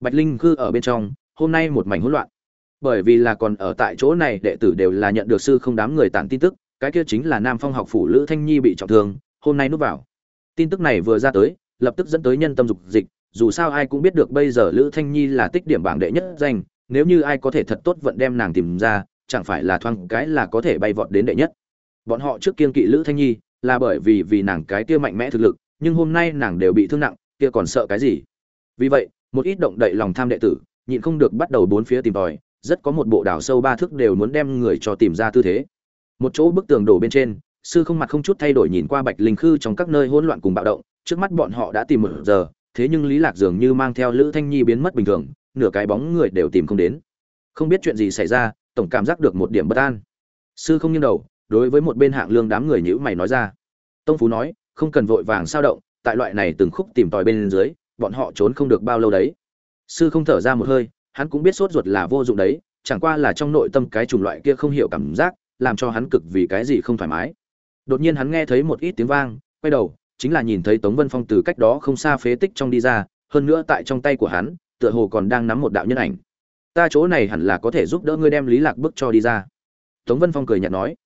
bạch linh khư ở bên trong, hôm nay một mảnh hỗn loạn. Bởi vì là còn ở tại chỗ này, đệ tử đều là nhận được sư không đám người tản tin tức, cái kia chính là nam phong học phủ lữ thanh nhi bị trọng thương, hôm nay núp vào. Tin tức này vừa ra tới, lập tức dẫn tới nhân tâm dục dịch, dù sao ai cũng biết được bây giờ lữ thanh nhi là tích điểm bảng đệ nhất danh, nếu như ai có thể thật tốt vận đem nàng tìm ra, chẳng phải là thoang cái là có thể bay vọt đến đệ nhất. Bọn họ trước kiên kỵ lữ thanh nhi, là bởi vì vì nàng cái kia mạnh mẽ thực lực, nhưng hôm nay nàng đều bị thương nặng, kia còn sợ cái gì? Vì vậy một ít động đậy lòng tham đệ tử, nhịn không được bắt đầu bốn phía tìm tòi, rất có một bộ đảo sâu ba thước đều muốn đem người cho tìm ra tư thế. Một chỗ bức tường đổ bên trên, sư không mặt không chút thay đổi nhìn qua bạch linh khư trong các nơi hỗn loạn cùng bạo động, trước mắt bọn họ đã tìm một giờ, thế nhưng lý lạc dường như mang theo lữ thanh nhi biến mất bình thường, nửa cái bóng người đều tìm không đến. Không biết chuyện gì xảy ra, tổng cảm giác được một điểm bất an. Sư không nghiêng đầu, đối với một bên hạng lương đám người nhữ mày nói ra. Tông phú nói, không cần vội vàng sao động, tại loại này từng khúc tìm tòi bên dưới bọn họ trốn không được bao lâu đấy. Sư không thở ra một hơi, hắn cũng biết sốt ruột là vô dụng đấy, chẳng qua là trong nội tâm cái chủng loại kia không hiểu cảm giác, làm cho hắn cực vì cái gì không thoải mái. Đột nhiên hắn nghe thấy một ít tiếng vang, quay đầu, chính là nhìn thấy tống vân phong từ cách đó không xa phế tích trong đi ra, hơn nữa tại trong tay của hắn, tựa hồ còn đang nắm một đạo nhân ảnh. Ta chỗ này hẳn là có thể giúp đỡ ngươi đem lý lạc bước cho đi ra. Tống vân phong cười nhạt nói.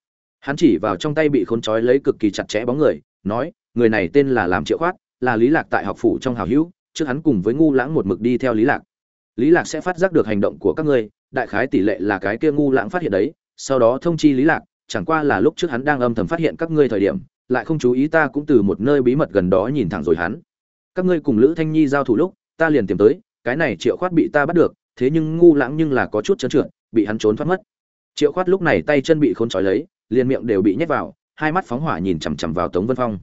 Hắn chỉ vào trong tay bị khốn trói lấy cực kỳ chặt chẽ bóng người, nói, người này tên là làm triệu khoát, là lý lạc tại học phủ trong hào hữu trước hắn cùng với ngu lãng một mực đi theo lý lạc. Lý lạc sẽ phát giác được hành động của các ngươi, đại khái tỷ lệ là cái kia ngu lãng phát hiện đấy, sau đó thông chi lý lạc, chẳng qua là lúc trước hắn đang âm thầm phát hiện các ngươi thời điểm, lại không chú ý ta cũng từ một nơi bí mật gần đó nhìn thẳng rồi hắn. Các ngươi cùng lữ thanh nhi giao thủ lúc, ta liền tìm tới, cái này triệu khoát bị ta bắt được, thế nhưng ngu lãng nhưng là có chút trơn trượt, bị hắn trốn thoát mất. Triệu khoát lúc này tay chân bị khốn trói lấy, liền miệng đều bị nhét vào, hai mắt phóng hỏa nhìn chằm chằm vào tống vân phong.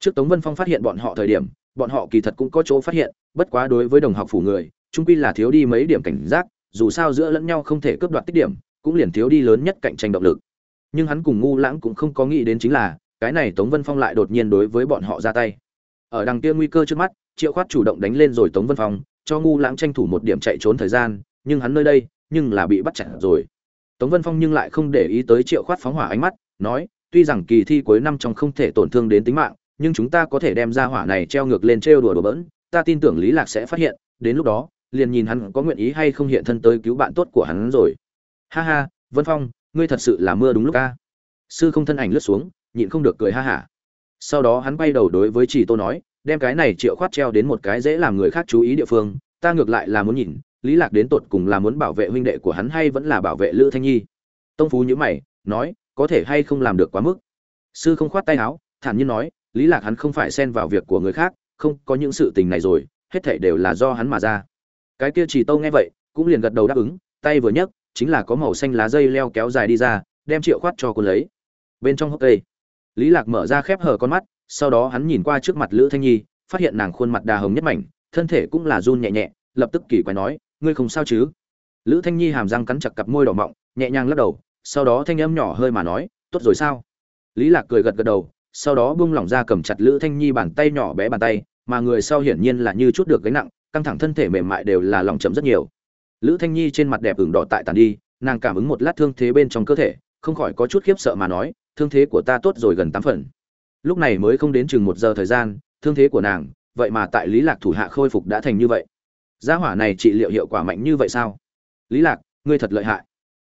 Trước tống vân phong phát hiện bọn họ thời điểm bọn họ kỳ thật cũng có chỗ phát hiện, bất quá đối với đồng học phủ người trung quy là thiếu đi mấy điểm cảnh giác, dù sao giữa lẫn nhau không thể cướp đoạt tích điểm, cũng liền thiếu đi lớn nhất cạnh tranh động lực. Nhưng hắn cùng ngu lãng cũng không có nghĩ đến chính là, cái này tống vân phong lại đột nhiên đối với bọn họ ra tay. Ở đằng kia nguy cơ trước mắt, triệu khoát chủ động đánh lên rồi tống vân phong, cho ngu lãng tranh thủ một điểm chạy trốn thời gian, nhưng hắn nơi đây, nhưng là bị bắt chặt rồi. Tống vân phong nhưng lại không để ý tới triệu khoát phóng hỏa ánh mắt, nói, tuy rằng kỳ thi cuối năm trong không thể tổn thương đến tính mạng nhưng chúng ta có thể đem ra hỏa này treo ngược lên trêu đùa đùa bỡn, ta tin tưởng lý lạc sẽ phát hiện, đến lúc đó, liền nhìn hắn có nguyện ý hay không hiện thân tới cứu bạn tốt của hắn rồi. Ha ha, vân phong, ngươi thật sự là mưa đúng lúc a? sư không thân ảnh lướt xuống, nhịn không được cười ha hả. Sau đó hắn quay đầu đối với chỉ tô nói, đem cái này triệu khoát treo đến một cái dễ làm người khác chú ý địa phương, ta ngược lại là muốn nhìn, lý lạc đến tột cùng là muốn bảo vệ huynh đệ của hắn hay vẫn là bảo vệ lữ thanh nhi. Tông phú nhíu mày, nói, có thể hay không làm được quá mức. Sư không khoát tay áo, thản nhiên nói lý lạc hắn không phải xen vào việc của người khác, không có những sự tình này rồi, hết thảy đều là do hắn mà ra. Cái kia chỉ tâu nghe vậy, cũng liền gật đầu đáp ứng, tay vừa nhấc, chính là có màu xanh lá dây leo kéo dài đi ra, đem triệu khoát cho cô lấy. Bên trong hốc cây, lý lạc mở ra khép hở con mắt, sau đó hắn nhìn qua trước mặt lữ thanh nhi, phát hiện nàng khuôn mặt đà hồng nhất mảnh, thân thể cũng là run nhẹ nhẹ, lập tức kỳ quái nói, ngươi không sao chứ? Lữ thanh nhi hàm răng cắn chặt cặp môi đỏ mọng, nhẹ nhàng lắc đầu, sau đó thanh âm nhỏ hơi mà nói, tốt rồi sao? Lý lạc cười gật gật đầu sau đó buông lỏng ra cầm chặt lữ thanh nhi bàn tay nhỏ bé bàn tay, mà người sau hiển nhiên là như chút được gánh nặng, căng thẳng thân thể mềm mại đều là lòng chậm rất nhiều. Lữ thanh nhi trên mặt đẹp ửng đỏ tại tàn đi, nàng cảm ứng một lát thương thế bên trong cơ thể, không khỏi có chút khiếp sợ mà nói, thương thế của ta tốt rồi gần tám phần. Lúc này mới không đến chừng một giờ thời gian, thương thế của nàng, vậy mà tại lý lạc thủ hạ khôi phục đã thành như vậy. Gia hỏa này trị liệu hiệu quả mạnh như vậy sao? Lý lạc, ngươi thật lợi hại.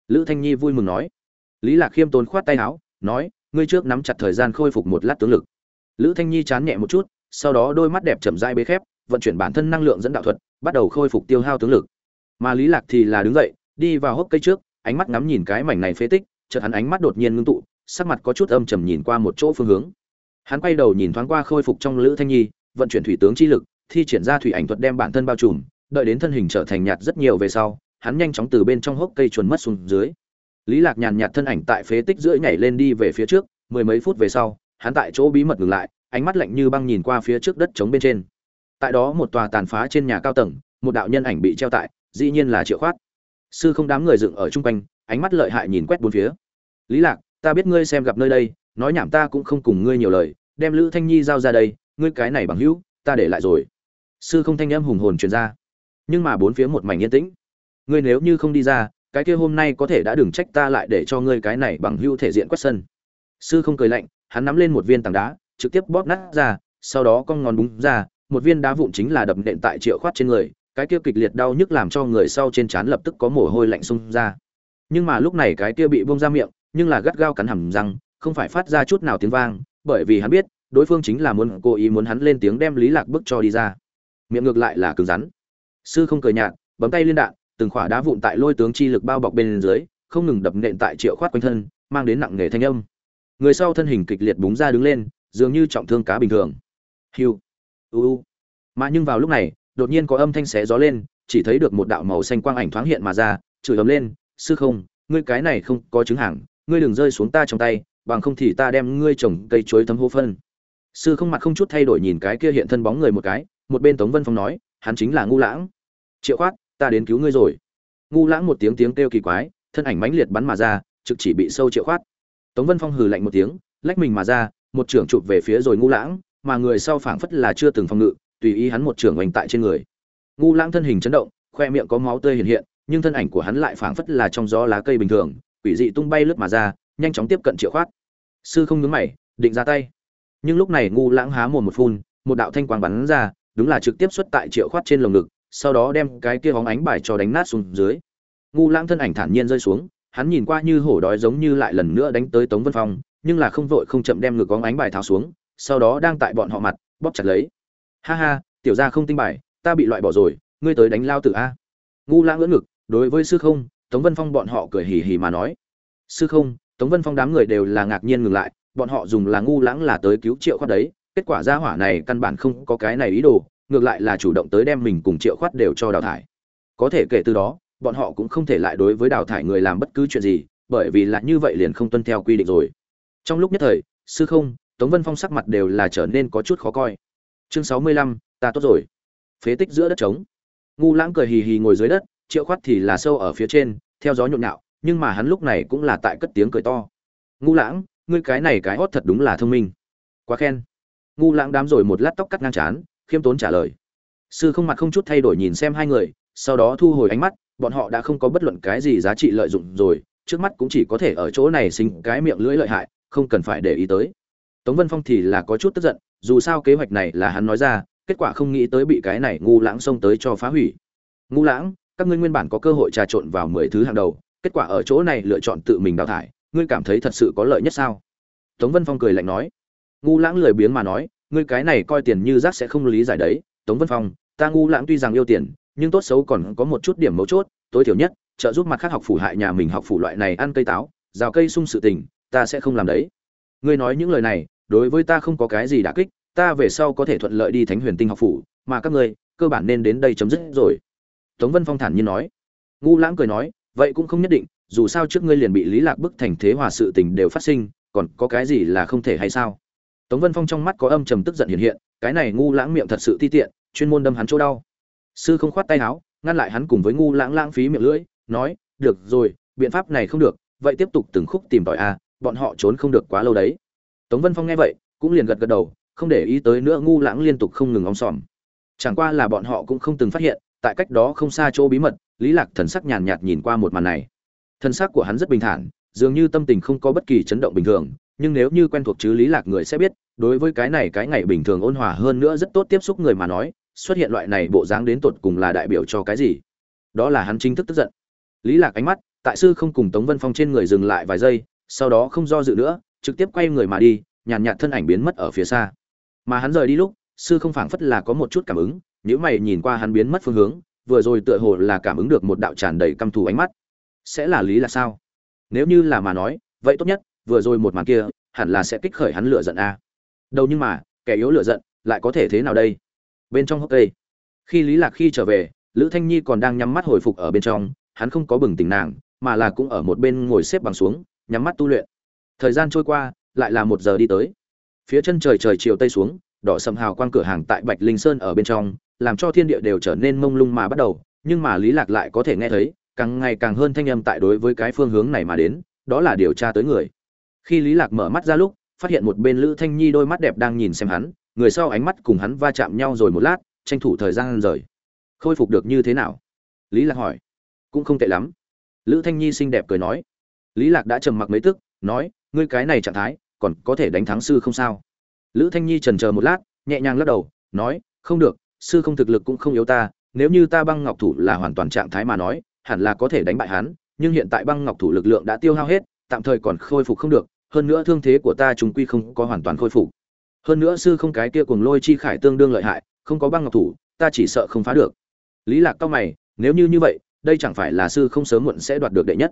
Lữ thanh nhi vui mừng nói. Lý lạc khiêm tốn khoát tay áo, nói ngươi trước nắm chặt thời gian khôi phục một lát tướng lực. Lữ thanh nhi chán nhẹ một chút, sau đó đôi mắt đẹp chậm rãi bế khép, vận chuyển bản thân năng lượng dẫn đạo thuật, bắt đầu khôi phục tiêu hao tướng lực. Mà lý lạc thì là đứng dậy, đi vào hốc cây trước, ánh mắt ngắm nhìn cái mảnh này phế tích, chợt hắn ánh mắt đột nhiên ngưng tụ, sắc mặt có chút âm trầm nhìn qua một chỗ phương hướng. Hắn quay đầu nhìn thoáng qua khôi phục trong lữ thanh nhi, vận chuyển thủy tướng chi lực, thi triển ra thủy ảnh thuật đem bản thân bao trùm, đợi đến thân hình trở thành nhạt rất nhiều về sau, hắn nhanh chóng từ bên trong hốc cây chuồn mất xuống dưới lý lạc nhàn nhạt thân ảnh tại phế tích giữa nhảy lên đi về phía trước, mười mấy phút về sau, hắn tại chỗ bí mật ngừng lại, ánh mắt lạnh như băng nhìn qua phía trước đất trống bên trên. Tại đó một tòa tàn phá trên nhà cao tầng, một đạo nhân ảnh bị treo tại, dĩ nhiên là triệu khoát. Sư không đám người dựng ở chung quanh, ánh mắt lợi hại nhìn quét bốn phía. Lý lạc, ta biết ngươi xem gặp nơi đây, nói nhảm ta cũng không cùng ngươi nhiều lời, đem lữ thanh nhi giao ra đây, ngươi cái này bằng hữu, ta để lại rồi. Sư không thanh âm hùng hồn truyền ra. Nhưng mà bốn phía một mảnh yên tĩnh. Ngươi nếu như không đi ra cái kia hôm nay có thể đã đừng trách ta lại để cho ngươi cái này bằng hưu thể diện quét sân. Sư không cười lạnh, hắn nắm lên một viên tảng đá, trực tiếp bóp nát ra, sau đó con ngón búng ra, một viên đá vụn chính là đập nện tại triệu khoát trên người, cái kia kịch liệt đau nhức làm cho người sau trên trán lập tức có mồ hôi lạnh xung ra. Nhưng mà lúc này cái kia bị bông ra miệng, nhưng là gắt gao cắn hầm răng, không phải phát ra chút nào tiếng vang, bởi vì hắn biết, đối phương chính là muốn cố ý muốn hắn lên tiếng đem lý lạc bức cho đi ra. Miệng ngược lại là cứng rắn. Sư không cười nhạt, bấm tay liên đạn từng khỏa đá vụn tại lôi tướng chi lực bao bọc bên dưới, không ngừng đập nện tại triệu khoát quanh thân, mang đến nặng nề thanh âm. Người sau thân hình kịch liệt búng ra đứng lên, dường như trọng thương cá bình thường. Hiu, u u. Mà nhưng vào lúc này, đột nhiên có âm thanh xé gió lên, chỉ thấy được một đạo màu xanh quang ảnh thoáng hiện mà ra, chửi ấm lên, sư không, ngươi cái này không có chứng hàng, ngươi đừng rơi xuống ta trong tay, bằng không thì ta đem ngươi trồng cây chuối thấm hô phân. Sư không mặt không chút thay đổi nhìn cái kia hiện thân bóng người một cái, một bên tống vân phong nói, hắn chính là ngu lãng. Triệu khoát ta đến cứu ngươi rồi. Ngu lãng một tiếng tiếng kêu kỳ quái, thân ảnh mãnh liệt bắn mà ra, trực chỉ bị sâu triệu khoát. Tống vân phong hừ lạnh một tiếng, lách mình mà ra, một trưởng chụp về phía rồi ngu lãng, mà người sau phảng phất là chưa từng phòng ngự, tùy ý hắn một trưởng oanh tại trên người. Ngu lãng thân hình chấn động, khoe miệng có máu tươi hiện hiện, nhưng thân ảnh của hắn lại phảng phất là trong gió lá cây bình thường, quỷ dị tung bay lướt mà ra, nhanh chóng tiếp cận triệu khoát. Sư không nhướng mày, định ra tay. Nhưng lúc này ngu lãng há mồm một phun, một đạo thanh quang bắn ra, đúng là trực tiếp xuất tại triệu khoát trên lồng ngực sau đó đem cái kia bóng ánh bài cho đánh nát xuống dưới. Ngu lãng thân ảnh thản nhiên rơi xuống, hắn nhìn qua như hổ đói giống như lại lần nữa đánh tới tống vân phong, nhưng là không vội không chậm đem ngược bóng ánh bài tháo xuống, sau đó đang tại bọn họ mặt, bóp chặt lấy. Ha ha, tiểu gia không tinh bài, ta bị loại bỏ rồi, ngươi tới đánh lao tử a. Ngu lãng ngưỡng ngực, đối với sư không, tống vân phong bọn họ cười hì hì mà nói. Sư không, tống vân phong đám người đều là ngạc nhiên ngừng lại, bọn họ dùng là ngu lãng là tới cứu triệu khoát đấy, kết quả ra hỏa này căn bản không có cái này ý đồ ngược lại là chủ động tới đem mình cùng triệu khoát đều cho đào thải. Có thể kể từ đó, bọn họ cũng không thể lại đối với đào thải người làm bất cứ chuyện gì, bởi vì là như vậy liền không tuân theo quy định rồi. Trong lúc nhất thời, sư không, tống vân phong sắc mặt đều là trở nên có chút khó coi. Chương sáu mươi lăm, ta tốt rồi. Phế tích giữa đất trống. Ngu lãng cười hì hì ngồi dưới đất, triệu khoát thì là sâu ở phía trên, theo gió nhộn nhạo, nhưng mà hắn lúc này cũng là tại cất tiếng cười to. Ngu lãng, ngươi cái này cái hót thật đúng là thông minh. Quá khen. Ngu lãng đám rồi một lát tóc cắt ngang chán khiêm tốn trả lời. Sư không mặt không chút thay đổi nhìn xem hai người, sau đó thu hồi ánh mắt, bọn họ đã không có bất luận cái gì giá trị lợi dụng rồi, trước mắt cũng chỉ có thể ở chỗ này sinh cái miệng lưỡi lợi hại, không cần phải để ý tới. Tống vân phong thì là có chút tức giận, dù sao kế hoạch này là hắn nói ra, kết quả không nghĩ tới bị cái này ngu lãng xông tới cho phá hủy. Ngu lãng, các ngươi nguyên bản có cơ hội trà trộn vào mười thứ hàng đầu, kết quả ở chỗ này lựa chọn tự mình đào thải, ngươi cảm thấy thật sự có lợi nhất sao? Tống vân phong cười lạnh nói. Ngu lãng lười biếng mà nói ngươi cái này coi tiền như rác sẽ không lý giải đấy, tống vân phong, ta ngu lãng tuy rằng yêu tiền, nhưng tốt xấu còn có một chút điểm mấu chốt, tối thiểu nhất, trợ giúp mặt khác học phủ hại nhà mình học phủ loại này ăn cây táo, rào cây sung sự tình, ta sẽ không làm đấy. Ngươi nói những lời này, đối với ta không có cái gì đả kích, ta về sau có thể thuận lợi đi thánh huyền tinh học phủ, mà các ngươi, cơ bản nên đến đây chấm dứt rồi. Tống vân phong thản nhiên nói. Ngu lãng cười nói, vậy cũng không nhất định, dù sao trước ngươi liền bị lý lạc bức thành thế hòa sự tình đều phát sinh, còn có cái gì là không thể hay sao? Tống vân phong trong mắt có âm trầm tức giận hiện hiện, cái này ngu lãng miệng thật sự ti tiện, chuyên môn đâm hắn chỗ đau. Sư không khoát tay áo, ngăn lại hắn cùng với ngu lãng lãng phí miệng lưỡi, nói, được rồi, biện pháp này không được, vậy tiếp tục từng khúc tìm tòi a bọn họ trốn không được quá lâu đấy. Tống vân phong nghe vậy, cũng liền gật gật đầu, không để ý tới nữa, ngu lãng liên tục không ngừng ong sòm. Chẳng qua là bọn họ cũng không từng phát hiện, tại cách đó không xa chỗ bí mật, lý lạc thần sắc nhàn nhạt nhìn qua một màn này. Thần sắc của hắn rất bình thản, dường như tâm tình không có bất kỳ chấn động bình thường nhưng nếu như quen thuộc chứ lý lạc người sẽ biết, đối với cái này cái ngày bình thường ôn hòa hơn nữa rất tốt tiếp xúc người mà nói, xuất hiện loại này bộ dáng đến tột cùng là đại biểu cho cái gì? Đó là hắn chính thức tức giận. Lý lạc ánh mắt, tại sư không cùng tống vân phong trên người dừng lại vài giây, sau đó không do dự nữa, trực tiếp quay người mà đi, nhàn nhạt thân ảnh biến mất ở phía xa. Mà hắn rời đi lúc, sư không phảng phất là có một chút cảm ứng nếu mày nhìn qua hắn biến mất phương hướng, vừa rồi tựa hồ là cảm ứng được một đạo tràn đầy căm thù ánh mắt. Sẽ là lý là sao? Nếu như là mà nói, vậy tốt nhất vừa rồi một màn kia, hẳn là sẽ kích khởi hắn lửa giận a. Đâu nhưng mà, kẻ yếu lửa giận, lại có thể thế nào đây? Bên trong hốc cây. Khi lý lạc khi trở về, lữ thanh nhi còn đang nhắm mắt hồi phục ở bên trong, hắn không có bừng tỉnh nàng, mà là cũng ở một bên ngồi xếp bằng xuống, nhắm mắt tu luyện. Thời gian trôi qua, lại là một giờ đi tới. Phía chân trời trời chiều tây xuống, đỏ sầm hào quang cửa hàng tại bạch linh sơn ở bên trong, làm cho thiên địa đều trở nên mông lung mà bắt đầu, nhưng mà lý lạc lại có thể nghe thấy, càng ngày càng hơn thanh âm tại đối với cái phương hướng này mà đến, đó là điều tra tới người khi lý lạc mở mắt ra lúc, phát hiện một bên lữ thanh nhi đôi mắt đẹp đang nhìn xem hắn, người sau ánh mắt cùng hắn va chạm nhau rồi một lát, tranh thủ thời gian rời. Khôi phục được như thế nào? Lý lạc hỏi. Cũng không tệ lắm. Lữ thanh nhi xinh đẹp cười nói. Lý lạc đã trầm mặc mấy tức, nói, ngươi cái này trạng thái, còn có thể đánh thắng sư không sao? Lữ thanh nhi trần chờ một lát, nhẹ nhàng lắc đầu, nói, không được, sư không thực lực cũng không yếu ta, nếu như ta băng ngọc thủ là hoàn toàn trạng thái mà nói, hẳn là có thể đánh bại hắn, nhưng hiện tại băng ngọc thủ lực lượng đã tiêu hao hết tạm thời còn khôi phục không được, hơn nữa thương thế của ta trùng quy không có hoàn toàn khôi phục. Hơn nữa sư không cái kia cùng lôi chi khải tương đương lợi hại, không có băng ngọc thủ, ta chỉ sợ không phá được. Lý lạc cao mày, nếu như như vậy, đây chẳng phải là sư không sớm muộn sẽ đoạt được đệ nhất.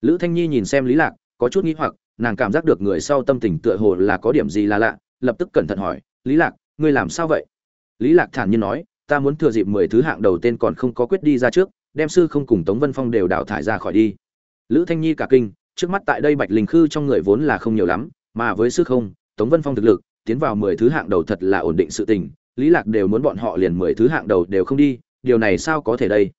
Lữ thanh nhi nhìn xem lý lạc, có chút nghi hoặc, nàng cảm giác được người sau tâm tình tựa hồ là có điểm gì là lạ, lập tức cẩn thận hỏi, lý lạc, ngươi làm sao vậy? Lý lạc thản nhiên nói, ta muốn thừa dịp mười thứ hạng đầu tên còn không có quyết đi ra trước, đem sư không cùng tống vân phong đều đào thải ra khỏi đi. Lữ thanh nhi cả kinh trước mắt tại đây bạch linh khư trong người vốn là không nhiều lắm, mà với sức không, tống vân phong thực lực, tiến vào mười thứ hạng đầu thật là ổn định sự tình, lý lạc đều muốn bọn họ liền mười thứ hạng đầu đều không đi, điều này sao có thể đây?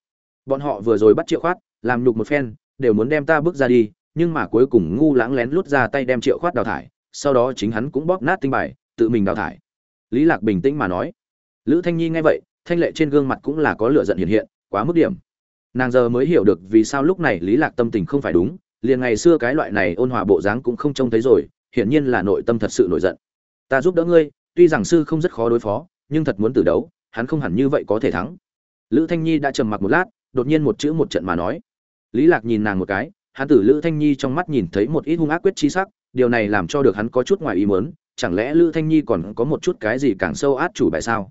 Bọn họ vừa rồi bắt triệu khoát, làm nhục một phen, đều muốn đem ta bước ra đi, nhưng mà cuối cùng ngu lãng lén lút ra tay đem triệu khoát đào thải, sau đó chính hắn cũng bóp nát tinh bài, tự mình đào thải. Lý lạc bình tĩnh mà nói. Lữ thanh nhi nghe vậy, thanh lệ trên gương mặt cũng là có lửa giận hiện hiện, quá mức điểm. Nàng giờ mới hiểu được vì sao lúc này lý lạc tâm tình không phải đúng liền ngày xưa cái loại này ôn hòa bộ dáng cũng không trông thấy rồi, hiển nhiên là nội tâm thật sự nổi giận. Ta giúp đỡ ngươi, tuy rằng sư không rất khó đối phó, nhưng thật muốn tử đấu, hắn không hẳn như vậy có thể thắng. Lữ thanh nhi đã trầm mặc một lát, đột nhiên một chữ một trận mà nói. Lý lạc nhìn nàng một cái, hắn tử lữ thanh nhi trong mắt nhìn thấy một ít hung ác quyết chi sắc, điều này làm cho được hắn có chút ngoài ý muốn, chẳng lẽ lữ thanh nhi còn có một chút cái gì càng sâu át chủ bài sao?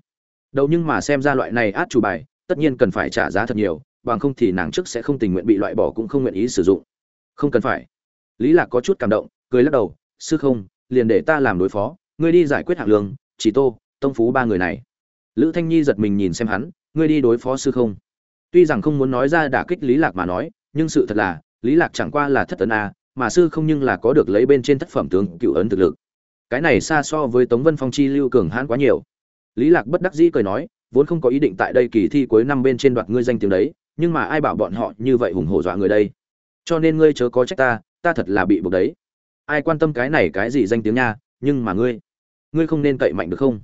Đâu nhưng mà xem ra loại này át chủ bài, tất nhiên cần phải trả giá thật nhiều, bằng không thì nàng trước sẽ không tình nguyện bị loại bỏ cũng không nguyện ý sử dụng không cần phải. Lý lạc có chút cảm động, cười lắc đầu, sư không, liền để ta làm đối phó, ngươi đi giải quyết hạng lương, chỉ tô, tông phú ba người này. Lữ thanh nhi giật mình nhìn xem hắn, ngươi đi đối phó sư không? Tuy rằng không muốn nói ra đả kích lý lạc mà nói, nhưng sự thật là, lý lạc chẳng qua là thất tấn a, mà sư không nhưng là có được lấy bên trên thất phẩm tướng cựu ấn thực lực. Cái này xa so với tống vân phong chi lưu cường hãn quá nhiều. Lý lạc bất đắc dĩ cười nói, vốn không có ý định tại đây kỳ thi cuối năm bên trên đoạt ngươi danh tiếng đấy, nhưng mà ai bảo bọn họ như vậy hùng hổ dọa người đây? Cho nên ngươi chớ có trách ta ta thật là bị buộc đấy. Ai quan tâm cái này cái gì danh tiếng nha, nhưng mà ngươi ngươi không nên cậy mạnh được không?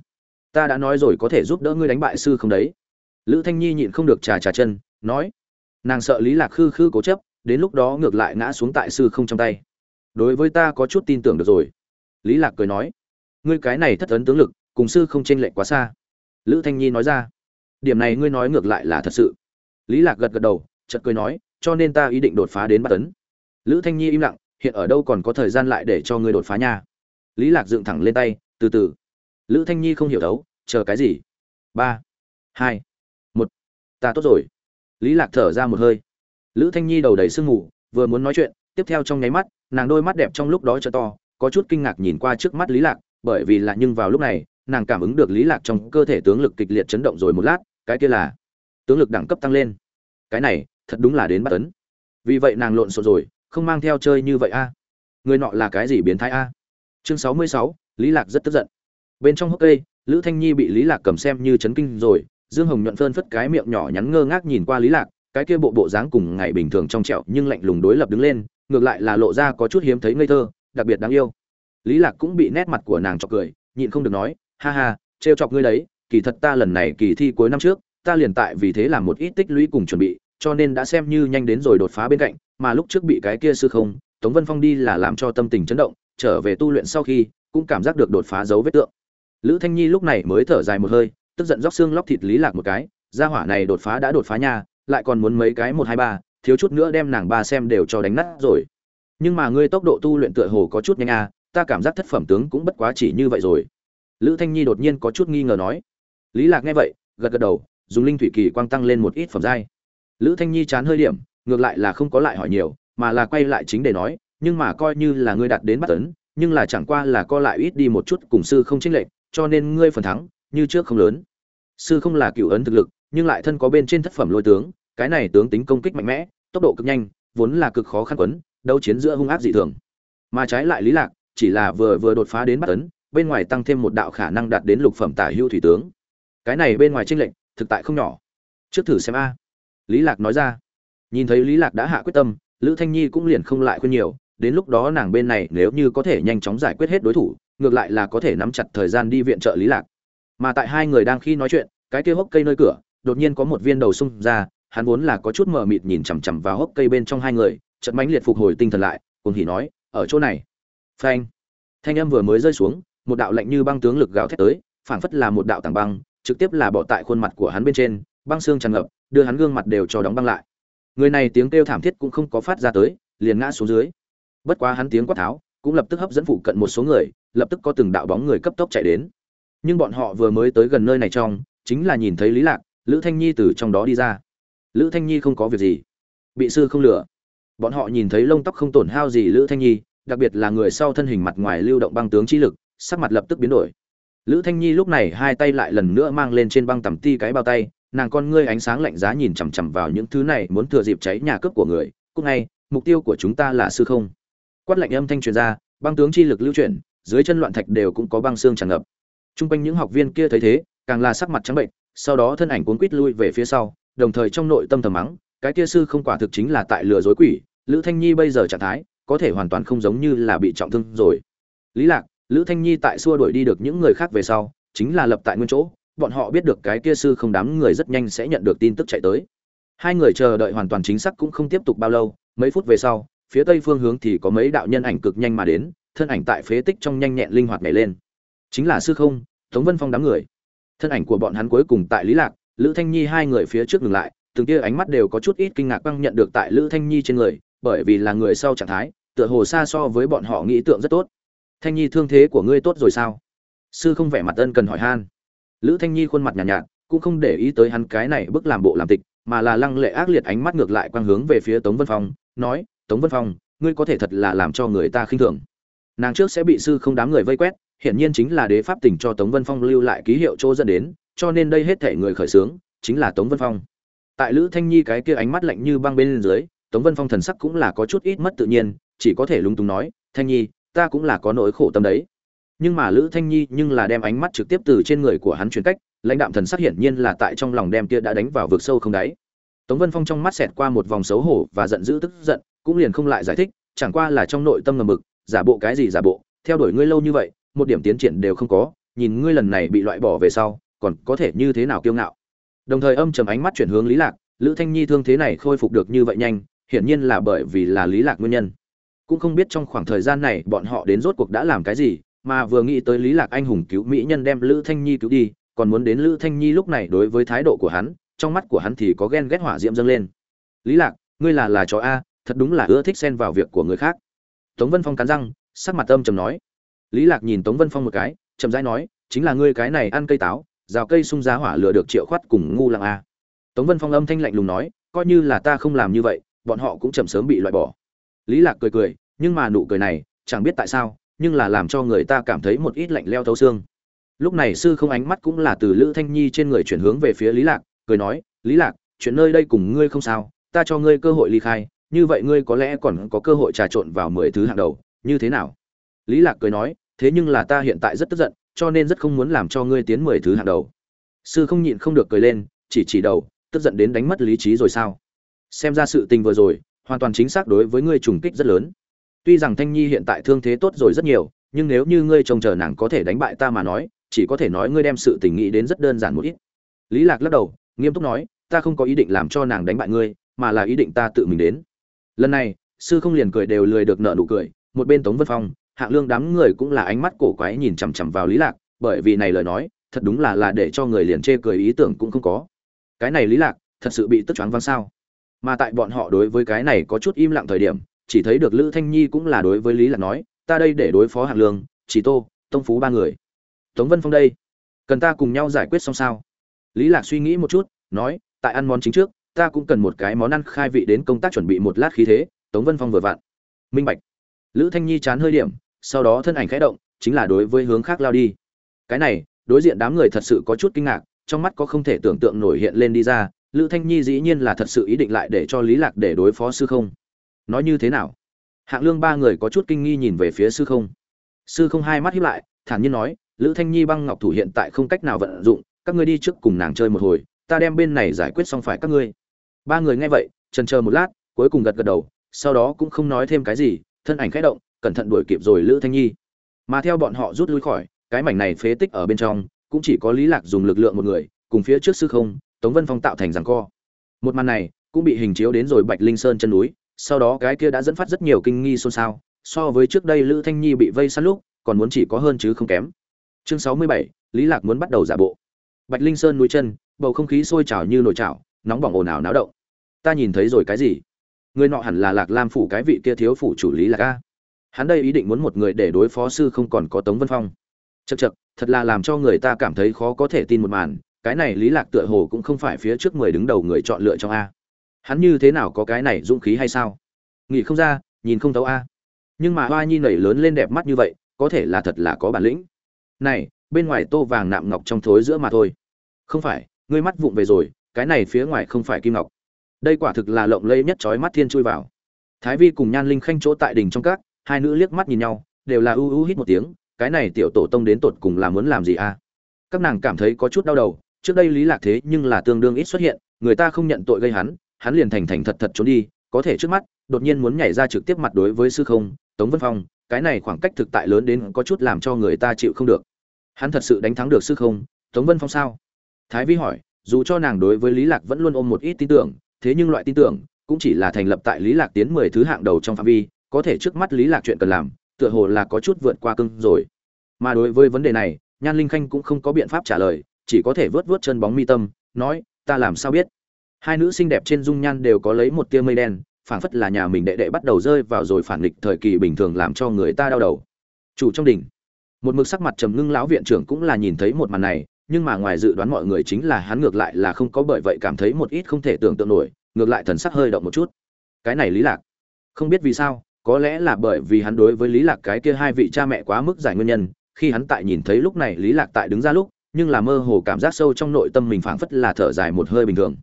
Ta đã nói rồi có thể giúp đỡ ngươi đánh bại sư không đấy. Lữ thanh nhi nhịn không được trà trà chân, nói. Nàng sợ lý lạc khư khư cố chấp, đến lúc đó ngược lại ngã xuống tại sư không trong tay. Đối với ta có chút tin tưởng được rồi. Lý lạc cười nói. Ngươi cái này thất ấn tướng lực, cùng sư không chênh lệch quá xa. Lữ thanh nhi nói ra. Điểm này ngươi nói ngược lại là thật sự. Lý lạc gật gật đầu, chợt cười nói cho nên ta ý định đột phá đến bát tấn. Lữ thanh nhi im lặng, hiện ở đâu còn có thời gian lại để cho ngươi đột phá nha. Lý lạc dựng thẳng lên tay, từ từ. Lữ thanh nhi không hiểu đấu, chờ cái gì? Ba, hai, một. Ta tốt rồi. Lý lạc thở ra một hơi. Lữ thanh nhi đầu đầy sương mù, vừa muốn nói chuyện, tiếp theo trong nháy mắt, nàng đôi mắt đẹp trong lúc đó cho to, có chút kinh ngạc nhìn qua trước mắt lý lạc, bởi vì là nhưng vào lúc này, nàng cảm ứng được lý lạc trong cơ thể tướng lực kịch liệt chấn động rồi một lát, cái kia là tướng lực đẳng cấp tăng lên. Cái này thật đúng là đến bắt tấn vì vậy nàng lộn xộn rồi, không mang theo chơi như vậy a. Người nọ là cái gì biến thái a? Chương sáu mươi sáu, lý lạc rất tức giận. Bên trong hốc cây, lữ thanh nhi bị lý lạc cầm xem như chấn kinh rồi, dương hồng nhuận phơn phất cái miệng nhỏ nhắn ngơ ngác nhìn qua lý lạc, cái kia bộ bộ dáng cùng ngày bình thường trong trẻo nhưng lạnh lùng đối lập đứng lên, ngược lại là lộ ra có chút hiếm thấy ngây thơ, đặc biệt đáng yêu. Lý lạc cũng bị nét mặt của nàng chọc cười, nhịn không được nói, ha ha, trêu chọc ngươi đấy, kỳ thật ta lần này kỳ thi cuối năm trước, ta liền tại vì thế làm một ít tích lũy cùng chuẩn bị cho nên đã xem như nhanh đến rồi đột phá bên cạnh, mà lúc trước bị cái kia sư không, tống vân phong đi là làm cho tâm tình chấn động, trở về tu luyện sau khi, cũng cảm giác được đột phá dấu vết tượng. Lữ thanh nhi lúc này mới thở dài một hơi, tức giận róc xương lóc thịt lý lạc một cái, gia hỏa này đột phá đã đột phá nha, lại còn muốn mấy cái một hai ba, thiếu chút nữa đem nàng ba xem đều cho đánh nát rồi. Nhưng mà ngươi tốc độ tu luyện tựa hồ có chút nhanh à ta cảm giác thất phẩm tướng cũng bất quá chỉ như vậy rồi. Lữ thanh nhi đột nhiên có chút nghi ngờ nói. Lý lạc nghe vậy, gật gật đầu, dùng linh thủy kỳ quang tăng lên một ít phẩm giai lữ thanh nhi chán hơi điểm, ngược lại là không có lại hỏi nhiều, mà là quay lại chính để nói, nhưng mà coi như là ngươi đạt đến bắt tấn, nhưng là chẳng qua là co lại ít đi một chút cùng sư không chênh lệch, cho nên ngươi phần thắng, như trước không lớn. Sư không là cựu ấn thực lực, nhưng lại thân có bên trên thất phẩm lôi tướng, cái này tướng tính công kích mạnh mẽ, tốc độ cực nhanh, vốn là cực khó khăn quấn, đấu chiến giữa hung ác dị thường. Mà trái lại lý lạc, chỉ là vừa vừa đột phá đến bắt tấn, bên ngoài tăng thêm một đạo khả năng đạt đến lục phẩm tả hưu thủy tướng. Cái này bên ngoài tranh lệnh thực tại không nhỏ. Trước thử xem a lý lạc nói ra. Nhìn thấy lý lạc đã hạ quyết tâm, lữ thanh nhi cũng liền không lại khuyên nhiều, đến lúc đó nàng bên này nếu như có thể nhanh chóng giải quyết hết đối thủ, ngược lại là có thể nắm chặt thời gian đi viện trợ lý lạc. Mà tại hai người đang khi nói chuyện, cái kia hốc cây nơi cửa, đột nhiên có một viên đầu xung ra, hắn vốn là có chút mờ mịt nhìn chằm chằm vào hốc cây bên trong hai người, chợt mãnh liệt phục hồi tinh thần lại cùng hỉ nói, ở chỗ này. Phanh. Thanh âm vừa mới rơi xuống, một đạo lạnh như băng tướng lực gào thét tới, phảng phất là một đạo tảng băng, trực tiếp là bỏ tại khuôn mặt của hắn bên trên băng xương tràn ngập, đưa hắn gương mặt đều cho đóng băng lại. Người này tiếng kêu thảm thiết cũng không có phát ra tới, liền ngã xuống dưới. Bất quá hắn tiếng quát tháo, cũng lập tức hấp dẫn phụ cận một số người, lập tức có từng đạo bóng người cấp tốc chạy đến. Nhưng bọn họ vừa mới tới gần nơi này trong, chính là nhìn thấy lý lạc, lữ thanh nhi từ trong đó đi ra. Lữ thanh nhi không có việc gì. Bị sư không lừa. Bọn họ nhìn thấy lông tóc không tổn hao gì lữ thanh nhi, đặc biệt là người sau thân hình mặt ngoài lưu động băng tướng chi lực, sắc mặt lập tức biến đổi. Lữ thanh nhi lúc này hai tay lại lần nữa mang lên trên băng tẩm ti cái bao tay nàng con ngươi ánh sáng lạnh giá nhìn chằm chằm vào những thứ này muốn thừa dịp cháy nhà cướp của người cúc ngay mục tiêu của chúng ta là sư không quát lạnh âm thanh truyền ra băng tướng chi lực lưu chuyển dưới chân loạn thạch đều cũng có băng xương tràn ngập Trung quanh những học viên kia thấy thế, càng là sắc mặt trắng bệnh, sau đó thân ảnh cuốn quít lui về phía sau, đồng thời trong nội tâm thầm mắng, cái kia sư không quả thực chính là tại lừa dối quỷ, Lữ Thanh Nhi bây giờ trạng thái, có thể hoàn toàn không giống như là bị trọng thương rồi. Lý Lạc, Lữ Thanh Nhi tại xua đuổi đi được những người khác về sau, chính là lập tại nguyên chỗ, bọn họ biết được cái kia sư không đám người rất nhanh sẽ nhận được tin tức chạy tới. Hai người chờ đợi hoàn toàn chính xác cũng không tiếp tục bao lâu, mấy phút về sau, phía tây phương hướng thì có mấy đạo nhân ảnh cực nhanh mà đến, thân ảnh tại phế tích trong nhanh nhẹn linh hoạt nhảy lên. Chính là sư không tống vân phong đám người. Thân ảnh của bọn hắn cuối cùng tại lý lạc lữ thanh nhi hai người phía trước ngừng lại từng kia ánh mắt đều có chút ít kinh ngạc băng nhận được tại lữ thanh nhi trên người bởi vì là người sau trạng thái tựa hồ xa so với bọn họ nghĩ tượng rất tốt. Thanh nhi thương thế của ngươi tốt rồi sao? Sư không vẻ mặt ân cần hỏi han lữ thanh nhi khuôn mặt nhàn nhạt, nhạt cũng không để ý tới hắn cái này bức làm bộ làm tịch mà là lăng lệ ác liệt ánh mắt ngược lại quang hướng về phía tống vân phong nói tống vân phong ngươi có thể thật là làm cho người ta khinh thường nàng trước sẽ bị sư không đám người vây quét hiện nhiên chính là đế pháp tỉnh cho Tống Vân Phong lưu lại ký hiệu chỗ dẫn đến, cho nên đây hết thể người khởi sướng chính là Tống Vân Phong. Tại Lữ Thanh Nhi cái kia ánh mắt lạnh như băng bên dưới, Tống Vân Phong thần sắc cũng là có chút ít mất tự nhiên, chỉ có thể lúng túng nói, "Thanh Nhi, ta cũng là có nỗi khổ tâm đấy." Nhưng mà Lữ Thanh Nhi nhưng là đem ánh mắt trực tiếp từ trên người của hắn chuyển cách, lãnh đạm thần sắc hiển nhiên là tại trong lòng đem kia đã đánh vào vực sâu không đáy. Tống Vân Phong trong mắt xẹt qua một vòng xấu hổ và giận dữ tức giận, cũng liền không lại giải thích, chẳng qua là trong nội tâm ngầm mực, giả bộ cái gì giả bộ, theo đuổi ngươi lâu như vậy, một điểm tiến triển đều không có nhìn ngươi lần này bị loại bỏ về sau còn có thể như thế nào kiêu ngạo đồng thời âm trầm ánh mắt chuyển hướng lý lạc lữ thanh nhi thương thế này khôi phục được như vậy nhanh hiển nhiên là bởi vì là lý lạc nguyên nhân cũng không biết trong khoảng thời gian này bọn họ đến rốt cuộc đã làm cái gì mà vừa nghĩ tới lý lạc anh hùng cứu mỹ nhân đem lữ thanh nhi cứu đi, còn muốn đến lữ thanh nhi lúc này đối với thái độ của hắn, trong mắt của hắn thì có ghen ghét hỏa diễm dâng lên. Lý lạc, ngươi là là chó a, thật đúng là ưa thích xen vào việc của người khác. Tống vân phong cắn răng, sắc mặt âm trầm nói. Lý lạc nhìn tống vân phong một cái, chậm rãi nói, chính là ngươi cái này ăn cây táo, rào cây sung giá hỏa lửa được triệu khoát cùng ngu lặng a. Tống vân phong âm thanh lạnh lùng nói, coi như là ta không làm như vậy, bọn họ cũng chậm sớm bị loại bỏ. Lý lạc cười cười, nhưng mà nụ cười này, chẳng biết tại sao nhưng là làm cho người ta cảm thấy một ít lạnh leo thấu xương. Lúc này sư không ánh mắt cũng là từ lữ thanh nhi trên người chuyển hướng về phía lý lạc, cười nói, lý lạc, chuyện nơi đây cùng ngươi không sao, ta cho ngươi cơ hội ly khai, như vậy ngươi có lẽ còn có cơ hội trà trộn vào mười thứ hàng đầu, như thế nào? Lý lạc cười nói, thế nhưng là ta hiện tại rất tức giận, cho nên rất không muốn làm cho ngươi tiến mười thứ hàng đầu. Sư không nhịn không được cười lên, chỉ chỉ đầu, tức giận đến đánh mất lý trí rồi sao? Xem ra sự tình vừa rồi, hoàn toàn chính xác đối với ngươi trùng kích rất lớn tuy rằng thanh nhi hiện tại thương thế tốt rồi rất nhiều, nhưng nếu như ngươi trông chờ nàng có thể đánh bại ta mà nói, chỉ có thể nói ngươi đem sự tình nghĩ đến rất đơn giản một ít. Lý lạc lắc đầu, nghiêm túc nói, ta không có ý định làm cho nàng đánh bại ngươi, mà là ý định ta tự mình đến. Lần này, sư không liền cười đều lười được nợ nụ cười, một bên tống vân phong, hạng lương đám người cũng là ánh mắt cổ quái nhìn chằm chằm vào lý lạc, bởi vì này lời nói, thật đúng là là để cho người liền chê cười ý tưởng cũng không có. Cái này lý lạc, thật sự bị tức choáng văng sao? Mà tại bọn họ đối với cái này có chút im lặng thời điểm chỉ thấy được lữ thanh nhi cũng là đối với lý lạc nói, ta đây để đối phó hạng lương, chỉ tô, tông phú ba người. Tống vân phong đây, cần ta cùng nhau giải quyết xong sao? Lý lạc suy nghĩ một chút, nói, tại ăn món chính trước, ta cũng cần một cái món ăn khai vị đến công tác chuẩn bị một lát khí thế. Tống vân phong vừa vặn. Minh bạch. Lữ thanh nhi chán hơi điểm, sau đó thân ảnh khẽ động, chính là đối với hướng khác lao đi. Cái này, đối diện đám người thật sự có chút kinh ngạc, trong mắt có không thể tưởng tượng nổi hiện lên đi ra, lữ thanh nhi dĩ nhiên là thật sự ý định lại để cho lý lạc để đối phó sư không nói như thế nào? Hạng lương ba người có chút kinh nghi nhìn về phía sư không. Sư không hai mắt hiếp lại, thản nhiên nói, lữ thanh nhi băng ngọc thủ hiện tại không cách nào vận dụng, các ngươi đi trước cùng nàng chơi một hồi, ta đem bên này giải quyết xong phải các ngươi. Ba người nghe vậy trần chờ một lát, cuối cùng gật gật đầu, sau đó cũng không nói thêm cái gì, thân ảnh khẽ động, cẩn thận đuổi kịp rồi lữ thanh nhi. Mà theo bọn họ rút lui khỏi, cái mảnh này phế tích ở bên trong, cũng chỉ có lý lạc dùng lực lượng một người, cùng phía trước sư không, tống vân phong tạo thành giằng co. Một màn này, cũng bị hình chiếu đến rồi bạch linh sơn chân núi sau đó cái kia đã dẫn phát rất nhiều kinh nghi xôn xao so với trước đây lữ thanh nhi bị vây sát lúc còn muốn chỉ có hơn chứ không kém. Chương sáu mươi bảy, lý lạc muốn bắt đầu giả bộ. Bạch linh sơn núi chân bầu không khí sôi trào như nồi chảo nóng bỏng ồn ào náo động. Ta nhìn thấy rồi cái gì? Người nọ hẳn là lạc lam phủ cái vị kia thiếu phủ chủ lý là ca hắn đây ý định muốn một người để đối phó sư không còn có tống vân phong. Chật chật thật là làm cho người ta cảm thấy khó có thể tin một màn cái này lý lạc tựa hồ cũng không phải phía trước mười đứng đầu người chọn lựa trong a hắn như thế nào có cái này dũng khí hay sao? Nghĩ không ra, nhìn không thấu a. Nhưng mà hoa nhi nảy lớn lên đẹp mắt như vậy, có thể là thật là có bản lĩnh. Này, bên ngoài tô vàng nạm ngọc trong thối giữa mà thôi. Không phải, ngươi mắt vụng về rồi, cái này phía ngoài không phải kim ngọc. Đây quả thực là lộng lẫy nhất chói mắt thiên chui vào. Thái vi cùng nhan linh khanh chỗ tại đình trong các, hai nữ liếc mắt nhìn nhau, đều là u u hít một tiếng, cái này tiểu tổ tông đến tột cùng là muốn làm gì a? Các nàng cảm thấy có chút đau đầu, trước đây lý lạc thế nhưng là tương đương ít xuất hiện, người ta không nhận tội gây hắn hắn liền thành thành thật thật trốn đi, có thể trước mắt, đột nhiên muốn nhảy ra trực tiếp mặt đối với sư không, tống vân phong, cái này khoảng cách thực tại lớn đến có chút làm cho người ta chịu không được. Hắn thật sự đánh thắng được sư không, tống vân phong sao? Thái vi hỏi, dù cho nàng đối với lý lạc vẫn luôn ôm một ít tin tưởng, thế nhưng loại tin tưởng cũng chỉ là thành lập tại lý lạc tiến mười thứ hạng đầu trong phạm vi, có thể trước mắt lý lạc chuyện cần làm, tựa hồ là có chút vượt qua cưng rồi. Mà đối với vấn đề này, nhan linh khanh cũng không có biện pháp trả lời, chỉ có thể vớt vớt chân bóng mi tâm, nói, ta làm sao biết? Hai nữ xinh đẹp trên dung nhan đều có lấy một tia mây đen, phảng phất là nhà mình đệ đệ bắt đầu rơi vào rồi phản nghịch thời kỳ bình thường làm cho người ta đau đầu. Chủ trong đỉnh một mực sắc mặt trầm ngưng lão viện trưởng cũng là nhìn thấy một màn này, nhưng mà ngoài dự đoán mọi người chính là hắn ngược lại là không có bởi vậy cảm thấy một ít không thể tưởng tượng nổi, ngược lại thần sắc hơi động một chút. Cái này lý lạc. Không biết vì sao, có lẽ là bởi vì hắn đối với lý lạc cái kia hai vị cha mẹ quá mức giải nguyên nhân, khi hắn tại nhìn thấy lúc này lý lạc tại đứng ra lúc, nhưng là mơ hồ cảm giác sâu trong nội tâm mình phảng phất là thở dài một hơi bình thường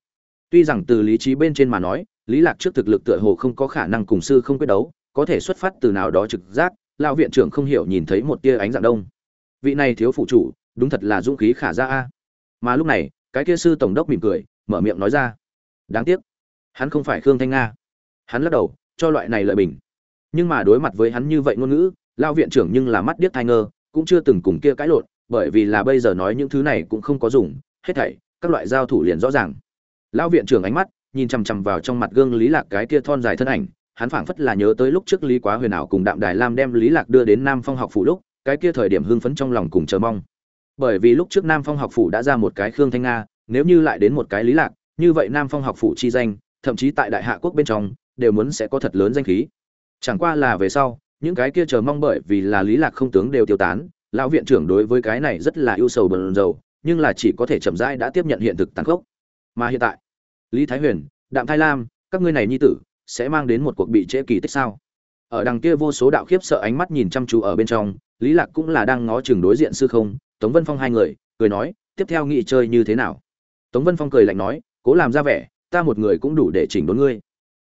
tuy rằng từ lý trí bên trên mà nói, lý lạc trước thực lực tựa hồ không có khả năng cùng sư không quyết đấu, có thể xuất phát từ nào đó trực giác, lão viện trưởng không hiểu nhìn thấy một tia ánh dạng đông. Vị này thiếu phụ chủ, đúng thật là dũng khí khả ra a. Mà lúc này, cái kia sư tổng đốc mỉm cười, mở miệng nói ra. Đáng tiếc, hắn không phải khương thanh nga. Hắn lắc đầu, cho loại này lợi bình. Nhưng mà đối mặt với hắn như vậy ngôn ngữ, lão viện trưởng nhưng là mắt điếc tai ngơ, cũng chưa từng cùng kia cãi lộn, bởi vì là bây giờ nói những thứ này cũng không có dùng, hết thảy, các loại giao thủ liền rõ ràng lão viện trưởng ánh mắt nhìn chằm chằm vào trong mặt gương lý lạc cái kia thon dài thân ảnh, hắn phảng phất là nhớ tới lúc trước lý quá huyền ảo cùng đạm đài lam đem lý lạc đưa đến nam phong học phủ lúc, cái kia thời điểm hưng phấn trong lòng cùng chờ mong. Bởi vì lúc trước nam phong học phủ đã ra một cái khương thanh nga, nếu như lại đến một cái lý lạc, như vậy nam phong học phủ chi danh, thậm chí tại đại hạ quốc bên trong, đều muốn sẽ có thật lớn danh khí. Chẳng qua là về sau, những cái kia chờ mong bởi vì là lý lạc không tướng đều tiêu tán, lão viện trưởng đối với cái này rất là ưu sầu bần dầu nhưng là chỉ có thể chậm rãi đã tiếp nhận hiện thực tàn khốc mà hiện tại, lý thái huyền, đạm thái lam, các ngươi này nhi tử, sẽ mang đến một cuộc bị trễ kỳ tích sao? Ở đằng kia vô số đạo khiếp sợ ánh mắt nhìn chăm chú ở bên trong, lý lạc cũng là đang ngó chừng đối diện sư không, tống vân phong hai người, cười nói, tiếp theo nghị chơi như thế nào? Tống vân phong cười lạnh nói, cố làm ra vẻ, ta một người cũng đủ để chỉnh đốn ngươi.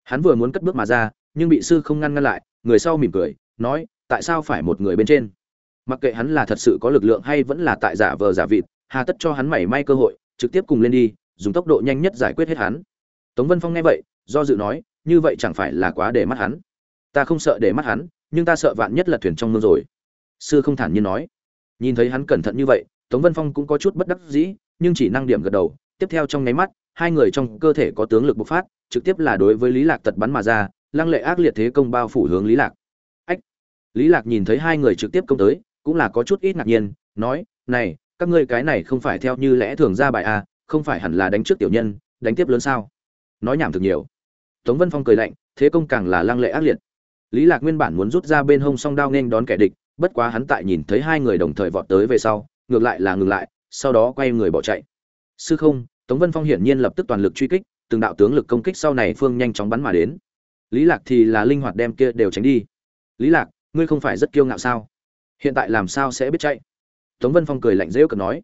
Hắn vừa muốn cất bước mà ra, nhưng bị sư không ngăn ngăn lại, người sau mỉm cười, nói, tại sao phải một người bên trên? Mặc kệ hắn là thật sự có lực lượng hay vẫn là tại giả vờ giả vịt, hà tất cho hắn mảy may cơ hội, trực tiếp cùng lên đi dùng tốc độ nhanh nhất giải quyết hết hắn. Tống vân phong nghe vậy, do dự nói, như vậy chẳng phải là quá để mắt hắn? Ta không sợ để mắt hắn, nhưng ta sợ vạn nhất là thuyền trong mương rồi. Sư không thản nhiên nói. Nhìn thấy hắn cẩn thận như vậy, tống vân phong cũng có chút bất đắc dĩ, nhưng chỉ năng điểm gật đầu. Tiếp theo trong nháy mắt, hai người trong cơ thể có tướng lực bộc phát, trực tiếp là đối với lý lạc tật bắn mà ra, lăng lệ ác liệt thế công bao phủ hướng lý lạc. Ách! Lý lạc nhìn thấy hai người trực tiếp công tới, cũng là có chút ít ngạc nhiên, nói, này, các ngươi cái này không phải theo như lẽ thường ra bài à không phải hẳn là đánh trước tiểu nhân, đánh tiếp lớn sao? Nói nhảm thực nhiều. Tống vân phong cười lạnh, thế công càng là lăng lệ ác liệt. Lý lạc nguyên bản muốn rút ra bên hông song đao nên đón kẻ địch, bất quá hắn tại nhìn thấy hai người đồng thời vọt tới về sau, ngược lại là ngừng lại, sau đó quay người bỏ chạy. Sư không, tống vân phong hiển nhiên lập tức toàn lực truy kích, từng đạo tướng lực công kích sau này phương nhanh chóng bắn mà đến. Lý lạc thì là linh hoạt đem kia đều tránh đi. Lý lạc, ngươi không phải rất kiêu ngạo sao? Hiện tại làm sao sẽ biết chạy? Tống vân phong cười lạnh rêu cực nói.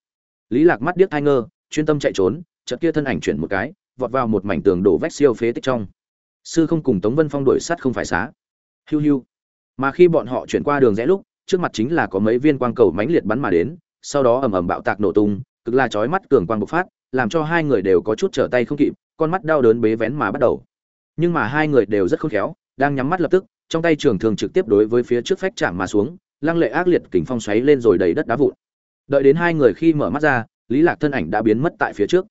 Lý lạc mắt điếc thai ngơ chuyên tâm chạy trốn, chợt kia thân ảnh chuyển một cái, vọt vào một mảnh tường đổ vách siêu phế tích trong. Sư không cùng tống vân phong đuổi sát không phải xá. Hiu hiu. Mà khi bọn họ chuyển qua đường rẽ lúc, trước mặt chính là có mấy viên quang cầu mãnh liệt bắn mà đến, sau đó ầm ầm bạo tạc nổ tung, cực là chói mắt cường quang bộc phát, làm cho hai người đều có chút trở tay không kịp, con mắt đau đớn bế vén mà bắt đầu. Nhưng mà hai người đều rất khôn khéo, đang nhắm mắt lập tức, trong tay trường thường trực tiếp đối với phía trước phách chạm mà xuống, lăng lệ ác liệt kình phong xoáy lên rồi đầy đất đá vụn. Đợi đến hai người khi mở mắt ra lý lạc thân ảnh đã biến mất tại phía trước.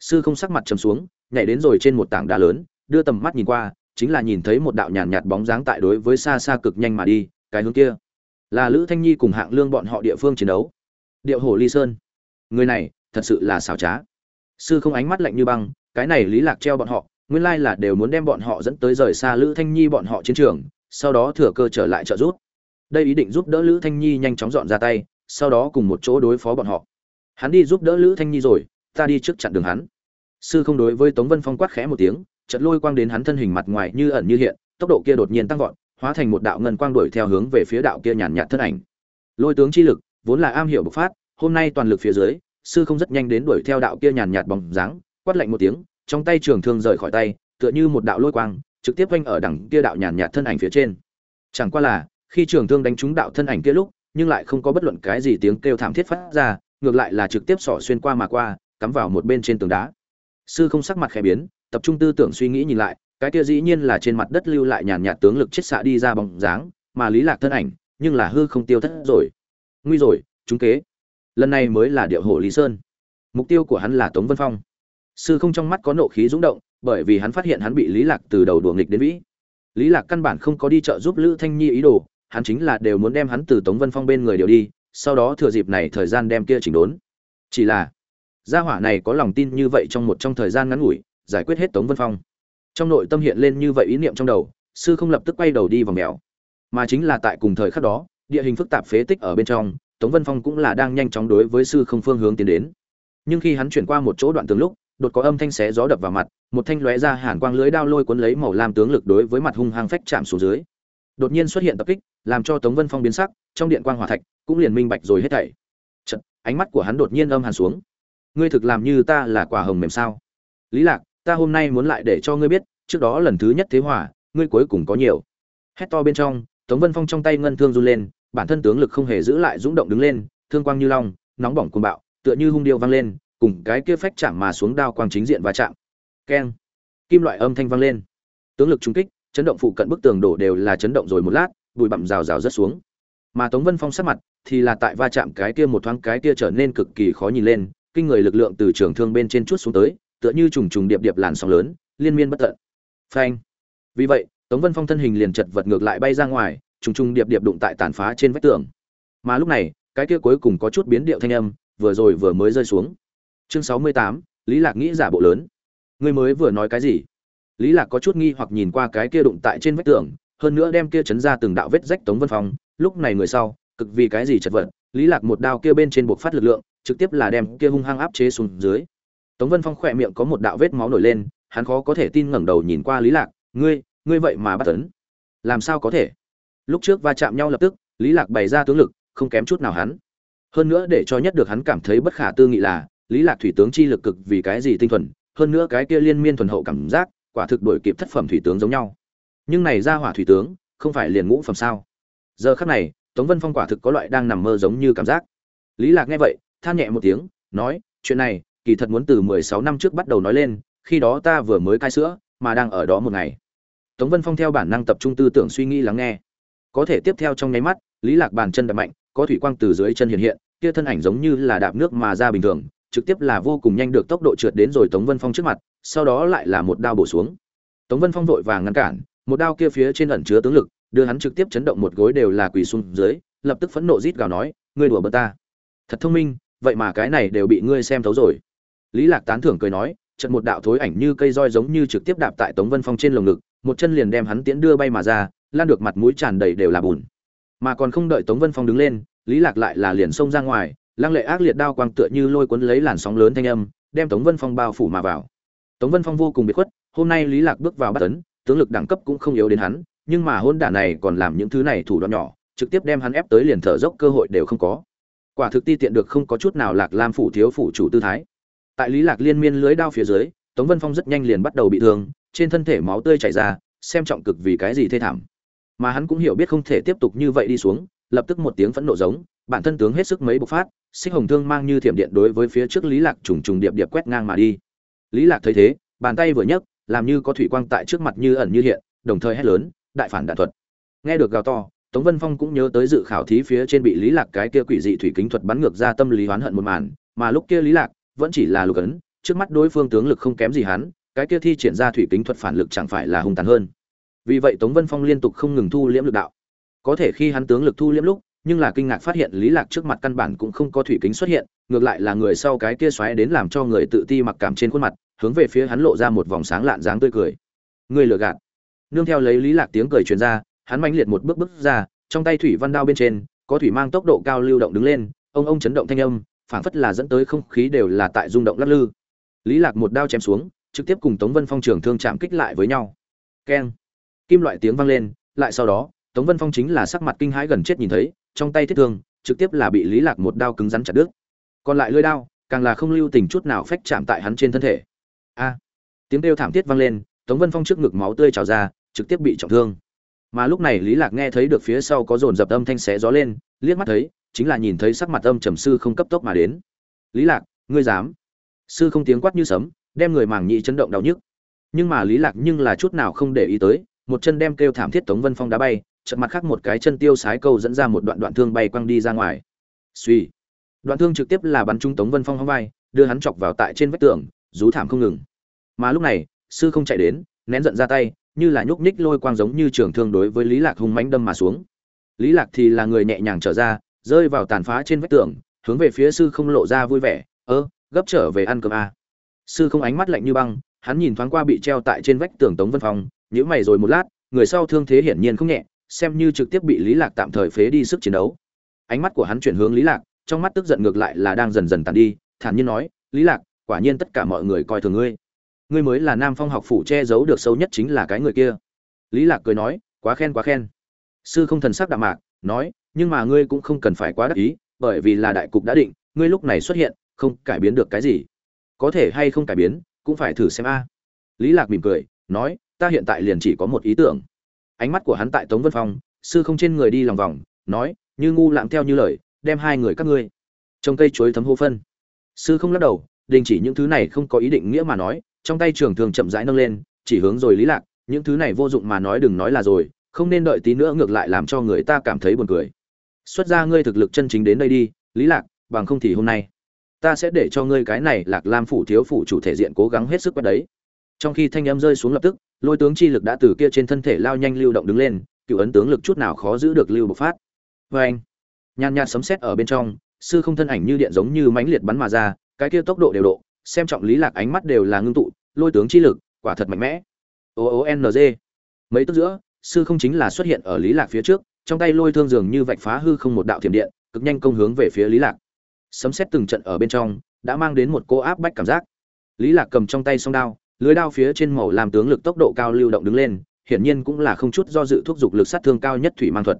Sư không sắc mặt trầm xuống, nhảy đến rồi trên một tảng đá lớn, đưa tầm mắt nhìn qua, chính là nhìn thấy một đạo nhàn nhạt bóng dáng tại đối với xa xa cực nhanh mà đi, cái hướng kia. Là lữ thanh nhi cùng hạng lương bọn họ địa phương chiến đấu. Điệu hồ ly sơn. Người này, thật sự là xảo trá. Sư không ánh mắt lạnh như băng, cái này lý lạc treo bọn họ, nguyên lai là đều muốn đem bọn họ dẫn tới rời xa lữ thanh nhi bọn họ chiến trường, sau đó thừa cơ trở lại trợ giúp. Đây ý định giúp đỡ lữ thanh nhi nhanh chóng dọn ra tay, sau đó cùng một chỗ đối phó bọn họ hắn đi giúp đỡ lữ thanh nhi rồi, ta đi trước chặn đường hắn. Sư không đối với tống vân phong quát khẽ một tiếng, chợt lôi quang đến hắn thân hình mặt ngoài như ẩn như hiện, tốc độ kia đột nhiên tăng vọt, hóa thành một đạo ngân quang đuổi theo hướng về phía đạo kia nhàn nhạt thân ảnh. Lôi tướng chi lực, vốn là am hiểu bộc phát, hôm nay toàn lực phía dưới, sư không rất nhanh đến đuổi theo đạo kia nhàn nhạt bóng dáng, quát lạnh một tiếng, trong tay trường thương rời khỏi tay, tựa như một đạo lôi quang, trực tiếp quanh ở đằng kia đạo nhàn nhạt thân ảnh phía trên. Chẳng qua là, khi trường thương đánh trúng đạo thân ảnh kia lúc, nhưng lại không có bất luận cái gì tiếng kêu thảm thiết phát ra ngược lại là trực tiếp xỏ xuyên qua mà qua, cắm vào một bên trên tường đá. Sư không sắc mặt khẽ biến, tập trung tư tưởng suy nghĩ nhìn lại, cái kia dĩ nhiên là trên mặt đất lưu lại nhàn nhạt tướng lực chết xạ đi ra bóng dáng, mà lý lạc thân ảnh, nhưng là hư không tiêu thất rồi. Nguy rồi chúng kế. Lần này mới là điệu hổ lý sơn. Mục tiêu của hắn là tống vân phong. Sư không trong mắt có nộ khí dũng động, bởi vì hắn phát hiện hắn bị lý lạc từ đầu đùa nghịch đến vĩ. Lý lạc căn bản không có đi trợ giúp lữ thanh nhi ý đồ, hắn chính là đều muốn đem hắn từ tống vân phong bên người điều đi sau đó thừa dịp này thời gian đem kia chỉnh đốn. Chỉ là, gia hỏa này có lòng tin như vậy trong một trong thời gian ngắn ngủi, giải quyết hết tống vân phong. Trong nội tâm hiện lên như vậy ý niệm trong đầu, sư không lập tức quay đầu đi vào mèo. Mà chính là tại cùng thời khắc đó, địa hình phức tạp phế tích ở bên trong, tống vân phong cũng là đang nhanh chóng đối với sư không phương hướng tiến đến. Nhưng khi hắn chuyển qua một chỗ đoạn tường lúc, đột có âm thanh xé gió đập vào mặt, một thanh lóe ra hàn quang lưới đao lôi cuốn lấy màu lam tướng lực đối với mặt hung hăng phách chạm xuống dưới. Đột nhiên xuất hiện tập kích, làm cho tống vân phong biến sắc, trong điện quang hỏa thạch cũng liền minh bạch rồi hết thảy. Chật, ánh mắt của hắn đột nhiên âm hàn xuống. Ngươi thực làm như ta là quả hồng mềm sao? Lý lạc ta hôm nay muốn lại để cho ngươi biết trước đó lần thứ nhất thế hỏa ngươi cuối cùng có nhiều. Hét to bên trong tống vân phong trong tay ngân thương run lên bản thân tướng lực không hề giữ lại dũng động đứng lên thương quang như long nóng bỏng cuồng bạo tựa như hung điêu vang lên cùng cái kia phách chạm mà xuống đao quang chính diện và chạm. Keng! Kim loại âm thanh vang lên. Tướng lực trung kích chấn động phụ cận bức tường đổ đều là chấn động rồi một lát bụi bặm rào rào rất xuống. Mà tống vân phong sát mặt thì là tại va chạm cái kia một thoáng cái kia trở nên cực kỳ khó nhìn lên, kinh người lực lượng từ trường thương bên trên chút xuống tới, tựa như trùng trùng điệp điệp làn sóng lớn, liên miên bất tận. Phanh. Vì vậy, tống vân phong thân hình liền chật vật ngược lại bay ra ngoài, trùng trùng điệp điệp đụng tại tàn phá trên vách tường. Mà lúc này, cái kia cuối cùng có chút biến điệu thanh âm, vừa rồi vừa mới rơi xuống. Chương sáu mươi tám, lý lạc nghĩ giả bộ lớn. Ngươi mới vừa nói cái gì? Lý lạc có chút nghi hoặc nhìn qua cái kia đụng tại trên vách tường, hơn nữa đem kia chấn ra từng đạo vết rách tống vân phong. Lúc này người sau cực vì cái gì chật vật, lý lạc một đao kia bên trên buộc phát lực lượng, trực tiếp là đem kia hung hăng áp chế xuống dưới. Tống vân phong khỏe miệng có một đạo vết máu nổi lên, hắn khó có thể tin ngẩng đầu nhìn qua lý lạc, ngươi ngươi vậy mà bắt tấn làm sao có thể? Lúc trước va chạm nhau lập tức, lý lạc bày ra tướng lực, không kém chút nào hắn. Hơn nữa để cho nhất được hắn cảm thấy bất khả tư nghị là, lý lạc thủy tướng chi lực cực vì cái gì tinh thuần, hơn nữa cái kia liên miên thuần hậu cảm giác, quả thực đổi kịp thất phẩm thủy tướng giống nhau. Nhưng này ra hỏa thủy tướng, không phải liền ngũ phẩm sao? Giờ khắc này tống vân phong quả thực có loại đang nằm mơ giống như cảm giác. Lý lạc nghe vậy, than nhẹ một tiếng, nói, chuyện này, kỳ thật muốn từ 16 năm trước bắt đầu nói lên, khi đó ta vừa mới cai sữa, mà đang ở đó một ngày. Tống vân phong theo bản năng tập trung tư tưởng suy nghĩ lắng nghe. Có thể tiếp theo trong nháy mắt, lý lạc bàn chân đập mạnh, có thủy quang từ dưới chân hiện hiện, kia thân ảnh giống như là đạp nước mà ra bình thường, trực tiếp là vô cùng nhanh được tốc độ trượt đến rồi tống vân phong trước mặt, sau đó lại là một đao bổ xuống. Tống vân phong vội vàng ngăn cản, một đao kia phía trên ẩn chứa tướng lực đưa hắn trực tiếp chấn động một gối đều là quỳ xuống dưới, lập tức phẫn nộ rít gào nói, ngươi đùa bỡn ta. Thật thông minh, vậy mà cái này đều bị ngươi xem thấu rồi. Lý lạc tán thưởng cười nói, trận một đạo thối ảnh như cây roi giống như trực tiếp đạp tại tống vân phong trên lồng ngực, một chân liền đem hắn tiễn đưa bay mà ra, lan được mặt mũi tràn đầy đều là bùn. Mà còn không đợi tống vân phong đứng lên, lý lạc lại là liền xông ra ngoài, lăng lệ ác liệt đao quang tựa như lôi cuốn lấy làn sóng lớn thanh âm, đem tống vân phong bao phủ mà vào. Tống vân phong vô cùng biệt khuất, hôm nay lý lạc bước vào bắt tấn, tướng lực đẳng cấp cũng không yếu đến hắn nhưng mà hôn đản này còn làm những thứ này thủ đoạn nhỏ, trực tiếp đem hắn ép tới liền thở dốc cơ hội đều không có. Quả thực ti tiện được không có chút nào lạc lam phủ thiếu phủ chủ tư thái. Tại lý lạc liên miên lưới đao phía dưới, tống vân phong rất nhanh liền bắt đầu bị thương, trên thân thể máu tươi chảy ra, xem trọng cực vì cái gì thê thảm. Mà hắn cũng hiểu biết không thể tiếp tục như vậy đi xuống, lập tức một tiếng phẫn nộ giống, bản thân tướng hết sức mấy bộc phát, xích hồng thương mang như thiểm điện đối với phía trước lý lạc trùng trùng điệp điệp quét ngang mà đi. Lý lạc thấy thế, bàn tay vừa nhấc, làm như có thủy quang tại trước mặt như ẩn như hiện, đồng thời hét lớn đại phản đạn thuật. Nghe được gào to, tống vân phong cũng nhớ tới dự khảo thí phía trên bị lý lạc cái kia quỷ dị thủy kính thuật bắn ngược ra tâm lý hoán hận một màn, mà lúc kia lý lạc vẫn chỉ là lục ấn, trước mắt đối phương tướng lực không kém gì hắn, cái kia thi triển ra thủy kính thuật phản lực chẳng phải là hung tàn hơn. Vì vậy tống vân phong liên tục không ngừng thu liễm lực đạo. Có thể khi hắn tướng lực thu liễm lúc, nhưng là kinh ngạc phát hiện lý lạc trước mặt căn bản cũng không có thủy kính xuất hiện, ngược lại là người sau cái kia xoáy đến làm cho người tự ti mặc cảm trên khuôn mặt, hướng về phía hắn lộ ra một vòng sáng lạn dáng tươi cười. Người lừa gạt nương theo lấy lý lạc tiếng cười truyền ra, hắn mãnh liệt một bước bước ra, trong tay thủy văn đao bên trên, có thủy mang tốc độ cao lưu động đứng lên, ông ông chấn động thanh âm, phảng phất là dẫn tới không khí đều là tại rung động lắc lư. Lý lạc một đao chém xuống, trực tiếp cùng tống vân phong trường thương chạm kích lại với nhau. Keng! Kim loại tiếng vang lên, lại sau đó, tống vân phong chính là sắc mặt kinh hãi gần chết nhìn thấy, trong tay thiết thương, trực tiếp là bị lý lạc một đao cứng rắn chặt đứt. Còn lại lưỡi đao, càng là không lưu tình chút nào phách chạm tại hắn trên thân thể. A! Tiếng kêu thảm thiết vang lên tống vân phong trước ngực máu tươi trào ra, trực tiếp bị trọng thương. Mà lúc này lý lạc nghe thấy được phía sau có dồn dập âm thanh xé gió lên, liếc mắt thấy, chính là nhìn thấy sắc mặt âm trầm sư không cấp tốc mà đến. Lý lạc, ngươi dám? Sư không tiếng quát như sấm, đem người màng nhĩ chấn động đau nhức. Nhưng mà lý lạc nhưng là chút nào không để ý tới, một chân đem kêu thảm thiết tống vân phong đá bay, chợt mặt khác một cái chân tiêu sái câu dẫn ra một đoạn đoạn thương bay quăng đi ra ngoài. Suy đoạn thương trực tiếp là bắn trúng tống vân phong hông vai, đưa hắn chọc vào tại trên vách tường, rú thảm không ngừng. Mà lúc này sư không chạy đến, nén giận ra tay, như là nhúc nhích lôi quang giống như trường thương đối với lý lạc hung mãnh đâm mà xuống. Lý lạc thì là người nhẹ nhàng trở ra, rơi vào tàn phá trên vách tường, hướng về phía sư không lộ ra vui vẻ, ơ, gấp trở về ăn cơm a sư không ánh mắt lạnh như băng, hắn nhìn thoáng qua bị treo tại trên vách tường tống vân phong, nhíu mày rồi một lát, người sau thương thế hiển nhiên không nhẹ, xem như trực tiếp bị lý lạc tạm thời phế đi sức chiến đấu. Ánh mắt của hắn chuyển hướng lý lạc, trong mắt tức giận ngược lại là đang dần dần tàn đi, thản nhiên nói, lý lạc, quả nhiên tất cả mọi người coi thường ngươi ngươi mới là nam phong học phủ che giấu được sâu nhất chính là cái người kia. Lý lạc cười nói, quá khen quá khen. Sư không thần sắc đạm mạc, nói, nhưng mà ngươi cũng không cần phải quá đắc ý, bởi vì là đại cục đã định, ngươi lúc này xuất hiện, không cải biến được cái gì. Có thể hay không cải biến, cũng phải thử xem a. Lý lạc mỉm cười, nói, ta hiện tại liền chỉ có một ý tưởng. Ánh mắt của hắn tại tống vân phong, sư không trên người đi lòng vòng, nói, như ngu lạng theo như lời, đem hai người các ngươi. Trong cây chuối thấm hô phân. Sư không lắc đầu, đình chỉ những thứ này không có ý định nghĩa mà nói trong tay trường thường chậm rãi nâng lên, chỉ hướng rồi lý lạc, những thứ này vô dụng mà nói đừng nói là rồi, không nên đợi tí nữa ngược lại làm cho người ta cảm thấy buồn cười. Xuất ra ngươi thực lực chân chính đến đây đi, lý lạc, bằng không thì hôm nay, ta sẽ để cho ngươi cái này lạc lam phủ thiếu phủ chủ thể diện cố gắng hết sức quét đấy. Trong khi thanh âm rơi xuống lập tức, lôi tướng chi lực đã từ kia trên thân thể lao nhanh lưu động đứng lên, cựu ấn tướng lực chút nào khó giữ được lưu bộc phát. Vê anh, nhàn nhạt sấm sét ở bên trong, sư không thân ảnh như điện giống như mãnh liệt bắn mà ra, cái kia tốc độ đều độ xem trọng lý lạc ánh mắt đều là ngưng tụ, lôi tướng chi lực, quả thật mạnh mẽ. O o n g. Mấy tức giữa, sư không chính là xuất hiện ở lý lạc phía trước, trong tay lôi thương dường như vạch phá hư không một đạo thiểm điện, cực nhanh công hướng về phía lý lạc. Sấm sét từng trận ở bên trong, đã mang đến một cô áp bách cảm giác. Lý lạc cầm trong tay song đao, lưới đao phía trên màu làm tướng lực tốc độ cao lưu động đứng lên, hiển nhiên cũng là không chút do dự thúc giục lực sát thương cao nhất thủy mang thuật.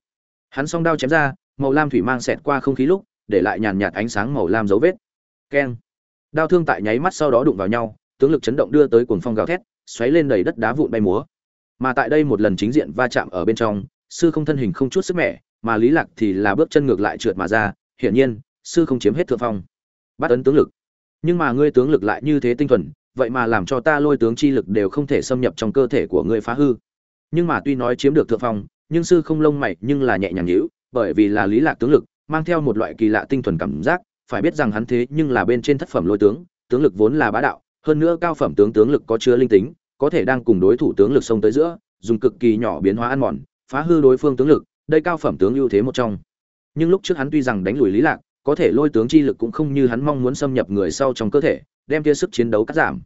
Hắn song đao chém ra, màu lam thủy mang xẹt qua không khí lúc, để lại nhàn nhạt ánh sáng màu lam dấu vết. Keng đao thương tại nháy mắt sau đó đụng vào nhau, tướng lực chấn động đưa tới cuồng phong gào thét, xoáy lên đầy đất đá vụn bay múa. Mà tại đây một lần chính diện va chạm ở bên trong, sư không thân hình không chút sức mẻ, mà lý lạc thì là bước chân ngược lại trượt mà ra, hiển nhiên, sư không chiếm hết thượng phong. Bắt ấn tướng lực. Nhưng mà ngươi tướng lực lại như thế tinh thuần, vậy mà làm cho ta lôi tướng chi lực đều không thể xâm nhập trong cơ thể của ngươi phá hư. Nhưng mà tuy nói chiếm được thượng phong, nhưng sư không lông mày nhưng là nhẹ nhàng nhíu, bởi vì là lý lạc tướng lực, mang theo một loại kỳ lạ tinh thuần cảm giác phải biết rằng hắn thế nhưng là bên trên thất phẩm lôi tướng tướng lực vốn là bá đạo, hơn nữa cao phẩm tướng tướng lực có chứa linh tính, có thể đang cùng đối thủ tướng lực xông tới giữa, dùng cực kỳ nhỏ biến hóa ăn mòn, phá hư đối phương tướng lực, đây cao phẩm tướng ưu thế một trong. Nhưng lúc trước hắn tuy rằng đánh lùi lý lạc, có thể lôi tướng chi lực cũng không như hắn mong muốn xâm nhập người sau trong cơ thể, đem kia sức chiến đấu cắt giảm.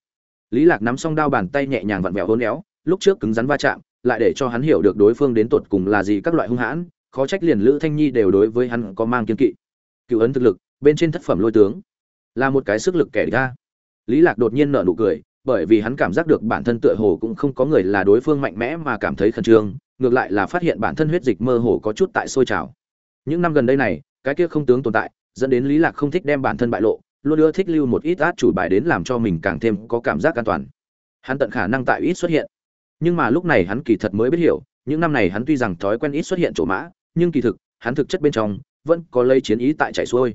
Lý lạc nắm song đao bàn tay nhẹ nhàng vặn vẹo hôn éo, lúc trước cứng rắn va chạm, lại để cho hắn hiểu được đối phương đến tột cùng là gì các loại hung hãn, khó trách liền lữ thanh nhi đều đối với hắn có mang kiên kỵ. Cựu ấn thực lực bên trên thất phẩm lôi tướng. Là một cái sức lực kẻ ra lý lạc đột nhiên nở nụ cười, bởi vì hắn cảm giác được bản thân tựa hồ cũng không có người là đối phương mạnh mẽ mà cảm thấy khẩn trương, ngược lại là phát hiện bản thân huyết dịch mơ hồ có chút tại sôi trào. Những năm gần đây này, cái kia không tướng tồn tại, dẫn đến lý lạc không thích đem bản thân bại lộ, luôn ưa thích lưu một ít át chủ bài đến làm cho mình càng thêm có cảm giác an toàn. Hắn tận khả năng tại ít xuất hiện. Nhưng mà lúc này hắn kỳ thật mới biết hiểu, những năm này hắn tuy rằng thói quen ít xuất hiện chỗ mã, nhưng kỳ thực, hắn thực chất bên trong, vẫn có lấy chiến ý tại chạy xuôi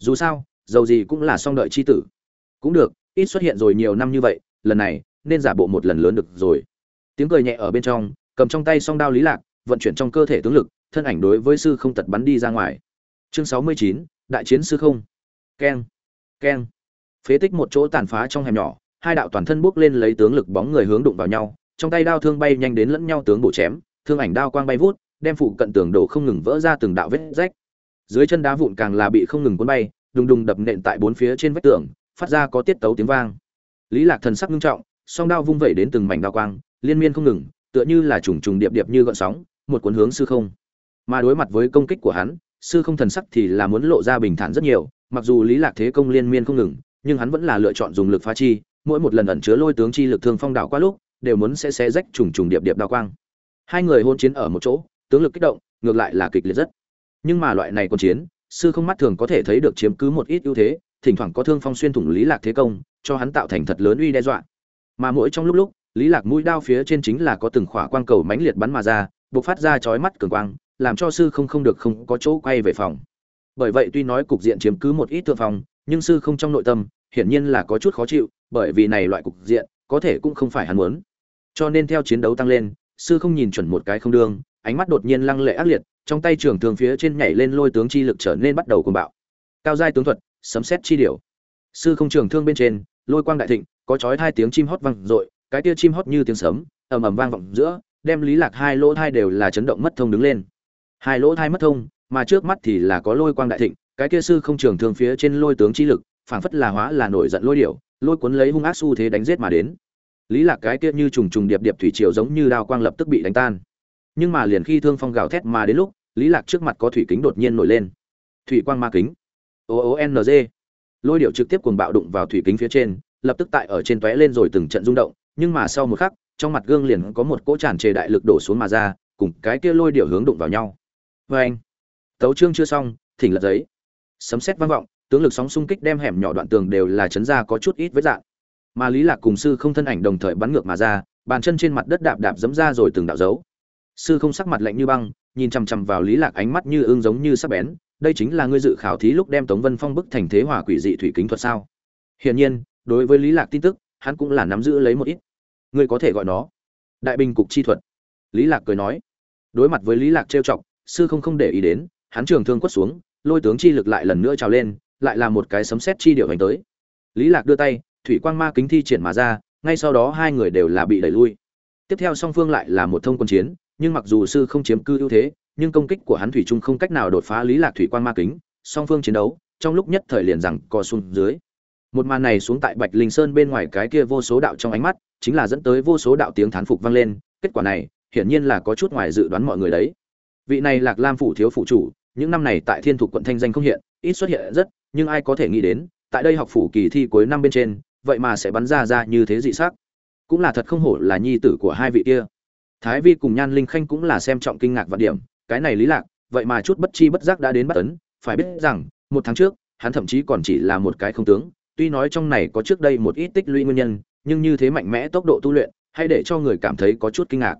dù sao, dầu gì cũng là song đợi chi tử. Cũng được, ít xuất hiện rồi nhiều năm như vậy, lần này, nên giả bộ một lần lớn được rồi. Tiếng cười nhẹ ở bên trong, cầm trong tay song đao lý lạc, vận chuyển trong cơ thể tướng lực, thân ảnh đối với sư không tật bắn đi ra ngoài. Chương sáu mươi chín, đại chiến sư không. Keng keng. Phế tích một chỗ tàn phá trong hẻm nhỏ, hai đạo toàn thân bước lên lấy tướng lực bóng người hướng đụng vào nhau, trong tay đao thương bay nhanh đến lẫn nhau tướng bổ chém, thương ảnh đao quang bay vút, đem phụ cận tường đổ không ngừng vỡ ra từng đạo vết rách dưới chân đá vụn càng là bị không ngừng cuốn bay, đùng đùng đập nện tại bốn phía trên vách tường, phát ra có tiết tấu tiếng vang. Lý lạc thần sắc nghiêm trọng, song đao vung vẩy đến từng mảnh đao quang, liên miên không ngừng, tựa như là trùng trùng điệp điệp như gợn sóng, một cuốn hướng sư không. Mà đối mặt với công kích của hắn, sư không thần sắc thì là muốn lộ ra bình thản rất nhiều, mặc dù lý lạc thế công liên miên không ngừng, nhưng hắn vẫn là lựa chọn dùng lực phá chi, mỗi một lần ẩn chứa lôi tướng chi lực thương phong đảo qua lúc, đều muốn sẽ xé rách trùng trùng điệp điệp đao quang. Hai người hôn chiến ở một chỗ, tướng lực kích động, ngược lại là kịch liệt rất nhưng mà loại này quân chiến, sư không mắt thường có thể thấy được chiếm cứ một ít ưu thế, thỉnh thoảng có thương phong xuyên thủng lý lạc thế công, cho hắn tạo thành thật lớn uy đe dọa. Mà mỗi trong lúc lúc, lý lạc mũi đao phía trên chính là có từng khỏa quang cầu mãnh liệt bắn mà ra, bộc phát ra chói mắt cường quang, làm cho sư không không được không có chỗ quay về phòng. Bởi vậy tuy nói cục diện chiếm cứ một ít thượng phòng nhưng sư không trong nội tâm, hiển nhiên là có chút khó chịu, bởi vì này loại cục diện, có thể cũng không phải hắn muốn. Cho nên theo chiến đấu tăng lên, sư không nhìn chuẩn một cái không đương ánh mắt đột nhiên lăng lệ ác liệt, trong tay trường thương phía trên nhảy lên lôi tướng chi lực trở nên bắt đầu cuồng bạo. Cao giai tướng thuật, sấm xét chi điều sư không trường thương bên trên, lôi quang đại thịnh, có chói hai tiếng chim hót vang dội, cái tia chim hót như tiếng sấm, ầm ầm vang vọng giữa, đem lý lạc hai lỗ thai đều là chấn động mất thông đứng lên. Hai lỗ thai mất thông, mà trước mắt thì là có lôi quang đại thịnh, cái kia sư không trường thương phía trên lôi tướng chi lực, phảng phất là hóa là nổi giận lôi điểu, lôi cuốn lấy hung ác xu thế đánh giết mà đến. Lý lạc cái kia như trùng trùng điệp điệp thủy triều giống như đao quang lập tức bị đánh tan nhưng mà liền khi thương phong gào thét mà đến lúc, lý lạc trước mặt có thủy kính đột nhiên nổi lên. Thủy quang ma kính. O o n g. Lôi điệu trực tiếp cuồng bạo đụng vào thủy kính phía trên, lập tức tại ở trên tóe lên rồi từng trận rung động, nhưng mà sau một khắc, trong mặt gương liền có một cỗ tràn trề đại lực đổ xuống mà ra, cùng cái kia lôi điệu hướng đụng vào nhau. Vê anh. Tấu chương chưa xong, thỉnh lật giấy. Sấm sét vang vọng, tướng lực sóng xung kích đem hẻm nhỏ đoạn tường đều là chấn ra có chút ít vết dạng mà lý lạc cùng sư không thân ảnh đồng thời bắn ngược mà ra, bàn chân trên mặt đất đạp đạp dẫm ra rồi từng đạo dấu sư không sắc mặt lạnh như băng, nhìn chằm chằm vào lý lạc ánh mắt như ương giống như sắc bén, đây chính là ngươi dự khảo thí lúc đem tống vân phong bức thành thế hỏa quỷ dị thủy kính thuật sao? Hiển nhiên, đối với lý lạc tin tức, hắn cũng là nắm giữ lấy một ít. Ngươi có thể gọi nó đại bình cục chi thuật. Lý lạc cười nói. Đối mặt với lý lạc trêu chọc, sư không không để ý đến, hắn trường thương quất xuống, lôi tướng chi lực lại lần nữa trào lên, lại là một cái sấm sét chi điệu hành tới. Lý lạc đưa tay, thủy quang ma kính thi triển mà ra, ngay sau đó hai người đều là bị đẩy lui. Tiếp theo song phương lại là một thông quân chiến nhưng mặc dù sư không chiếm cư ưu thế, nhưng công kích của hắn thủy trung không cách nào đột phá lý lạc thủy quan ma kính, song phương chiến đấu, trong lúc nhất thời liền rằng co xuống dưới. Một màn này xuống tại bạch linh sơn bên ngoài cái kia vô số đạo trong ánh mắt, chính là dẫn tới vô số đạo tiếng thán phục vang lên, kết quả này, hiển nhiên là có chút ngoài dự đoán mọi người đấy. Vị này lạc lam phủ thiếu phụ chủ, những năm này tại thiên thục quận thanh danh không hiện, ít xuất hiện rất, nhưng ai có thể nghĩ đến, tại đây học phủ kỳ thi cuối năm bên trên, vậy mà sẽ bắn ra ra như thế dị sắc. Cũng là thật không hổ là nhi tử của hai vị kia thái vi cùng nhan linh khanh cũng là xem trọng kinh ngạc và điểm, cái này lý lạc, vậy mà chút bất chi bất giác đã đến bắt tấn phải biết rằng, một tháng trước, hắn thậm chí còn chỉ là một cái không tướng, tuy nói trong này có trước đây một ít tích lũy nguyên nhân, nhưng như thế mạnh mẽ tốc độ tu luyện, hay để cho người cảm thấy có chút kinh ngạc.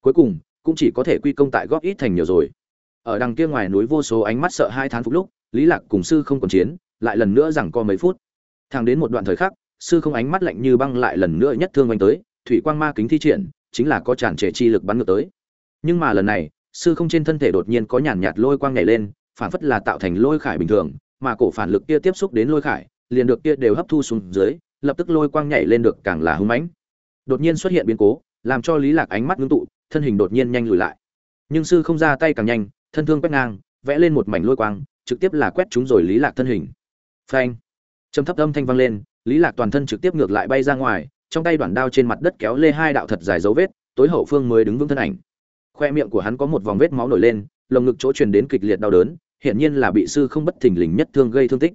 Cuối cùng, cũng chỉ có thể quy công tại góp ít thành nhiều rồi. Ở đằng kia ngoài núi vô số ánh mắt sợ hai tháng phục lúc, lý lạc cùng sư không còn chiến, lại lần nữa rằng co mấy phút. Thẳng đến một đoạn thời khắc, sư không ánh mắt lạnh như băng lại lần nữa nhất thương oanh tới, thủy quang ma kính thi triển chính là có tràn trề chi lực bắn ngược tới. Nhưng mà lần này, sư không trên thân thể đột nhiên có nhàn nhạt lôi quang nhảy lên, phản phất là tạo thành lôi khải bình thường, mà cổ phản lực kia tiếp xúc đến lôi khải, liền được kia đều hấp thu xuống dưới, lập tức lôi quang nhảy lên được càng là hung mãnh. Đột nhiên xuất hiện biến cố, làm cho lý lạc ánh mắt ngưng tụ, thân hình đột nhiên nhanh lùi lại. Nhưng sư không ra tay càng nhanh, thân thương quét ngang, vẽ lên một mảnh lôi quang, trực tiếp là quét chúng rồi lý lạc thân hình. Phanh! Trầm thấp âm thanh vang lên, lý lạc toàn thân trực tiếp ngược lại bay ra ngoài trong tay đoạn đao trên mặt đất kéo lê hai đạo thật dài dấu vết tối hậu phương mới đứng vững thân ảnh. Khoe miệng của hắn có một vòng vết máu nổi lên lồng ngực chỗ truyền đến kịch liệt đau đớn hiển nhiên là bị sư không bất thình lình nhất thương gây thương tích.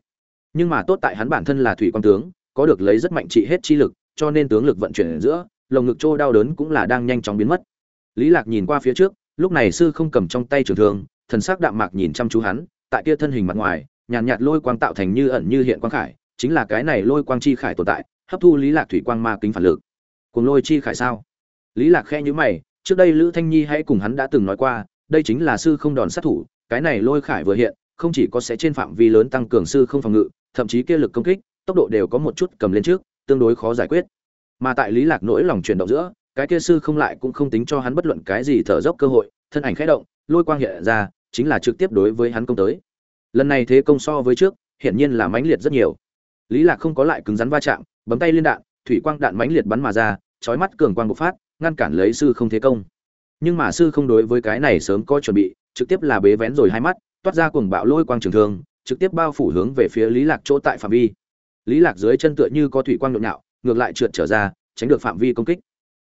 Nhưng mà tốt tại hắn bản thân là thủy quan tướng có được lấy rất mạnh trị hết chi lực cho nên tướng lực vận chuyển ở giữa lồng ngực chỗ đau đớn cũng là đang nhanh chóng biến mất. Lý lạc nhìn qua phía trước lúc này sư không cầm trong tay trường thương thần sắc đạm mạc nhìn chăm chú hắn tại kia thân hình mặt ngoài nhàn nhạt, nhạt lôi quang tạo thành như ẩn như hiện quang khải chính là cái này lôi quang chi khải tồn tại hấp thu lý lạc thủy quang ma kính phản lực. Cùng lôi chi khải sao? Lý lạc khe nhíu mày, trước đây lữ thanh nhi hãy cùng hắn đã từng nói qua, đây chính là sư không đòn sát thủ, cái này lôi khải vừa hiện, không chỉ có sẽ trên phạm vi lớn tăng cường sư không phòng ngự, thậm chí kia lực công kích, tốc độ đều có một chút cầm lên trước, tương đối khó giải quyết. Mà tại lý lạc nỗi lòng chuyển động giữa, cái kia sư không lại cũng không tính cho hắn bất luận cái gì thở dốc cơ hội, thân ảnh khẽ động, lôi quang hiện ra, chính là trực tiếp đối với hắn công tới. Lần này thế công so với trước, hiển nhiên là mãnh liệt rất nhiều. Lý lạc không có lại cứng rắn va chạm bấm tay liên đạn, thủy quang đạn mãnh liệt bắn mà ra trói mắt cường quang bộc phát, ngăn cản lấy sư không thế công. Nhưng mà sư không đối với cái này sớm có chuẩn bị, trực tiếp là bế vén rồi hai mắt, toát ra cuồng bạo lôi quang trường thương, trực tiếp bao phủ hướng về phía lý lạc chỗ tại phạm vi. Lý lạc dưới chân tựa như có thủy quang nhộn nhạo, ngược lại trượt trở ra, tránh được phạm vi công kích.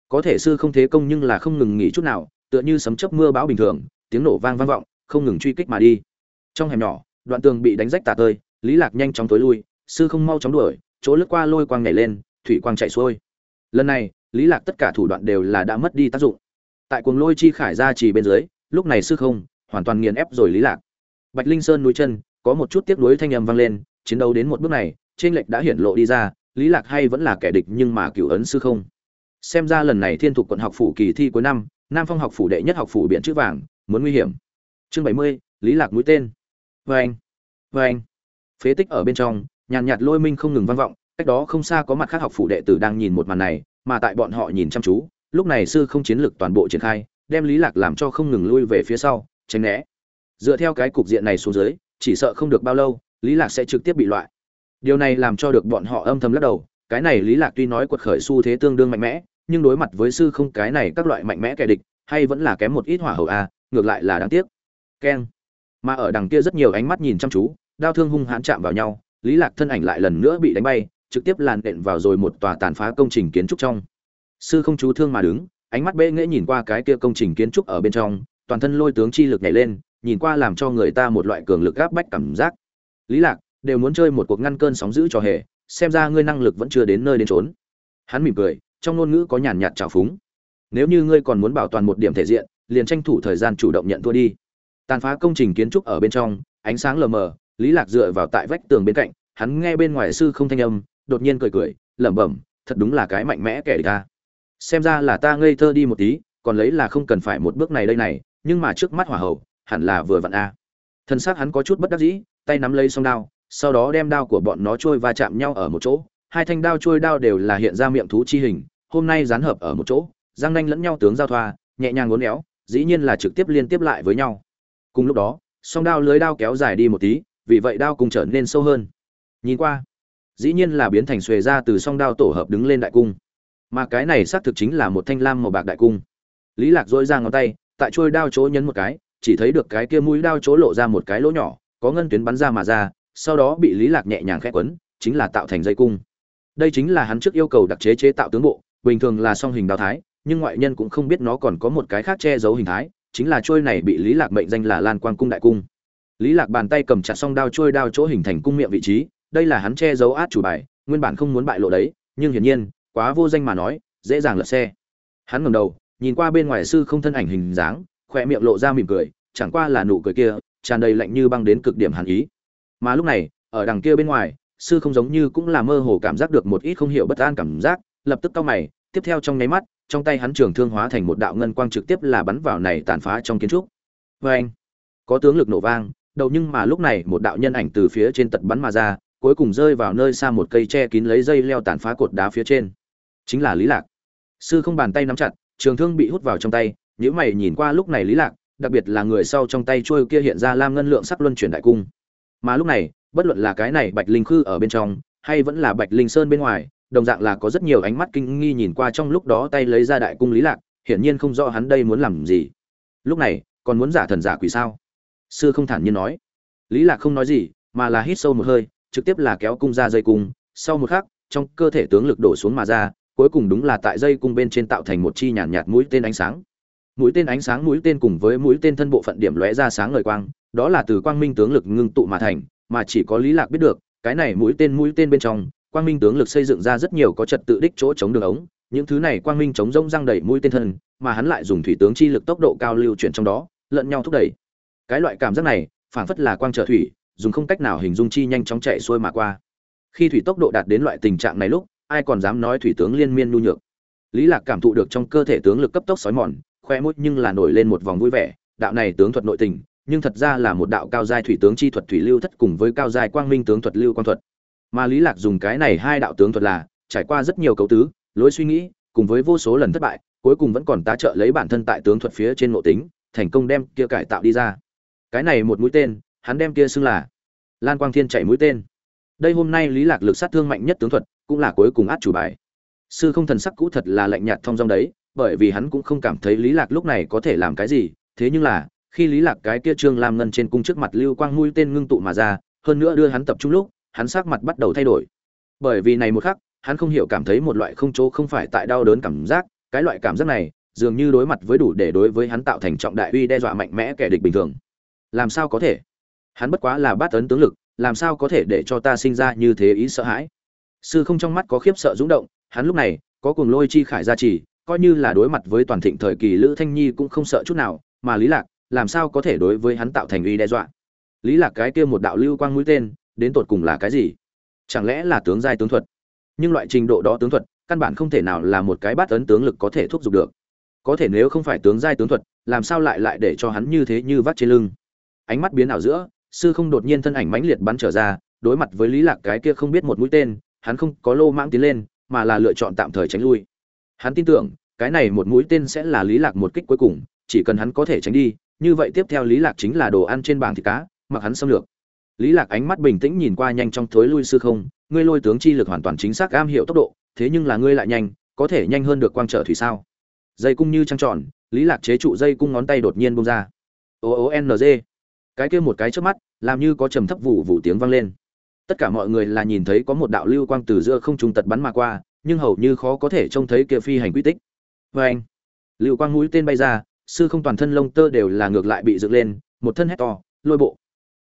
Có thể sư không thế công nhưng là không ngừng nghỉ chút nào, tựa như sấm chớp mưa bão bình thường, tiếng nổ vang vang vọng, không ngừng truy kích mà đi. Trong hẻm nhỏ, đoạn tường bị đánh rách tả tơi, lý lạc nhanh chóng tối lui, sư không mau chóng đuổi chỗ lướt qua lôi quang nhảy lên, thủy quang chạy xuôi. Lần này, lý lạc tất cả thủ đoạn đều là đã mất đi tác dụng. Tại cuồng lôi chi khải ra chỉ bên dưới, lúc này sư không, hoàn toàn nghiền ép rồi lý lạc. Bạch linh sơn núi chân, có một chút tiếc nuối thanh âm vang lên, chiến đấu đến một bước này, trên lệch đã hiển lộ đi ra, lý lạc hay vẫn là kẻ địch nhưng mà cửu ấn sư không. Xem ra lần này thiên thục quận học phủ kỳ thi cuối năm, nam phong học phủ đệ nhất học phủ biển chữ vàng, muốn nguy hiểm. Chương bảy mươi, lý lạc mũi tên. Vê anh vê anh phế tích ở bên trong nhàn nhạt lôi minh không ngừng vang vọng, cách đó không xa có mặt khác học phủ đệ tử đang nhìn một màn này, mà tại bọn họ nhìn chăm chú, lúc này sư không chiến lực toàn bộ triển khai, đem lý lạc làm cho không ngừng lui về phía sau, tránh né. Dựa theo cái cục diện này xuống dưới, chỉ sợ không được bao lâu, lý lạc sẽ trực tiếp bị loại. Điều này làm cho được bọn họ âm thầm lắc đầu, cái này lý lạc tuy nói quật khởi xu thế tương đương mạnh mẽ, nhưng đối mặt với sư không cái này các loại mạnh mẽ kẻ địch, hay vẫn là kém một ít hỏa hậu a, ngược lại là đáng tiếc. Keng. Mà ở đằng kia rất nhiều ánh mắt nhìn chăm chú, đao thương hung hãn chạm vào nhau lý lạc thân ảnh lại lần nữa bị đánh bay, trực tiếp làn đện vào rồi một tòa tàn phá công trình kiến trúc trong. Sư không chú thương mà đứng, ánh mắt bệ nghễ nhìn qua cái kia công trình kiến trúc ở bên trong, toàn thân lôi tướng chi lực nhảy lên, nhìn qua làm cho người ta một loại cường lực áp bách cảm giác. Lý lạc, đều muốn chơi một cuộc ngăn cơn sóng dữ cho hề, xem ra ngươi năng lực vẫn chưa đến nơi đến trốn hắn mỉm cười, trong ngôn ngữ có nhàn nhạt trào phúng. Nếu như ngươi còn muốn bảo toàn một điểm thể diện, liền tranh thủ thời gian chủ động nhận thua đi. Tàn phá công trình kiến trúc ở bên trong, ánh sáng lờ mờ lý lạc dựa vào tại vách tường bên cạnh, hắn nghe bên ngoài sư không thanh âm, đột nhiên cười cười, lẩm bẩm, thật đúng là cái mạnh mẽ kẻ địch ta xem ra là ta ngây thơ đi một tí, còn lấy là không cần phải một bước này đây này, nhưng mà trước mắt hỏa hậu hẳn là vừa vặn a. Thân xác hắn có chút bất đắc dĩ, tay nắm lấy song đao, sau đó đem đao của bọn nó trôi va chạm nhau ở một chỗ, hai thanh đao trôi đao đều là hiện ra miệng thú chi hình, hôm nay dán hợp ở một chỗ, răng nanh lẫn nhau tướng giao thoa, nhẹ nhàng uốn éo, dĩ nhiên là trực tiếp liên tiếp lại với nhau. Cùng lúc đó, song đao lưới đao kéo dài đi một tí vì vậy đao cùng trở nên sâu hơn. Nhìn qua, dĩ nhiên là biến thành xuề ra từ song đao tổ hợp đứng lên đại cung. Mà cái này xác thực chính là một thanh lam màu bạc đại cung. Lý lạc dỗi ra ngón tay, tại trôi đao chỗ nhấn một cái, chỉ thấy được cái kia mũi đao chỗ lộ ra một cái lỗ nhỏ, có ngân tuyến bắn ra mà ra, sau đó bị lý lạc nhẹ nhàng khẽ quấn, chính là tạo thành dây cung. Đây chính là hắn trước yêu cầu đặc chế chế tạo tướng bộ, bình thường là song hình đao thái, nhưng ngoại nhân cũng không biết nó còn có một cái khác che giấu hình thái, chính là trôi này bị lý lạc mệnh danh là lan quang cung đại cung lý lạc bàn tay cầm chặt song đao trôi đao chỗ hình thành cung miệng vị trí, đây là hắn che giấu át chủ bài, nguyên bản không muốn bại lộ đấy, nhưng hiển nhiên, quá vô danh mà nói, dễ dàng lật xe. Hắn ngẩng đầu, nhìn qua bên ngoài sư không thân ảnh hình dáng khoe miệng lộ ra mỉm cười, chẳng qua là nụ cười kia, tràn đầy lạnh như băng đến cực điểm hàn ý. Mà lúc này, ở đằng kia bên ngoài, sư không giống như cũng là mơ hồ cảm giác được một ít không hiểu bất an cảm giác, lập tức cau mày, tiếp theo trong nháy mắt, trong tay hắn trường thương hóa thành một đạo ngân quang trực tiếp là bắn vào này tàn phá trong kiến trúc. Vê anh có tướng lực nổ vang đầu nhưng mà lúc này một đạo nhân ảnh từ phía trên tật bắn mà ra, cuối cùng rơi vào nơi xa một cây tre kín lấy dây leo tàn phá cột đá phía trên. Chính là lý lạc. Sư không bàn tay nắm chặt, trường thương bị hút vào trong tay những mày nhìn qua lúc này lý lạc, đặc biệt là người sau trong tay trôi kia hiện ra lam ngân lượng sắc luân chuyển đại cung. Mà lúc này, bất luận là cái này bạch linh khư ở bên trong, hay vẫn là bạch linh sơn bên ngoài, đồng dạng là có rất nhiều ánh mắt kinh nghi nhìn qua trong lúc đó tay lấy ra đại cung lý lạc, hiển nhiên không rõ hắn đây muốn làm gì. Lúc này, còn muốn giả thần giả quỷ sao? Sư không thản nhiên nói. Lý lạc không nói gì mà là hít sâu một hơi trực tiếp là kéo cung ra dây cung. Sau một khắc trong cơ thể tướng lực đổ xuống mà ra cuối cùng đúng là tại dây cung bên trên tạo thành một chi nhàn nhạt, nhạt mũi tên ánh sáng. Mũi tên ánh sáng mũi tên cùng với mũi tên thân bộ phận điểm lóe ra sáng ngời quang đó là từ quang minh tướng lực ngưng tụ mà thành mà chỉ có lý lạc biết được cái này mũi tên mũi tên bên trong quang minh tướng lực xây dựng ra rất nhiều có trật tự đích chỗ chống đường ống. Những thứ này quang minh chống rông răng đẩy mũi tên thân mà hắn lại dùng thủy tướng chi lực tốc độ cao lưu chuyển trong đó lẫn nhau thúc đẩy cái loại cảm giác này, phảng phất là quang trở thủy, dùng không cách nào hình dung chi nhanh chóng chạy xuôi mà qua. Khi thủy tốc độ đạt đến loại tình trạng này lúc, ai còn dám nói thủy tướng liên miên nhu nhược. Lý lạc cảm thụ được trong cơ thể tướng lực cấp tốc sói mòn, khoe mũi nhưng là nổi lên một vòng vui vẻ, đạo này tướng thuật nội tình, nhưng thật ra là một đạo cao giai thủy tướng chi thuật thủy lưu thất cùng với cao giai quang minh tướng thuật lưu quang thuật. Mà lý lạc dùng cái này hai đạo tướng thuật là, trải qua rất nhiều cấu tứ, lối suy nghĩ, cùng với vô số lần thất bại, cuối cùng vẫn còn tá trợ lấy bản thân tại tướng thuật phía trên nội tính, thành công đem kia cải tạo đi ra cái này một mũi tên, hắn đem kia xưng là lan quang thiên chạy mũi tên. Đây hôm nay lý lạc lực sát thương mạnh nhất tướng thuật, cũng là cuối cùng át chủ bài. Sư không thần sắc cũ thật là lạnh nhạt thông dong đấy, bởi vì hắn cũng không cảm thấy lý lạc lúc này có thể làm cái gì, thế nhưng là, khi lý lạc cái kia trương lam ngân trên cung trước mặt lưu quang mũi tên ngưng tụ mà ra, hơn nữa đưa hắn tập trung lúc, hắn sắc mặt bắt đầu thay đổi. Bởi vì này một khắc, hắn không hiểu cảm thấy một loại không chỗ không phải tại đau đớn cảm giác, cái loại cảm giác này, dường như đối mặt với đủ để đối với hắn tạo thành trọng đại uy đe dọa mạnh mẽ kẻ địch bình thường làm sao có thể? Hắn bất quá là bát ấn tướng lực, làm sao có thể để cho ta sinh ra như thế ý sợ hãi? Sư không trong mắt có khiếp sợ rúng động, hắn lúc này có cùng lôi chi khải gia trì, coi như là đối mặt với toàn thịnh thời kỳ lữ thanh nhi cũng không sợ chút nào, mà lý lạc, làm sao có thể đối với hắn tạo thành uy đe dọa? Lý lạc cái kia một đạo lưu quang mũi tên, đến tột cùng là cái gì? Chẳng lẽ là tướng giai tướng thuật? Nhưng loại trình độ đó tướng thuật, căn bản không thể nào là một cái bát ấn tướng lực có thể thúc giục được. Có thể nếu không phải tướng giai tướng thuật, làm sao lại lại để cho hắn như thế như vắt trên lưng? Ánh mắt biến ảo giữa, sư không đột nhiên thân ảnh mãnh liệt bắn trở ra, đối mặt với lý lạc cái kia không biết một mũi tên, hắn không có lô mãng tiến lên, mà là lựa chọn tạm thời tránh lui. Hắn tin tưởng, cái này một mũi tên sẽ là lý lạc một kích cuối cùng, chỉ cần hắn có thể tránh đi, như vậy tiếp theo lý lạc chính là đồ ăn trên bàn thịt cá, mặc hắn xâm lược. Lý lạc ánh mắt bình tĩnh nhìn qua nhanh trong thối lui sư không, ngươi lôi tướng chi lực hoàn toàn chính xác am hiểu tốc độ, thế nhưng là ngươi lại nhanh, có thể nhanh hơn được quang trở thủy sao? Dây cung như trăng tròn, lý lạc chế trụ dây cung ngón tay đột nhiên bung ra. O o n g cái kia một cái trước mắt, làm như có trầm thấp vụ vụ tiếng vang lên. Tất cả mọi người là nhìn thấy có một đạo lưu quang từ giữa không trung tật bắn mà qua, nhưng hầu như khó có thể trông thấy kia phi hành quy tích. Vê anh, lưu quang mũi tên bay ra, sư không toàn thân lông tơ đều là ngược lại bị dựng lên, một thân hét to, lôi bộ.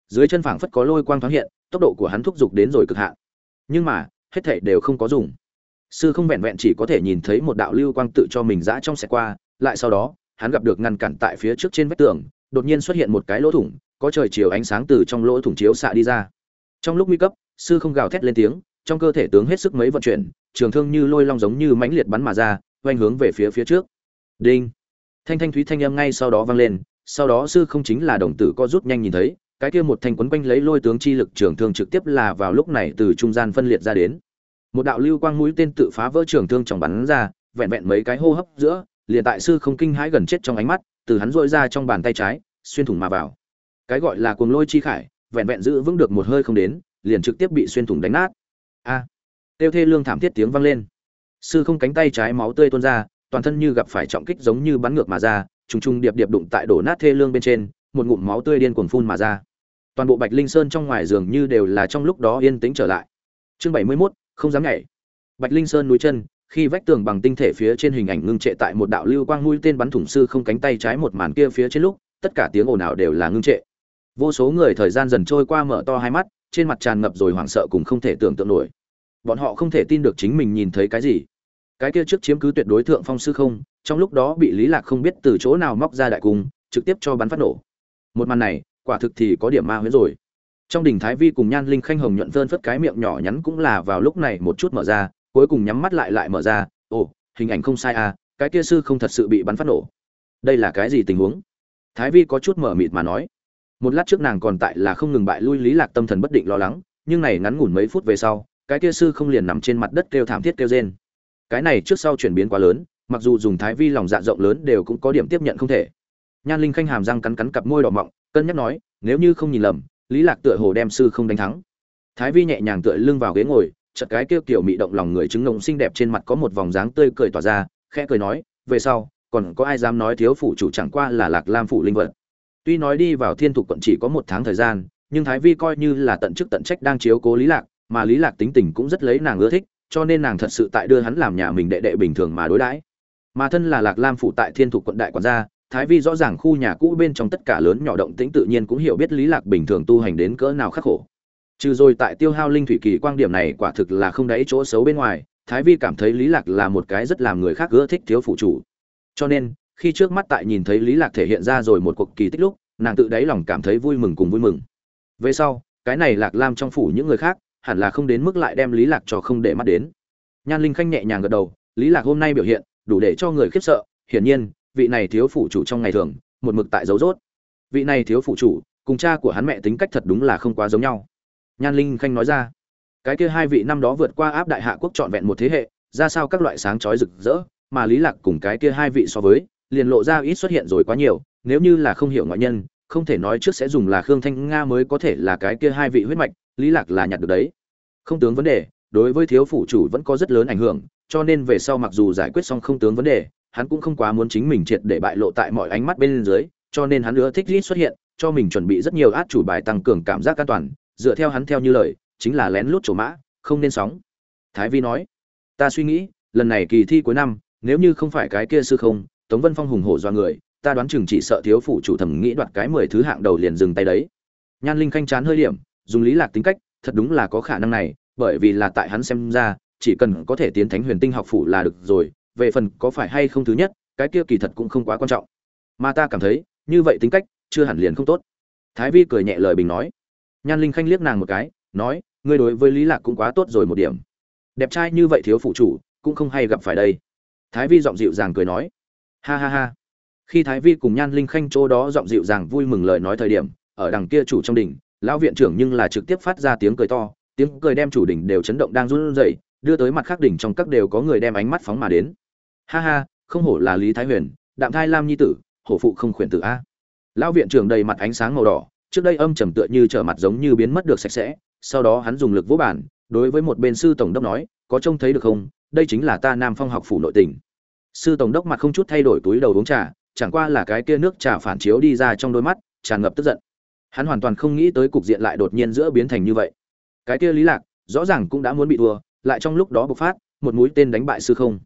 Dưới chân phảng phất có lôi quang thoáng hiện, tốc độ của hắn thúc giục đến rồi cực hạn. Nhưng mà, hết thảy đều không có dùng. Sư không vẹn vẹn chỉ có thể nhìn thấy một đạo lưu quang tự cho mình dã trong xe qua, lại sau đó, hắn gặp được ngăn cản tại phía trước trên vách tường, đột nhiên xuất hiện một cái lỗ thủng có trời chiều ánh sáng từ trong lỗ thủng chiếu xạ đi ra. Trong lúc nguy cấp, sư không gào thét lên tiếng, trong cơ thể tướng hết sức mấy vận chuyển, trường thương như lôi long giống như mãnh liệt bắn mà ra oanh hướng về phía phía trước. Đinh! Thanh thanh thúy thanh âm ngay sau đó vang lên, sau đó sư không chính là đồng tử co rút nhanh nhìn thấy, cái kia một thanh quấn quanh lấy lôi tướng chi lực trường thương trực tiếp là vào lúc này từ trung gian phân liệt ra đến. Một đạo lưu quang mũi tên tự phá vỡ trường thương trong bắn ra, vẹn vẹn mấy cái hô hấp giữa, liền tại sư không kinh hãi gần chết trong ánh mắt, từ hắn dội ra trong bàn tay trái, xuyên thủng mà vào cái gọi là cuồng lôi chi khải vẹn vẹn giữ vững được một hơi không đến liền trực tiếp bị xuyên thủng đánh nát. A! Tiêu thê lương thảm thiết tiếng vang lên. Sư không cánh tay trái máu tươi tuôn ra toàn thân như gặp phải trọng kích giống như bắn ngược mà ra trùng trùng điệp điệp đụng tại đổ nát thê lương bên trên một ngụm máu tươi điên cuồng phun mà ra. Toàn bộ bạch linh sơn trong ngoài giường như đều là trong lúc đó yên tĩnh trở lại. Chương bảy mươi 71, không dám nhảy. Bạch linh sơn núi chân khi vách tường bằng tinh thể phía trên hình ảnh ngưng trệ tại một đạo lưu quang mũi tên bắn thủng sư không cánh tay trái một màn kia phía trên lúc tất cả tiếng ồn ào đều là ngưng trệ vô số người thời gian dần trôi qua mở to hai mắt, trên mặt tràn ngập rồi hoảng sợ cùng không thể tưởng tượng nổi. Bọn họ không thể tin được chính mình nhìn thấy cái gì. Cái kia trước chiếm cứ tuyệt đối thượng phong sư không, trong lúc đó bị lý lạc không biết từ chỗ nào móc ra đại cung, trực tiếp cho bắn phát nổ. Một màn này, quả thực thì có điểm ma huyễn rồi. Trong đỉnh thái vi cùng nhan linh khanh hồng nhuận vơn phất cái miệng nhỏ nhắn cũng là vào lúc này một chút mở ra, cuối cùng nhắm mắt lại lại mở ra. Ồ, hình ảnh không sai à cái kia sư không thật sự bị bắn phát nổ. Đây là cái gì tình huống? Thái vi có chút mở mịt mà nói một lát trước nàng còn tại là không ngừng bại lui lý lạc tâm thần bất định lo lắng, nhưng này ngắn ngủn mấy phút về sau, cái kia sư không liền nằm trên mặt đất kêu thảm thiết kêu rên. Cái này trước sau chuyển biến quá lớn, mặc dù dùng thái vi lòng dạ rộng lớn đều cũng có điểm tiếp nhận không thể. Nhan linh khanh hàm răng cắn cắn cặp môi đỏ mọng, cân nhắc nói, nếu như không nhìn lầm, lý lạc tựa hồ đem sư không đánh thắng. Thái vi nhẹ nhàng tựa lưng vào ghế ngồi, chợt cái kia kiểu mị động lòng người chứng ngộng xinh đẹp trên mặt có một vòng dáng tươi cười tỏa ra, khẽ cười nói, về sau, còn có ai dám nói thiếu phủ chủ chẳng qua là lạc lam phủ linh vật tuy nói đi vào thiên thục quận chỉ có một tháng thời gian, nhưng thái vi coi như là tận chức tận trách đang chiếu cố lý lạc, mà lý lạc tính tình cũng rất lấy nàng ưa thích, cho nên nàng thật sự tại đưa hắn làm nhà mình đệ đệ bình thường mà đối đãi. Mà thân là lạc lam phụ tại thiên thục quận đại quản gia, thái vi rõ ràng khu nhà cũ bên trong tất cả lớn nhỏ động tĩnh tự nhiên cũng hiểu biết lý lạc bình thường tu hành đến cỡ nào khắc khổ. Trừ rồi tại tiêu hao linh thủy kỳ quang điểm này quả thực là không đáy chỗ xấu bên ngoài, thái vi cảm thấy lý lạc là một cái rất làm người khác ưa thích thiếu phụ chủ. Cho nên khi trước mắt tại nhìn thấy lý lạc thể hiện ra rồi một cuộc kỳ tích lúc, nàng tự đáy lòng cảm thấy vui mừng cùng vui mừng. Về sau, cái này lạc lam trong phủ những người khác, hẳn là không đến mức lại đem lý lạc cho không để mắt đến. Nhan linh khanh nhẹ nhàng gật đầu, lý lạc hôm nay biểu hiện, đủ để cho người khiếp sợ, hiển nhiên, vị này thiếu phủ chủ trong ngày thường, một mực tại dấu rốt. Vị này thiếu phủ chủ, cùng cha của hắn mẹ tính cách thật đúng là không quá giống nhau. Nhan linh khanh nói ra. Cái kia hai vị năm đó vượt qua áp đại hạ quốc trọn vẹn một thế hệ, ra sao các loại sáng chói rực rỡ, mà lý lạc cùng cái kia hai vị so với liền lộ ra ít xuất hiện rồi quá nhiều, nếu như là không hiểu ngoại nhân, không thể nói trước sẽ dùng là khương thanh nga mới có thể là cái kia hai vị huyết mạch, lý lạc là nhặt được đấy. Không tướng vấn đề, đối với thiếu phủ chủ vẫn có rất lớn ảnh hưởng, cho nên về sau mặc dù giải quyết xong không tướng vấn đề, hắn cũng không quá muốn chính mình triệt để bại lộ tại mọi ánh mắt bên dưới, cho nên hắn ưa thích ít xuất hiện, cho mình chuẩn bị rất nhiều át chủ bài tăng cường cảm giác an toàn, dựa theo hắn theo như lời, chính là lén lút chỗ mã, không nên sóng. Thái vi nói, ta suy nghĩ, lần này kỳ thi cuối năm, nếu như không phải cái kia sư không tống vân phong hùng hổ do người, ta đoán chừng chỉ sợ thiếu phụ chủ thẩm nghĩ đoạt cái mười thứ hạng đầu liền dừng tay đấy. Nhan linh khanh chán hơi điểm, dùng lý lạc tính cách, thật đúng là có khả năng này, bởi vì là tại hắn xem ra, chỉ cần có thể tiến thánh huyền tinh học phủ là được rồi, về phần có phải hay không thứ nhất, cái kia kỳ thật cũng không quá quan trọng. Mà ta cảm thấy, như vậy tính cách, chưa hẳn liền không tốt. Thái vi cười nhẹ lời bình nói. Nhan linh khanh liếc nàng một cái, nói, ngươi đối với lý lạc cũng quá tốt rồi một điểm. Đẹp trai như vậy thiếu phụ chủ, cũng không hay gặp phải đây. Thái vi giọng dịu dàng cười nói ha ha ha. Khi thái vi cùng nhan linh khanh chỗ đó giọng dịu dàng vui mừng lời nói thời điểm, ở đằng kia chủ trong đỉnh, lão viện trưởng nhưng là trực tiếp phát ra tiếng cười to, tiếng cười đem chủ đỉnh đều chấn động đang run rẩy, đưa tới mặt khác đỉnh trong các đều có người đem ánh mắt phóng mà đến. Ha ha, không hổ là lý thái huyền, đạm thai lam nhi tử, hổ phụ không khuyển tử a. Lão viện trưởng đầy mặt ánh sáng màu đỏ, trước đây âm trầm tựa như trở mặt giống như biến mất được sạch sẽ, sau đó hắn dùng lực vỗ bản đối với một bên sư tổng đốc nói, có trông thấy được không? Đây chính là ta nam phong học phủ nội tình sư tổng đốc mặt không chút thay đổi túi đầu uống trà, chẳng qua là cái kia nước trà phản chiếu đi ra trong đôi mắt, tràn ngập tức giận. Hắn hoàn toàn không nghĩ tới cục diện lại đột nhiên giữa biến thành như vậy. Cái kia lý lạc, rõ ràng cũng đã muốn bị thua, lại trong lúc đó bộc phát, một mũi tên đánh bại sư không.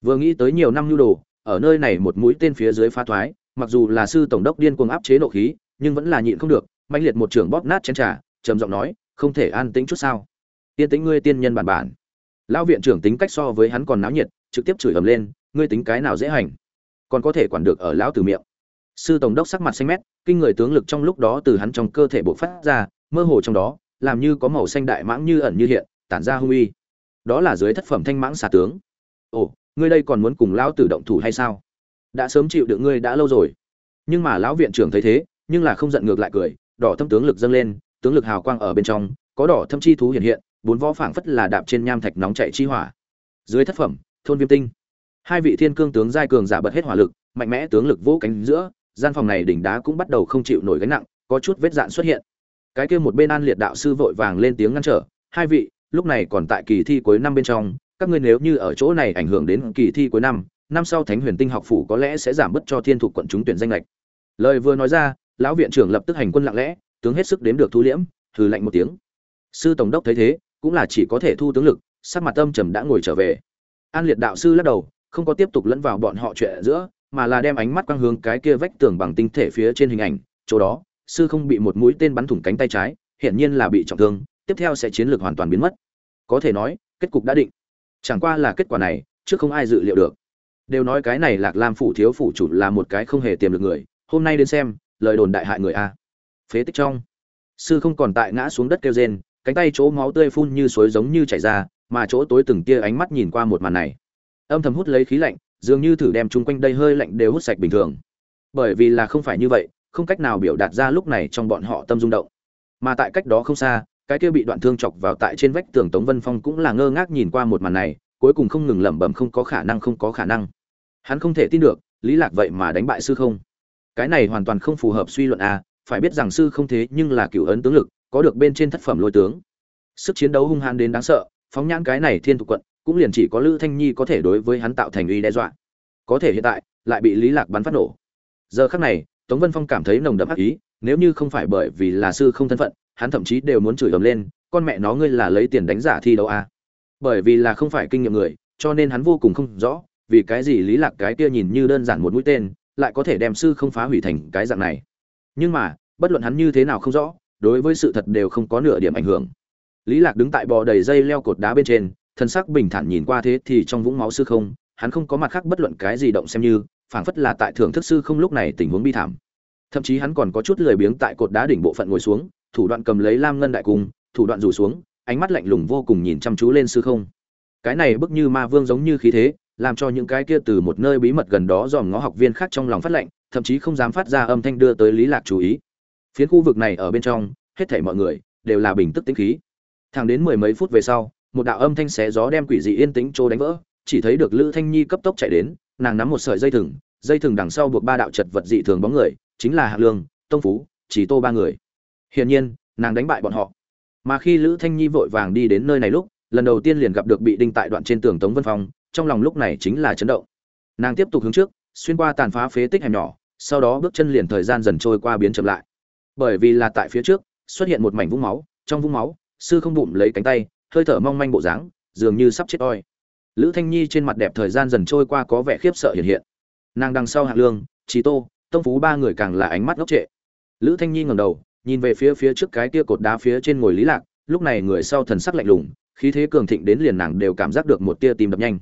Vừa nghĩ tới nhiều năm nhu đồ, ở nơi này một mũi tên phía dưới phá thoái, mặc dù là sư tổng đốc điên cuồng áp chế nộ khí, nhưng vẫn là nhịn không được mạnh liệt một trưởng bóp nát chén trà, trầm giọng nói, không thể an tĩnh chút sao? Tiên tĩnh ngươi tiên nhân bản bản. Lão viện trưởng tính cách so với hắn còn náo nhiệt, trực tiếp chửi ầm lên ngươi tính cái nào dễ hành? Còn có thể quản được ở lão tử miệng. Sư tổng đốc sắc mặt xanh mét, kinh người tướng lực trong lúc đó từ hắn trong cơ thể bộc phát ra, mơ hồ trong đó, làm như có màu xanh đại mãng như ẩn như hiện, tản ra hung uy. Đó là dưới thất phẩm thanh mãng xà tướng. Ồ, ngươi đây còn muốn cùng lão tử động thủ hay sao? Đã sớm chịu được ngươi đã lâu rồi. Nhưng mà lão viện trưởng thấy thế, nhưng là không giận ngược lại cười, đỏ thâm tướng lực dâng lên, tướng lực hào quang ở bên trong, có đỏ thâm chi thú hiện hiện, bốn võ phảng phất là đạp trên nham thạch nóng chạy chi hỏa. Dưới thất phẩm, thôn viêm tinh hai vị thiên cương tướng giai cường giả bật hết hỏa lực, mạnh mẽ tướng lực vỗ cánh giữa, gian phòng này đỉnh đá cũng bắt đầu không chịu nổi gánh nặng, có chút vết dạn xuất hiện. Cái kia một bên an liệt đạo sư vội vàng lên tiếng ngăn trở, hai vị, lúc này còn tại kỳ thi cuối năm bên trong, các ngươi nếu như ở chỗ này ảnh hưởng đến kỳ thi cuối năm năm sau thánh huyền tinh học phủ có lẽ sẽ giảm bớt cho thiên thục quận chúng tuyển danh lệch. Lời vừa nói ra, lão viện trưởng lập tức hành quân lặng lẽ, tướng hết sức đếm được thu liễm thử lạnh một tiếng. Sư tổng đốc thấy thế, cũng là chỉ có thể thu tướng lực, sắc mặt âm trầm đã ngồi trở về. An liệt đạo sư lắc đầu không có tiếp tục lẫn vào bọn họ chuyện giữa, mà là đem ánh mắt quang hướng cái kia vách tường bằng tinh thể phía trên hình ảnh, chỗ đó, sư không bị một mũi tên bắn thủng cánh tay trái, hiển nhiên là bị trọng thương, tiếp theo sẽ chiến lược hoàn toàn biến mất. Có thể nói, kết cục đã định. Chẳng qua là kết quả này, trước không ai dự liệu được. Đều nói cái này lạc lam phủ thiếu phủ chủ là một cái không hề tiềm được người, hôm nay đến xem, lời đồn đại hại người a. Phế tích trong. Sư không còn tại ngã xuống đất kêu rên, cánh tay chỗ máu tươi phun như suối giống như chảy ra, mà chỗ tối từng tia ánh mắt nhìn qua một màn này âm thầm hút lấy khí lạnh, dường như thử đem chung quanh đây hơi lạnh đều hút sạch bình thường. Bởi vì là không phải như vậy, không cách nào biểu đạt ra lúc này trong bọn họ tâm rung động. Mà tại cách đó không xa, cái kia bị đoạn thương chọc vào tại trên vách tường tống vân phong cũng là ngơ ngác nhìn qua một màn này, cuối cùng không ngừng lẩm bẩm không có khả năng, không có khả năng. Hắn không thể tin được, lý lạc vậy mà đánh bại sư không? Cái này hoàn toàn không phù hợp suy luận a, phải biết rằng sư không thế nhưng là cựu ấn tướng lực, có được bên trên thất phẩm lôi tướng. Sức chiến đấu hung hãn đến đáng sợ, phóng nhãn cái này thiên thục quận cũng liền chỉ có lữ thanh nhi có thể đối với hắn tạo thành uy đe dọa. Có thể hiện tại, lại bị lý lạc bắn phát nổ. Giờ khắc này, tống vân phong cảm thấy nồng đậm ác ý, nếu như không phải bởi vì là sư không thân phận, hắn thậm chí đều muốn chửi ầm lên, con mẹ nó, ngươi là lấy tiền đánh giả thi đấu à. bởi vì là không phải kinh nghiệm người, cho nên hắn vô cùng không rõ, vì cái gì lý lạc cái kia nhìn như đơn giản một mũi tên, lại có thể đem sư không phá hủy thành cái dạng này. Nhưng mà, bất luận hắn như thế nào không rõ, đối với sự thật đều không có nửa điểm ảnh hưởng. Lý lạc đứng tại bò đầy dây leo cột đá bên trên thân sắc bình thản nhìn qua thế thì trong vũng máu sư không, hắn không có mặt khác bất luận cái gì động xem như, phảng phất là tại thưởng thức sư không lúc này tình huống bi thảm. Thậm chí hắn còn có chút lười biếng tại cột đá đỉnh bộ phận ngồi xuống, thủ đoạn cầm lấy lam ngân đại cung, thủ đoạn rủ xuống, ánh mắt lạnh lùng vô cùng nhìn chăm chú lên sư không. Cái này bức như ma vương giống như khí thế, làm cho những cái kia từ một nơi bí mật gần đó dòm ngó học viên khác trong lòng phát lệnh thậm chí không dám phát ra âm thanh đưa tới lý lạc chú ý. Phiến khu vực này ở bên trong, hết thảy mọi người đều là bình tức tĩnh khí. Thẳng đến mười mấy phút về sau một đạo âm thanh xé gió đem quỷ dị yên tĩnh trô đánh vỡ, chỉ thấy được lữ thanh nhi cấp tốc chạy đến, nàng nắm một sợi dây thừng dây thừng đằng sau buộc ba đạo chật vật dị thường bóng người, chính là hạng lương, tông phú, chỉ tô ba người. Hiển nhiên, nàng đánh bại bọn họ. Mà khi lữ thanh nhi vội vàng đi đến nơi này lúc, lần đầu tiên liền gặp được bị đinh tại đoạn trên tường tống vân phong, trong lòng lúc này chính là chấn động. Nàng tiếp tục hướng trước, xuyên qua tàn phá phế tích hẻm nhỏ, sau đó bước chân liền thời gian dần trôi qua biến chậm lại. Bởi vì là tại phía trước, xuất hiện một mảnh vũng máu, trong vũng máu, sư không bụng lấy cánh tay hơi thở mong manh bộ dáng, dường như sắp chết oi. Lữ thanh nhi trên mặt đẹp thời gian dần trôi qua có vẻ khiếp sợ hiện hiện. Nàng đằng sau hạ lương trí tô, tông phú ba người càng là ánh mắt ngốc trệ. Lữ thanh nhi ngẩng đầu, nhìn về phía phía trước cái kia cột đá phía trên ngồi lý lạc, lúc này người sau thần sắc lạnh lùng, khí thế cường thịnh đến liền nàng đều cảm giác được một tia tìm đập nhanh.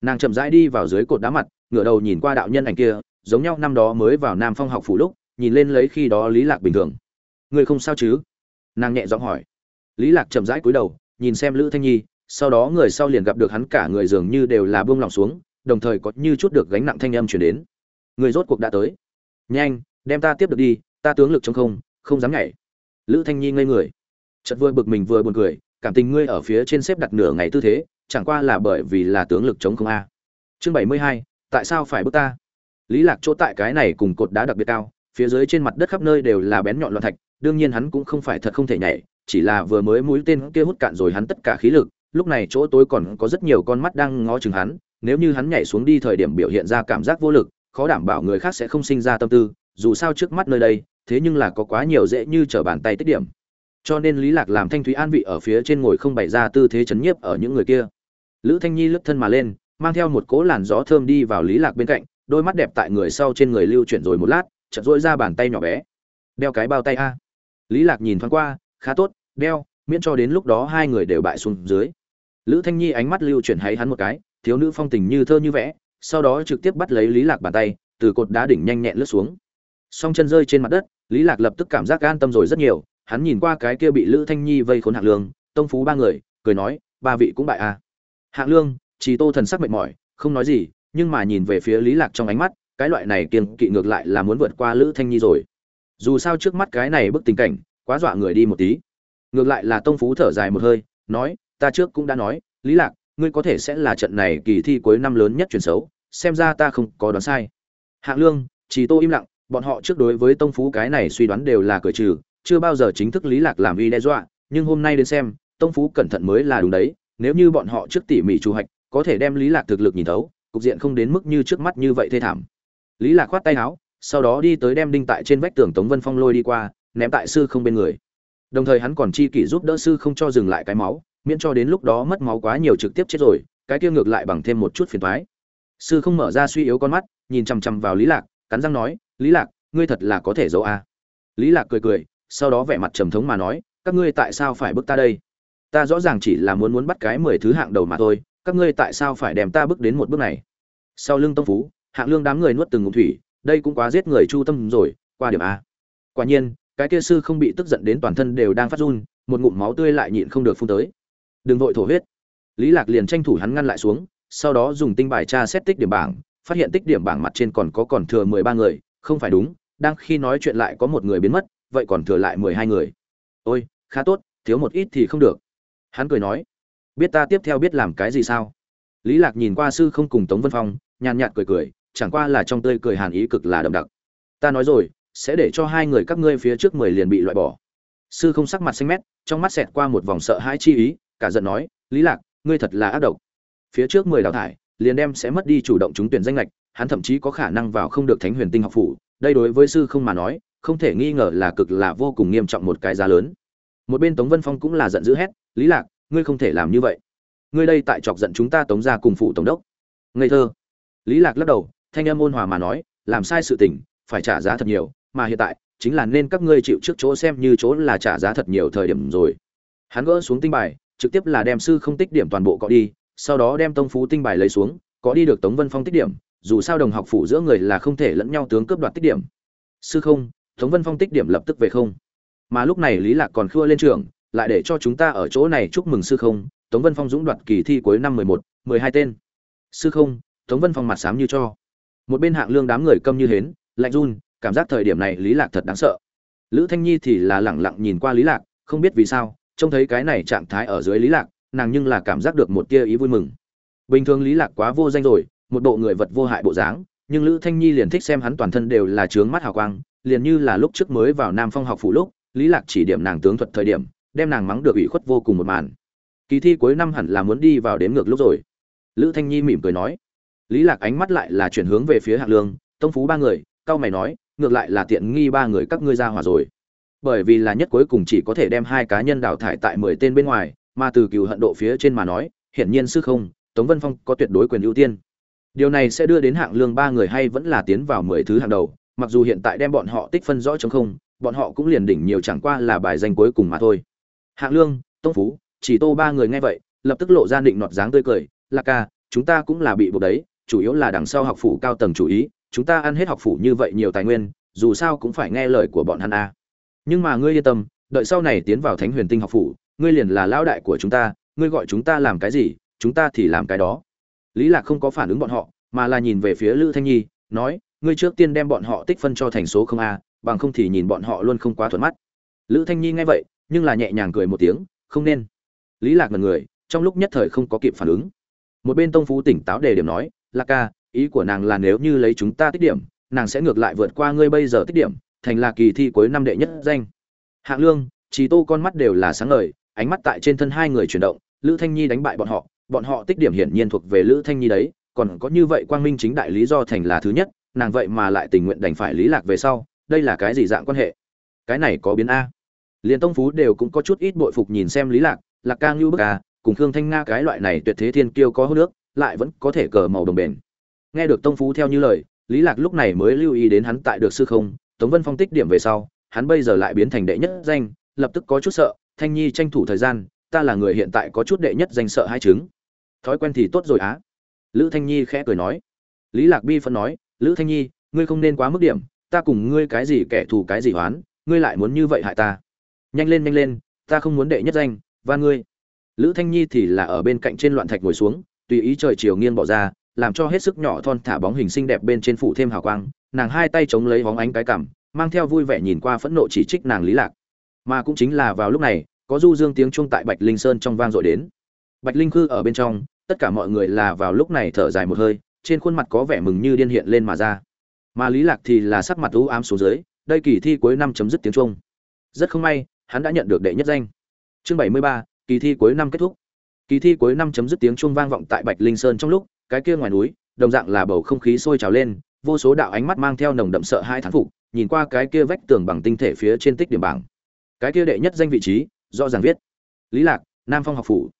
Nàng chậm rãi đi vào dưới cột đá mặt, ngửa đầu nhìn qua đạo nhân ảnh kia, giống nhau năm đó mới vào nam phong học phủ lúc, nhìn lên lấy khi đó lý lạc bình thường. Người không sao chứ? Nàng nhẹ giọng hỏi. Lý lạc chậm rãi cúi đầu nhìn xem lữ thanh nhi, sau đó người sau liền gặp được hắn cả người dường như đều là buông lỏng xuống, đồng thời có như chút được gánh nặng thanh âm truyền đến. Người rốt cuộc đã tới. Nhanh, đem ta tiếp được đi, ta tướng lực trong không không dám nhảy. Lữ thanh nhi ngây người. Chợt vừa bực mình vừa buồn cười, cảm tình ngươi ở phía trên xếp đặt nửa ngày tư thế, chẳng qua là bởi vì là tướng lực chống không a. Chương bảy mươi hai, tại sao phải bước ta? Lý lạc chỗ tại cái này cùng cột đá đặc biệt cao, phía dưới trên mặt đất khắp nơi đều là bén nhọn loạn thạch, đương nhiên hắn cũng không phải thật không thể nhảy chỉ là vừa mới mũi tên kia hút cạn rồi hắn tất cả khí lực, lúc này chỗ tối còn có rất nhiều con mắt đang ngó chừng hắn, nếu như hắn nhảy xuống đi thời điểm biểu hiện ra cảm giác vô lực, khó đảm bảo người khác sẽ không sinh ra tâm tư, dù sao trước mắt nơi đây, thế nhưng là có quá nhiều dễ như trở bàn tay tích điểm. Cho nên lý lạc làm thanh thúy an vị ở phía trên ngồi không bày ra tư thế chấn nhiếp ở những người kia. Lữ thanh nhi lướt thân mà lên, mang theo một cỗ làn gió thơm đi vào lý lạc bên cạnh, đôi mắt đẹp tại người sau trên người lưu chuyển rồi một lát, chợt dỗi ra bàn tay nhỏ bé. Đeo cái bao tay a. Lý lạc nhìn thoáng qua, khá tốt đeo, miễn cho đến lúc đó hai người đều bại xuống dưới. Lữ thanh nhi ánh mắt lưu chuyển hay hắn một cái, thiếu nữ phong tình như thơ như vẽ, sau đó trực tiếp bắt lấy lý lạc bàn tay, từ cột đá đỉnh nhanh nhẹn lướt xuống. Song chân rơi trên mặt đất, lý lạc lập tức cảm giác an tâm rồi rất nhiều, hắn nhìn qua cái kia bị lữ thanh nhi vây khốn hạng lương, tông phú ba người, cười nói, ba vị cũng bại à? Hạng lương chỉ tô thần sắc mệt mỏi, không nói gì, nhưng mà nhìn về phía lý lạc trong ánh mắt, cái loại này kiên kỵ ngược lại là muốn vượt qua lữ thanh nhi rồi. Dù sao trước mắt cái này bức tình cảnh, quá dọa người đi một tí ngược lại là tông phú thở dài một hơi, nói, ta trước cũng đã nói, lý lạc, ngươi có thể sẽ là trận này kỳ thi cuối năm lớn nhất truyền xấu, xem ra ta không có đoán sai. Hạng lương, chỉ tô im lặng, bọn họ trước đối với tông phú cái này suy đoán đều là cởi trừ, chưa bao giờ chính thức lý lạc làm uy đe dọa, nhưng hôm nay đến xem, tông phú cẩn thận mới là đúng đấy, nếu như bọn họ trước tỉ mỉ chủ hạch, có thể đem lý lạc thực lực nhìn thấu, cục diện không đến mức như trước mắt như vậy thê thảm. Lý lạc khoát tay áo, sau đó đi tới đem đinh tại trên vách tường tống vân phong lôi đi qua, ném tại sư không bên người đồng thời hắn còn chi kỷ giúp đỡ sư không cho dừng lại cái máu, miễn cho đến lúc đó mất máu quá nhiều trực tiếp chết rồi, cái kia ngược lại bằng thêm một chút phiền toái. Sư không mở ra suy yếu con mắt, nhìn chằm chằm vào lý lạc, cắn răng nói, lý lạc, ngươi thật là có thể giấu a. À. lý lạc cười cười, sau đó vẻ mặt trầm thống mà nói, các ngươi tại sao phải bức ta đây? Ta rõ ràng chỉ là muốn muốn bắt cái mười thứ hạng đầu mà thôi, các ngươi tại sao phải đem ta bước đến một bước này? Sau lưng tông phú, hạng lương đám người nuốt từng ngụm thủy, đây cũng quá giết người chu tâm rồi, qua điểm a. Quả nhiên cái kia sư không bị tức giận đến toàn thân đều đang phát run, một ngụm máu tươi lại nhịn không được phun tới. Đừng vội thổ huyết. Lý lạc liền tranh thủ hắn ngăn lại xuống, sau đó dùng tinh bài tra xét tích điểm bảng, phát hiện tích điểm bảng mặt trên còn có còn thừa mười ba người, không phải đúng, đang khi nói chuyện lại có một người biến mất, vậy còn thừa lại mười hai người. Ôi, khá tốt, thiếu một ít thì không được. Hắn cười nói, biết ta tiếp theo biết làm cái gì sao? Lý lạc nhìn qua sư không cùng tống vân phong, nhàn nhạt cười cười, chẳng qua là trong tươi cười hàn ý cực là đậm đặc. Ta nói rồi sẽ để cho hai người các ngươi phía trước mười liền bị loại bỏ. Sư không sắc mặt xanh mét, trong mắt xẹt qua một vòng sợ hãi chi ý, cả giận nói, lý lạc, ngươi thật là ác độc. Phía trước mười đào thải, liền đem sẽ mất đi chủ động trúng tuyển danh lệch hắn thậm chí có khả năng vào không được thánh huyền tinh học phủ, đây đối với sư không mà nói, không thể nghi ngờ là cực là vô cùng nghiêm trọng một cái giá lớn. Một bên tống vân phong cũng là giận dữ hét, lý lạc, ngươi không thể làm như vậy. Ngươi đây tại chọc giận chúng ta tống ra cùng phụ tổng đốc. Ngây thơ. Lý lạc lắc đầu, thanh âm ôn hòa mà nói, làm sai sự tình, phải trả giá thật nhiều mà hiện tại, chính là nên các ngươi chịu trước chỗ xem như chỗ là trả giá thật nhiều thời điểm rồi. Hắn gỡ xuống tinh bài, trực tiếp là đem sư không tích điểm toàn bộ cọ đi, sau đó đem tông phú tinh bài lấy xuống có đi được tống vân phong tích điểm, dù sao đồng học phủ giữa người là không thể lẫn nhau tướng cướp đoạt tích điểm. Sư không, tống vân phong tích điểm lập tức về không. Mà lúc này lý lạc còn khua lên trường, lại để cho chúng ta ở chỗ này chúc mừng sư không, tống vân phong dũng đoạt kỳ thi cuối năm mười một, mười hai tên. Sư không, tống vân phong mặt sám như cho. Một bên hạng lương đám người câm như hến, lạnh run cảm giác thời điểm này lý lạc thật đáng sợ. Lữ thanh nhi thì là lẳng lặng nhìn qua lý lạc, không biết vì sao, trông thấy cái này trạng thái ở dưới lý lạc, nàng nhưng là cảm giác được một tia ý vui mừng. Bình thường lý lạc quá vô danh rồi, một bộ người vật vô hại bộ dáng, nhưng lữ thanh nhi liền thích xem hắn toàn thân đều là trướng mắt hào quang, liền như là lúc trước mới vào nam phong học phủ lúc, lý lạc chỉ điểm nàng tướng thuật thời điểm, đem nàng mắng được ủy khuất vô cùng một màn. Kỳ thi cuối năm hẳn là muốn đi vào đếm ngược lúc rồi. Lữ thanh nhi mỉm cười nói. Lý lạc ánh mắt lại là chuyển hướng về phía hạng lương, tông phú ba người, cao mày nói ngược lại là tiện nghi ba người các ngươi ra hòa rồi. Bởi vì là nhất cuối cùng chỉ có thể đem hai cá nhân đào thải tại mười tên bên ngoài, mà từ cựu hận độ phía trên mà nói, hiển nhiên sư không, tống vân phong có tuyệt đối quyền ưu tiên. Điều này sẽ đưa đến hạng lương ba người hay vẫn là tiến vào mười thứ hàng đầu, mặc dù hiện tại đem bọn họ tích phân rõ chống không, bọn họ cũng liền đỉnh nhiều chẳng qua là bài danh cuối cùng mà thôi. Hạng lương, tông phú, chỉ tô ba người nghe vậy, lập tức lộ ra định nọt dáng tươi cười là ca, chúng ta cũng là bị buộc đấy, chủ yếu là đằng sau học phủ cao tầng chủ ý chúng ta ăn hết học phủ như vậy nhiều tài nguyên, dù sao cũng phải nghe lời của bọn hắn a nhưng mà ngươi yên tâm, đợi sau này tiến vào thánh huyền tinh học phủ, ngươi liền là lão đại của chúng ta, ngươi gọi chúng ta làm cái gì, chúng ta thì làm cái đó. Lý lạc không có phản ứng bọn họ, mà là nhìn về phía lữ thanh nhi, nói, ngươi trước tiên đem bọn họ tích phân cho thành số không a, bằng không thì nhìn bọn họ luôn không quá thuận mắt. Lữ thanh nhi nghe vậy, nhưng là nhẹ nhàng cười một tiếng, không nên. Lý lạc ngần người, trong lúc nhất thời không có kịp phản ứng. Một bên tông phú tỉnh táo đề điểm nói, lạc ca ý của nàng là nếu như lấy chúng ta tích điểm, nàng sẽ ngược lại vượt qua ngươi bây giờ tích điểm, thành là kỳ thi cuối năm đệ nhất danh. Hạng lương chỉ tô con mắt đều là sáng ngời, ánh mắt tại trên thân hai người chuyển động, lữ thanh nhi đánh bại bọn họ bọn họ tích điểm hiển nhiên thuộc về lữ thanh nhi đấy, còn có như vậy quang minh chính đại lý do thành là thứ nhất, nàng vậy mà lại tình nguyện đành phải lý lạc về sau, đây là cái gì dạng quan hệ? Cái này có biến a. Liền tông phú đều cũng có chút ít bội phục nhìn xem lý lạc lạc ca ngưu bức a, cùng khương thanh nga cái loại này tuyệt thế thiên kiêu có hô nước, lại vẫn có thể cờ màu đồng bền nghe được tông phú theo như lời, lý lạc lúc này mới lưu ý đến hắn tại được sư không, tống vân phong tích điểm về sau, hắn bây giờ lại biến thành đệ nhất danh, lập tức có chút sợ, thanh nhi tranh thủ thời gian, ta là người hiện tại có chút đệ nhất danh sợ hai chứng. Thói quen thì tốt rồi á. Lữ thanh nhi khẽ cười nói. Lý lạc bi phân nói, lữ thanh nhi, ngươi không nên quá mức điểm, ta cùng ngươi cái gì kẻ thù cái gì hoán ngươi lại muốn như vậy hại ta. Nhanh lên nhanh lên, ta không muốn đệ nhất danh và ngươi. Lữ thanh nhi thì là ở bên cạnh trên loạn thạch ngồi xuống, tùy ý trời chiều nghiêng bỏ ra làm cho hết sức nhỏ thon thả bóng hình xinh đẹp bên trên phủ thêm hào quang nàng hai tay chống lấy bóng ánh cái cằm mang theo vui vẻ nhìn qua phẫn nộ chỉ trích nàng lý lạc. Mà cũng chính là vào lúc này có du dương tiếng chuông tại bạch linh sơn trong vang dội đến. Bạch linh khư ở bên trong tất cả mọi người là vào lúc này thở dài một hơi trên khuôn mặt có vẻ mừng như điên hiện lên mà ra. Mà lý lạc thì là sắc mặt u ám xuống dưới đây kỳ thi cuối năm chấm dứt tiếng chuông. Rất không may hắn đã nhận được đệ nhất danh. Chương 73, kỳ thi cuối năm kết thúc. Kỳ thi cuối năm chấm dứt tiếng chuông vang vọng tại bạch linh sơn trong lúc cái kia ngoài núi, đồng dạng là bầu không khí sôi trào lên, vô số đạo ánh mắt mang theo nồng đậm sợ hai thán phục, nhìn qua cái kia vách tường bằng tinh thể phía trên tích điểm bảng. Cái kia đệ nhất danh vị trí, rõ ràng viết, lý lạc, nam phong học phủ.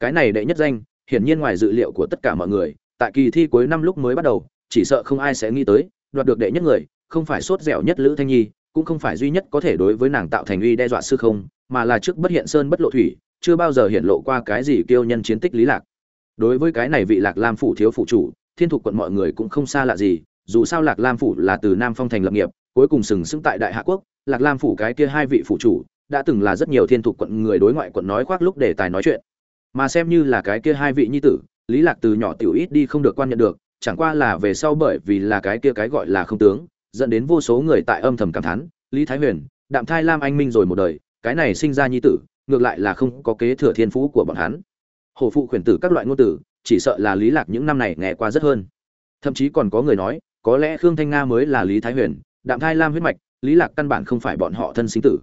Cái này đệ nhất danh, hiển nhiên ngoài dự liệu của tất cả mọi người, tại kỳ thi cuối năm lúc mới bắt đầu, chỉ sợ không ai sẽ nghĩ tới, đoạt được đệ nhất người, không phải sốt dẻo nhất lữ thanh nhi, cũng không phải duy nhất có thể đối với nàng tạo thành uy đe dọa sư không, mà là trước bất hiện sơn bất lộ thủy, chưa bao giờ hiện lộ qua cái gì kiêu nhân chiến tích lý lạc đối với cái này vị lạc lam phủ thiếu phụ chủ, thiên thục quận mọi người cũng không xa lạ gì, dù sao lạc lam phủ là từ nam phong thành lập nghiệp, cuối cùng sừng sững tại đại hạ quốc, lạc lam phủ cái kia hai vị phụ chủ đã từng là rất nhiều thiên thục quận người đối ngoại quận nói khoác lúc để tài nói chuyện. Mà xem như là cái kia hai vị nhi tử, lý lạc từ nhỏ tiểu ít đi không được quan nhận được, chẳng qua là về sau bởi vì là cái kia cái gọi là không tướng, dẫn đến vô số người tại âm thầm cảm thán, lý thái huyền, đạm thai lam anh minh rồi một đời, cái này sinh ra nhi tử, ngược lại là không có kế thừa thiên phú của bọn hắn hổ phụ khuyển tử các loại ngôn tử, chỉ sợ là lý lạc những năm này nghe qua rất hơn. Thậm chí còn có người nói, có lẽ khương thanh nga mới là lý thái huyền, đạm thai lam huyết mạch, lý lạc căn bản không phải bọn họ thân sinh tử.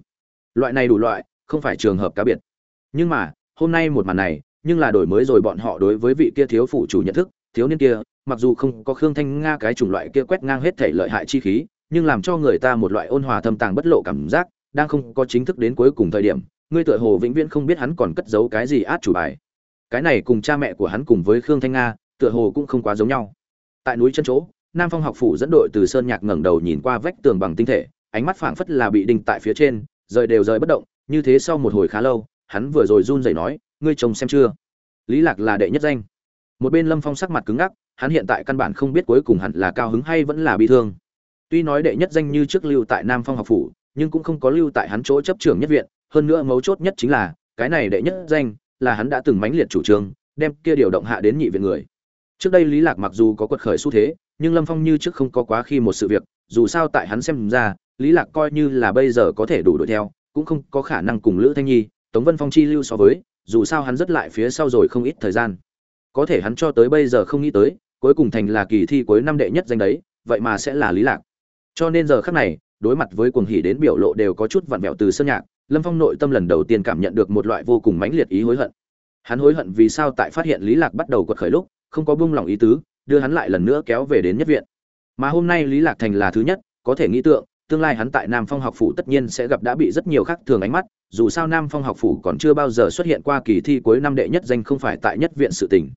Loại này đủ loại, không phải trường hợp cá biệt. Nhưng mà, hôm nay một màn này, nhưng là đổi mới rồi bọn họ đối với vị kia thiếu phụ chủ nhận thức, thiếu niên kia, mặc dù không có khương thanh nga cái chủng loại kia quét ngang hết thể lợi hại chi khí, nhưng làm cho người ta một loại ôn hòa thâm tàng bất lộ cảm giác, đang không có chính thức đến cuối cùng thời điểm ngươi tựa hồ vĩnh viễn không biết hắn còn cất giấu cái gì át chủ bài cái này cùng cha mẹ của hắn cùng với khương thanh nga, tựa hồ cũng không quá giống nhau. Tại núi chân chỗ, nam phong học phủ dẫn đội từ sơn nhạc ngẩng đầu nhìn qua vách tường bằng tinh thể, ánh mắt phảng phất là bị đinh tại phía trên, rời đều rời bất động, như thế sau một hồi khá lâu, hắn vừa rồi run rẩy nói, ngươi chồng xem chưa? Lý lạc là đệ nhất danh. Một bên lâm phong sắc mặt cứng ngắc, hắn hiện tại căn bản không biết cuối cùng hẳn là cao hứng hay vẫn là bị thương. Tuy nói đệ nhất danh như trước lưu tại nam phong học phủ, nhưng cũng không có lưu tại hắn chỗ chấp trưởng nhất viện, hơn nữa mấu chốt nhất chính là, cái này đệ nhất danh là hắn đã từng mãnh liệt chủ trương, đem kia điều động hạ đến nhị viện người. Trước đây lý lạc mặc dù có quật khởi xu thế, nhưng lâm phong như trước không có quá khi một sự việc, dù sao tại hắn xem ra, lý lạc coi như là bây giờ có thể đủ đuổi theo, cũng không có khả năng cùng lữ thanh nhi, tống vân phong chi lưu so với, dù sao hắn rất lại phía sau rồi không ít thời gian. Có thể hắn cho tới bây giờ không nghĩ tới, cuối cùng thành là kỳ thi cuối năm đệ nhất danh đấy, vậy mà sẽ là lý lạc. Cho nên giờ khắc này, đối mặt với cuồng hỉ đến biểu lộ đều có chút vặn vẹo từ sơn nhạc lâm phong nội tâm lần đầu tiên cảm nhận được một loại vô cùng mãnh liệt ý hối hận. Hắn hối hận vì sao tại phát hiện lý lạc bắt đầu quật khởi lúc, không có buông lòng ý tứ, đưa hắn lại lần nữa kéo về đến nhất viện. Mà hôm nay lý lạc thành là thứ nhất, có thể nghĩ tượng, tương lai hắn tại nam phong học phủ tất nhiên sẽ gặp đã bị rất nhiều khác thường ánh mắt, dù sao nam phong học phủ còn chưa bao giờ xuất hiện qua kỳ thi cuối năm đệ nhất danh không phải tại nhất viện sự tỉnh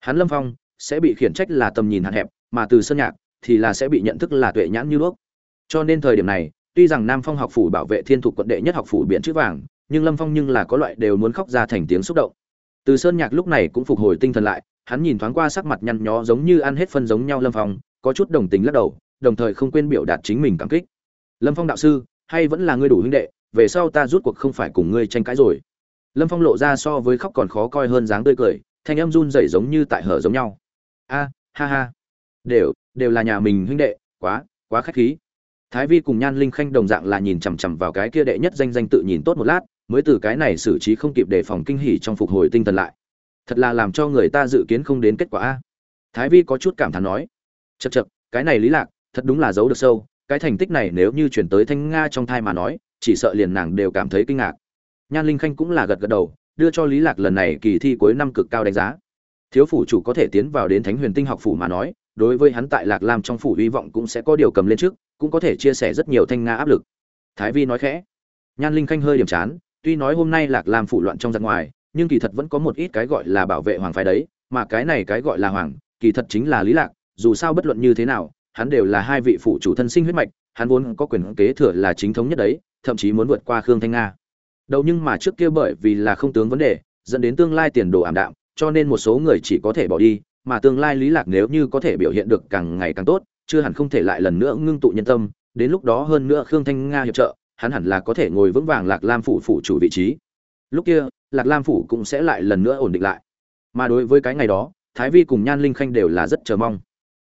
hắn lâm phong, sẽ bị khiển trách là tầm nhìn hạn hẹp, mà từ sơn nhạc, thì là sẽ bị nhận thức là tuệ nhãn như đuốc. Cho nên thời điểm này tuy rằng nam phong học phủ bảo vệ thiên thục quận đệ nhất học phủ biển chữ vàng, nhưng lâm phong nhưng là có loại đều muốn khóc ra thành tiếng xúc động. Từ sơn nhạc lúc này cũng phục hồi tinh thần lại, hắn nhìn thoáng qua sắc mặt nhăn nhó giống như ăn hết phân giống nhau lâm phong, có chút đồng tình lắc đầu, đồng thời không quên biểu đạt chính mình cảm kích. Lâm phong đạo sư, hay vẫn là ngươi đủ huynh đệ, về sau ta rút cuộc không phải cùng ngươi tranh cãi rồi. Lâm phong lộ ra so với khóc còn khó coi hơn dáng tươi cười, thanh âm run rẩy giống như tại hở giống nhau. A, ha ha. Đều đều là nhà mình huynh đệ, quá quá khách khí thái vi cùng nhan linh khanh đồng dạng là nhìn chằm chằm vào cái kia đệ nhất danh danh tự nhìn tốt một lát, mới từ cái này xử trí không kịp đề phòng kinh hỉ trong phục hồi tinh thần lại. Thật là làm cho người ta dự kiến không đến kết quả a. Thái vi có chút cảm thán nói chật chật cái này lý lạc, thật đúng là giấu được sâu, cái thành tích này nếu như chuyển tới thanh nga trong thai mà nói, chỉ sợ liền nàng đều cảm thấy kinh ngạc. Nhan linh khanh cũng là gật gật đầu, đưa cho lý lạc lần này kỳ thi cuối năm cực cao đánh giá. Thiếu phủ chủ có thể tiến vào đến thánh huyền tinh học phủ mà nói, đối với hắn tại lạc lam trong phủ hy vọng cũng sẽ có điều cầm lên trước cũng có thể chia sẻ rất nhiều thanh nga áp lực. Thái vi nói khẽ. Nhan linh khanh hơi điểm chán, tuy nói hôm nay lạc làm phủ loạn trong giặc ngoài, nhưng kỳ thật vẫn có một ít cái gọi là bảo vệ hoàng phái đấy, mà cái này cái gọi là hoàng, kỳ thật chính là lý lạc, dù sao bất luận như thế nào, hắn đều là hai vị phụ chủ thân sinh huyết mạch, hắn vốn có quyền kế thừa là chính thống nhất đấy, thậm chí muốn vượt qua khương thanh nga. Đâu nhưng mà trước kia bởi vì là không tướng vấn đề, dẫn đến tương lai tiền đồ ảm đạm, cho nên một số người chỉ có thể bỏ đi, mà tương lai lý lạc nếu như có thể biểu hiện được càng ngày càng tốt chưa hẳn không thể lại lần nữa ngưng tụ nhân tâm, đến lúc đó hơn nữa khương thanh nga hiệp trợ, hắn hẳn là có thể ngồi vững vàng lạc lam phủ phủ chủ vị trí. Lúc kia, lạc lam phủ cũng sẽ lại lần nữa ổn định lại. Mà đối với cái ngày đó, thái vi cùng nhan linh khanh đều là rất chờ mong.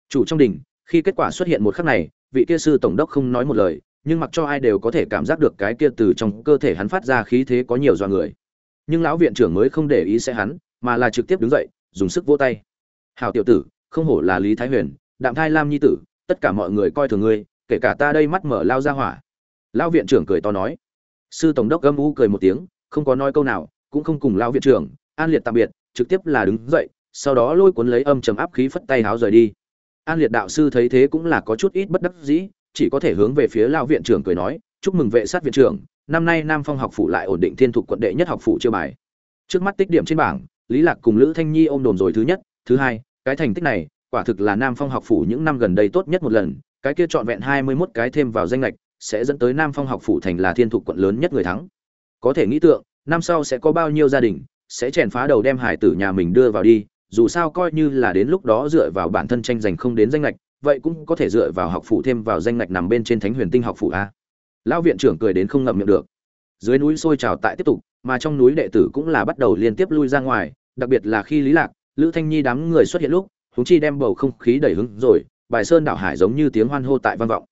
Chủ trong đình, khi kết quả xuất hiện một khắc này, vị kia sư tổng đốc không nói một lời, nhưng mặc cho ai đều có thể cảm giác được cái kia từ trong cơ thể hắn phát ra khí thế có nhiều do người. Nhưng lão viện trưởng mới không để ý sẽ hắn, mà là trực tiếp đứng dậy, dùng sức vỗ tay. Hào tiểu tử, không hổ là lý thái huyền, đạm thai lam nhi tử tất cả mọi người coi thường ngươi, kể cả ta đây mắt mở lao ra hỏa. Lão viện trưởng cười to nói. Sư tổng đốc âm u cười một tiếng, không có nói câu nào, cũng không cùng lão viện trưởng an liệt tạm biệt, trực tiếp là đứng dậy, sau đó lôi cuốn lấy âm trầm áp khí phất tay háo rời đi. An liệt đạo sư thấy thế cũng là có chút ít bất đắc dĩ, chỉ có thể hướng về phía lão viện trưởng cười nói, chúc mừng vệ sát viện trưởng, năm nay nam phong học phủ lại ổn định thiên thục quận đệ nhất học phủ chưa bài. Trước mắt tích điểm trên bảng, lý lạc cùng lữ thanh nhi ôm đồn rồi thứ nhất, thứ hai, cái thành tích này quả thực là nam phong học phủ những năm gần đây tốt nhất một lần, cái kia trọn vẹn hai mươi 21 cái thêm vào danh lệch, sẽ dẫn tới nam phong học phủ thành là thiên thục quận lớn nhất người thắng. Có thể nghĩ tượng, năm sau sẽ có bao nhiêu gia đình, sẽ chèn phá đầu đem hải tử nhà mình đưa vào đi, dù sao coi như là đến lúc đó dựa vào bản thân tranh giành không đến danh lệch, vậy cũng có thể dựa vào học phủ thêm vào danh lệch nằm bên trên thánh huyền tinh học phủ a. Lão viện trưởng cười đến không ngậm miệng được. Dưới núi sôi trào tại tiếp tục, mà trong núi đệ tử cũng là bắt đầu liên tiếp lui ra ngoài, đặc biệt là khi lý lạc, lữ thanh nhi đám người xuất hiện lúc chúng chi đem bầu không khí đẩy hứng rồi, bài sơn đảo hải giống như tiếng hoan hô tại vang vọng.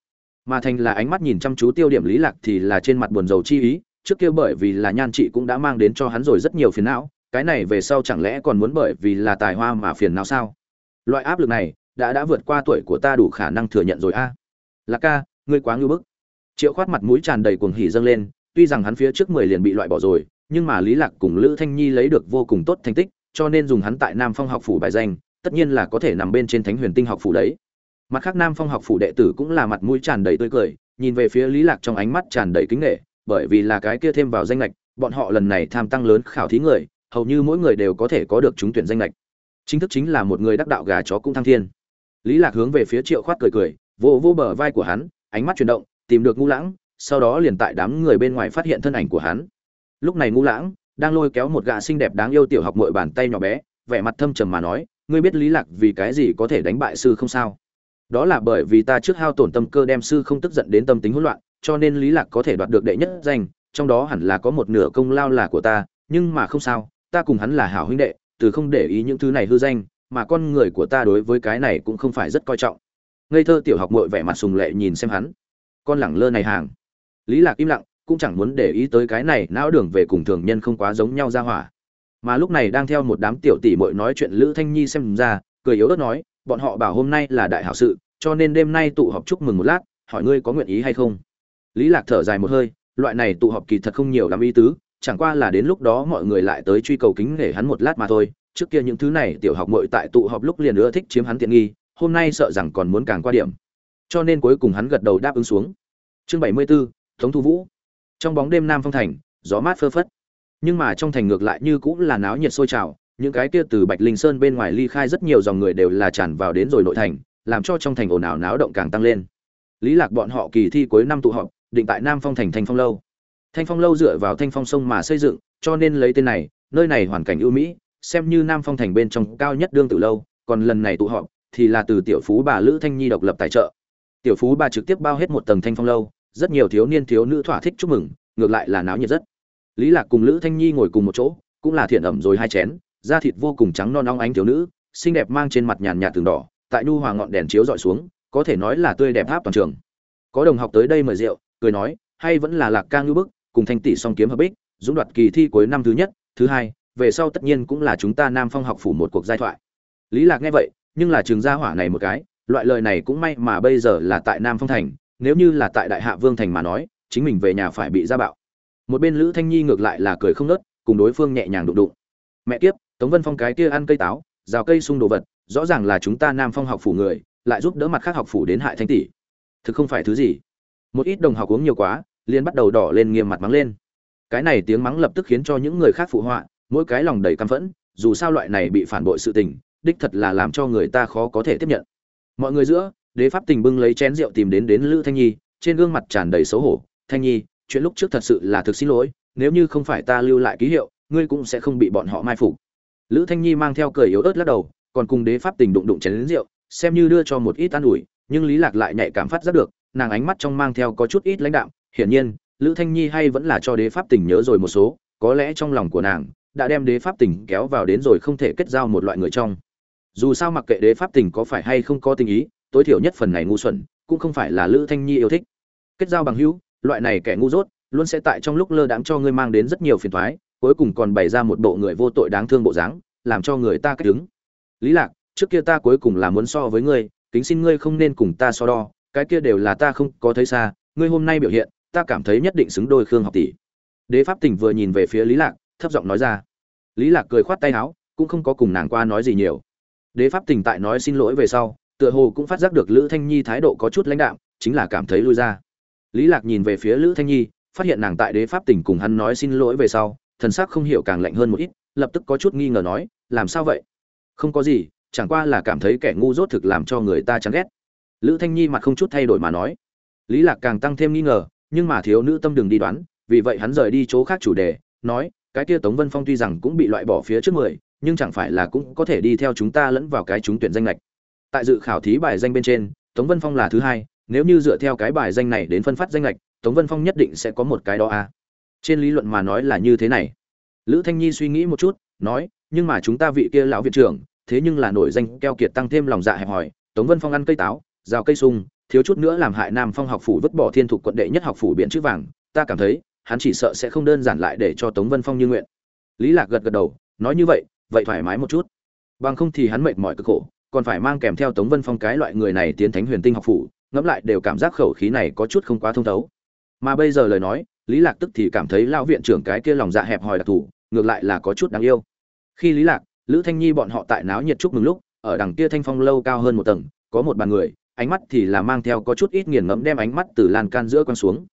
Mà thành là ánh mắt nhìn chăm chú tiêu điểm lý lạc thì là trên mặt buồn rầu chi ý, trước kia bởi vì là nhan trị cũng đã mang đến cho hắn rồi rất nhiều phiền não, cái này về sau chẳng lẽ còn muốn bởi vì là tài hoa mà phiền não sao? Loại áp lực này, đã đã vượt qua tuổi của ta đủ khả năng thừa nhận rồi a. Lạc ca, ngươi quá ngu bức. Triệu khoát mặt mũi tràn đầy cuồng hỉ dâng lên, tuy rằng hắn phía trước mười liền bị loại bỏ rồi, nhưng mà lý lạc cùng lữ thanh nhi lấy được vô cùng tốt thành tích, cho nên dùng hắn tại nam phong học phủ bài danh tất nhiên là có thể nằm bên trên thánh huyền tinh học phủ đấy. Mặt khác nam phong học phủ đệ tử cũng là mặt mũi tràn đầy tươi cười, nhìn về phía lý lạc trong ánh mắt tràn đầy kính nghệ bởi vì là cái kia thêm vào danh lệch bọn họ lần này tham tăng lớn khảo thí người, hầu như mỗi người đều có thể có được trúng tuyển danh lệch chính thức chính là một người đắc đạo gà chó cũng thăng thiên. Lý lạc hướng về phía triệu khoát cười cười, vô vô bờ vai của hắn, ánh mắt chuyển động, tìm được ngu lãng, sau đó liền tại đám người bên ngoài phát hiện thân ảnh của hắn. Lúc này ngu lãng đang lôi kéo một gã xinh đẹp đáng yêu tiểu học muội bàn tay nhỏ bé, vẻ mặt thâm trầm mà nói ngươi biết lý lạc vì cái gì có thể đánh bại sư không sao? Đó là bởi vì ta trước hao tổn tâm cơ đem sư không tức giận đến tâm tính hỗn loạn, cho nên lý lạc có thể đoạt được đệ nhất danh, trong đó hẳn là có một nửa công lao là của ta, nhưng mà không sao, ta cùng hắn là hảo huynh đệ, từ không để ý những thứ này hư danh, mà con người của ta đối với cái này cũng không phải rất coi trọng. Ngây thơ tiểu học muội vẻ mặt sùng lệ nhìn xem hắn. Con lẳng lơ này hàng. Lý lạc im lặng, cũng chẳng muốn để ý tới cái này, não đường về cùng thường nhân không quá giống nhau ra hỏa mà lúc này đang theo một đám tiểu tỷ muội nói chuyện lữ thanh nhi xem ra cười yếu ớt nói bọn họ bảo hôm nay là đại hảo sự cho nên đêm nay tụ họp chúc mừng một lát hỏi ngươi có nguyện ý hay không? Lý lạc thở dài một hơi loại này tụ họp kỳ thật không nhiều lắm ý tứ chẳng qua là đến lúc đó mọi người lại tới truy cầu kính để hắn một lát mà thôi. Trước kia những thứ này tiểu học muội tại tụ họp lúc liền ưa thích chiếm hắn tiện nghi hôm nay sợ rằng còn muốn càng qua điểm. Cho nên cuối cùng hắn gật đầu đáp ứng xuống. Chương bảy mươi 74, thống thu vũ. Trong bóng đêm nam phong thành gió mát phơ phất nhưng mà trong thành ngược lại như cũng là náo nhiệt sôi trào, những cái kia từ bạch linh sơn bên ngoài ly khai rất nhiều dòng người đều là tràn vào đến rồi nội thành, làm cho trong thành ồn ào náo động càng tăng lên. Lý lạc bọn họ kỳ thi cuối năm tụ họp, định tại nam phong thành thanh phong lâu. Thanh phong lâu dựa vào thanh phong sông mà xây dựng, cho nên lấy tên này, nơi này hoàn cảnh ưu mỹ, xem như nam phong thành bên trong cao nhất đương tử lâu, còn lần này tụ họp thì là từ tiểu phú bà lữ thanh nhi độc lập tài trợ. Tiểu phú bà trực tiếp bao hết một tầng thanh phong lâu, rất nhiều thiếu niên thiếu nữ thỏa thích chúc mừng, ngược lại là náo nhiệt rất lý lạc cùng lữ thanh nhi ngồi cùng một chỗ, cũng là thiện ẩm rồi hai chén, da thịt vô cùng trắng non óng ánh thiếu nữ, xinh đẹp mang trên mặt nhàn nhạt từng đỏ, tại nhu hòa ngọn đèn chiếu dọi xuống, có thể nói là tươi đẹp tháp toàn trường. Có đồng học tới đây mời rượu, cười nói, hay vẫn là lạc ca ngư bức, cùng thanh tỷ song kiếm hợp bích, dũng đoạt kỳ thi cuối năm thứ nhất, thứ hai, về sau tất nhiên cũng là chúng ta nam phong học phủ một cuộc giai thoại. Lý lạc nghe vậy, nhưng là trường gia hỏa này một cái, loại lời này cũng may mà bây giờ là tại nam phong thành, nếu như là tại đại hạ vương thành mà nói, chính mình về nhà phải bị ra bạo một bên lữ thanh nhi ngược lại là cười không nớt, cùng đối phương nhẹ nhàng đụng đụng. Mẹ kiếp, tống vân phong cái kia ăn cây táo, rào cây sung đồ vật, rõ ràng là chúng ta nam phong học phủ người, lại giúp đỡ mặt khác học phủ đến hại thanh tỷ. Thực không phải thứ gì. Một ít đồng học uống nhiều quá, liền bắt đầu đỏ lên nghiêm mặt mắng lên. Cái này tiếng mắng lập tức khiến cho những người khác phụ họa, mỗi cái lòng đầy căm phẫn, dù sao loại này bị phản bội sự tình, đích thật là làm cho người ta khó có thể tiếp nhận. Mọi người giữa, đế pháp tình bưng lấy chén rượu tìm đến đến lữ thanh nhi, trên gương mặt tràn đầy xấu hổ. Thanh nhi chuyện lúc trước thật sự là thực xin lỗi, nếu như không phải ta lưu lại ký hiệu, ngươi cũng sẽ không bị bọn họ mai phục. Lữ thanh nhi mang theo cười yếu ớt lắc đầu, còn cùng đế pháp tình đụng đụng chén đến rượu, xem như đưa cho một ít an ủi, nhưng lý lạc lại nhạy cảm phát rất được, nàng ánh mắt trong mang theo có chút ít lãnh đạm, hiển nhiên, lữ thanh nhi hay vẫn là cho đế pháp tình nhớ rồi một số, có lẽ trong lòng của nàng, đã đem đế pháp tình kéo vào đến rồi không thể kết giao một loại người trong. Dù sao mặc kệ đế pháp tình có phải hay không có tình ý, tối thiểu nhất phần này ngu xuẩn, cũng không phải là lữ thanh nhi yêu thích. Kết giao bằng hữu loại này kẻ ngu dốt luôn sẽ tại trong lúc lơ đãng cho ngươi mang đến rất nhiều phiền toái cuối cùng còn bày ra một bộ người vô tội đáng thương bộ dáng, làm cho người ta cách đứng lý lạc, trước kia ta cuối cùng là muốn so với ngươi, kính xin ngươi không nên cùng ta so đo, cái kia đều là ta không có thấy xa, ngươi hôm nay biểu hiện, ta cảm thấy nhất định xứng đôi khương học tỷ. Đế pháp Tỉnh vừa nhìn về phía lý lạc, thấp giọng nói ra. Lý lạc cười khoát tay áo, cũng không có cùng nàng qua nói gì nhiều. Đế pháp Tỉnh tại nói xin lỗi về sau, tựa hồ cũng phát giác được lữ thanh nhi thái độ có chút lãnh đạm, chính là cảm thấy lui ra lý lạc nhìn về phía lữ thanh nhi, phát hiện nàng tại đế pháp tỉnh cùng hắn nói xin lỗi về sau, thần sắc không hiểu càng lạnh hơn một ít, lập tức có chút nghi ngờ nói, làm sao vậy? Không có gì, chẳng qua là cảm thấy kẻ ngu dốt thực làm cho người ta chán ghét. Lữ thanh nhi mặt không chút thay đổi mà nói. Lý lạc càng tăng thêm nghi ngờ, nhưng mà thiếu nữ tâm đường đi đoán, vì vậy hắn rời đi chỗ khác chủ đề, nói, cái kia tống vân phong tuy rằng cũng bị loại bỏ phía trước mười, nhưng chẳng phải là cũng có thể đi theo chúng ta lẫn vào cái chúng tuyển danh lệch tại dự khảo thí bài danh bên trên, tống vân phong là thứ hai nếu như dựa theo cái bài danh này đến phân phát danh lệch, tống vân phong nhất định sẽ có một cái đó a à. trên lý luận mà nói là như thế này. Lữ thanh nhi suy nghĩ một chút, nói, nhưng mà chúng ta vị kia lão viện trưởng, thế nhưng là nổi danh keo kiệt tăng thêm lòng dạ hẹp hòi, tống vân phong ăn cây táo, rào cây sung, thiếu chút nữa làm hại nam phong học phủ vứt bỏ thiên thục quận đệ nhất học phủ biện chữ vàng, ta cảm thấy, hắn chỉ sợ sẽ không đơn giản lại để cho tống vân phong như nguyện. Lý lạc gật gật đầu, nói như vậy vậy thoải mái một chút. Bằng không thì hắn mệt mỏi cực khổ, còn phải mang kèm theo tống vân phong cái loại người này tiến thánh huyền tinh học phủ ngẫm lại đều cảm giác khẩu khí này có chút không quá thông thấu. Mà bây giờ lời nói, lý lạc tức thì cảm thấy lão viện trưởng cái kia lòng dạ hẹp hòi đặc thù ngược lại là có chút đáng yêu. Khi lý lạc, lữ thanh nhi bọn họ tại náo nhiệt chúc mừng lúc, ở đằng kia thanh phong lâu cao hơn một tầng, có một bàn người, ánh mắt thì là mang theo có chút ít nghiền ngẫm đem ánh mắt từ lan can giữa quan xuống.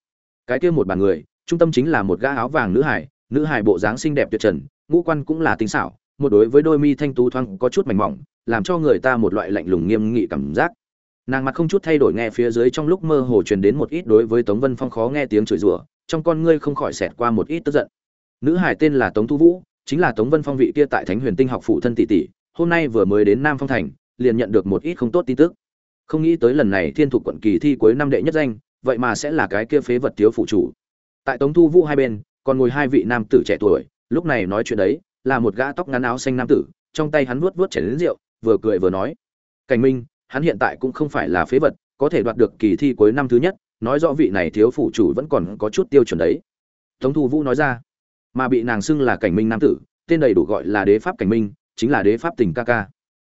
Cái kia một bàn người, trung tâm chính là một gã áo vàng nữ hải nữ hải bộ dáng xinh đẹp tuyệt trần, ngũ quan cũng là tinh xảo, một đối với đôi mi thanh tú thoáng có chút mảnh mỏng, làm cho người ta một loại lạnh lùng nghiêm nghị cảm giác nàng mặt không chút thay đổi nghe phía dưới trong lúc mơ hồ truyền đến một ít đối với tống vân phong khó nghe tiếng chửi rủa, trong con ngươi không khỏi xẹt qua một ít tức giận. Nữ hải tên là tống thu vũ, chính là tống vân phong vị kia tại thánh huyền tinh học phụ thân tỷ tỷ, hôm nay vừa mới đến nam phong thành, liền nhận được một ít không tốt tin tức. Không nghĩ tới lần này thiên thục quận kỳ thi cuối năm đệ nhất danh, vậy mà sẽ là cái kia phế vật thiếu phụ chủ. Tại tống thu vũ hai bên, còn ngồi hai vị nam tử trẻ tuổi, lúc này nói chuyện đấy, là một gã tóc ngắn áo xanh nam tử, trong tay hắn vuốt vuốt chảy đến rượu, vừa cười vừa nói. Cảnh minh hắn hiện tại cũng không phải là phế vật, có thể đoạt được kỳ thi cuối năm thứ nhất, nói rõ vị này thiếu phụ chủ vẫn còn có chút tiêu chuẩn đấy. Tống thu vũ nói ra, mà bị nàng xưng là cảnh minh nam tử, tên đầy đủ gọi là đế pháp cảnh minh, chính là đế pháp tình ca ca.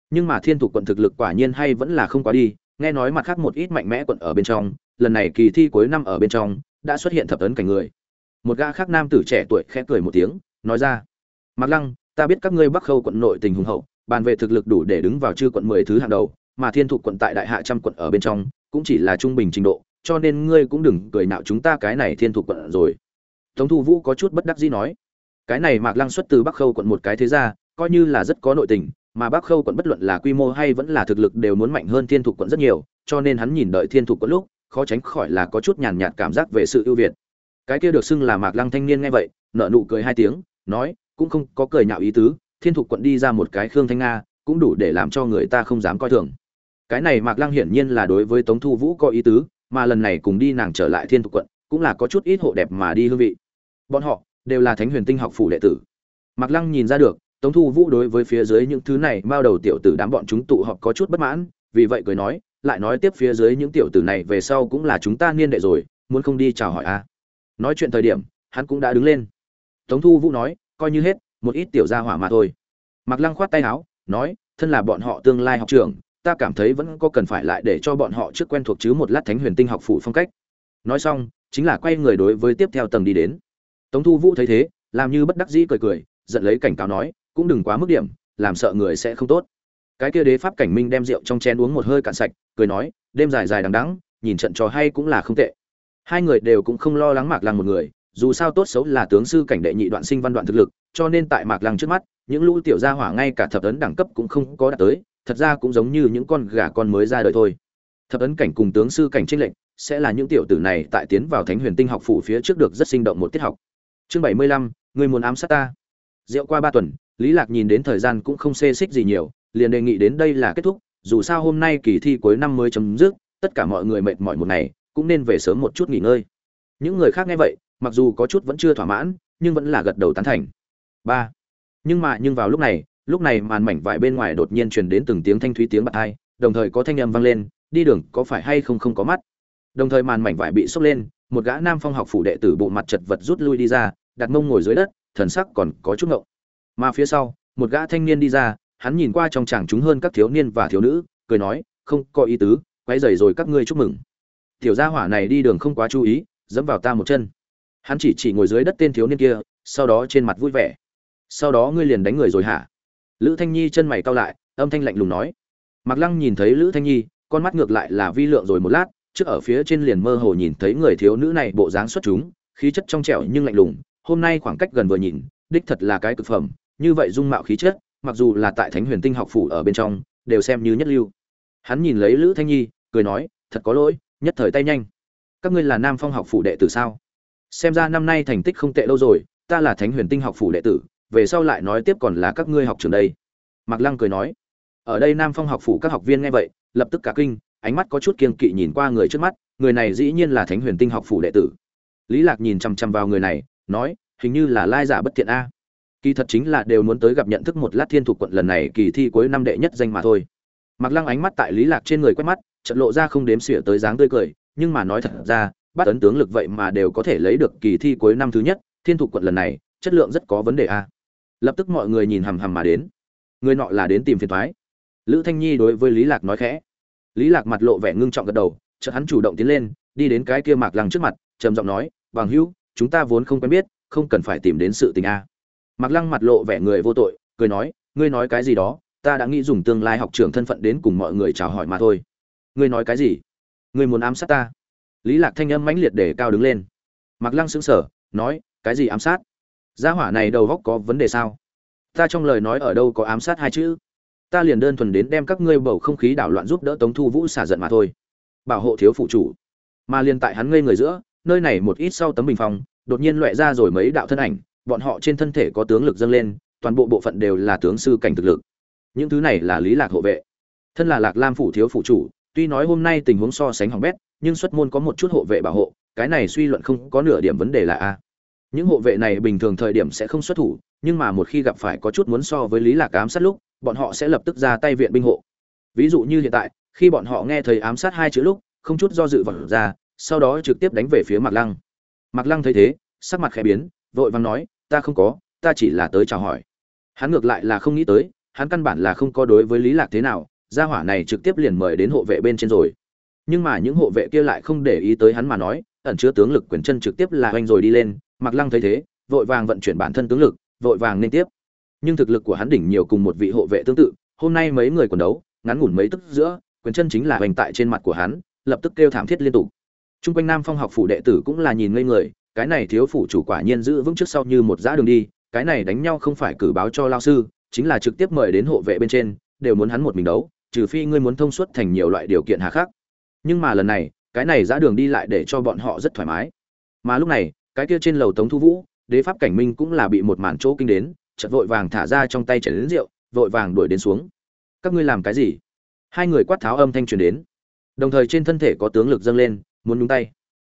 Nhưng mà thiên thủ quận thực lực quả nhiên hay vẫn là không quá đi, nghe nói mặt khác một ít mạnh mẽ quận ở bên trong, lần này kỳ thi cuối năm ở bên trong, đã xuất hiện thập tấn cảnh người. Một gã khác nam tử trẻ tuổi khẽ cười một tiếng, nói ra mặc lăng, ta biết các ngươi bắc khâu quận nội tình hùng hậu, bàn về thực lực đủ để đứng vào chư quận mười thứ hàng đầu mà thiên thục quận tại đại hạ trăm quận ở bên trong, cũng chỉ là trung bình trình độ, cho nên ngươi cũng đừng cười nạo chúng ta cái này thiên thụ quận rồi. Tống thu vũ có chút bất đắc dĩ nói. Cái này mạc lăng xuất từ bắc khâu quận một cái thế ra coi như là rất có nội tình, mà bắc khâu quận bất luận là quy mô hay vẫn là thực lực đều muốn mạnh hơn thiên thụ quận rất nhiều, cho nên hắn nhìn đợi thiên thụ quận lúc, khó tránh khỏi là có chút nhàn nhạt cảm giác về sự ưu việt. Cái kia được xưng là mạc lăng thanh niên nghe vậy nợ nụ cười hai tiếng, nói, cũng không có cười nhạo ý tứ, thiên thụ quận đi ra một cái khương thanh nga, cũng đủ để làm cho người ta không dám coi thường cái này mạc lăng hiển nhiên là đối với tống thu vũ có ý tứ, mà lần này cùng đi nàng trở lại thiên thục quận, cũng là có chút ít hộ đẹp mà đi hương vị. Bọn họ đều là thánh huyền tinh học phủ đệ tử. Mạc lăng nhìn ra được, tống thu vũ đối với phía dưới những thứ này, bao đầu tiểu tử đám bọn chúng tụ họp có chút bất mãn, vì vậy cười nói, lại nói tiếp phía dưới những tiểu tử này về sau cũng là chúng ta niên đệ rồi, muốn không đi chào hỏi a. À. nói chuyện thời điểm, hắn cũng đã đứng lên. Tống thu vũ nói, coi như hết, một ít tiểu gia hỏa mà thôi. Mạc lăng khoát tay áo, nói, thân là bọn họ tương lai học trường ta cảm thấy vẫn có cần phải lại để cho bọn họ trước quen thuộc chứ một lát thánh huyền tinh học phủ phong cách. Nói xong, chính là quay người đối với tiếp theo tầng đi đến. Tống thu vũ thấy thế, làm như bất đắc dĩ cười cười, giận lấy cảnh cáo nói, cũng đừng quá mức điểm, làm sợ người sẽ không tốt. Cái kia đế pháp cảnh minh đem rượu trong chén uống một hơi cạn sạch, cười nói, đêm dài dài đằng đắng nhìn trận trò hay cũng là không tệ. Hai người đều cũng không lo lắng mạc lăng một người, dù sao tốt xấu là tướng sư cảnh đệ nhị đoạn sinh văn đoạn thực lực, cho nên tại mạc lăng trước mắt, những lũ tiểu gia hỏa ngay cả thập ấn đẳng cấp cũng không có đạt tới thật ra cũng giống như những con gà con mới ra đời thôi. Thập ấn cảnh cùng tướng sư cảnh trinh lệnh sẽ là những tiểu tử này tại tiến vào thánh huyền tinh học phủ phía trước được rất sinh động một tiết học. Chương bảy mươi lăm, người muốn ám sát ta. Rượu qua ba tuần, lý lạc nhìn đến thời gian cũng không xê xích gì nhiều, liền đề nghị đến đây là kết thúc, dù sao hôm nay kỳ thi cuối năm mới chấm dứt, tất cả mọi người mệt mỏi một ngày, cũng nên về sớm một chút nghỉ ngơi. Những người khác nghe vậy, mặc dù có chút vẫn chưa thỏa mãn, nhưng vẫn là gật đầu tán thành. Ba. Nhưng mà, nhưng vào lúc này lúc này màn mảnh vải bên ngoài đột nhiên truyền đến từng tiếng thanh thúy tiếng bạc hai đồng thời có thanh âm vang lên, đi đường, có phải hay không không có mắt? Đồng thời màn mảnh vải bị sốc lên, một gã nam phong học phủ đệ tử bộ mặt chật vật rút lui đi ra, đặt mông ngồi dưới đất, thần sắc còn có chút ngộng. Mà phía sau, một gã thanh niên đi ra, hắn nhìn qua trong chàng chúng hơn các thiếu niên và thiếu nữ, cười nói, không, có ý tứ quay dày rồi các ngươi chúc mừng. Tiểu gia hỏa này đi đường không quá chú ý, dẫm vào ta một chân. Hắn chỉ chỉ ngồi dưới đất tên thiếu niên kia, sau đó trên mặt vui vẻ. Sau đó ngươi liền đánh người rồi hả? Lữ thanh nhi chân mày cau lại, âm thanh lạnh lùng nói. Mặc lăng nhìn thấy lữ thanh nhi, con mắt ngược lại là vi lượng rồi một lát, trước ở phía trên liền mơ hồ nhìn thấy người thiếu nữ này bộ dáng xuất chúng, khí chất trong trẻo nhưng lạnh lùng, hôm nay khoảng cách gần vừa nhìn, đích thật là cái cực phẩm, như vậy dung mạo khí chất, mặc dù là tại thánh huyền tinh học phủ ở bên trong, đều xem như nhất lưu. Hắn nhìn lấy lữ thanh nhi, cười nói, thật có lỗi, nhất thời tay nhanh. Các ngươi là nam phong học phủ đệ tử sao? Xem ra năm nay thành tích không tệ lâu rồi, ta là thánh huyền tinh học phủ đệ tử về sau lại nói tiếp còn là các ngươi học trường đây. Mạc lăng cười nói, ở đây nam phong học phủ các học viên nghe vậy, lập tức cả kinh, ánh mắt có chút kiên kỵ nhìn qua người trước mắt, người này dĩ nhiên là thánh huyền tinh học phủ đệ tử. Lý lạc nhìn chăm chăm vào người này, nói, hình như là lai giả bất thiện a. Kỳ thật chính là đều muốn tới gặp nhận thức một lát thiên thuộc quận lần này, kỳ thi cuối năm đệ nhất danh mà thôi. Mặc lăng ánh mắt tại lý lạc trên người quét mắt trận lộ ra không đếm xỉa tới dáng tươi cười, nhưng mà nói thật ra bắt ấn tướng lực vậy mà đều có thể lấy được kỳ thi cuối năm thứ nhất, thiên thuộc quận lần này, chất lượng rất có vấn đề a lập tức mọi người nhìn hằm hằm mà đến. Người nọ là đến tìm phiền thoái. Lữ thanh nhi đối với lý lạc nói khẽ. Lý lạc mặt lộ vẻ ngưng trọng gật đầu, chợt hắn chủ động tiến lên, đi đến cái kia mạc lăng trước mặt, trầm giọng nói, bằng hữu, chúng ta vốn không quen biết, không cần phải tìm đến sự tình a. Mạc lăng mặt lộ vẻ người vô tội, cười nói, ngươi nói cái gì đó, ta đã nghĩ dùng tương lai học trưởng thân phận đến cùng mọi người chào hỏi mà thôi. Ngươi nói cái gì? Ngươi muốn ám sát ta? Lý lạc thanh âm mãnh liệt để cao đứng lên. Mạc lăng sững sờ, nói, cái gì ám sát? Gia hỏa này đầu góc có vấn đề sao? Ta trong lời nói ở đâu có ám sát hai chữ? Ta liền đơn thuần đến đem các ngươi bầu không khí đảo loạn giúp đỡ tống thu vũ xả giận mà thôi. Bảo hộ thiếu phụ chủ. Mà liền tại hắn ngây người giữa, nơi này một ít sau tấm bình phong, đột nhiên loẹ ra rồi mấy đạo thân ảnh, bọn họ trên thân thể có tướng lực dâng lên, toàn bộ bộ phận đều là tướng sư cảnh thực lực. Những thứ này là lý lạc hộ vệ. Thân là lạc lam phủ thiếu phụ chủ, tuy nói hôm nay tình huống so sánh hỏng bét, nhưng xuất môn có một chút hộ vệ bảo hộ, cái này suy luận không có nửa điểm vấn đề là a những hộ vệ này bình thường thời điểm sẽ không xuất thủ, nhưng mà một khi gặp phải có chút muốn so với lý lạc ám sát lúc, bọn họ sẽ lập tức ra tay viện binh hộ. Ví dụ như hiện tại, khi bọn họ nghe thấy ám sát hai chữ lúc, không chút do dự vật ra, sau đó trực tiếp đánh về phía mạc lăng. Mạc lăng thấy thế, sắc mặt khẽ biến, vội vàng nói, ta không có, ta chỉ là tới chào hỏi. Hắn ngược lại là không nghĩ tới, hắn căn bản là không có đối với lý lạc thế nào, gia hỏa này trực tiếp liền mời đến hộ vệ bên trên rồi. Nhưng mà những hộ vệ kia lại không để ý tới hắn mà nói, ẩn chứa tướng lực quyền chân trực tiếp là hoành rồi đi lên Mạc Lăng thấy thế, vội vàng vận chuyển bản thân tướng lực, vội vàng nên tiếp. Nhưng thực lực của hắn đỉnh nhiều cùng một vị hộ vệ tương tự, hôm nay mấy người quần đấu, ngắn ngủn mấy tức giữa, quyền chân chính là hoành tại trên mặt của hắn, lập tức kêu thảm thiết liên tục Trung quanh Nam Phong học phủ đệ tử cũng là nhìn ngây người, cái này thiếu phủ chủ quả nhiên giữ vững trước sau như một dã đường đi, cái này đánh nhau không phải cử báo cho lao sư, chính là trực tiếp mời đến hộ vệ bên trên, đều muốn hắn một mình đấu, trừ phi ngươi muốn thông suốt thành nhiều loại điều kiện hà khắc. Nhưng mà lần này, cái này dã đường đi lại để cho bọn họ rất thoải mái. Mà lúc này, cái kia trên lầu Tống Thu Vũ, đế pháp cảnh minh cũng là bị một màn chỗ kinh đến, chợt vội vàng thả ra trong tay chảy lớn rượu, vội vàng đuổi đến xuống. Các ngươi làm cái gì? Hai người quát tháo âm thanh truyền đến. Đồng thời trên thân thể có tướng lực dâng lên, muốn nhúng tay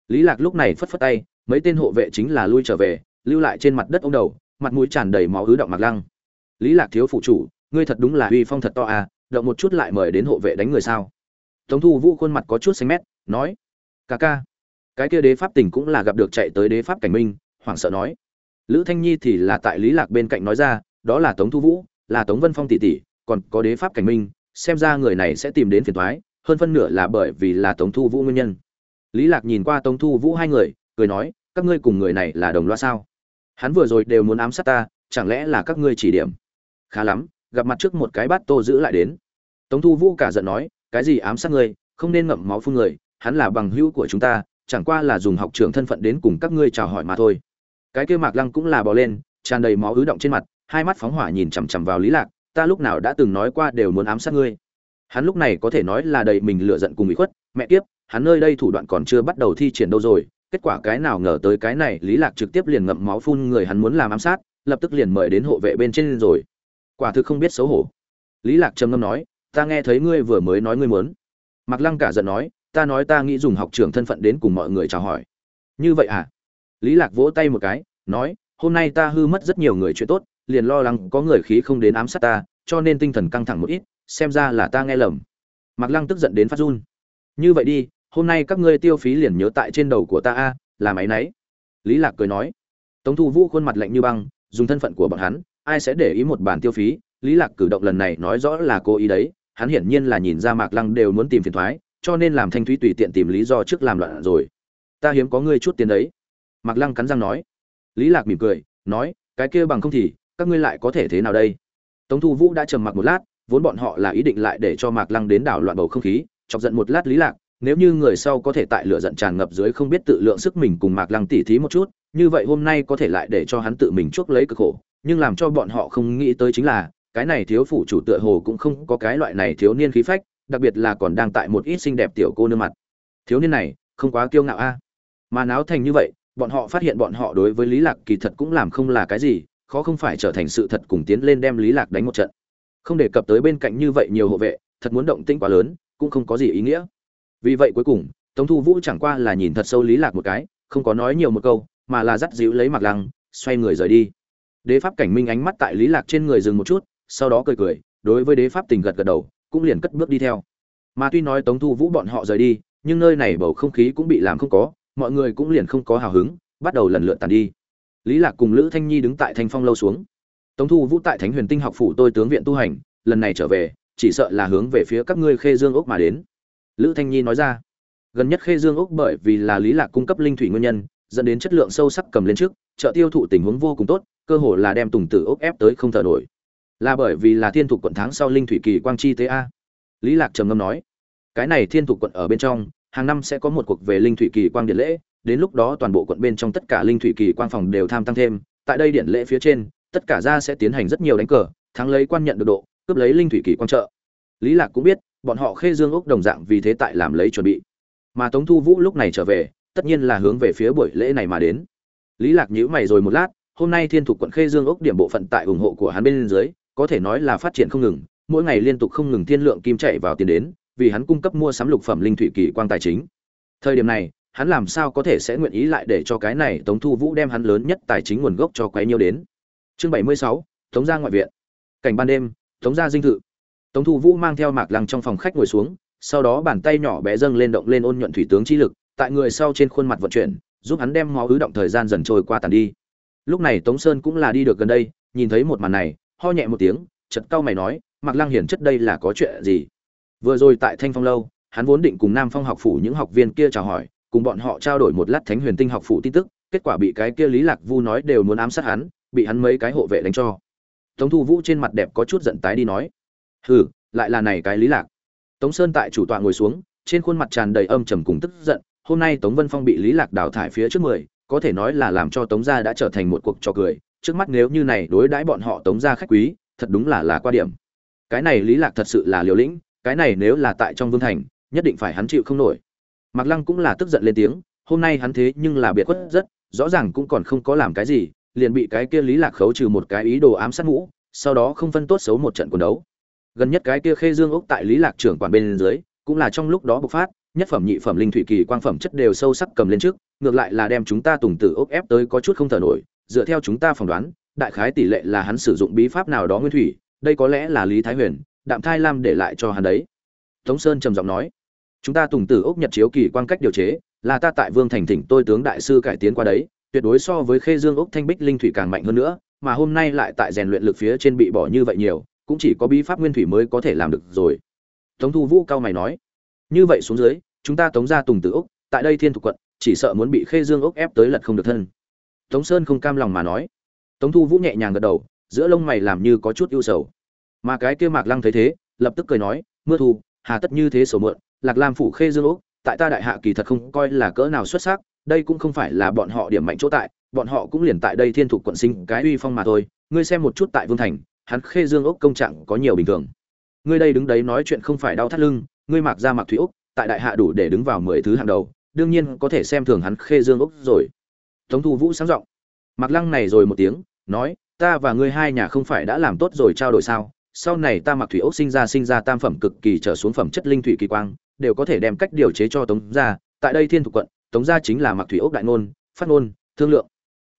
lý lạc lúc này phất phất tay mấy tên hộ vệ chính là lui trở về lưu lại trên mặt đất ông đầu mặt mũi tràn đầy máu ứ động mặc lăng lý lạc thiếu phụ chủ ngươi thật đúng là uy phong thật to à động một chút lại mời đến hộ vệ đánh người sao tống thu vũ khuôn mặt có chút xanh mét nói ca ca cái kia đế pháp tình cũng là gặp được chạy tới đế pháp cảnh minh, hoảng sợ nói. Lữ thanh nhi thì là tại lý lạc bên cạnh nói ra, đó là tống thu vũ, là tống vân phong tỷ tỷ, còn có đế pháp cảnh minh, xem ra người này sẽ tìm đến phiền toái, hơn phân nửa là bởi vì là tống thu vũ nguyên nhân. Lý lạc nhìn qua tống thu vũ hai người, cười nói, các ngươi cùng người này là đồng loa sao? Hắn vừa rồi đều muốn ám sát ta, chẳng lẽ là các ngươi chỉ điểm? Khá lắm, gặp mặt trước một cái bát tô giữ lại đến. Tống thu vũ cả giận nói, cái gì ám sát ngươi, không nên ngậm máu phun người, hắn là bằng hữu của chúng ta chẳng qua là dùng học trưởng thân phận đến cùng các ngươi chào hỏi mà thôi. Cái kia mạc lăng cũng là bò lên, tràn đầy máu ứ động trên mặt, hai mắt phóng hỏa nhìn chằm chằm vào lý lạc, ta lúc nào đã từng nói qua đều muốn ám sát ngươi. Hắn lúc này có thể nói là đầy mình lựa giận cùng bị khuất, mẹ kiếp, hắn nơi đây thủ đoạn còn chưa bắt đầu thi triển đâu rồi, kết quả cái nào ngờ tới cái này, lý lạc trực tiếp liền ngậm máu phun người hắn muốn làm ám sát, lập tức liền mời đến hộ vệ bên trên rồi. Quả thực không biết xấu hổ. Lý lạc trầm ngâm nói, ta nghe thấy ngươi vừa mới nói ngươi muốn. Mặc lăng cả giận nói ta nói ta nghĩ dùng học trưởng thân phận đến cùng mọi người chào hỏi. Như vậy à? Lý lạc vỗ tay một cái, nói, hôm nay ta hư mất rất nhiều người chuyện tốt, liền lo lắng có người khí không đến ám sát ta, cho nên tinh thần căng thẳng một ít, xem ra là ta nghe lầm. Mặc lăng tức giận đến phát run. Như vậy đi, hôm nay các ngươi tiêu phí liền nhớ tại trên đầu của ta a làm ấy nấy. Lý lạc cười nói. Tống thu vũ khuôn mặt lạnh như băng, dùng thân phận của bọn hắn, ai sẽ để ý một bản tiêu phí? Lý lạc cử động lần này nói rõ là cố ý đấy, hắn hiển nhiên là nhìn ra mạc lăng đều muốn tìm phiền thoái cho nên làm thanh thúy tùy tiện tìm lý do trước làm loạn rồi. Ta hiếm có ngươi chút tiền đấy. Mạc lăng cắn răng nói. Lý lạc mỉm cười nói cái kia bằng không thì các ngươi lại có thể thế nào đây? Tống thu vũ đã trầm mặc một lát vốn bọn họ là ý định lại để cho mạc lăng đến đảo loạn bầu không khí chọc giận một lát lý lạc nếu như người sau có thể tại lửa giận tràn ngập dưới không biết tự lượng sức mình cùng Mạc Lăng tỉ thí một chút, như vậy hôm nay có thể lại để cho hắn tự mình chuốc lấy cực khổ, nhưng làm cho bọn họ không nghĩ tới chính là, cái này thiếu phụ chủ tựa hồ cũng không có cái loại này thiếu niên khí phách, đặc biệt là còn đang tại một ít xinh đẹp tiểu cô nương mặt. Thiếu niên này, không quá kiêu ngạo a. Mà náo thành như vậy, bọn họ phát hiện bọn họ đối với Lý Lạc kỳ thật cũng làm không là cái gì, khó không phải trở thành sự thật cùng tiến lên đem Lý Lạc đánh một trận. Không đề cập tới bên cạnh như vậy nhiều hộ vệ, thật muốn động tĩnh quá lớn, cũng không có gì ý nghĩa vì vậy cuối cùng tống thu vũ chẳng qua là nhìn thật sâu lý lạc một cái không có nói nhiều một câu mà là dắt dịu lấy mặc lăng xoay người rời đi đế pháp cảnh minh ánh mắt tại lý lạc trên người dừng một chút sau đó cười cười đối với đế pháp tình gật gật đầu cũng liền cất bước đi theo. Mà tuy nói tống thu vũ bọn họ rời đi, nhưng nơi này bầu không khí cũng bị làm không có, mọi người cũng liền không có hào hứng, bắt đầu lần lượt tàn đi. Lý lạc cùng lữ thanh nhi đứng tại thanh phong lâu xuống. Tống thu vũ tại thánh huyền tinh học phủ tôi tướng viện tu hành, lần này trở về, chỉ sợ là hướng về phía các ngươi khê dương ốc mà đến. Lữ thanh nhi nói ra. Gần nhất khê dương ốc bởi vì là lý lạc cung cấp linh thủy nguyên nhân, dẫn đến chất lượng sâu sắc cầm lên trước chợ tiêu thụ tình huống vô cùng tốt, cơ hồ là đem tùng tử ốc ép tới không thở nổi là bởi vì là thiên thục quận tháng sau linh thủy kỳ quang chi tế a. Lý lạc trầm ngâm nói, cái này thiên thục quận ở bên trong, hàng năm sẽ có một cuộc về linh thủy kỳ quang điện lễ, đến lúc đó toàn bộ quận bên trong tất cả linh thủy kỳ quang phòng đều tham tăng thêm, tại đây điện lễ phía trên, tất cả gia sẽ tiến hành rất nhiều đánh cờ, thắng lấy quan nhận được độ, cướp lấy linh thủy kỳ quang trợ. Lý lạc cũng biết, bọn họ khê dương ốc đồng dạng vì thế tại làm lấy chuẩn bị. Mà tống thu vũ lúc này trở về, tất nhiên là hướng về phía buổi lễ này mà đến. Lý lạc nhíu mày rồi một lát, hôm nay thiên thục quận khê dương ốc điểm bộ phận tại ủng hộ của hắn bên dưới có thể nói là phát triển không ngừng mỗi ngày liên tục không ngừng thiên lượng kim chạy vào tiền đến vì hắn cung cấp mua sắm lục phẩm linh thủy kỳ quang tài chính. Thời điểm này hắn làm sao có thể sẽ nguyện ý lại để cho cái này tống thu vũ đem hắn lớn nhất tài chính nguồn gốc cho quấy nhiêu đến? Chương bảy mươi sáu tống gia ngoại viện. Cảnh ban đêm tống gia dinh thự. Tống Thu Vũ mang theo Mạc Lăng trong phòng khách ngồi xuống, sau đó bàn tay nhỏ bé dâng lên động lên ôn nhuận thủy tướng chi lực, tại người sau trên khuôn mặt vận chuyển, giúp hắn đem máu ứ động thời gian dần trôi qua tàn đi. Lúc này Tống Sơn cũng là đi được gần đây, nhìn thấy một màn này, ho nhẹ một tiếng, chợt cau mày nói, Mạc Lăng hiển chất đây là có chuyện gì? Vừa rồi tại Thanh Phong lâu, hắn vốn định cùng Nam Phong học phủ những học viên kia chào hỏi, cùng bọn họ trao đổi một lát Thánh Huyền Tinh học phủ tin tức, kết quả bị cái kia Lý Lạc Vu nói đều muốn ám sát hắn, bị hắn mấy cái hộ vệ đánh cho. Tống Thu Vũ trên mặt đẹp có chút giận tái đi nói: hừ lại là này cái lý lạc tống sơn tại chủ tọa ngồi xuống trên khuôn mặt tràn đầy âm trầm cùng tức giận hôm nay tống vân phong bị lý lạc đào thải phía trước mười có thể nói là làm cho tống gia đã trở thành một cuộc trò cười trước mắt nếu như này đối đãi bọn họ tống ra khách quý, thật đúng là là qua điểm. Cái này lý lạc thật sự là liều lĩnh, cái này nếu là tại trong vương thành, nhất định phải hắn chịu không nổi. Mặc lăng cũng là tức giận lên tiếng, hôm nay hắn thế nhưng là biệt khuất rất, rõ ràng cũng còn không có làm cái gì, liền bị cái kia lý lạc khấu trừ một cái ý đồ ám sát mũ, sau đó không phân tốt xấu một trận quần đấu. Gần nhất cái kia khê dương ốc tại lý lạc trưởng quản bên dưới, cũng là trong lúc đó bộc phát, nhất phẩm nhị phẩm linh thủy kỳ quang phẩm chất đều sâu sắc cầm lên trước, ngược lại là đem chúng ta tùng tử ốc ép tới có chút không thở nổi dựa theo chúng ta phỏng đoán, đại khái tỷ lệ là hắn sử dụng bí pháp nào đó nguyên thủy, đây có lẽ là lý thái huyền, đạm thai lam để lại cho hắn đấy. Tống sơn trầm giọng nói. Chúng ta tùng tử ốc nhật chiếu kỳ quan cách điều chế, là ta tại vương thành thỉnh tôi tướng đại sư cải tiến qua đấy, tuyệt đối so với khê dương ốc thanh bích linh thủy càng mạnh hơn nữa, mà hôm nay lại tại rèn luyện lực phía trên bị bỏ như vậy nhiều, cũng chỉ có bí pháp nguyên thủy mới có thể làm được rồi. Tống thu vũ cao mày nói. Như vậy xuống dưới, chúng ta tống gia tùng tử ốc, tại đây thiên Thục quận, chỉ sợ muốn bị khê dương ốc ép tới lật không được thân tống sơn không cam lòng mà nói. Tống thu vũ nhẹ nhàng gật đầu giữa lông mày làm như có chút ưu sầu. Mà cái kia mạc lăng thấy thế lập tức cười nói mưa thu hà tất như thế sầu mượn lạc lam phủ khê dương úc, tại ta đại hạ kỳ thật không coi là cỡ nào xuất sắc đây cũng không phải là bọn họ điểm mạnh chỗ tại bọn họ cũng liền tại đây thiên thuộc quận sinh cái uy phong mà thôi ngươi xem một chút tại vương thành hắn khê dương úc công trạng có nhiều bình thường. Ngươi đây đứng đấy nói chuyện không phải đau thắt lưng ngươi mặc ra mặc thủy úc, tại đại hạ đủ để đứng vào mười thứ hàng đầu đương nhiên có thể xem thường hắn khê dương úc rồi tống thu vũ sáng giọng. Mặc lăng này rồi một tiếng, nói, ta và ngươi hai nhà không phải đã làm tốt rồi trao đổi sao? Sau này ta mặc thủy ốc sinh ra sinh ra tam phẩm cực kỳ trở xuống phẩm chất linh thủy kỳ quang, đều có thể đem cách điều chế cho tống gia. Tại đây thiên thuộc quận, tống gia chính là mặc thủy ốc đại ngôn, phát ngôn, thương lượng.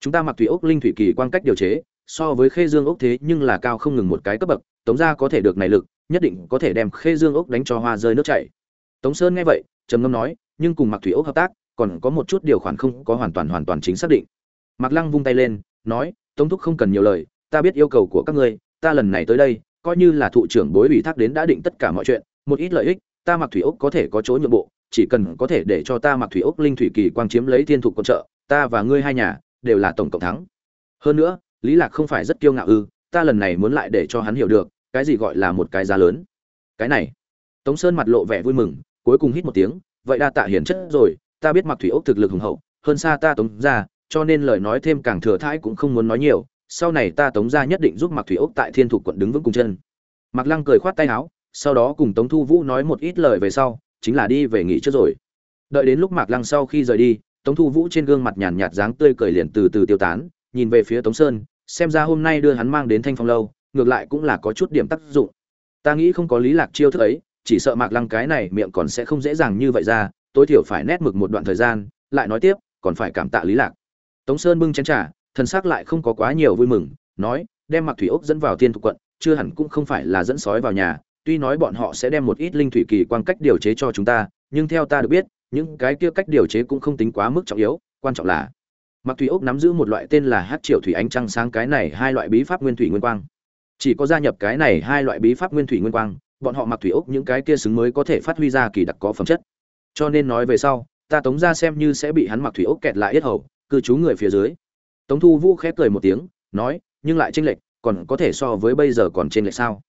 Chúng ta mặc thủy ốc linh thủy kỳ quang cách điều chế, so với khê dương ốc thế nhưng là cao không ngừng một cái cấp bậc, tống gia có thể được này lực, nhất định có thể đem khê dương ốc đánh cho hoa rơi nước chảy. Tống sơn nghe vậy, trầm ngâm nói, nhưng cùng mặc thủy ốc hợp tác còn có một chút điều khoản không có hoàn toàn hoàn toàn chính xác định. Mặc lăng vung tay lên, nói, tống thúc không cần nhiều lời, ta biết yêu cầu của các ngươi, ta lần này tới đây, coi như là thụ trưởng bối ủy thác đến đã định tất cả mọi chuyện, một ít lợi ích, ta mặc thủy ốc có thể có chỗ nhượng bộ, chỉ cần có thể để cho ta mặc thủy ốc linh thủy kỳ quang chiếm lấy thiên thục quân trợ, ta và ngươi hai nhà đều là tổng cộng thắng. Hơn nữa, lý lạc không phải rất kiêu ngạo ư, ta lần này muốn lại để cho hắn hiểu được, cái gì gọi là một cái giá lớn. Cái này. Tống sơn mặt lộ vẻ vui mừng, cuối cùng hít một tiếng, vậy đa tạ hiển chất rồi ta biết mặc thủy ốc thực lực hùng hậu, hơn xa ta tống ra cho nên lời nói thêm càng thừa thãi cũng không muốn nói nhiều, sau này ta tống ra nhất định giúp mặc thủy ốc tại thiên thục quận đứng vững cùng chân. Mặc lăng cười khoát tay áo, sau đó cùng tống thu vũ nói một ít lời về sau, chính là đi về nghỉ trước rồi. Đợi đến lúc mạc lăng sau khi rời đi, tống thu vũ trên gương mặt nhàn nhạt dáng tươi cười liền từ từ tiêu tán, nhìn về phía tống sơn, xem ra hôm nay đưa hắn mang đến thanh phong lâu, ngược lại cũng là có chút điểm tác dụng. Ta nghĩ không có lý lạc chiêu thức ấy, chỉ sợ mạc lăng cái này miệng còn sẽ không dễ dàng như vậy ra tối thiểu phải nét mực một đoạn thời gian, lại nói tiếp, còn phải cảm tạ lý lạc. Tống sơn bưng chén trà, thần sắc lại không có quá nhiều vui mừng, nói, đem mặc thủy ốc dẫn vào thiên thuộc quận, chưa hẳn cũng không phải là dẫn sói vào nhà, tuy nói bọn họ sẽ đem một ít linh thủy kỳ quan cách điều chế cho chúng ta, nhưng theo ta được biết, những cái kia cách điều chế cũng không tính quá mức trọng yếu, quan trọng là mặc thủy ốc nắm giữ một loại tên là hát triệu thủy ánh trăng sáng cái này hai loại bí pháp nguyên thủy nguyên quang. Chỉ có gia nhập cái này hai loại bí pháp nguyên thủy nguyên quang, bọn họ mặc thủy ốc những cái kia xứng mới có thể phát huy ra kỳ đặc có phẩm chất cho nên nói về sau, ta tống ra xem như sẽ bị hắn mặc thủy ốc kẹt lại yết hầu, cư trú người phía dưới. Tống thu vũ khép cười một tiếng, nói, nhưng lại tranh lệch, còn có thể so với bây giờ còn trên lệch sao?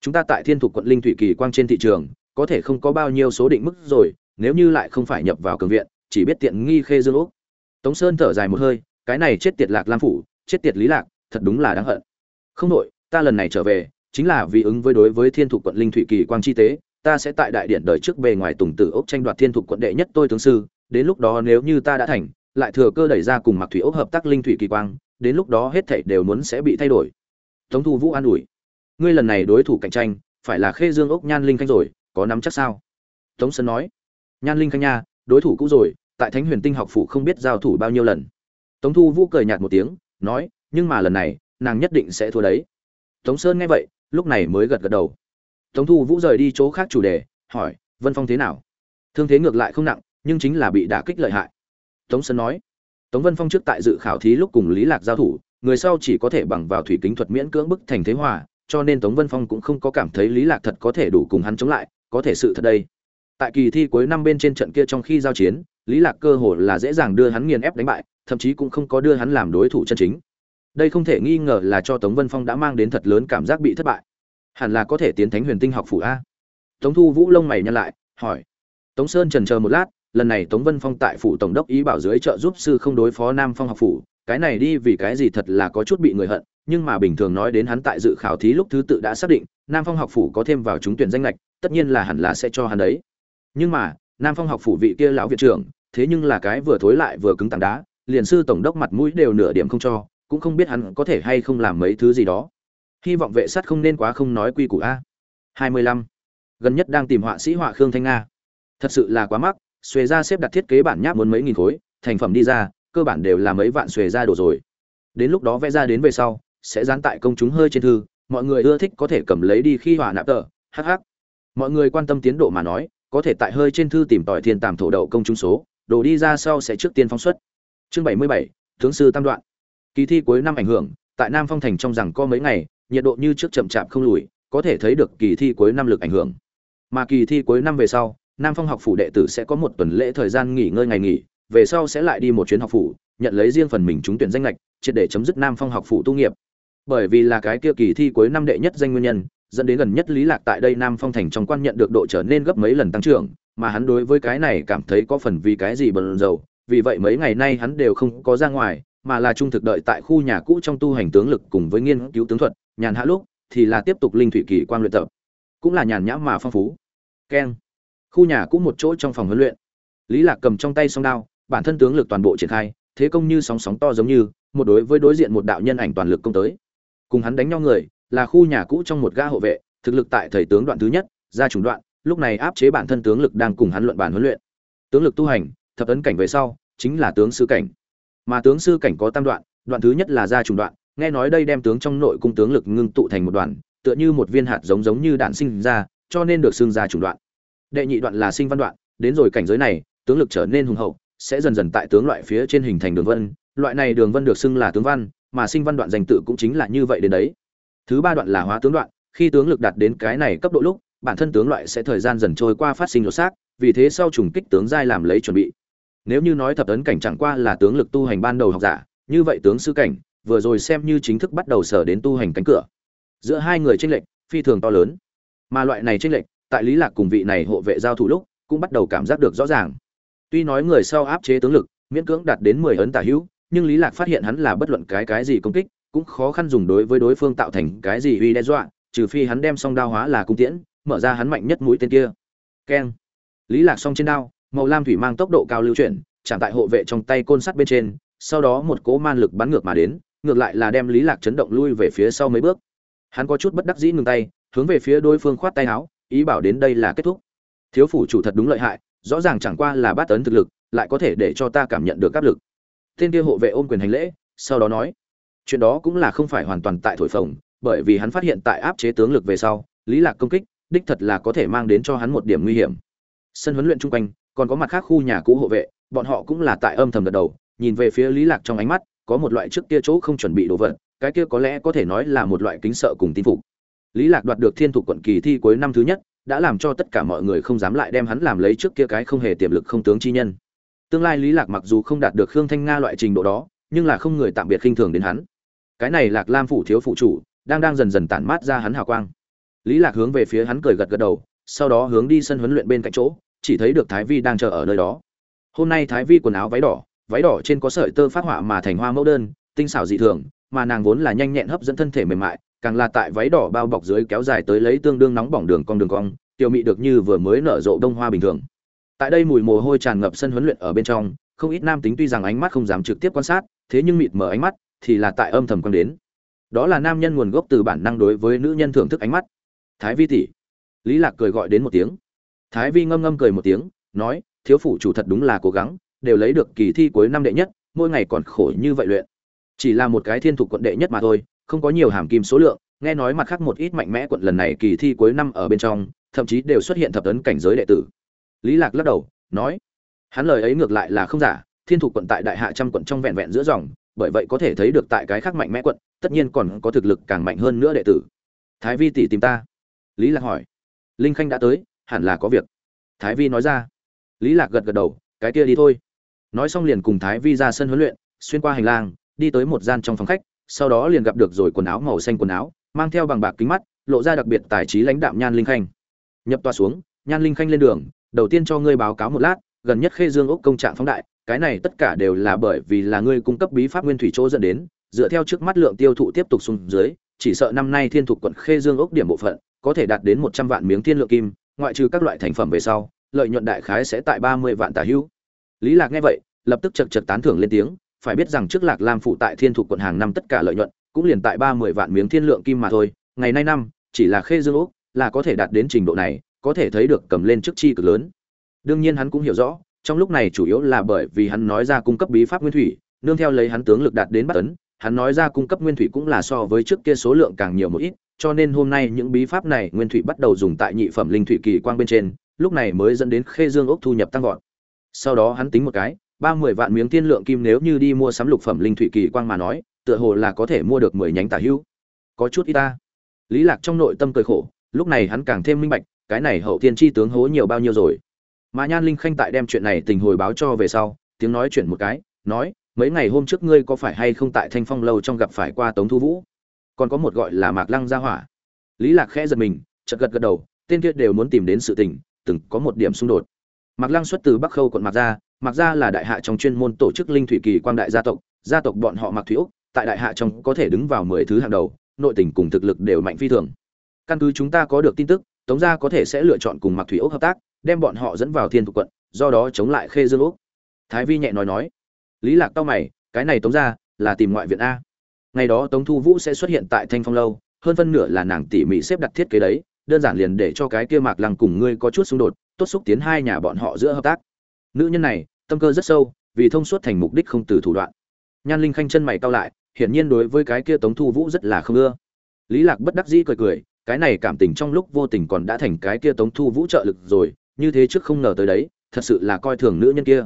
Chúng ta tại thiên thục quận linh thủy kỳ quang trên thị trường, có thể không có bao nhiêu số định mức rồi, nếu như lại không phải nhập vào cường viện, chỉ biết tiện nghi khê dương úc tống sơn thở dài một hơi, cái này chết tiệt lạc lam phủ, chết tiệt lý lạc, thật đúng là đáng hận. Không đội, ta lần này trở về, chính là vì ứng với đối với thiên thục quận linh thủy kỳ quang chi tế ta sẽ tại đại điện đời trước bề ngoài tùng tử ốc tranh đoạt thiên thục quận đệ nhất tôi tướng sư, đến lúc đó nếu như ta đã thành, lại thừa cơ đẩy ra cùng mặc thủy ốc hợp tác linh thủy kỳ quang, đến lúc đó hết thảy đều muốn sẽ bị thay đổi. Tống thu vũ an ủi. Ngươi lần này đối thủ cạnh tranh, phải là khê dương ốc nhan linh khanh rồi, có nắm chắc sao? Tống sơn nói. Nhan linh khanh nha, đối thủ cũ rồi, tại thánh huyền tinh học phủ không biết giao thủ bao nhiêu lần. Tống thu vũ cười nhạt một tiếng, nói, nhưng mà lần này, nàng nhất định sẽ thua đấy. Tống sơn nghe vậy, lúc này mới gật gật đầu tống thu vũ rời đi chỗ khác chủ đề hỏi vân phong thế nào thương thế ngược lại không nặng nhưng chính là bị đả kích lợi hại tống sơn nói tống vân phong trước tại dự khảo thí lúc cùng lý lạc giao thủ người sau chỉ có thể bằng vào thủy kính thuật miễn cưỡng bức thành thế hòa cho nên Tống Vân Phong cũng không có cảm thấy Lý Lạc thật có thể đủ cùng hắn chống lại, có thể sự thật đây. Tại kỳ thi cuối năm bên trên trận kia trong khi giao chiến, Lý Lạc cơ hồ là dễ dàng đưa hắn nghiền ép đánh bại, thậm chí cũng không có đưa hắn làm đối thủ chân chính. Đây không thể nghi ngờ là cho Tống Vân Phong đã mang đến thật lớn cảm giác bị thất bại. Hẳn là có thể tiến Thánh Huyền Tinh học phủ a. Tống Thu Vũ lông mày nhăn lại, hỏi: tống sơn trần chờ một lát lần này tống vân phong tại phủ tổng đốc ý bảo dưới trợ giúp sư không đối phó nam phong học phủ. Cái này đi vì cái gì thật là có chút bị người hận nhưng mà bình thường nói đến hắn tại dự khảo thí lúc thứ tự đã xác định nam phong học phủ có thêm vào trúng tuyển danh lệch tất nhiên là hẳn là sẽ cho hắn đấy. Nhưng mà nam phong học phủ vị kia lão viện trưởng thế nhưng là cái vừa thối lại vừa cứng tảng đá liền sư tổng đốc mặt mũi đều nửa điểm không cho cũng không biết hắn có thể hay không làm mấy thứ gì đó hy vọng vệ sát không nên quá không nói quy củ a. Hai mươi lăm. Gần nhất đang tìm họa sĩ họa khương thanh nga. Thật sự là quá mắc, xuề ra xếp đặt thiết kế bản nháp muốn mấy nghìn khối, thành phẩm đi ra, cơ bản đều là mấy vạn xuề ra đổ rồi. Đến lúc đó vẽ ra đến về sau, sẽ dán tại công chúng hơi trên thư, mọi người ưa thích có thể cầm lấy đi khi họa nạp tờ hh mọi người quan tâm tiến độ mà nói, có thể tại hơi trên thư tìm tòi thiên tàm thổ đậu công chúng số, đồ đi ra sau sẽ trước tiên phóng xuất. Chương bảy mươi bảy tướng sư tam đoạn. Kỳ thi cuối năm ảnh hưởng, tại nam phong thành trong rằng có mấy ngày nhiệt độ như trước chậm chạp không lùi có thể thấy được kỳ thi cuối năm lực ảnh hưởng. Mà kỳ thi cuối năm về sau nam phong học phủ đệ tử sẽ có một tuần lễ thời gian nghỉ ngơi ngày nghỉ về sau sẽ lại đi một chuyến học phủ nhận lấy riêng phần mình trúng tuyển danh ngạch, triệt để chấm dứt nam phong học phủ tu nghiệp. Bởi vì là cái kia kỳ thi cuối năm đệ nhất danh nguyên nhân dẫn đến gần nhất lý lạc tại đây nam phong thành trong quan nhận được độ trở nên gấp mấy lần tăng trưởng mà hắn đối với cái này cảm thấy có phần vì cái gì bần dầu vì vậy mấy ngày nay hắn đều không có ra ngoài mà là trung thực đợi tại khu nhà cũ trong tu hành tướng lực cùng với nghiên cứu tướng thuật, nhàn hạ lúc thì là tiếp tục linh thủy kỳ quan luyện tập, cũng là nhàn nhã mà phong phú. Keng. Khu nhà cũ một chỗ trong phòng huấn luyện. Lý lạc cầm trong tay song đao, bản thân tướng lực toàn bộ triển khai, thế công như sóng sóng to giống như, một đối với đối diện một đạo nhân ảnh toàn lực công tới. Cùng hắn đánh nhau người, là khu nhà cũ trong một ga hộ vệ, thực lực tại thầy tướng đoạn thứ nhất ra trùng đoạn, lúc này áp chế bản thân tướng lực đang cùng hắn luận bản huấn luyện. Tướng lực tu hành, thập ấn cảnh về sau, chính là tướng sư cảnh mà tướng sư cảnh có tam đoạn đoạn thứ nhất là gia trùng đoạn, nghe nói đây đem tướng trong nội cung tướng lực ngưng tụ thành một đoạn, tựa như một viên hạt giống giống như đạn sinh ra, cho nên được xưng gia trùng đoạn. Đệ nhị đoạn là sinh văn đoạn, đến rồi cảnh giới này, tướng lực trở nên hùng hậu, sẽ dần dần tại tướng loại phía trên hình thành đường vân. Loại này đường vân được xưng là tướng văn, mà sinh văn đoạn danh tự cũng chính là như vậy đến đấy. Thứ ba đoạn là hóa tướng đoạn, khi tướng lực đạt đến cái này cấp độ lúc, bản thân tướng loại sẽ thời gian dần trôi qua phát sinh lột xác, vì thế sau trùng kích tướng giai làm lấy chuẩn bị nếu như nói thập tấn cảnh chẳng qua là tướng lực tu hành ban đầu học giả, như vậy tướng sư cảnh, vừa rồi xem như chính thức bắt đầu sở đến tu hành cánh cửa. Giữa hai người tranh lệch, phi thường to lớn. Mà loại này tranh lệch, tại lý lạc cùng vị này hộ vệ giao thủ lúc, cũng bắt đầu cảm giác được rõ ràng. Tuy nói người sau áp chế tướng lực, miễn cưỡng đạt đến mười ấn tả hữu, nhưng lý lạc phát hiện hắn là bất luận cái cái gì công kích, cũng khó khăn dùng đối với đối phương tạo thành cái gì uy đe dọa, trừ phi hắn đem song đao hóa là cung tiễn, mở ra hắn mạnh nhất mũi tên kia. Keng. Lý lạc song trên đao màu lam thủy mang tốc độ cao lưu chuyển, chạm tại hộ vệ trong tay côn sắt bên trên, sau đó một cỗ man lực bắn ngược mà đến, ngược lại là đem lý lạc chấn động lui về phía sau mấy bước. Hắn có chút bất đắc dĩ ngừng tay, hướng về phía đối phương khoát tay áo, ý bảo đến đây là kết thúc. Thiếu phủ chủ thật đúng lợi hại, rõ ràng chẳng qua là bát tấn thực lực, lại có thể để cho ta cảm nhận được áp lực. Tên kia hộ vệ ôm quyền hành lễ, sau đó nói, chuyện đó cũng là không phải hoàn toàn tại thổi phồng, bởi vì hắn phát hiện tại áp chế tướng lực về sau, lý lạc công kích, đích thật là có thể mang đến cho hắn một điểm nguy hiểm. Sân huấn luyện chung quanh còn có mặt khác khu nhà cũ hộ vệ, bọn họ cũng là tại âm thầm gật đầu, nhìn về phía lý lạc trong ánh mắt, có một loại trước kia chỗ không chuẩn bị đồ vật, cái kia có lẽ có thể nói là một loại kính sợ cùng tin phục. Lý lạc đoạt được thiên thủ quận kỳ thi cuối năm thứ nhất, đã làm cho tất cả mọi người không dám lại đem hắn làm lấy trước kia cái không hề tiềm lực không tướng chi nhân. Tương lai lý lạc mặc dù không đạt được khương thanh nga loại trình độ đó, nhưng là không người tạm biệt khinh thường đến hắn. Cái này lạc lam phủ thiếu phụ chủ, đang đang dần dần tản mát ra hắn hào quang. Lý lạc hướng về phía hắn cười gật gật đầu, sau đó hướng đi sân huấn luyện bên cạnh chỗ chỉ thấy được thái vi đang chờ ở nơi đó. Hôm nay thái vi quần áo váy đỏ váy đỏ trên có sợi tơ phát họa mà thành hoa mẫu đơn, tinh xảo dị thường, mà nàng vốn là nhanh nhẹn hấp dẫn thân thể mềm mại, càng là tại váy đỏ bao bọc dưới kéo dài tới lấy tương đương nóng bỏng đường cong đường cong, tiểu mị được như vừa mới nở rộ đông hoa bình thường. Tại đây mùi mồ hôi tràn ngập sân huấn luyện ở bên trong, không ít nam tính tuy rằng ánh mắt không dám trực tiếp quan sát, thế nhưng mịt mở ánh mắt thì là tại âm thầm quan đến. Đó là nam nhân nguồn gốc từ bản năng đối với nữ nhân thưởng thức ánh mắt. Thái vi tỷ. Lý lạc cười gọi đến một tiếng thái vi ngâm ngâm cười một tiếng, nói, thiếu phủ chủ thật đúng là cố gắng, đều lấy được kỳ thi cuối năm đệ nhất, mỗi ngày còn khổ như vậy luyện. Chỉ là một cái thiên thủ quận đệ nhất mà thôi, không có nhiều hàm kim số lượng, nghe nói mặt khác một ít mạnh mẽ quận lần này kỳ thi cuối năm ở bên trong, thậm chí đều xuất hiện thập tấn cảnh giới đệ tử. Lý lạc lắc đầu, nói, hắn lời ấy ngược lại là không giả, thiên thủ quận tại đại hạ trăm quận trong vẹn vẹn giữa dòng, bởi vậy có thể thấy được tại cái khác mạnh mẽ quận, tất nhiên còn có thực lực càng mạnh hơn nữa đệ tử. Thái vi tỷ tìm ta. Lý lạc hỏi. Linh khanh đã tới hẳn là có việc. Thái vi nói ra. Lý lạc gật gật đầu, cái kia đi thôi. Nói xong liền cùng thái vi ra sân huấn luyện, xuyên qua hành lang, đi tới một gian trong phòng khách, sau đó liền gặp được rồi quần áo màu xanh quần áo, mang theo bằng bạc kính mắt, lộ ra đặc biệt tài trí lãnh đạm nhan linh khanh. Nhập toa xuống, nhan linh khanh lên đường, đầu tiên cho ngươi báo cáo một lát, gần nhất khê dương ốc công trạng phóng đại, cái này tất cả đều là bởi vì là ngươi cung cấp bí pháp nguyên thủy chỗ dẫn đến, dựa theo trước mắt lượng tiêu thụ tiếp tục xuống dưới, chỉ sợ năm nay thiên thục quận khê dương ốc điểm bộ phận, có thể đạt đến một trăm vạn miếng thiên lượng kim ngoại trừ các loại thành phẩm về sau, lợi nhuận đại khái sẽ tại ba mươi vạn tả hữu. Lý lạc nghe vậy, lập tức chật chật tán thưởng lên tiếng, phải biết rằng trước lạc lam phụ tại thiên thục quận hàng năm tất cả lợi nhuận cũng liền tại ba mươi vạn miếng thiên lượng kim mà thôi, ngày nay năm, chỉ là khê dương ốc là có thể đạt đến trình độ này, có thể thấy được cầm lên chức chi cực lớn. Đương nhiên hắn cũng hiểu rõ, trong lúc này chủ yếu là bởi vì hắn nói ra cung cấp bí pháp nguyên thủy, nương theo lấy hắn tướng lực đạt đến bắt ấn hắn nói ra cung cấp nguyên thủy cũng là so với trước kia số lượng càng nhiều một ít cho nên hôm nay những bí pháp này nguyên thủy bắt đầu dùng tại nhị phẩm linh thủy kỳ quang bên trên, lúc này mới dẫn đến khê dương ốc thu nhập tăng vọt. Sau đó hắn tính một cái, ba mươi vạn miếng tiên lượng kim nếu như đi mua sắm lục phẩm linh thủy kỳ quang mà nói, tựa hồ là có thể mua được mười nhánh tả hữu có chút ít ta. Lý lạc trong nội tâm cười khổ, lúc này hắn càng thêm minh bạch, cái này hậu thiên chi tướng hố nhiều bao nhiêu rồi. Mà nhan linh khanh tại đem chuyện này tình hồi báo cho về sau, tiếng nói chuyện một cái, nói, mấy ngày hôm trước ngươi có phải hay không tại thanh phong lâu trong gặp phải qua tống thu vũ? Còn có một gọi là mạc lăng gia hỏa. Lý lạc khẽ giật mình, chợt gật gật đầu, tên kia đều muốn tìm đến sự tình, từng có một điểm xung đột. Mạc lăng xuất từ bắc khâu quận mạc gia mạc gia là đại hạ trong chuyên môn tổ chức linh thủy kỳ quang đại gia tộc gia tộc bọn họ mạc thủy úc, tại đại hạ trong có thể đứng vào mười thứ hàng đầu, nội tình cùng thực lực đều mạnh phi thường. Căn cứ chúng ta có được tin tức, tống gia có thể sẽ lựa chọn cùng mạc thủy úc hợp tác, đem bọn họ dẫn vào thiên thuộc quận, do đó chống lại khê dương úc. Thái vi nhẹ nói nói. Lý lạc tao mày, cái này tống gia là tìm ngoại viện a ngày đó tống thu vũ sẽ xuất hiện tại thanh phong lâu, hơn phân nửa là nàng tỉ mỉ xếp đặt thiết kế đấy, đơn giản liền để cho cái kia mạc lăng cùng ngươi có chút xung đột, tốt xúc tiến hai nhà bọn họ giữa hợp tác. Nữ nhân này, tâm cơ rất sâu, vì thông suốt thành mục đích không từ thủ đoạn. Nhan linh khanh chân mày cau lại, hiển nhiên đối với cái kia tống thu vũ rất là không ưa. Lý lạc bất đắc dĩ cười cười, cái này cảm tình trong lúc vô tình còn đã thành cái kia tống thu vũ trợ lực rồi, như thế trước không ngờ tới đấy, thật sự là coi thường nữ nhân kia.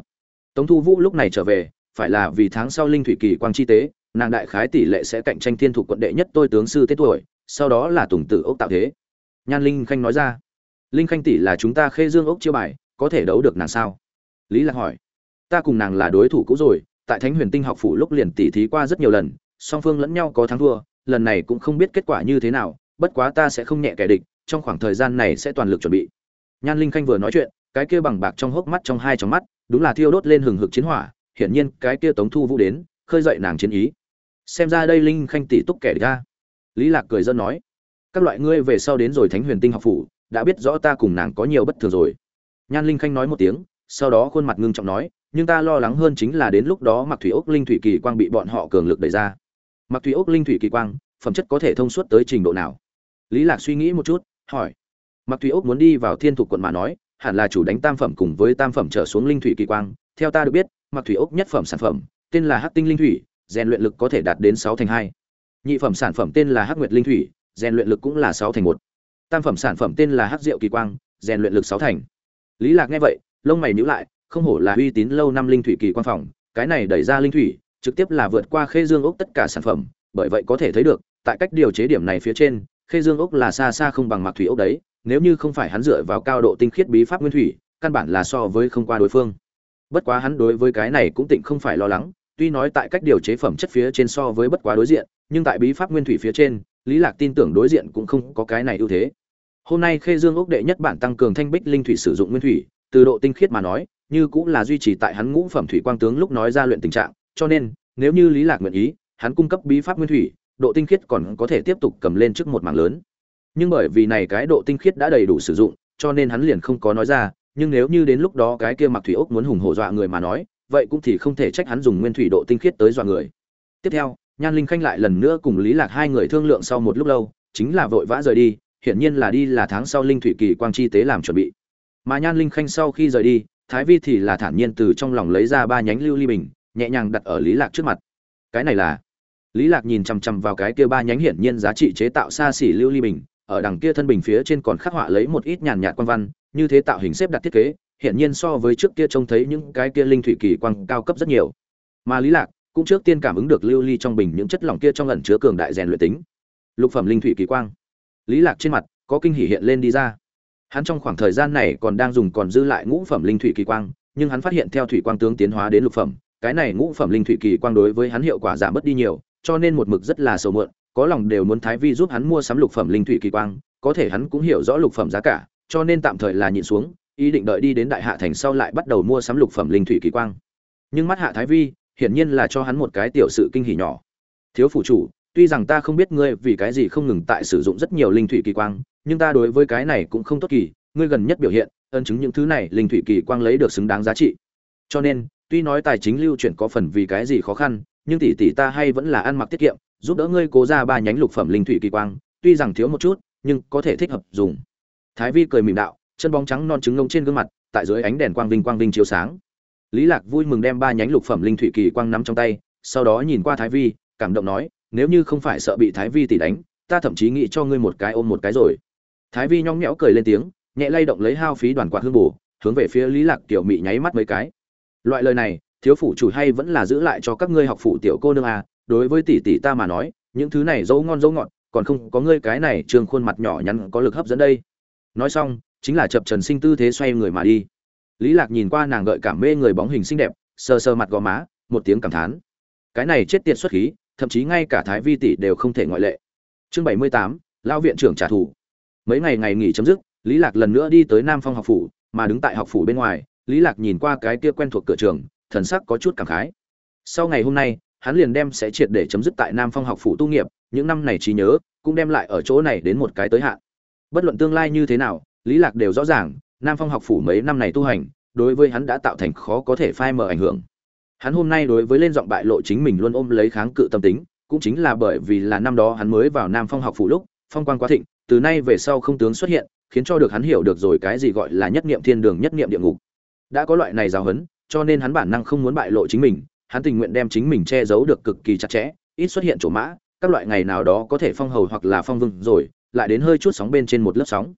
Tống thu vũ lúc này trở về, phải là vì tháng sau linh thủy kỳ quang chi tế nàng đại khái tỷ lệ sẽ cạnh tranh thiên thủ quận đệ nhất tôi tướng sư tết tuổi, sau đó là tùng tử ốc tạo thế. Nhan linh khanh nói ra. Linh khanh tỷ là chúng ta khê dương ốc chiêu bài, có thể đấu được nàng sao? Lý lạc hỏi. Ta cùng nàng là đối thủ cũ rồi, tại thánh huyền tinh học phủ lúc liền tỉ thí qua rất nhiều lần, song phương lẫn nhau có thắng thua, lần này cũng không biết kết quả như thế nào, bất quá ta sẽ không nhẹ kẻ địch, trong khoảng thời gian này sẽ toàn lực chuẩn bị. Nhan linh khanh vừa nói chuyện, cái kia bằng bạc trong hốc mắt trong hai trong mắt, đúng là thiêu đốt lên hừng hực chiến hỏa, hiển nhiên cái kia tống thu vũ đến khơi dậy nàng chiến ý. Xem ra đây linh khanh tỷ túc kẻ ra lý lạc cười dân nói, các loại ngươi về sau đến rồi thánh huyền tinh học phủ, đã biết rõ ta cùng nàng có nhiều bất thường rồi. Nhan linh khanh nói một tiếng, sau đó khuôn mặt ngưng trọng nói, nhưng ta lo lắng hơn chính là đến lúc đó mặc thủy ốc linh thủy kỳ quang bị bọn họ cường lực đẩy ra. Mặc thủy ốc linh thủy kỳ quang, phẩm chất có thể thông suốt tới trình độ nào? Lý lạc suy nghĩ một chút, hỏi. Mặc thủy ốc muốn đi vào thiên thục quận mà nói, hẳn là chủ đánh tam phẩm cùng với tam phẩm trở xuống linh thủy kỳ quang, theo ta được biết mặc thủy ốc nhất phẩm sản phẩm tên là hắc tinh linh thủy, rèn luyện lực có thể đạt đến sáu thành hai. Nhị phẩm sản phẩm tên là hắc nguyệt linh thủy, rèn luyện lực cũng là sáu thành một. Tam phẩm sản phẩm tên là hắc diệu kỳ quang, rèn luyện lực sáu thành. Lý lạc nghe vậy, lông mày nhíu lại, không hổ là uy tín lâu năm linh thủy kỳ quan phòng, cái này đẩy ra linh thủy, trực tiếp là vượt qua khê dương ốc tất cả sản phẩm, bởi vậy có thể thấy được, tại cách điều chế điểm này phía trên, khê dương ốc là xa xa không bằng mặc thủy ốc đấy, nếu như không phải hắn dựa vào cao độ tinh khiết bí pháp nguyên thủy, căn bản là so với không qua đối phương. Bất quá hắn đối với cái này cũng tịnh không phải lo lắng tuy nói tại cách điều chế phẩm chất phía trên so với bất quá đối diện, nhưng tại bí pháp nguyên thủy phía trên, lý lạc tin tưởng đối diện cũng không có cái này ưu thế. Hôm nay khê dương ốc đệ nhất bản tăng cường thanh bích linh thủy sử dụng nguyên thủy, từ độ tinh khiết mà nói, như cũng là duy trì tại hắn ngũ phẩm thủy quang tướng lúc nói ra luyện tình trạng, cho nên, nếu như lý lạc nguyện ý, hắn cung cấp bí pháp nguyên thủy, độ tinh khiết còn có thể tiếp tục cầm lên trước một mảng lớn. Nhưng bởi vì này cái độ tinh khiết đã đầy đủ sử dụng, cho nên hắn liền không có nói ra, nhưng nếu như đến lúc đó cái kia mặc thủy ốc muốn hùng hổ dọa người mà nói vậy cũng thì không thể trách hắn dùng nguyên thủy độ tinh khiết tới dọa người. Tiếp theo, nhan linh khanh lại lần nữa cùng lý lạc hai người thương lượng sau một lúc lâu, chính là vội vã rời đi, hiển nhiên là đi là tháng sau linh thủy kỳ quang chi tế làm chuẩn bị. Mà nhan linh khanh sau khi rời đi, thái vi thì là thản nhiên từ trong lòng lấy ra ba nhánh lưu ly bình, nhẹ nhàng đặt ở lý lạc trước mặt. Cái này là? Lý lạc nhìn chăm chăm vào cái kia ba nhánh hiển nhiên giá trị chế tạo xa xỉ lưu ly bình, ở đằng kia thân bình phía trên còn khắc họa lấy một ít nhàn nhạt quan văn, như thế tạo hình xếp đặt thiết kế hiển nhiên so với trước kia trông thấy những cái kia linh thủy kỳ quang cao cấp rất nhiều. Mà lý lạc cũng trước tiên cảm ứng được lưu ly trong bình những chất lỏng kia trong ẩn chứa cường đại rèn luyện tính. Lục phẩm linh thủy kỳ quang. Lý lạc trên mặt có kinh hỉ hiện lên đi ra. Hắn trong khoảng thời gian này còn đang dùng còn dư lại ngũ phẩm linh thủy kỳ quang nhưng hắn phát hiện theo thủy quang tướng tiến hóa đến lục phẩm cái này ngũ phẩm linh thủy kỳ quang đối với hắn hiệu quả giảm bớt đi nhiều cho nên một mực rất là sầu muộn, có lòng đều muốn thái vi giúp hắn mua sắm lục phẩm linh thủy kỳ quang có thể hắn cũng hiểu rõ lục phẩm giá cả cho nên tạm thời là nhịn xuống ý định đợi đi đến đại hạ thành sau lại bắt đầu mua sắm lục phẩm linh thủy kỳ quang. Nhưng mắt hạ thái vi, hiển nhiên là cho hắn một cái tiểu sự kinh hỉ nhỏ. Thiếu phủ chủ, tuy rằng ta không biết ngươi vì cái gì không ngừng tại sử dụng rất nhiều linh thủy kỳ quang, nhưng ta đối với cái này cũng không tốt kỳ, ngươi gần nhất biểu hiện ân chứng những thứ này linh thủy kỳ quang lấy được xứng đáng giá trị. Cho nên, tuy nói tài chính lưu chuyển có phần vì cái gì khó khăn, nhưng tỷ tỷ ta hay vẫn là ăn mặc tiết kiệm, giúp đỡ ngươi cố ra ba nhánh lục phẩm linh thủy kỳ quang, tuy rằng thiếu một chút, nhưng có thể thích hợp dùng. Thái vi cười mỉm đạo chân bóng trắng non trứng ngông trên gương mặt, tại dưới ánh đèn quang vinh quang vinh chiếu sáng. Lý lạc vui mừng đem ba nhánh lục phẩm linh thủy kỳ quang nắm trong tay, sau đó nhìn qua thái vi, cảm động nói, nếu như không phải sợ bị thái vi tỷ đánh, ta thậm chí nghĩ cho ngươi một cái ôm một cái rồi. Thái vi nhõng nhẽo cười lên tiếng, nhẹ lay động lấy hao phí đoàn quạt hương bù hướng về phía lý lạc tiểu mị nháy mắt mấy cái. Loại lời này, thiếu phủ chủ hay vẫn là giữ lại cho các ngươi học phụ tiểu cô nương à đối với tỷ tỷ ta mà nói, những thứ này dấu ngon dấu ngọt, còn không có ngươi cái này trường khuôn mặt nhỏ nhắn có lực hấp dẫn đây. Nói xong chính là chập trần sinh tư thế xoay người mà đi. Lý lạc nhìn qua nàng gợi cảm mê người bóng hình xinh đẹp, sờ sờ mặt gò má, một tiếng cảm thán. Cái này chết tiệt xuất khí, thậm chí ngay cả thái vi tỷ đều không thể ngoại lệ. Chương bảy mươi tám lao viện trưởng trả thù. Mấy ngày ngày nghỉ chấm dứt, lý lạc lần nữa đi tới nam phong học phủ, mà đứng tại học phủ bên ngoài, lý lạc nhìn qua cái kia quen thuộc cửa trường, thần sắc có chút cảm khái. Sau ngày hôm nay, hắn liền đem sẽ triệt để chấm dứt tại nam phong học phủ tu nghiệp, những năm này trí nhớ, cũng đem lại ở chỗ này đến một cái tới hạn. Bất luận tương lai như thế nào lý lạc đều rõ ràng, nam phong học phủ mấy năm này tu hành, đối với hắn đã tạo thành khó có thể phai mờ ảnh hưởng. Hắn hôm nay đối với lên giọng bại lộ chính mình luôn ôm lấy kháng cự tâm tính, cũng chính là bởi vì là năm đó hắn mới vào nam phong học phủ lúc, phong quan quá thịnh, từ nay về sau không tướng xuất hiện, khiến cho được hắn hiểu được rồi cái gì gọi là nhất niệm thiên đường, nhất niệm địa ngục. Đã có loại này giáo huấn, cho nên hắn bản năng không muốn bại lộ chính mình, hắn tình nguyện đem chính mình che giấu được cực kỳ chặt chẽ, ít xuất hiện chỗ mã, các loại ngày nào đó có thể phong hầu hoặc là phong vương rồi, lại đến hơi chút sóng bên trên một lớp sóng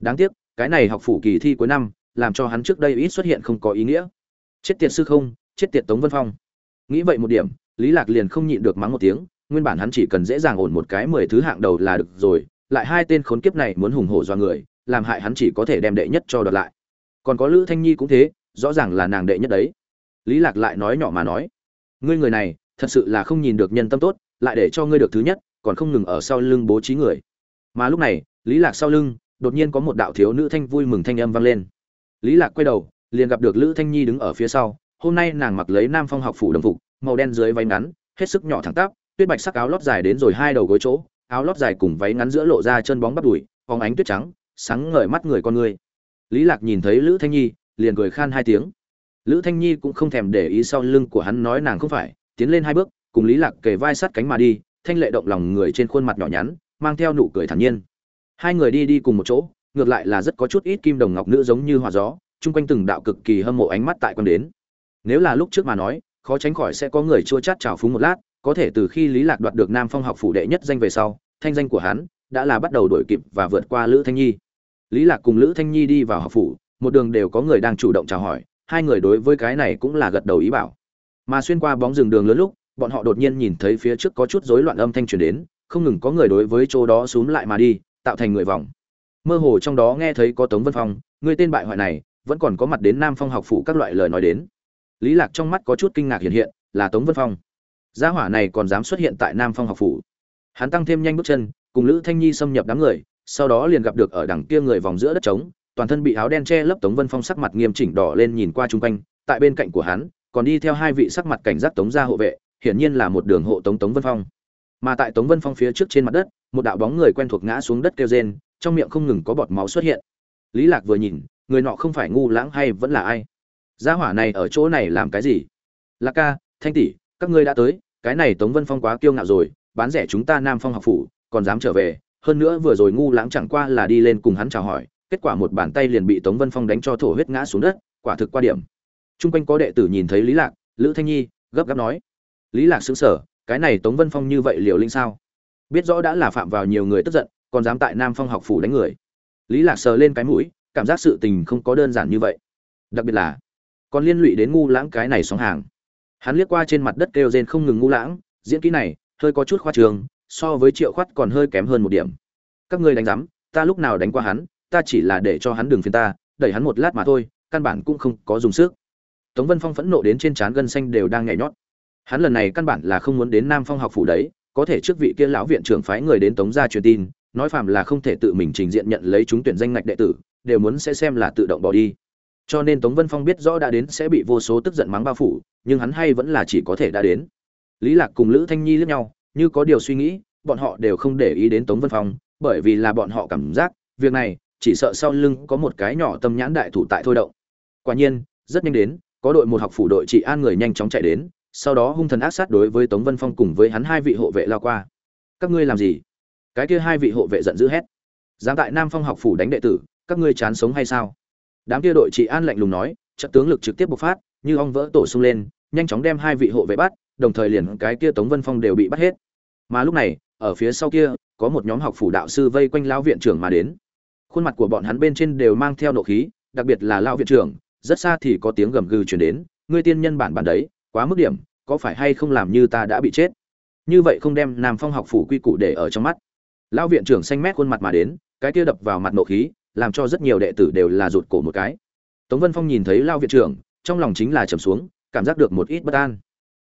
đáng tiếc, cái này học phủ kỳ thi cuối năm, làm cho hắn trước đây ít xuất hiện không có ý nghĩa. Chết tiệt sư không, chết tiệt tống vân phong. Nghĩ vậy một điểm, lý lạc liền không nhịn được mắng một tiếng, nguyên bản hắn chỉ cần dễ dàng ổn một cái mười thứ hạng đầu là được rồi, lại hai tên khốn kiếp này muốn hùng hổ do người, làm hại hắn chỉ có thể đem đệ nhất cho đoạt lại. Còn có lữ thanh nhi cũng thế, rõ ràng là nàng đệ nhất đấy. Lý lạc lại nói nhỏ mà nói, ngươi người này, thật sự là không nhìn được nhân tâm tốt, lại để cho ngươi được thứ nhất, còn không ngừng ở sau lưng bố trí người. Mà lúc này, lý lạc sau lưng đột nhiên có một đạo thiếu nữ thanh vui mừng thanh âm vang lên. Lý lạc quay đầu, liền gặp được lữ thanh nhi đứng ở phía sau. Hôm nay nàng mặc lấy nam phong học phủ đồng phục, màu đen dưới váy ngắn, hết sức nhỏ thẳng tắp, tuyết bạch sắc áo lót dài đến rồi hai đầu gối chỗ, áo lót dài cùng váy ngắn giữa lộ ra chân bóng bắp đùi phóng ánh tuyết trắng, sáng ngời mắt người con người. Lý lạc nhìn thấy lữ thanh nhi, liền cười khan hai tiếng. Lữ thanh nhi cũng không thèm để ý sau lưng của hắn nói nàng không phải, tiến lên hai bước, cùng lý lạc kề vai sát cánh mà đi, thanh lệ động lòng người trên khuôn mặt nhỏ nhắn, mang theo nụ cười thản nhiên hai người đi đi cùng một chỗ, ngược lại là rất có chút ít kim đồng ngọc nữ giống như hòa gió, chung quanh từng đạo cực kỳ hâm mộ ánh mắt tại quan đến. Nếu là lúc trước mà nói, khó tránh khỏi sẽ có người chua chát trào phúng một lát, có thể từ khi lý lạc đoạt được nam phong học phủ đệ nhất danh về sau, thanh danh của hắn đã là bắt đầu đổi kịp và vượt qua lữ thanh nhi. Lý lạc cùng lữ thanh nhi đi vào học phủ, một đường đều có người đang chủ động chào hỏi, hai người đối với cái này cũng là gật đầu ý bảo. Mà xuyên qua bóng rừng đường lớn lúc, bọn họ đột nhiên nhìn thấy phía trước có chút rối loạn âm thanh truyền đến, không ngừng có người đối với chỗ đó xuống lại mà đi tạo thành người vòng. Mơ hồ trong đó nghe thấy có tống vân phong, người tên bại hoại này, vẫn còn có mặt đến nam phong học phủ các loại lời nói đến. Lý lạc trong mắt có chút kinh ngạc hiện hiện, là tống vân phong. Gia hỏa này còn dám xuất hiện tại nam phong học phủ. Hắn tăng thêm nhanh bước chân, cùng lữ thanh nhi xâm nhập đám người, sau đó liền gặp được ở đằng kia người vòng giữa đất trống, toàn thân bị áo đen che lấp tống vân phong sắc mặt nghiêm chỉnh đỏ lên nhìn qua chung quanh, tại bên cạnh của hắn, còn đi theo hai vị sắc mặt cảnh giác tống gia hộ vệ, hiển nhiên là một đường hộ tống tống vân phong mà tại tống vân phong phía trước trên mặt đất, một đạo bóng người quen thuộc ngã xuống đất kêu rên, trong miệng không ngừng có bọt máu xuất hiện. Lý lạc vừa nhìn, người nọ không phải ngu lãng hay vẫn là ai? Gia hỏa này ở chỗ này làm cái gì? Lạc ca, thanh tỷ, các ngươi đã tới, cái này tống vân phong quá kiêu ngạo rồi, bán rẻ chúng ta nam phong học phủ, còn dám trở về. Hơn nữa vừa rồi ngu lãng chẳng qua là đi lên cùng hắn chào hỏi, kết quả một bàn tay liền bị tống vân phong đánh cho thổ huyết ngã xuống đất, quả thực qua điểm. Trung quanh có đệ tử nhìn thấy lý lạc, lữ thanh nhi, gấp gáp nói. Lý lạc sững sờ cái này tống vân phong như vậy liều linh sao? Biết rõ đã là phạm vào nhiều người tức giận, còn dám tại nam phong học phủ đánh người. Lý lạc sờ lên cái mũi, cảm giác sự tình không có đơn giản như vậy. Đặc biệt là, còn liên lụy đến ngu lãng cái này sóng hàng. Hắn liếc qua trên mặt đất kêu rên không ngừng ngu lãng, diễn kỹ này, hơi có chút khoa trường, so với triệu khoát còn hơi kém hơn một điểm. Các ngươi đánh giám, ta lúc nào đánh qua hắn, ta chỉ là để cho hắn đường phiền ta, đẩy hắn một lát mà thôi, căn bản cũng không có dùng sức. Tống vân phong phẫn nộ đến trên trán gân xanh đều đang nhảy nhót hắn lần này căn bản là không muốn đến nam phong học phủ đấy, có thể trước vị kia lão viện trưởng phái người đến tống gia truyền tin, nói phạm là không thể tự mình trình diện nhận lấy chúng tuyển danh ngạch đệ tử, đều muốn sẽ xem là tự động bỏ đi. Cho nên tống vân phong biết rõ đã đến sẽ bị vô số tức giận mắng bao phủ, nhưng hắn hay vẫn là chỉ có thể đã đến. Lý lạc cùng lữ thanh nhi lướt nhau, như có điều suy nghĩ, bọn họ đều không để ý đến tống vân phong, bởi vì là bọn họ cảm giác, việc này, chỉ sợ sau lưng có một cái nhỏ tâm nhãn đại thủ tại thôi động. Quả nhiên, rất nhanh đến, có đội một học phủ đội trị an người nhanh chóng chạy đến sau đó hung thần ác sát đối với tống vân phong cùng với hắn hai vị hộ vệ lao qua. Các ngươi làm gì? Cái kia hai vị hộ vệ giận dữ hét. Dám tại nam phong học phủ đánh đệ tử, các ngươi chán sống hay sao? Đám kia đội trị an lạnh lùng nói, trận tướng lực trực tiếp bộc phát, như ong vỡ tổ sung lên, nhanh chóng đem hai vị hộ vệ bắt, đồng thời liền cái kia tống vân phong đều bị bắt hết. Mà lúc này, ở phía sau kia, có một nhóm học phủ đạo sư vây quanh lão viện trưởng mà đến. Khuôn mặt của bọn hắn bên trên đều mang theo nộ khí, đặc biệt là lão viện trưởng, rất xa thì có tiếng gầm gừ truyền đến, ngươi tiên nhân bản bản đấy quá mức điểm, có phải hay không làm như ta đã bị chết? Như vậy không đem nam phong học phủ quy củ để ở trong mắt. Lão viện trưởng xanh mét khuôn mặt mà đến, cái kia đập vào mặt nộ khí, làm cho rất nhiều đệ tử đều là rụt cổ một cái. Tống vân phong nhìn thấy lão viện trưởng, trong lòng chính là trầm xuống, cảm giác được một ít bất an.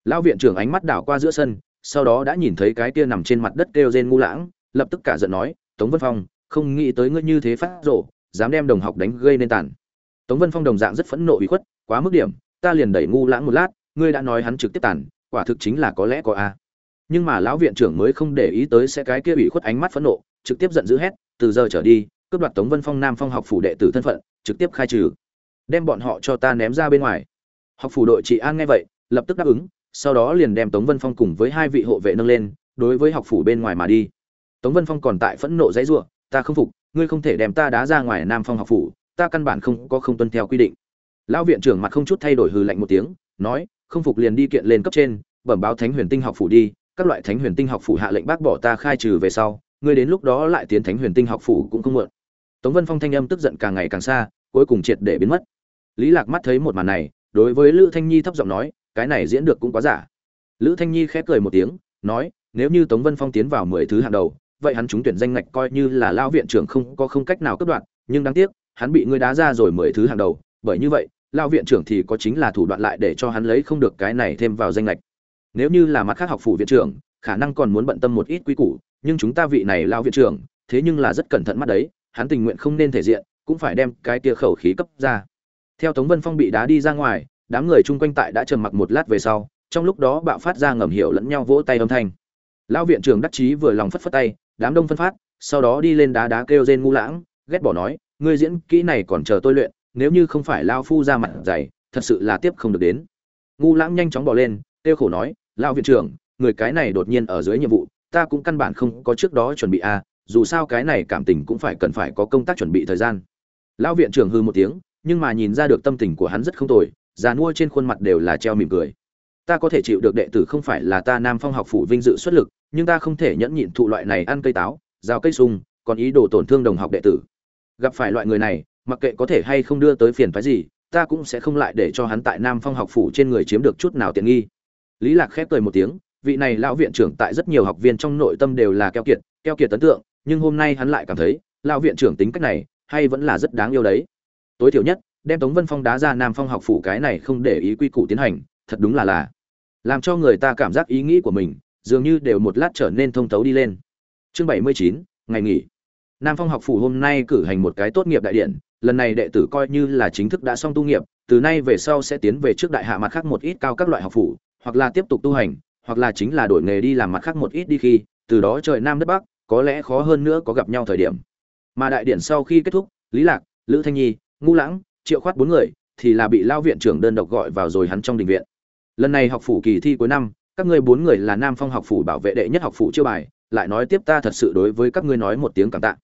Lão viện trưởng ánh mắt đảo qua giữa sân, sau đó đã nhìn thấy cái kia nằm trên mặt đất kêu rên ngu lãng, lập tức cả giận nói, tống vân phong, không nghĩ tới ngươi như thế phát rộ dám đem đồng học đánh gây nên tàn. Tống vân phong đồng dạng rất phẫn nộ bị khuất, quá mức điểm, ta liền đẩy ngu lãng một lát ngươi đã nói hắn trực tiếp tàn, quả thực chính là có lẽ có a. Nhưng mà lão viện trưởng mới không để ý tới sẽ cái kia ủy khuất ánh mắt phẫn nộ, trực tiếp giận dữ hét, từ giờ trở đi, cướp đoạt tống vân phong nam phong học phủ đệ tử thân phận, trực tiếp khai trừ. Đem bọn họ cho ta ném ra bên ngoài. Học phủ đội trị an nghe vậy, lập tức đáp ứng, sau đó liền đem tống vân phong cùng với hai vị hộ vệ nâng lên, đối với học phủ bên ngoài mà đi. Tống vân phong còn tại phẫn nộ dãy ruộng, ta không phục, ngươi không thể đem ta đá ra ngoài nam phong học phủ, ta căn bản không có không tuân theo quy định. Lão viện trưởng mặt không chút thay đổi hừ lạnh một tiếng, nói không phục liền đi kiện lên cấp trên, bẩm báo thánh huyền tinh học phủ đi, các loại thánh huyền tinh học phủ hạ lệnh bác bỏ ta khai trừ về sau, ngươi đến lúc đó lại tiến thánh huyền tinh học phủ cũng không muộn tống vân phong thanh âm tức giận càng ngày càng xa, cuối cùng triệt để biến mất. Lý lạc mắt thấy một màn này, đối với lữ thanh nhi thấp giọng nói, cái này diễn được cũng quá giả. Lữ thanh nhi khép cười một tiếng, nói, nếu như tống vân phong tiến vào mười thứ hàng đầu, vậy hắn trúng tuyển danh ngạch coi như là lao viện trưởng không có không cách nào cấp đoạn nhưng đáng tiếc, hắn bị ngươi đá ra rồi mười thứ hàng đầu, bởi như vậy lao viện trưởng thì có chính là thủ đoạn lại để cho hắn lấy không được cái này thêm vào danh lệch nếu như là mặt khác học phủ viện trưởng, khả năng còn muốn bận tâm một ít quy củ, nhưng chúng ta vị này lao viện trưởng, thế nhưng là rất cẩn thận mắt đấy, hắn tình nguyện không nên thể diện, cũng phải đem cái tia khẩu khí cấp ra. Theo tống vân phong bị đá đi ra ngoài, đám người chung quanh tại đã trầm mặc một lát về sau, trong lúc đó bạo phát ra ngầm hiểu lẫn nhau vỗ tay âm thanh. Lão viện trưởng đắc chí vừa lòng phất phất tay, đám đông phân phát, sau đó đi lên đá đá kêu rên ngu lãng, ghét bỏ nói, ngươi diễn kỹ này còn chờ tôi luyện nếu như không phải lao phu ra mặt dày thật sự là tiếp không được đến. Ngu lãng nhanh chóng bỏ lên Têu khổ nói lão viện trưởng người cái này đột nhiên ở dưới nhiệm vụ ta cũng căn bản không có trước đó chuẩn bị a à, dù sao cái này cảm tình cũng phải cần phải có công tác chuẩn bị thời gian. Lão viện trưởng hư một tiếng nhưng mà nhìn ra được tâm tình của hắn rất không tồi già nua trên khuôn mặt đều là treo mỉm cười. Ta có thể chịu được đệ tử không phải là ta nam phong học phủ vinh dự xuất lực nhưng ta không thể nhẫn nhịn thụ loại này ăn cây táo rào cây sung còn ý đồ tổn thương đồng học đệ tử. Gặp phải loại người này mặc kệ có thể hay không đưa tới phiền phái gì, ta cũng sẽ không lại để cho hắn tại nam phong học phủ trên người chiếm được chút nào tiện nghi. Lý lạc khép cười một tiếng, vị này lão viện trưởng tại rất nhiều học viên trong nội tâm đều là keo kiệt keo kiệt ấn tượng, nhưng hôm nay hắn lại cảm thấy, lão viện trưởng tính cách này, hay vẫn là rất đáng yêu đấy. Tối thiểu nhất, đem tống vân phong đá ra nam phong học phủ cái này không để ý quy củ tiến hành, thật đúng là là làm cho người ta cảm giác ý nghĩ của mình, dường như đều một lát trở nên thông thấu đi lên. Chương bảy mươi chín, ngày nghỉ. Nam phong học phủ hôm nay cử hành một cái tốt nghiệp đại điện lần này đệ tử coi như là chính thức đã xong tu nghiệp, từ nay về sau sẽ tiến về trước đại hạ mặt khác một ít cao các loại học phủ, hoặc là tiếp tục tu hành, hoặc là chính là đổi nghề đi làm mặt khác một ít đi khi, từ đó trời nam đất bắc, có lẽ khó hơn nữa có gặp nhau thời điểm. Mà đại điển sau khi kết thúc, lý lạc, lữ thanh nhi ngu lãng, triệu khoát bốn người, thì là bị lao viện trưởng đơn độc gọi vào rồi hắn trong đình viện. Lần này học phủ kỳ thi cuối năm, các ngươi bốn người là nam phong học phủ bảo vệ đệ nhất học phủ chưa bài, lại nói tiếp ta thật sự đối với các ngươi nói một tiếng cảm tạ.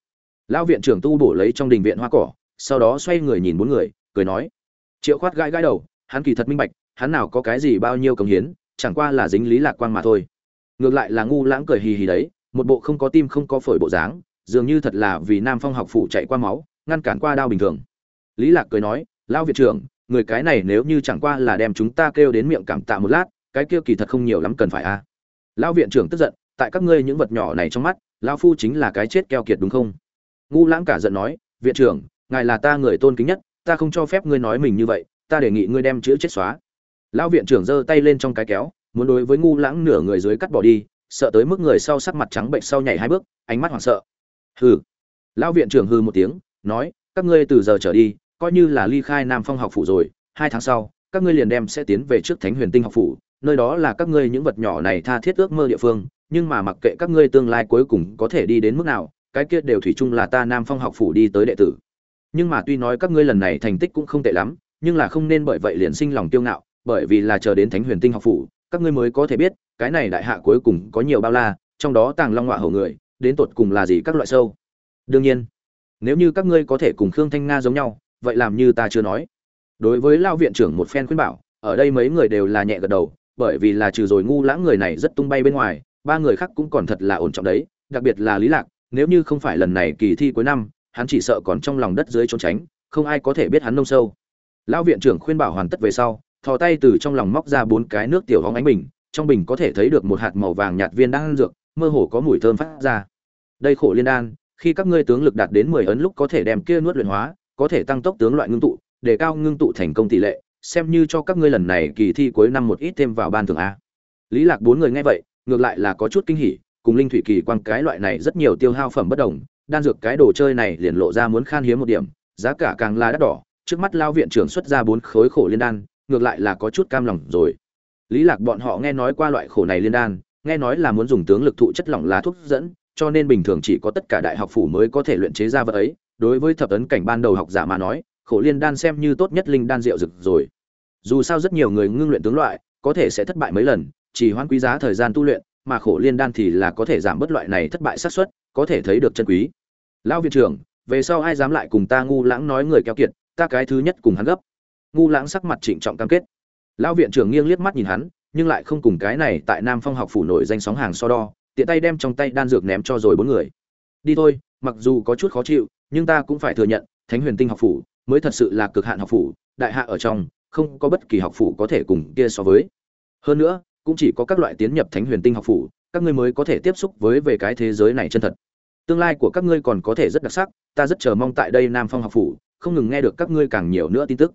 Lão viện trưởng tu bổ lấy trong đình viện hoa cỏ sau đó xoay người nhìn bốn người, cười nói. Triệu khoát gãi gãi đầu, hắn kỳ thật minh bạch, hắn nào có cái gì bao nhiêu công hiến, chẳng qua là dính lý lạc quan mà thôi. Ngược lại là ngu lãng cười hì hì đấy, một bộ không có tim không có phổi bộ dáng, dường như thật là vì nam phong học phủ chạy qua máu, ngăn cản qua đao bình thường. Lý lạc cười nói, lão viện trưởng, người cái này nếu như chẳng qua là đem chúng ta kêu đến miệng cảm tạ một lát, cái kia kỳ thật không nhiều lắm cần phải a à. lão viện trưởng tức giận, tại các ngươi những vật nhỏ này trong mắt, lão phu chính là cái chết keo kiệt đúng không? Ngu lãng cả giận nói, viện trưởng ngài là ta người tôn kính nhất, ta không cho phép ngươi nói mình như vậy, ta đề nghị ngươi đem chữ chết xóa. Lão viện trưởng giơ tay lên trong cái kéo, muốn đối với ngu lãng nửa người dưới cắt bỏ đi, sợ tới mức người sau sắc mặt trắng bệnh sau nhảy hai bước, ánh mắt hoảng sợ. Hừ. Lão viện trưởng hừ một tiếng, nói, các ngươi từ giờ trở đi, coi như là ly khai nam phong học phủ rồi, hai tháng sau, các ngươi liền đem sẽ tiến về trước thánh huyền tinh học phủ, nơi đó là các ngươi những vật nhỏ này tha thiết ước mơ địa phương, nhưng mà mặc kệ các ngươi tương lai cuối cùng có thể đi đến mức nào, cái kia đều thủy chung là ta nam phong học phủ đi tới đệ tử nhưng mà tuy nói các ngươi lần này thành tích cũng không tệ lắm, nhưng là không nên bởi vậy liền sinh lòng tiêu ngạo, bởi vì là chờ đến thánh huyền tinh học phủ, các ngươi mới có thể biết, cái này đại hạ cuối cùng có nhiều bao la, trong đó tàng long họa hổ người, đến tột cùng là gì các loại sâu. Đương nhiên, nếu như các ngươi có thể cùng khương thanh nga giống nhau, vậy làm như ta chưa nói. Đối với lao viện trưởng một phen khuyên bảo, ở đây mấy người đều là nhẹ gật đầu, bởi vì là trừ rồi ngu lãng người này rất tung bay bên ngoài, ba người khác cũng còn thật là ổn trọng đấy, đặc biệt là lý lạc, nếu như không phải lần này kỳ thi cuối năm hắn chỉ sợ còn trong lòng đất dưới trốn tránh, không ai có thể biết hắn nông sâu. Lão viện trưởng khuyên bảo hoàn tất về sau, thò tay từ trong lòng móc ra bốn cái nước tiểu hóng ánh bình, trong bình có thể thấy được một hạt màu vàng nhạt viên đan dược, mơ hồ có mùi thơm phát ra. Đây khổ liên đan, khi các ngươi tướng lực đạt đến mười ấn lúc có thể đem kia nuốt luyện hóa, có thể tăng tốc tướng loại ngưng tụ, để cao ngưng tụ thành công tỷ lệ, xem như cho các ngươi lần này kỳ thi cuối năm một ít thêm vào ban thưởng a. Lý lạc bốn người nghe vậy, ngược lại là có chút kinh hỉ, cùng linh thủy kỳ quang cái loại này rất nhiều tiêu hao phẩm bất đồng đan dược cái đồ chơi này liền lộ ra muốn khan hiếm một điểm, giá cả càng là đắt đỏ, trước mắt lao viện trưởng xuất ra bốn khối khổ liên đan, ngược lại là có chút cam lòng rồi. Lý lạc bọn họ nghe nói qua loại khổ này liên đan, nghe nói là muốn dùng tướng lực thụ chất lỏng lá thuốc dẫn, cho nên bình thường chỉ có tất cả đại học phủ mới có thể luyện chế ra vật ấy. Đối với thập ấn cảnh ban đầu học giả mà nói, khổ liên đan xem như tốt nhất linh đan rượu rực rồi. Dù sao rất nhiều người ngưng luyện tướng loại, có thể sẽ thất bại mấy lần, chỉ hoãn quý giá thời gian tu luyện, mà khổ liên đan thì là có thể giảm bớt loại này thất bại xác suất, có thể thấy được chân quý lão viện trưởng, về sau ai dám lại cùng ta ngu lãng nói người keo kiệt, ta cái thứ nhất cùng hắn gấp. Ngu lãng sắc mặt trịnh trọng cam kết. Lão viện trưởng nghiêng liếc mắt nhìn hắn, nhưng lại không cùng cái này tại nam phong học phủ nổi danh sóng hàng so đo, tiện tay đem trong tay đan dược ném cho rồi bốn người. Đi thôi, mặc dù có chút khó chịu, nhưng ta cũng phải thừa nhận, thánh huyền tinh học phủ mới thật sự là cực hạn học phủ, đại hạ ở trong, không có bất kỳ học phủ có thể cùng kia so với. Hơn nữa, cũng chỉ có các loại tiến nhập thánh huyền tinh học phủ, các ngươi mới có thể tiếp xúc với về cái thế giới này chân thật tương lai của các ngươi còn có thể rất đặc sắc, ta rất chờ mong tại đây nam phong học phủ, không ngừng nghe được các ngươi càng nhiều nữa tin tức.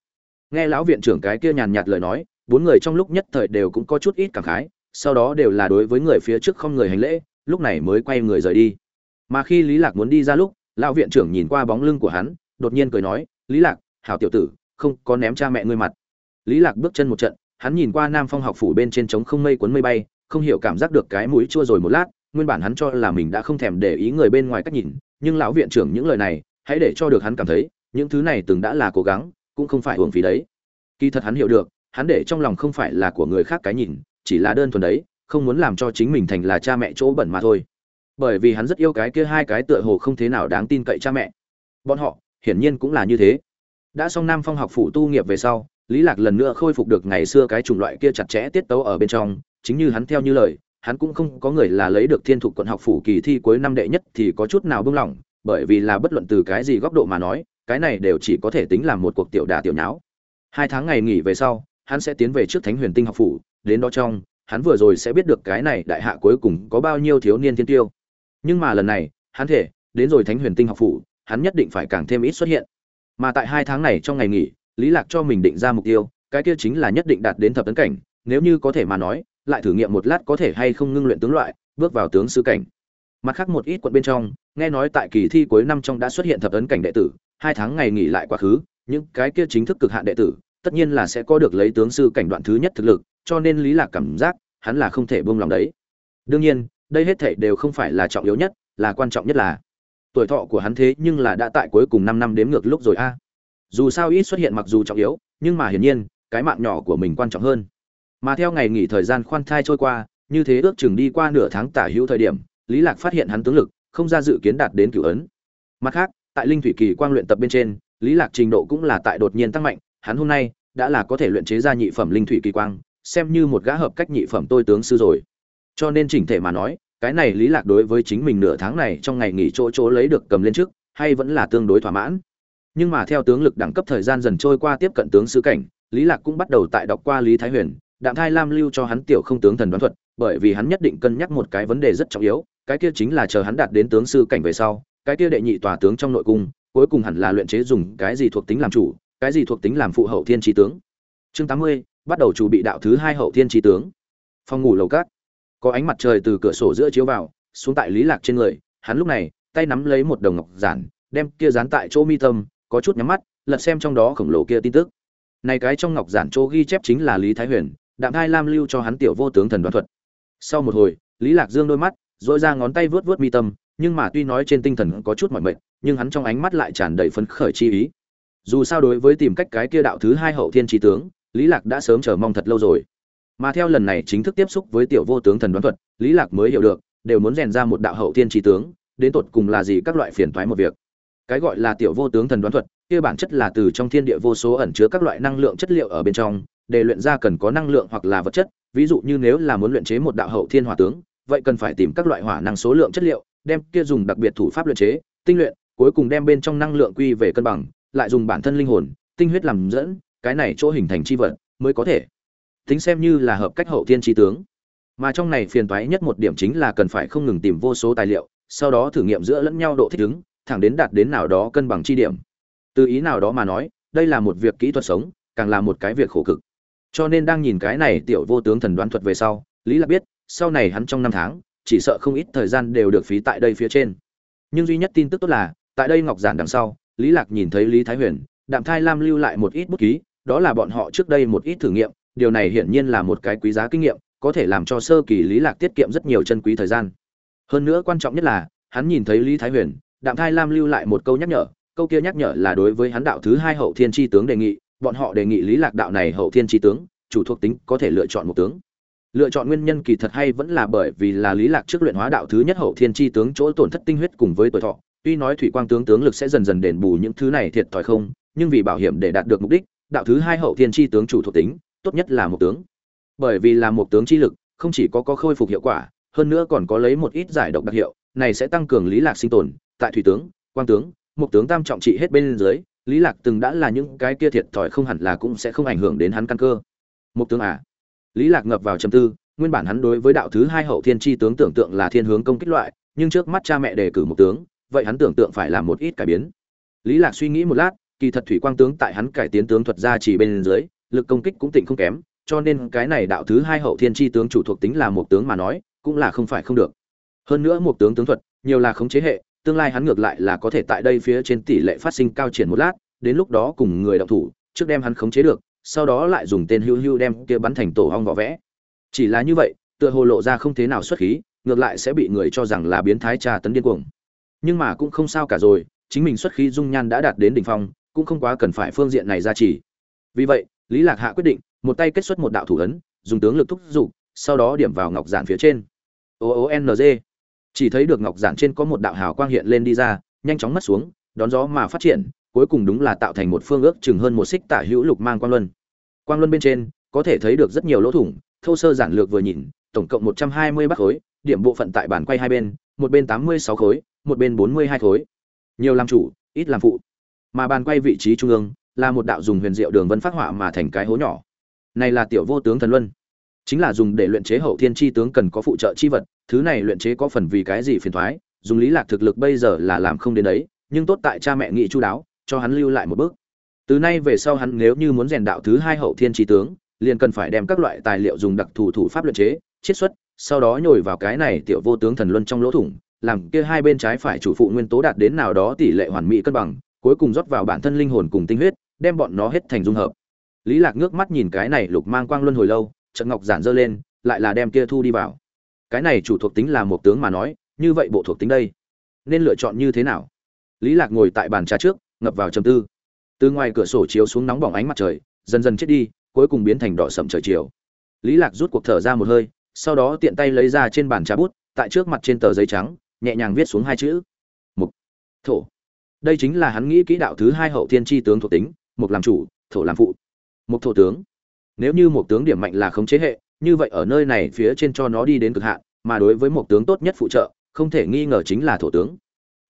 Nghe lão viện trưởng cái kia nhàn nhạt lời nói, bốn người trong lúc nhất thời đều cũng có chút ít cảm khái, sau đó đều là đối với người phía trước không người hành lễ, lúc này mới quay người rời đi. Mà khi lý lạc muốn đi ra lúc, lão viện trưởng nhìn qua bóng lưng của hắn, đột nhiên cười nói, lý lạc, hảo tiểu tử, không có ném cha mẹ ngươi mặt. Lý lạc bước chân một trận, hắn nhìn qua nam phong học phủ bên trên trống không mây cuốn mây bay, không hiểu cảm giác được cái mũi chua rồi một lát nguyên bản hắn cho là mình đã không thèm để ý người bên ngoài cách nhìn, nhưng lão viện trưởng những lời này, hãy để cho được hắn cảm thấy, những thứ này từng đã là cố gắng, cũng không phải hưởng phí đấy. Kỳ thật hắn hiểu được, hắn để trong lòng không phải là của người khác cái nhìn, chỉ là đơn thuần đấy, không muốn làm cho chính mình thành là cha mẹ chỗ bẩn mà thôi. Bởi vì hắn rất yêu cái kia hai cái tựa hồ không thế nào đáng tin cậy cha mẹ. Bọn họ, hiển nhiên cũng là như thế. Đã xong nam phong học phủ tu nghiệp về sau, lý lạc lần nữa khôi phục được ngày xưa cái chủng loại kia chặt chẽ tiết tấu ở bên trong, chính như hắn theo như lời hắn cũng không có người là lấy được thiên thục quận học phủ kỳ thi cuối năm đệ nhất thì có chút nào buông lỏng, bởi vì là bất luận từ cái gì góc độ mà nói, cái này đều chỉ có thể tính là một cuộc tiểu đà tiểu nháo. Hai tháng ngày nghỉ về sau, hắn sẽ tiến về trước thánh huyền tinh học phủ, đến đó trong, hắn vừa rồi sẽ biết được cái này đại hạ cuối cùng có bao nhiêu thiếu niên thiên tiêu. Nhưng mà lần này, hắn thể, đến rồi thánh huyền tinh học phủ, hắn nhất định phải càng thêm ít xuất hiện. Mà tại hai tháng này trong ngày nghỉ, lý lạc cho mình định ra mục tiêu, cái kia chính là nhất định đạt đến thập tấn cảnh, nếu như có thể mà nói lại thử nghiệm một lát có thể hay không ngưng luyện tướng loại, bước vào tướng sư cảnh. Mặt khác một ít quận bên trong, nghe nói tại kỳ thi cuối năm trong đã xuất hiện thập ấn cảnh đệ tử, hai tháng ngày nghỉ lại quá khứ, những cái kia chính thức cực hạn đệ tử, tất nhiên là sẽ có được lấy tướng sư cảnh đoạn thứ nhất thực lực, cho nên lý lạc cảm giác, hắn là không thể buông lòng đấy. Đương nhiên, đây hết thảy đều không phải là trọng yếu nhất, là quan trọng nhất là, tuổi thọ của hắn thế nhưng là đã tại cuối cùng 5 năm đếm ngược lúc rồi a. Dù sao ít xuất hiện mặc dù trọng yếu, nhưng mà hiển nhiên, cái mạng nhỏ của mình quan trọng hơn mà theo ngày nghỉ thời gian khoan thai trôi qua, như thế ước chừng đi qua nửa tháng tả hữu thời điểm, lý lạc phát hiện hắn tướng lực, không ra dự kiến đạt đến cửu ấn. Mặt khác, tại linh thủy kỳ quang luyện tập bên trên, lý lạc trình độ cũng là tại đột nhiên tăng mạnh, hắn hôm nay đã là có thể luyện chế ra nhị phẩm linh thủy kỳ quang, xem như một gã hợp cách nhị phẩm tôi tướng sư rồi. Cho nên chỉnh thể mà nói, cái này lý lạc đối với chính mình nửa tháng này trong ngày nghỉ chỗ chỗ lấy được cầm lên trước, hay vẫn là tương đối thỏa mãn. Nhưng mà theo tướng lực đẳng cấp thời gian dần trôi qua tiếp cận tướng sứ cảnh, lý lạc cũng bắt đầu tại đọc qua lý thái huyền đạm thai lam lưu cho hắn tiểu không tướng thần đoán thuật, bởi vì hắn nhất định cân nhắc một cái vấn đề rất trọng yếu, cái kia chính là chờ hắn đạt đến tướng sư cảnh về sau, cái kia đệ nhị tòa tướng trong nội cung, cuối cùng hẳn là luyện chế dùng cái gì thuộc tính làm chủ, cái gì thuộc tính làm phụ hậu thiên trí tướng. Chương tám mươi, bắt đầu chủ bị đạo thứ hai hậu thiên trí tướng. Phòng ngủ lầu cát có ánh mặt trời từ cửa sổ giữa chiếu vào, xuống tại lý lạc trên người, hắn lúc này, tay nắm lấy một đồng ngọc giản, đem kia dán tại chỗ mi tâm, có chút nhắm mắt, lật xem trong đó khổng lồ kia tin tức. Này cái trong ngọc giản chỗ ghi chép chính là lý thái huyền đạm thai lam lưu cho hắn tiểu vô tướng thần đoán thuật. Sau một hồi, lý lạc dương đôi mắt dội ra ngón tay vớt vớt mi tâm, nhưng mà tuy nói trên tinh thần có chút mỏi mệt, nhưng hắn trong ánh mắt lại tràn đầy phấn khởi chi ý. Dù sao đối với tìm cách cái kia đạo thứ hai hậu thiên trí tướng, lý lạc đã sớm chờ mong thật lâu rồi. Mà theo lần này chính thức tiếp xúc với tiểu vô tướng thần đoán thuật, lý lạc mới hiểu được, đều muốn rèn ra một đạo hậu thiên trí tướng, đến tột cùng là gì các loại phiền toái một việc. Cái gọi là tiểu vô tướng thần đoán thuật, kia bản chất là từ trong thiên địa vô số ẩn chứa các loại năng lượng chất liệu ở bên trong để luyện ra cần có năng lượng hoặc là vật chất, ví dụ như nếu là muốn luyện chế một đạo hậu thiên hỏa tướng, vậy cần phải tìm các loại hỏa năng số lượng chất liệu, đem kia dùng đặc biệt thủ pháp luyện chế, tinh luyện, cuối cùng đem bên trong năng lượng quy về cân bằng, lại dùng bản thân linh hồn, tinh huyết làm dẫn, cái này chỗ hình thành chi vật mới có thể. Tính xem như là hợp cách hậu thiên chi tướng. Mà trong này phiền toái nhất một điểm chính là cần phải không ngừng tìm vô số tài liệu, sau đó thử nghiệm giữa lẫn nhau độ thích ứng, thẳng đến đạt đến nào đó cân bằng chi điểm. Từ ý nào đó mà nói, đây là một việc kỹ thuật sống, càng là một cái việc khổ cực cho nên đang nhìn cái này tiểu vô tướng thần đoán thuật về sau, lý lạc biết, sau này hắn trong năm tháng, chỉ sợ không ít thời gian đều được phí tại đây phía trên. Nhưng duy nhất tin tức tốt là, tại đây ngọc giản đằng sau, lý lạc nhìn thấy lý thái huyền, đạm thai lam lưu lại một ít bút ký, đó là bọn họ trước đây một ít thử nghiệm, điều này hiển nhiên là một cái quý giá kinh nghiệm, có thể làm cho sơ kỳ lý lạc tiết kiệm rất nhiều chân quý thời gian. Hơn nữa quan trọng nhất là, hắn nhìn thấy lý thái huyền, đạm thai lam lưu lại một câu nhắc nhở, câu kia nhắc nhở là đối với hắn đạo thứ hai hậu thiên tri tướng đề nghị bọn họ đề nghị lý lạc đạo này hậu thiên chi tướng, chủ thuộc tính có thể lựa chọn một tướng. Lựa chọn nguyên nhân kỳ thật hay vẫn là bởi vì là lý lạc trước luyện hóa đạo thứ nhất hậu thiên chi tướng chỗ tổn thất tinh huyết cùng với tuổi thọ. Tuy nói thủy quang tướng tướng lực sẽ dần dần đền bù những thứ này thiệt thòi không, nhưng vì bảo hiểm để đạt được mục đích, đạo thứ hai hậu thiên chi tướng chủ thuộc tính, tốt nhất là một tướng. Bởi vì là một tướng chi lực, không chỉ có có khôi phục hiệu quả, hơn nữa còn có lấy một ít giải độc đặc hiệu, này sẽ tăng cường lý lạc sinh tồn, tại thủy tướng, quang tướng một tướng tam trọng trị hết bên dưới lý lạc từng đã là những cái kia thiệt thòi không hẳn là cũng sẽ không ảnh hưởng đến hắn căn cơ. Một tướng à lý lạc ngập vào trầm tư, nguyên bản hắn đối với đạo thứ hai hậu thiên chi tướng tưởng tượng là thiên hướng công kích loại, nhưng trước mắt cha mẹ đề cử một tướng, vậy hắn tưởng tượng phải làm một ít cải biến. Lý lạc suy nghĩ một lát, kỳ thật thủy quang tướng tại hắn cải tiến tướng thuật ra chỉ bên dưới, lực công kích cũng tịnh không kém, cho nên cái này đạo thứ hai hậu thiên chi tướng chủ thuộc tính là một tướng mà nói, cũng là không phải không được. Hơn nữa một tướng tướng thuật, nhiều là khống chế hệ tương lai hắn ngược lại là có thể tại đây phía trên tỷ lệ phát sinh cao triển một lát đến lúc đó cùng người động thủ trước đem hắn khống chế được sau đó lại dùng tên hưu hưu đem kia bắn thành tổ ong vỏ vẽ. Chỉ là như vậy tựa hồ lộ ra không thế nào xuất khí ngược lại sẽ bị người cho rằng là biến thái trà tấn điên cuồng. Nhưng mà cũng không sao cả rồi chính mình xuất khí dung nhan đã đạt đến đỉnh phong cũng không quá cần phải phương diện này ra chỉ. Vì vậy lý lạc hạ quyết định một tay kết xuất một đạo thủ ấn dùng tướng lực thúc dục, sau đó điểm vào ngọc giản phía trên. O o n g chỉ thấy được ngọc giản trên có một đạo hào quang hiện lên đi ra, nhanh chóng mất xuống, đón gió mà phát triển, cuối cùng đúng là tạo thành một phương ước chừng hơn một xích tả hữu lục mang quang luân. Quang luân bên trên, có thể thấy được rất nhiều lỗ thủng, thô sơ giản lược vừa nhìn, tổng cộng một trăm hai mươi bát khối, điểm bộ phận tại bản quay hai bên, một bên tám mươi sáu khối, một bên bốn mươi hai khối. Nhiều làm chủ, ít làm phụ. Mà bàn quay vị trí trung ương, là một đạo dùng huyền diệu đường vân phát họa mà thành cái hố nhỏ. Này là tiểu vô tướng thần luân chính là dùng để luyện chế hậu thiên chi tướng cần có phụ trợ chi vật, thứ này luyện chế có phần vì cái gì phiền thoái, dùng lý lạc thực lực bây giờ là làm không đến đấy, nhưng tốt tại cha mẹ nghị chu đáo, cho hắn lưu lại một bước. Từ nay về sau hắn nếu như muốn rèn đạo thứ hai hậu thiên chi tướng, liền cần phải đem các loại tài liệu dùng đặc thù thủ pháp luyện chế, chiết xuất, sau đó nhồi vào cái này tiểu vô tướng thần luân trong lỗ thủng, làm kia hai bên trái phải chủ phụ nguyên tố đạt đến nào đó tỷ lệ hoàn mỹ cân bằng, cuối cùng rót vào bản thân linh hồn cùng tinh huyết, đem bọn nó hết thành dung hợp. Lý lạc ngước mắt nhìn cái này lục mang quang luân hồi lâu trận ngọc giản dơ lên, lại là đem kia thu đi vào. Cái này chủ thuộc tính là một tướng mà nói, như vậy bộ thuộc tính đây, nên lựa chọn như thế nào? Lý lạc ngồi tại bàn trà trước, ngập vào trầm tư. Từ ngoài cửa sổ chiếu xuống nóng bỏng ánh mặt trời, dần dần chết đi, cuối cùng biến thành đỏ sậm trời chiều. Lý lạc rút cuộc thở ra một hơi, sau đó tiện tay lấy ra trên bàn trà bút, tại trước mặt trên tờ giấy trắng, nhẹ nhàng viết xuống hai chữ. Mục thổ. Đây chính là hắn nghĩ kỹ đạo thứ hai hậu thiên chi tướng thuộc tính, mục làm chủ, thổ làm phụ. Mục thổ tướng nếu như một tướng điểm mạnh là khống chế hệ, như vậy ở nơi này phía trên cho nó đi đến cực hạn, mà đối với một tướng tốt nhất phụ trợ, không thể nghi ngờ chính là thổ tướng.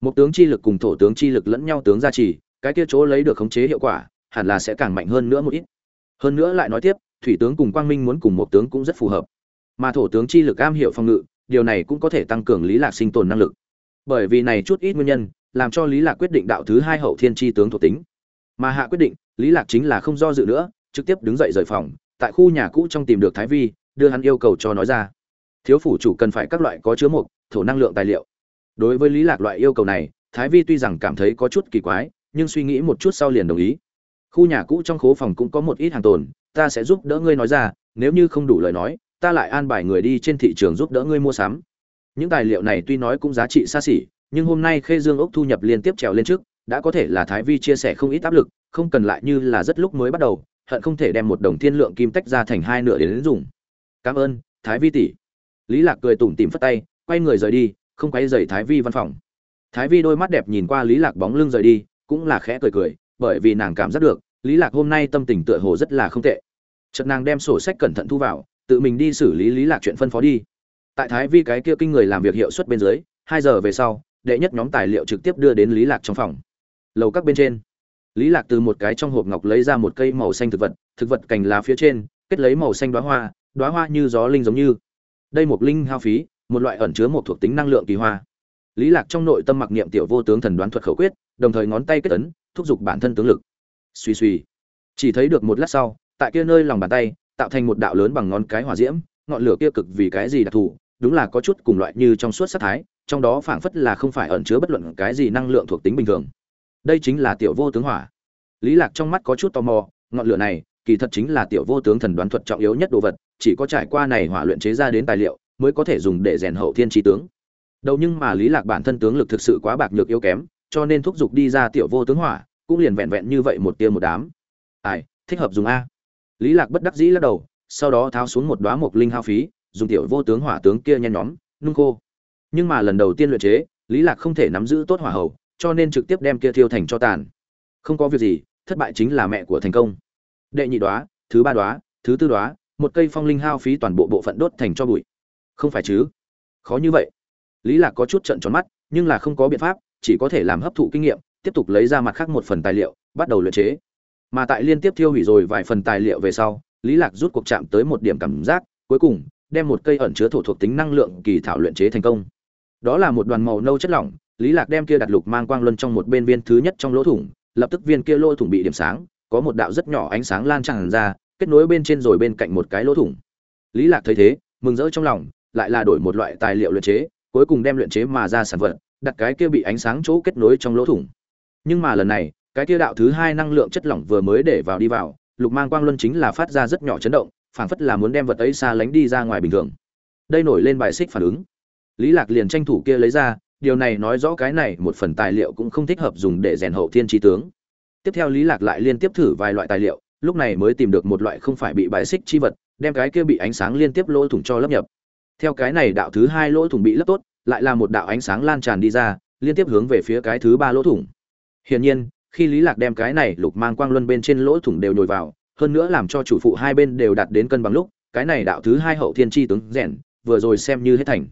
Một tướng chi lực cùng thổ tướng chi lực lẫn nhau tướng gia trì, cái kia chỗ lấy được khống chế hiệu quả, hẳn là sẽ càng mạnh hơn nữa một ít. Hơn nữa lại nói tiếp, thủy tướng cùng quang minh muốn cùng một tướng cũng rất phù hợp. Mà thổ tướng chi lực am hiểu phòng ngự, điều này cũng có thể tăng cường lý lạc sinh tồn năng lực. Bởi vì này chút ít nguyên nhân, làm cho lý lạc quyết định đạo thứ hai hậu thiên chi tướng thuộc tính. Mà hạ quyết định, lý lạc chính là không do dự nữa trực tiếp đứng dậy rời phòng, tại khu nhà cũ trong tìm được thái vi, đưa hắn yêu cầu cho nói ra. Thiếu phủ chủ cần phải các loại có chứa mục, thổ năng lượng tài liệu. Đối với lý lạc loại yêu cầu này, thái vi tuy rằng cảm thấy có chút kỳ quái, nhưng suy nghĩ một chút sau liền đồng ý. Khu nhà cũ trong khố phòng cũng có một ít hàng tồn, ta sẽ giúp đỡ ngươi nói ra, nếu như không đủ lời nói, ta lại an bài người đi trên thị trường giúp đỡ ngươi mua sắm. Những tài liệu này tuy nói cũng giá trị xa xỉ, nhưng hôm nay khê dương ốc thu nhập liên tiếp trèo lên trước, đã có thể là thái vi chia sẻ không ít áp lực, không cần lại như là rất lúc mới bắt đầu hận không thể đem một đồng thiên lượng kim tách ra thành hai nửa để đến dùng. Cảm ơn, thái vi tỷ. Lý lạc cười tủm tỉm phất tay, quay người rời đi, không quay dậy thái vi văn phòng. Thái vi đôi mắt đẹp nhìn qua lý lạc bóng lưng rời đi, cũng là khẽ cười cười, bởi vì nàng cảm giác được, lý lạc hôm nay tâm tình tựa hồ rất là không tệ. Chợt nàng đem sổ sách cẩn thận thu vào, tự mình đi xử lý lý lạc chuyện phân phó đi. Tại thái vi cái kia kinh người làm việc hiệu suất bên dưới, hai giờ về sau, đệ nhất nhóm tài liệu trực tiếp đưa đến lý lạc trong phòng. Lầu các bên trên lý lạc từ một cái trong hộp ngọc lấy ra một cây màu xanh thực vật thực vật cành lá phía trên, kết lấy màu xanh đóa hoa đóa hoa như gió linh giống như. Đây một linh hao phí, một loại ẩn chứa một thuộc tính năng lượng kỳ hoa. Lý lạc trong nội tâm mặc niệm tiểu vô tướng thần đoán thuật khẩu quyết, đồng thời ngón tay kết ấn, thúc giục bản thân tướng lực. Suy suy chỉ thấy được một lát sau, tại kia nơi lòng bàn tay, tạo thành một đạo lớn bằng ngón cái hỏa diễm, ngọn lửa kia cực vì cái gì đặc thù, đúng là có chút cùng loại như trong suốt sát thái, trong đó phảng phất là không phải ẩn chứa bất luận cái gì năng lượng thuộc tính bình thường đây chính là tiểu vô tướng hỏa. Lý lạc trong mắt có chút tò mò, ngọn lửa này, kỳ thật chính là tiểu vô tướng thần đoán thuật trọng yếu nhất đồ vật, chỉ có trải qua này hỏa luyện chế ra đến tài liệu, mới có thể dùng để rèn hậu thiên trí tướng. Đâu nhưng mà lý lạc bản thân tướng lực thực sự quá bạc nhược yếu kém, cho nên thúc giục đi ra tiểu vô tướng hỏa, cũng liền vẹn vẹn như vậy một tia một đám. Ai, thích hợp dùng a. Lý lạc bất đắc dĩ lắc đầu, sau đó tháo xuống một đóa mộc linh hao phí, dùng tiểu vô tướng hỏa tướng kia nhen nhóm, nung khô. Nhưng mà lần đầu tiên luyện chế, lý lạc không thể nắm giữ tốt hỏa hầu cho nên trực tiếp đem kia thiêu thành cho tàn. Không có việc gì, thất bại chính là mẹ của thành công. Đệ nhị đóa, thứ ba đóa, thứ tư đóa, một cây phong linh hao phí toàn bộ bộ phận đốt thành cho bụi. Không phải chứ? Khó như vậy. Lý lạc có chút trợn tròn mắt, nhưng là không có biện pháp, chỉ có thể làm hấp thụ kinh nghiệm, tiếp tục lấy ra mặt khác một phần tài liệu, bắt đầu luyện chế. Mà tại liên tiếp thiêu hủy rồi vài phần tài liệu về sau, lý lạc rút cuộc chạm tới một điểm cảm giác, cuối cùng, đem một cây ẩn chứa thổ thuộc tính năng lượng kỳ thảo luyện chế thành công. Đó là một đoàn màu nâu chất lỏng lý lạc đem kia đặt lục mang quang luân trong một bên viên thứ nhất trong lỗ thủng, lập tức viên kia lỗ thủng bị điểm sáng, có một đạo rất nhỏ ánh sáng lan tràn ra, kết nối bên trên rồi bên cạnh một cái lỗ thủng. Lý lạc thấy thế, mừng rỡ trong lòng, lại là đổi một loại tài liệu luyện chế, cuối cùng đem luyện chế mà ra sản vật, đặt cái kia bị ánh sáng chỗ kết nối trong lỗ thủng. Nhưng mà lần này, cái kia đạo thứ hai năng lượng chất lỏng vừa mới để vào đi vào, lục mang quang luân chính là phát ra rất nhỏ chấn động, phảng phất là muốn đem vật ấy xa lánh đi ra ngoài bình thường. Đây nổi lên bài xích phản ứng. Lý lạc liền tranh thủ kia lấy ra điều này nói rõ cái này một phần tài liệu cũng không thích hợp dùng để rèn hậu thiên trí tướng. Tiếp theo lý lạc lại liên tiếp thử vài loại tài liệu, lúc này mới tìm được một loại không phải bị bài xích chi vật, đem cái kia bị ánh sáng liên tiếp lỗ thủng cho lấp nhập. Theo cái này đạo thứ hai lỗ thủng bị lấp tốt, lại là một đạo ánh sáng lan tràn đi ra, liên tiếp hướng về phía cái thứ ba lỗ thủng. Hiển nhiên, khi lý lạc đem cái này lục mang quang luân bên trên lỗ thủng đều nhồi vào, hơn nữa làm cho chủ phụ hai bên đều đạt đến cân bằng lúc, cái này đạo thứ hai hậu thiên chi tướng rèn, vừa rồi xem như hết thành.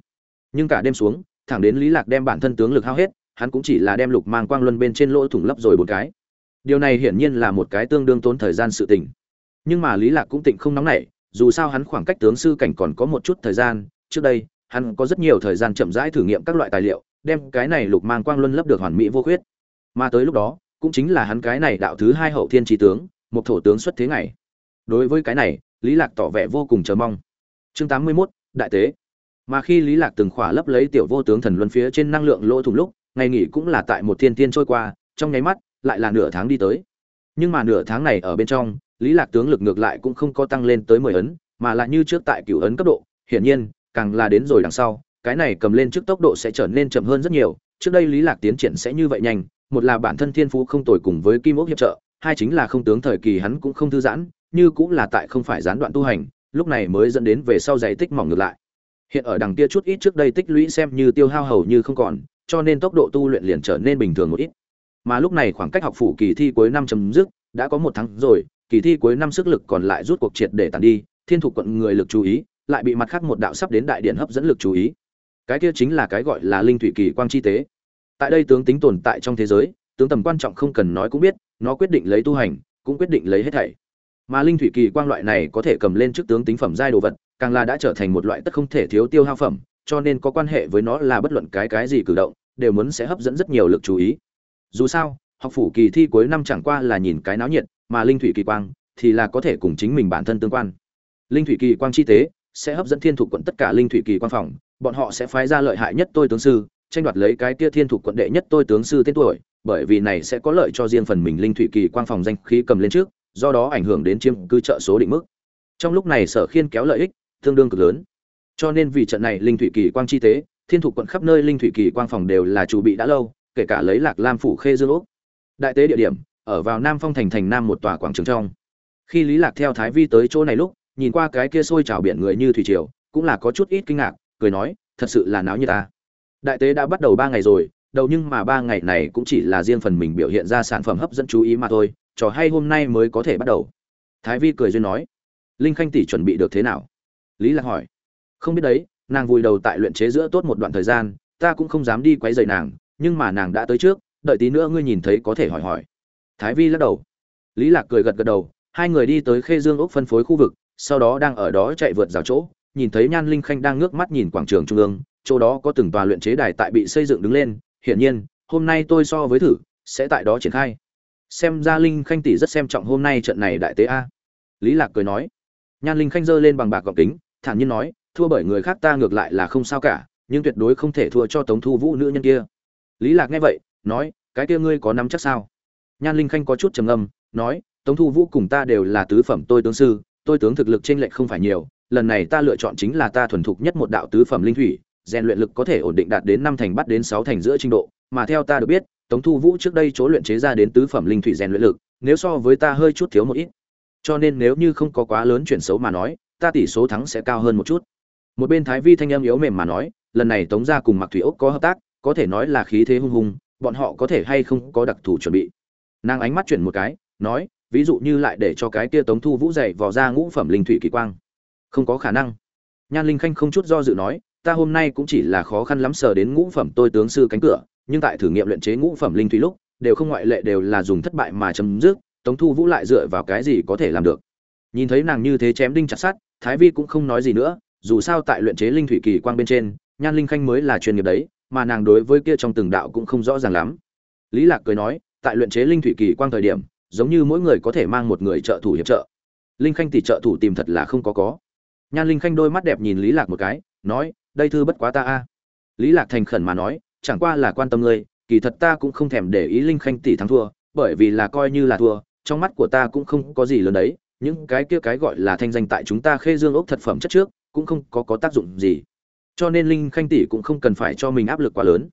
Nhưng cả đêm xuống thẳng đến lý lạc đem bản thân tướng lực hao hết hắn cũng chỉ là đem lục mang quang luân bên trên lỗ thủng lấp rồi một cái. Điều này hiển nhiên là một cái tương đương tốn thời gian sự tình. Nhưng mà lý lạc cũng tịnh không nóng nảy dù sao hắn khoảng cách tướng sư cảnh còn có một chút thời gian trước đây hắn có rất nhiều thời gian chậm rãi thử nghiệm các loại tài liệu đem cái này lục mang quang luân lấp được hoàn mỹ vô khuyết. Mà tới lúc đó cũng chính là hắn cái này đạo thứ hai hậu thiên trí tướng một thổ tướng xuất thế ngày. Đối với cái này lý lạc tỏ vẻ vô cùng chờ mong. Chương 81, đại tế mà khi lý lạc từng khỏa lấp lấy tiểu vô tướng thần luân phía trên năng lượng lỗ thủng lúc, ngày nghỉ cũng là tại một thiên thiên trôi qua, trong nháy mắt, lại là nửa tháng đi tới. Nhưng mà nửa tháng này ở bên trong, lý lạc tướng lực ngược lại cũng không có tăng lên tới mười ấn, mà là như trước tại cửu ấn cấp độ, hiển nhiên, càng là đến rồi đằng sau, cái này cầm lên trước tốc độ sẽ trở nên chậm hơn rất nhiều. Trước đây lý lạc tiến triển sẽ như vậy nhanh, một là bản thân thiên phú không tồi cùng với kim ốc hiệp trợ, hai chính là không tướng thời kỳ hắn cũng không thư giãn, như cũng là tại không phải gián đoạn tu hành, lúc này mới dẫn đến về sau giải tích mỏng ngược lại hiện ở đằng kia chút ít trước đây tích lũy xem như tiêu hao hầu như không còn, cho nên tốc độ tu luyện liền trở nên bình thường một ít. Mà lúc này khoảng cách học phủ kỳ thi cuối năm chấm dứt, đã có một tháng rồi, kỳ thi cuối năm sức lực còn lại rút cuộc triệt để tàn đi, thiên thủ quận người lực chú ý, lại bị mặt khác một đạo sắp đến đại điện hấp dẫn lực chú ý. Cái kia chính là cái gọi là linh thủy kỳ quang chi tế. Tại đây tướng tính tồn tại trong thế giới, tướng tầm quan trọng không cần nói cũng biết, nó quyết định lấy tu hành, cũng quyết định lấy hết thảy. Mà linh thủy kỳ quang loại này có thể cầm lên trước tướng tính phẩm giai đồ vật càng là đã trở thành một loại tất không thể thiếu tiêu hao phẩm, cho nên có quan hệ với nó là bất luận cái cái gì cử động, đều muốn sẽ hấp dẫn rất nhiều lực chú ý. Dù sao, học phủ kỳ thi cuối năm chẳng qua là nhìn cái náo nhiệt, mà linh thủy kỳ quang thì là có thể cùng chính mình bản thân tương quan. Linh thủy kỳ quang chi tế sẽ hấp dẫn thiên thủ quận tất cả linh thủy kỳ quan phòng, bọn họ sẽ phái ra lợi hại nhất tôi tướng sư, tranh đoạt lấy cái kia thiên thủ quận đệ nhất tôi tướng sư tên tuổi, bởi vì này sẽ có lợi cho riêng phần mình linh thủy kỳ quang phòng danh khí cầm lên trước, do đó ảnh hưởng đến chiêm cư trợ số định mức. Trong lúc này sở khiên kéo lợi ích tương đương cực lớn. Cho nên vì trận này linh thủy kỳ quang chi tế, thiên thục quận khắp nơi linh thủy kỳ quang phòng đều là chủ bị đã lâu, kể cả lấy lạc lam phủ khê dương úc. Đại tế địa điểm, ở vào nam phong thành thành nam một tòa quảng trường trong. Khi lý lạc theo thái vi tới chỗ này lúc, nhìn qua cái kia sôi trào biển người như thủy triều, cũng là có chút ít kinh ngạc, cười nói, thật sự là náo như ta. Đại tế đã bắt đầu ba ngày rồi, đầu nhưng mà ba ngày này cũng chỉ là riêng phần mình biểu hiện ra sản phẩm hấp dẫn chú ý mà thôi, trò hay hôm nay mới có thể bắt đầu. Thái vi cười duyên nói, linh khanh tỷ chuẩn bị được thế nào? Lý lạc hỏi. Không biết đấy, nàng vùi đầu tại luyện chế giữa tốt một đoạn thời gian, ta cũng không dám đi quấy rầy nàng, nhưng mà nàng đã tới trước, đợi tí nữa ngươi nhìn thấy có thể hỏi hỏi. Thái vi lắc đầu. Lý lạc cười gật gật đầu, hai người đi tới khê dương ốc phân phối khu vực, sau đó đang ở đó chạy vượt rào chỗ, nhìn thấy nhan linh khanh đang ngước mắt nhìn quảng trường trung ương, chỗ đó có từng tòa luyện chế đài tại bị xây dựng đứng lên, hiển nhiên, hôm nay tôi so với thử, sẽ tại đó triển khai. Xem ra linh khanh tỷ rất xem trọng hôm nay trận này đại tế a. Lý lạc cười nói. Nhan linh khanh giơ lên bằng bạc gọng kính thản nhiên nói, thua bởi người khác ta ngược lại là không sao cả, nhưng tuyệt đối không thể thua cho tống thu vũ nữ nhân kia. Lý lạc nghe vậy, nói, cái kia ngươi có nắm chắc sao? Nhan linh khanh có chút trầm ngâm, nói, tống thu vũ cùng ta đều là tứ phẩm tôi tướng sư, tôi tướng thực lực trên lệch không phải nhiều, lần này ta lựa chọn chính là ta thuần thục nhất một đạo tứ phẩm linh thủy, rèn luyện lực có thể ổn định đạt đến năm thành bắt đến sáu thành giữa trình độ, mà theo ta được biết, tống thu vũ trước đây chỗ luyện chế ra đến tứ phẩm linh thủy rèn luyện lực, nếu so với ta hơi chút thiếu một ít. Cho nên nếu như không có quá lớn chuyển xấu mà nói ta tỷ số thắng sẽ cao hơn một chút. Một bên thái vi thanh âm yếu mềm mà nói, lần này tống gia cùng mặc thủy ốc có hợp tác, có thể nói là khí thế hung hùng, bọn họ có thể hay không có đặc thù chuẩn bị. Nàng ánh mắt chuyển một cái, nói, ví dụ như lại để cho cái kia tống thu vũ dạy vò ra ngũ phẩm linh thủy kỳ quang. Không có khả năng. Nhan linh khanh không chút do dự nói, ta hôm nay cũng chỉ là khó khăn lắm sờ đến ngũ phẩm tôi tướng sư cánh cửa, nhưng tại thử nghiệm luyện chế ngũ phẩm linh thủy lúc, đều không ngoại lệ đều là dùng thất bại mà chấm dứt, tống thu vũ lại dựa vào cái gì có thể làm được. Nhìn thấy nàng như thế chém đinh chặt sắt thái vi cũng không nói gì nữa, dù sao tại luyện chế linh thủy kỳ quang bên trên, nhan linh khanh mới là chuyên nghiệp đấy, mà nàng đối với kia trong từng đạo cũng không rõ ràng lắm. Lý lạc cười nói, tại luyện chế linh thủy kỳ quang thời điểm, giống như mỗi người có thể mang một người trợ thủ hiệp trợ. Linh khanh tỷ trợ thủ tìm thật là không có có. Nhan linh khanh đôi mắt đẹp nhìn lý lạc một cái, nói, đây thư bất quá ta a. Lý lạc thành khẩn mà nói, chẳng qua là quan tâm ngươi, kỳ thật ta cũng không thèm để ý linh khanh tỷ thắng thua, bởi vì là coi như là thua, trong mắt của ta cũng không có gì lớn đấy những cái kia cái gọi là thanh danh tại chúng ta khê dương ốc thật phẩm chất trước, cũng không có có tác dụng gì. Cho nên linh khanh tỷ cũng không cần phải cho mình áp lực quá lớn.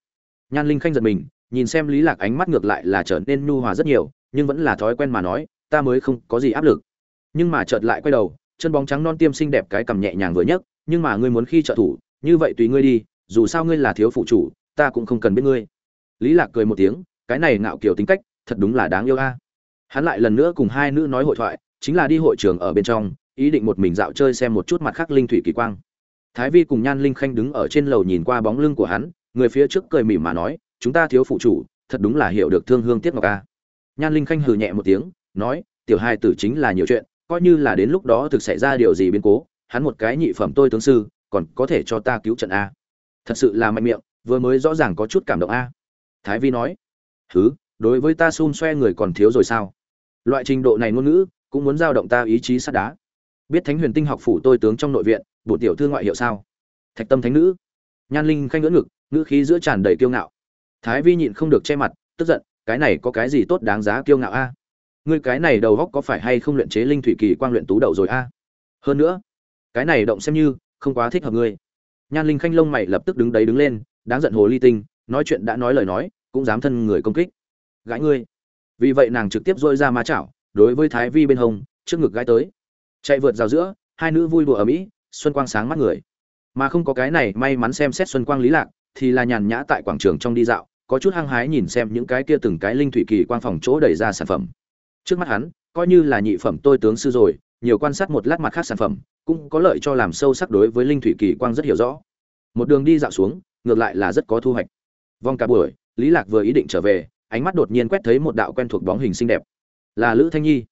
Nhan linh khanh giật mình, nhìn xem lý lạc ánh mắt ngược lại là trở nên nhu hòa rất nhiều, nhưng vẫn là thói quen mà nói, ta mới không có gì áp lực. Nhưng mà chợt lại quay đầu, chân bóng trắng non tiêm xinh đẹp cái cầm nhẹ nhàng vừa nhấc, nhưng mà ngươi muốn khi trợ thủ, như vậy tùy ngươi đi, dù sao ngươi là thiếu phụ chủ, ta cũng không cần biết ngươi. Lý lạc cười một tiếng, cái này ngạo kiều tính cách, thật đúng là đáng yêu a. Hắn lại lần nữa cùng hai nữ nói hội thoại chính là đi hội trường ở bên trong, ý định một mình dạo chơi xem một chút mặt khác linh thủy kỳ quang. Thái vi cùng nhan linh khanh đứng ở trên lầu nhìn qua bóng lưng của hắn, người phía trước cười mỉm mà nói, chúng ta thiếu phụ chủ, thật đúng là hiểu được thương hương tiết ngọc a. Nhan linh khanh hừ nhẹ một tiếng, nói, tiểu hai tử chính là nhiều chuyện, coi như là đến lúc đó thực xảy ra điều gì biến cố, hắn một cái nhị phẩm tôi tướng sư, còn có thể cho ta cứu trận a. Thật sự là mạnh miệng, vừa mới rõ ràng có chút cảm động a. Thái vi nói thứ đối với ta xun xoe người còn thiếu rồi sao? Loại trình độ này ngôn ngữ cũng muốn giao động ta ý chí sắt đá. Biết thánh huyền tinh học phủ tôi tướng trong nội viện, bộ tiểu thư ngoại hiệu sao? Thạch tâm thánh nữ. Nhan linh khanh ngỡ ngực, ngữ khí giữa tràn đầy kiêu ngạo. Thái vi nhịn không được che mặt, tức giận, cái này có cái gì tốt đáng giá kiêu ngạo a? Ngươi cái này đầu góc có phải hay không luyện chế linh thủy kỳ quang luyện tú đậu rồi a? Hơn nữa, cái này động xem như, không quá thích hợp ngươi. Nhan linh khanh lông mày lập tức đứng đấy đứng lên, đáng giận hồ ly tinh, nói chuyện đã nói lời nói, cũng dám thân người công kích. Gãi ngươi. Vì vậy nàng trực tiếp dôi ra ma chảo đối với thái vi bên hông, trước ngực gái tới. Chạy vượt rào giữa, hai nữ vui đùa ở mỹ, xuân quang sáng mắt người. Mà không có cái này, may mắn xem xét xuân quang lý lạc, thì là nhàn nhã tại quảng trường trong đi dạo, có chút hăng hái nhìn xem những cái kia từng cái linh thủy kỳ quang phòng chỗ đẩy ra sản phẩm. Trước mắt hắn, coi như là nhị phẩm tôi tướng sư rồi, nhiều quan sát một lát mặt khác sản phẩm, cũng có lợi cho làm sâu sắc đối với linh thủy kỳ quang rất hiểu rõ. Một đường đi dạo xuống, ngược lại là rất có thu hoạch. Vòng cả buổi, lý lạc vừa ý định trở về, ánh mắt đột nhiên quét thấy một đạo quen thuộc bóng hình xinh đẹp là lữ thanh nhi.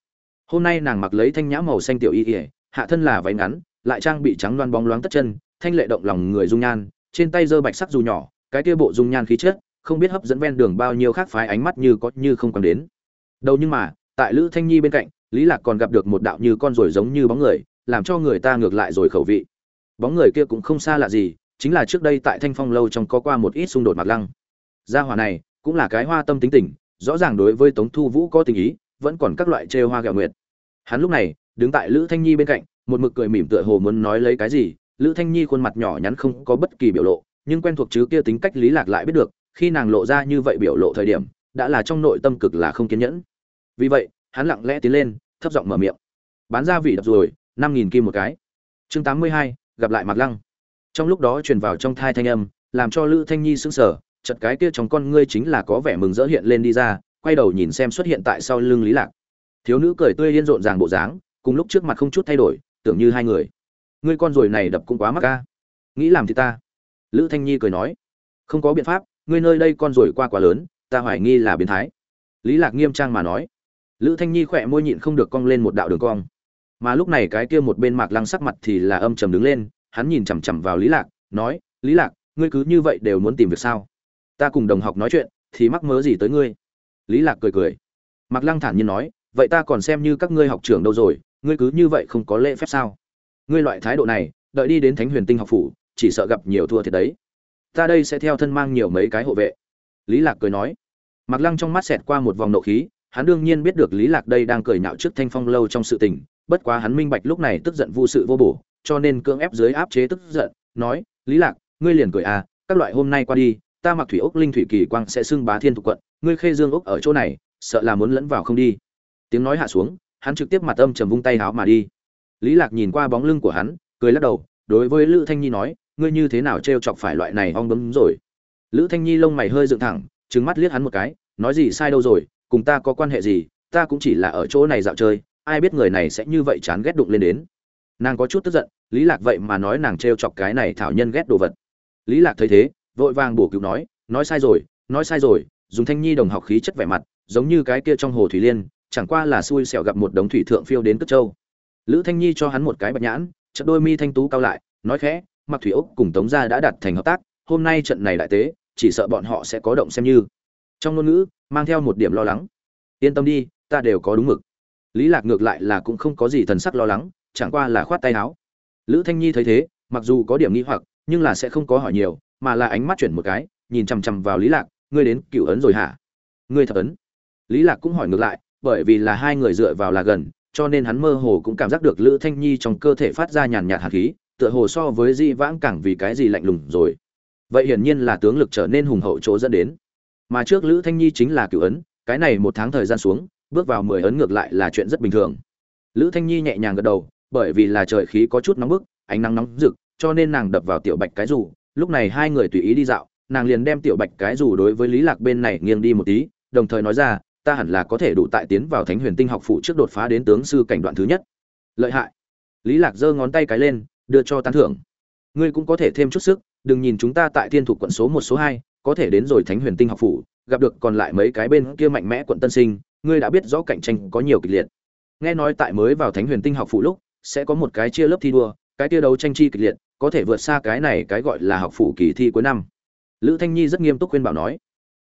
Hôm nay nàng mặc lấy thanh nhã màu xanh tiểu y ỉa hạ thân là váy ngắn, lại trang bị trắng loan bóng loáng tất chân, thanh lệ động lòng người dung nhan, trên tay giơ bạch sắc dù nhỏ, cái kia bộ dung nhan khí chất, không biết hấp dẫn ven đường bao nhiêu khác phái ánh mắt như có như không còn đến. Đâu nhưng mà, tại lữ thanh nhi bên cạnh, lý lạc còn gặp được một đạo như con rồi giống như bóng người, làm cho người ta ngược lại rồi khẩu vị. Bóng người kia cũng không xa lạ gì, chính là trước đây tại thanh phong lâu trong có qua một ít xung đột mặt lăng. Gia hỏa này cũng là cái hoa tâm tính tình, rõ ràng đối với tống thu vũ có tình ý vẫn còn các loại trêu hoa gạo nguyệt. Hắn lúc này, đứng tại lữ thanh nhi bên cạnh, một mực cười mỉm tựa hồ muốn nói lấy cái gì, lữ thanh nhi khuôn mặt nhỏ nhắn không có bất kỳ biểu lộ, nhưng quen thuộc chứ kia tính cách lý lạc lại biết được, khi nàng lộ ra như vậy biểu lộ thời điểm, đã là trong nội tâm cực là không kiên nhẫn. Vì vậy, hắn lặng lẽ tiến lên, thấp giọng mở miệng. Bán ra vị đập rồi, năm nghìn kim một cái. Chương tám mươi hai, gặp lại mạc lăng. Trong lúc đó truyền vào trong thai thanh âm, làm cho lữ thanh nhi sững sờ, chợt cái kia trong con ngươi chính là có vẻ mừng rỡ hiện lên đi ra quay đầu nhìn xem xuất hiện tại sau lưng lý lạc. Thiếu nữ cười tươi liên rộn ràng bộ dáng, cùng lúc trước mặt không chút thay đổi, tưởng như hai người. Ngươi con rồi này đập cũng quá mắc ca. Nghĩ làm thì ta. Lữ thanh nhi cười nói. Không có biện pháp, ngươi nơi đây con rồi qua quá lớn, ta hoài nghi là biến thái. Lý lạc nghiêm trang mà nói. Lữ thanh nhi khỏe môi nhịn không được cong lên một đạo đường cong. Mà lúc này cái kia một bên mạc lăng sắc mặt thì là âm trầm đứng lên, hắn nhìn chằm chằm vào lý lạc, nói, lý lạc, ngươi cứ như vậy đều muốn tìm việc sao? Ta cùng đồng học nói chuyện, thì mắc mớ gì tới ngươi? Lý lạc cười cười. Mạc lăng thản nhiên nói, vậy ta còn xem như các ngươi học trưởng đâu rồi, ngươi cứ như vậy không có lễ phép sao? Ngươi loại thái độ này, đợi đi đến thánh huyền tinh học phủ, chỉ sợ gặp nhiều thua thiệt đấy. Ta đây sẽ theo thân mang nhiều mấy cái hộ vệ. Lý lạc cười nói. Mạc lăng trong mắt xẹt qua một vòng nộ khí, hắn đương nhiên biết được lý lạc đây đang cười nhạo trước thanh phong lâu trong sự tình, bất quá hắn minh bạch lúc này tức giận vô sự vô bổ, cho nên cưỡng ép dưới áp chế tức giận, nói, lý lạc, ngươi liền cười à các loại hôm nay qua đi, ta mặc thủy ốc linh thủy kỳ quang sẽ xưng bá thiên thuộc quận ngươi khê dương ốc ở chỗ này, sợ là muốn lẫn vào không đi. Tiếng nói hạ xuống, hắn trực tiếp mặt âm trầm vung tay háo mà đi. Lý lạc nhìn qua bóng lưng của hắn, cười lắc đầu, đối với lữ thanh nhi nói, ngươi như thế nào trêu chọc phải loại này ong bấm rồi? Lữ thanh nhi lông mày hơi dựng thẳng, trừng mắt liếc hắn một cái, nói gì sai đâu rồi, cùng ta có quan hệ gì, ta cũng chỉ là ở chỗ này dạo chơi, ai biết người này sẽ như vậy chán ghét đụng lên đến. Nàng có chút tức giận, lý lạc vậy mà nói nàng trêu chọc cái này thảo nhân ghét đồ vật. Lý lạc thấy thế, vội vàng bổ cứu nói nói sai rồi, nói sai rồi dùng thanh nhi đồng học khí chất vẻ mặt, giống như cái kia trong hồ thủy liên, chẳng qua là xui xẻo gặp một đống thủy thượng phiêu đến cất châu lữ thanh nhi cho hắn một cái bạch nhãn trận đôi mi thanh tú cao lại, nói khẽ, mặc thủy ốc cùng tống gia đã đạt thành hợp tác, hôm nay trận này đại tế, chỉ sợ bọn họ sẽ có động xem như. Trong ngôn ngữ, mang theo một điểm lo lắng. Yên tâm đi, ta đều có đúng mực. Lý lạc ngược lại là cũng không có gì thần sắc lo lắng, chẳng qua là khoát tay áo. Lữ thanh nhi thấy thế, mặc dù có điểm nghi hoặc, nhưng là sẽ không có hỏi nhiều, mà là ánh mắt chuyển một cái, nhìn chằm chằm vào lý lạc ngươi đến cựu ấn rồi hả? Ngươi thật ấn. Lý lạc cũng hỏi ngược lại, bởi vì là hai người dựa vào là gần, cho nên hắn mơ hồ cũng cảm giác được lữ thanh nhi trong cơ thể phát ra nhàn nhạt hạt khí, tựa hồ so với di vãng càng vì cái gì lạnh lùng rồi. Vậy hiển nhiên là tướng lực trở nên hùng hậu chỗ dẫn đến. Mà trước lữ thanh nhi chính là cựu ấn, cái này một tháng thời gian xuống, bước vào mười ấn ngược lại là chuyện rất bình thường. Lữ thanh nhi nhẹ nhàng gật đầu, bởi vì là trời khí có chút nóng bức, ánh nắng nóng rực, cho nên nàng đập vào tiểu bạch cái rủ, lúc này hai người tùy ý đi dạo nàng liền đem tiểu bạch cái dù đối với lý lạc bên này nghiêng đi một tí, đồng thời nói ra, ta hẳn là có thể đủ tại tiến vào thánh huyền tinh học phụ trước đột phá đến tướng sư cảnh đoạn thứ nhất. Lợi hại. Lý lạc giơ ngón tay cái lên, đưa cho tán thưởng. Ngươi cũng có thể thêm chút sức, đừng nhìn chúng ta tại thiên thủ quận số một, số hai, có thể đến rồi thánh huyền tinh học phủ, gặp được còn lại mấy cái bên kia mạnh mẽ quận tân sinh, ngươi đã biết rõ cạnh tranh có nhiều kịch liệt. Nghe nói tại mới vào thánh huyền tinh học phủ lúc, sẽ có một cái chia lớp thi đua, cái kia đấu tranh chi kịch liệt, có thể vượt xa cái này cái gọi là học phủ kỳ thi cuối năm lữ thanh nhi rất nghiêm túc khuyên bảo nói.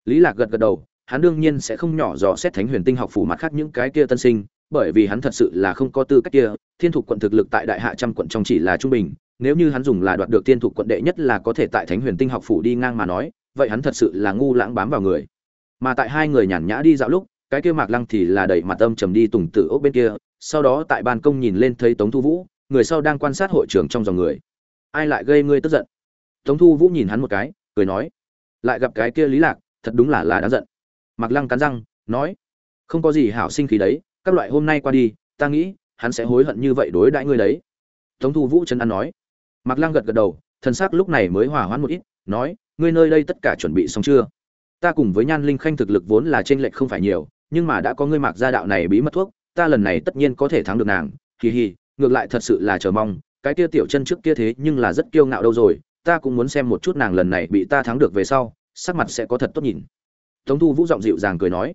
Lý lạc gật gật đầu, hắn đương nhiên sẽ không nhỏ dò xét thánh huyền tinh học phủ mặt khác những cái kia tân sinh, bởi vì hắn thật sự là không có tư cách kia, thiên thục quận thực lực tại đại hạ trăm quận trong chỉ là trung bình, nếu như hắn dùng là đoạt được thiên thục quận đệ nhất là có thể tại thánh huyền tinh học phủ đi ngang mà nói, vậy hắn thật sự là ngu lãng bám vào người. Mà tại hai người nhàn nhã đi dạo lúc, cái kia mạc lăng thì là đẩy mặt âm trầm đi tùng tử ốc bên kia, sau đó tại ban công nhìn lên thấy tống thu vũ, người sau đang quan sát hội trưởng trong dòng người. Ai lại gây ngươi tức giận? Tống thu vũ nhìn hắn một cái cười nói, lại gặp cái kia lý lạc, thật đúng là là đáng giận. Mạc lăng cắn răng, nói, không có gì hảo sinh khí đấy, các loại hôm nay qua đi, ta nghĩ, hắn sẽ hối hận như vậy đối đãi ngươi đấy. Tống thu vũ chân ăn nói. Mạc lăng gật gật đầu thân xác lúc này mới hòa hoãn một ít, nói, ngươi nơi đây tất cả chuẩn bị xong chưa? Ta cùng với nhan linh khanh thực lực vốn là trên lệch không phải nhiều, nhưng mà đã có ngươi mạc gia đạo này bí mật thuốc, ta lần này tất nhiên có thể thắng được nàng. Kỳ hì, ngược lại thật sự là chờ mong, cái kia tiểu chân trước kia thế nhưng là rất kiêu ngạo đâu rồi ta cũng muốn xem một chút nàng lần này bị ta thắng được về sau, sắc mặt sẽ có thật tốt nhìn. Tống thu vũ giọng dịu dàng cười nói.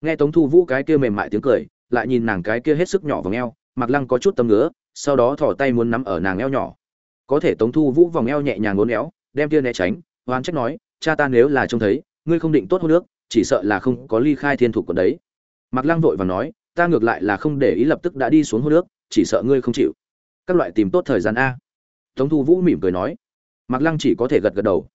Nghe tống thu vũ cái kia mềm mại tiếng cười, lại nhìn nàng cái kia hết sức nhỏ và eo mặc lăng có chút tâm ngứa, sau đó thỏ tay muốn nắm ở nàng eo nhỏ. Có thể tống thu vũ vòng eo nhẹ nhàng ngốn éo, đem kia né tránh oan trách nói, cha ta nếu là trông thấy, ngươi không định tốt hơn nước, chỉ sợ là không có ly khai thiên thục của đấy. Mặc lăng vội và nói, ta ngược lại là không để ý lập tức đã đi xuống hô nước, chỉ sợ ngươi không chịu. Các loại tìm tốt thời gian a. Tống thu vũ mỉm cười nói Mạc lăng chỉ có thể gật gật đầu.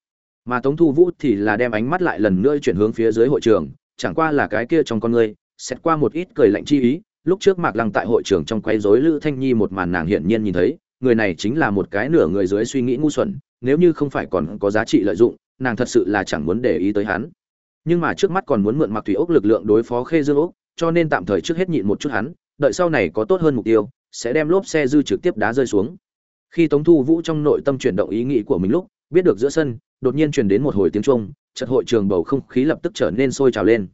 Mà tống thu vũ thì là đem ánh mắt lại lần nữa chuyển hướng phía dưới hội trường, chẳng qua là cái kia trong con ngươi xét qua một ít cười lạnh chi ý, lúc trước mạc lăng tại hội trường trong quấy rối lữ thanh nhi một màn nàng hiển nhiên nhìn thấy, người này chính là một cái nửa người dưới suy nghĩ ngu xuẩn, nếu như không phải còn có giá trị lợi dụng, nàng thật sự là chẳng muốn để ý tới hắn. Nhưng mà trước mắt còn muốn mượn Mạc thủy ốc lực lượng đối phó khê dương ốc cho nên tạm thời trước hết nhịn một chút hắn, đợi sau này có tốt hơn mục tiêu, sẽ đem lốp xe dư trực tiếp đá rơi xuống khi tống thu vũ trong nội tâm chuyển động ý nghĩ của mình lúc, biết được giữa sân, đột nhiên truyền đến một hồi tiếng trung chợt hội trường bầu không khí lập tức trở nên sôi trào lên.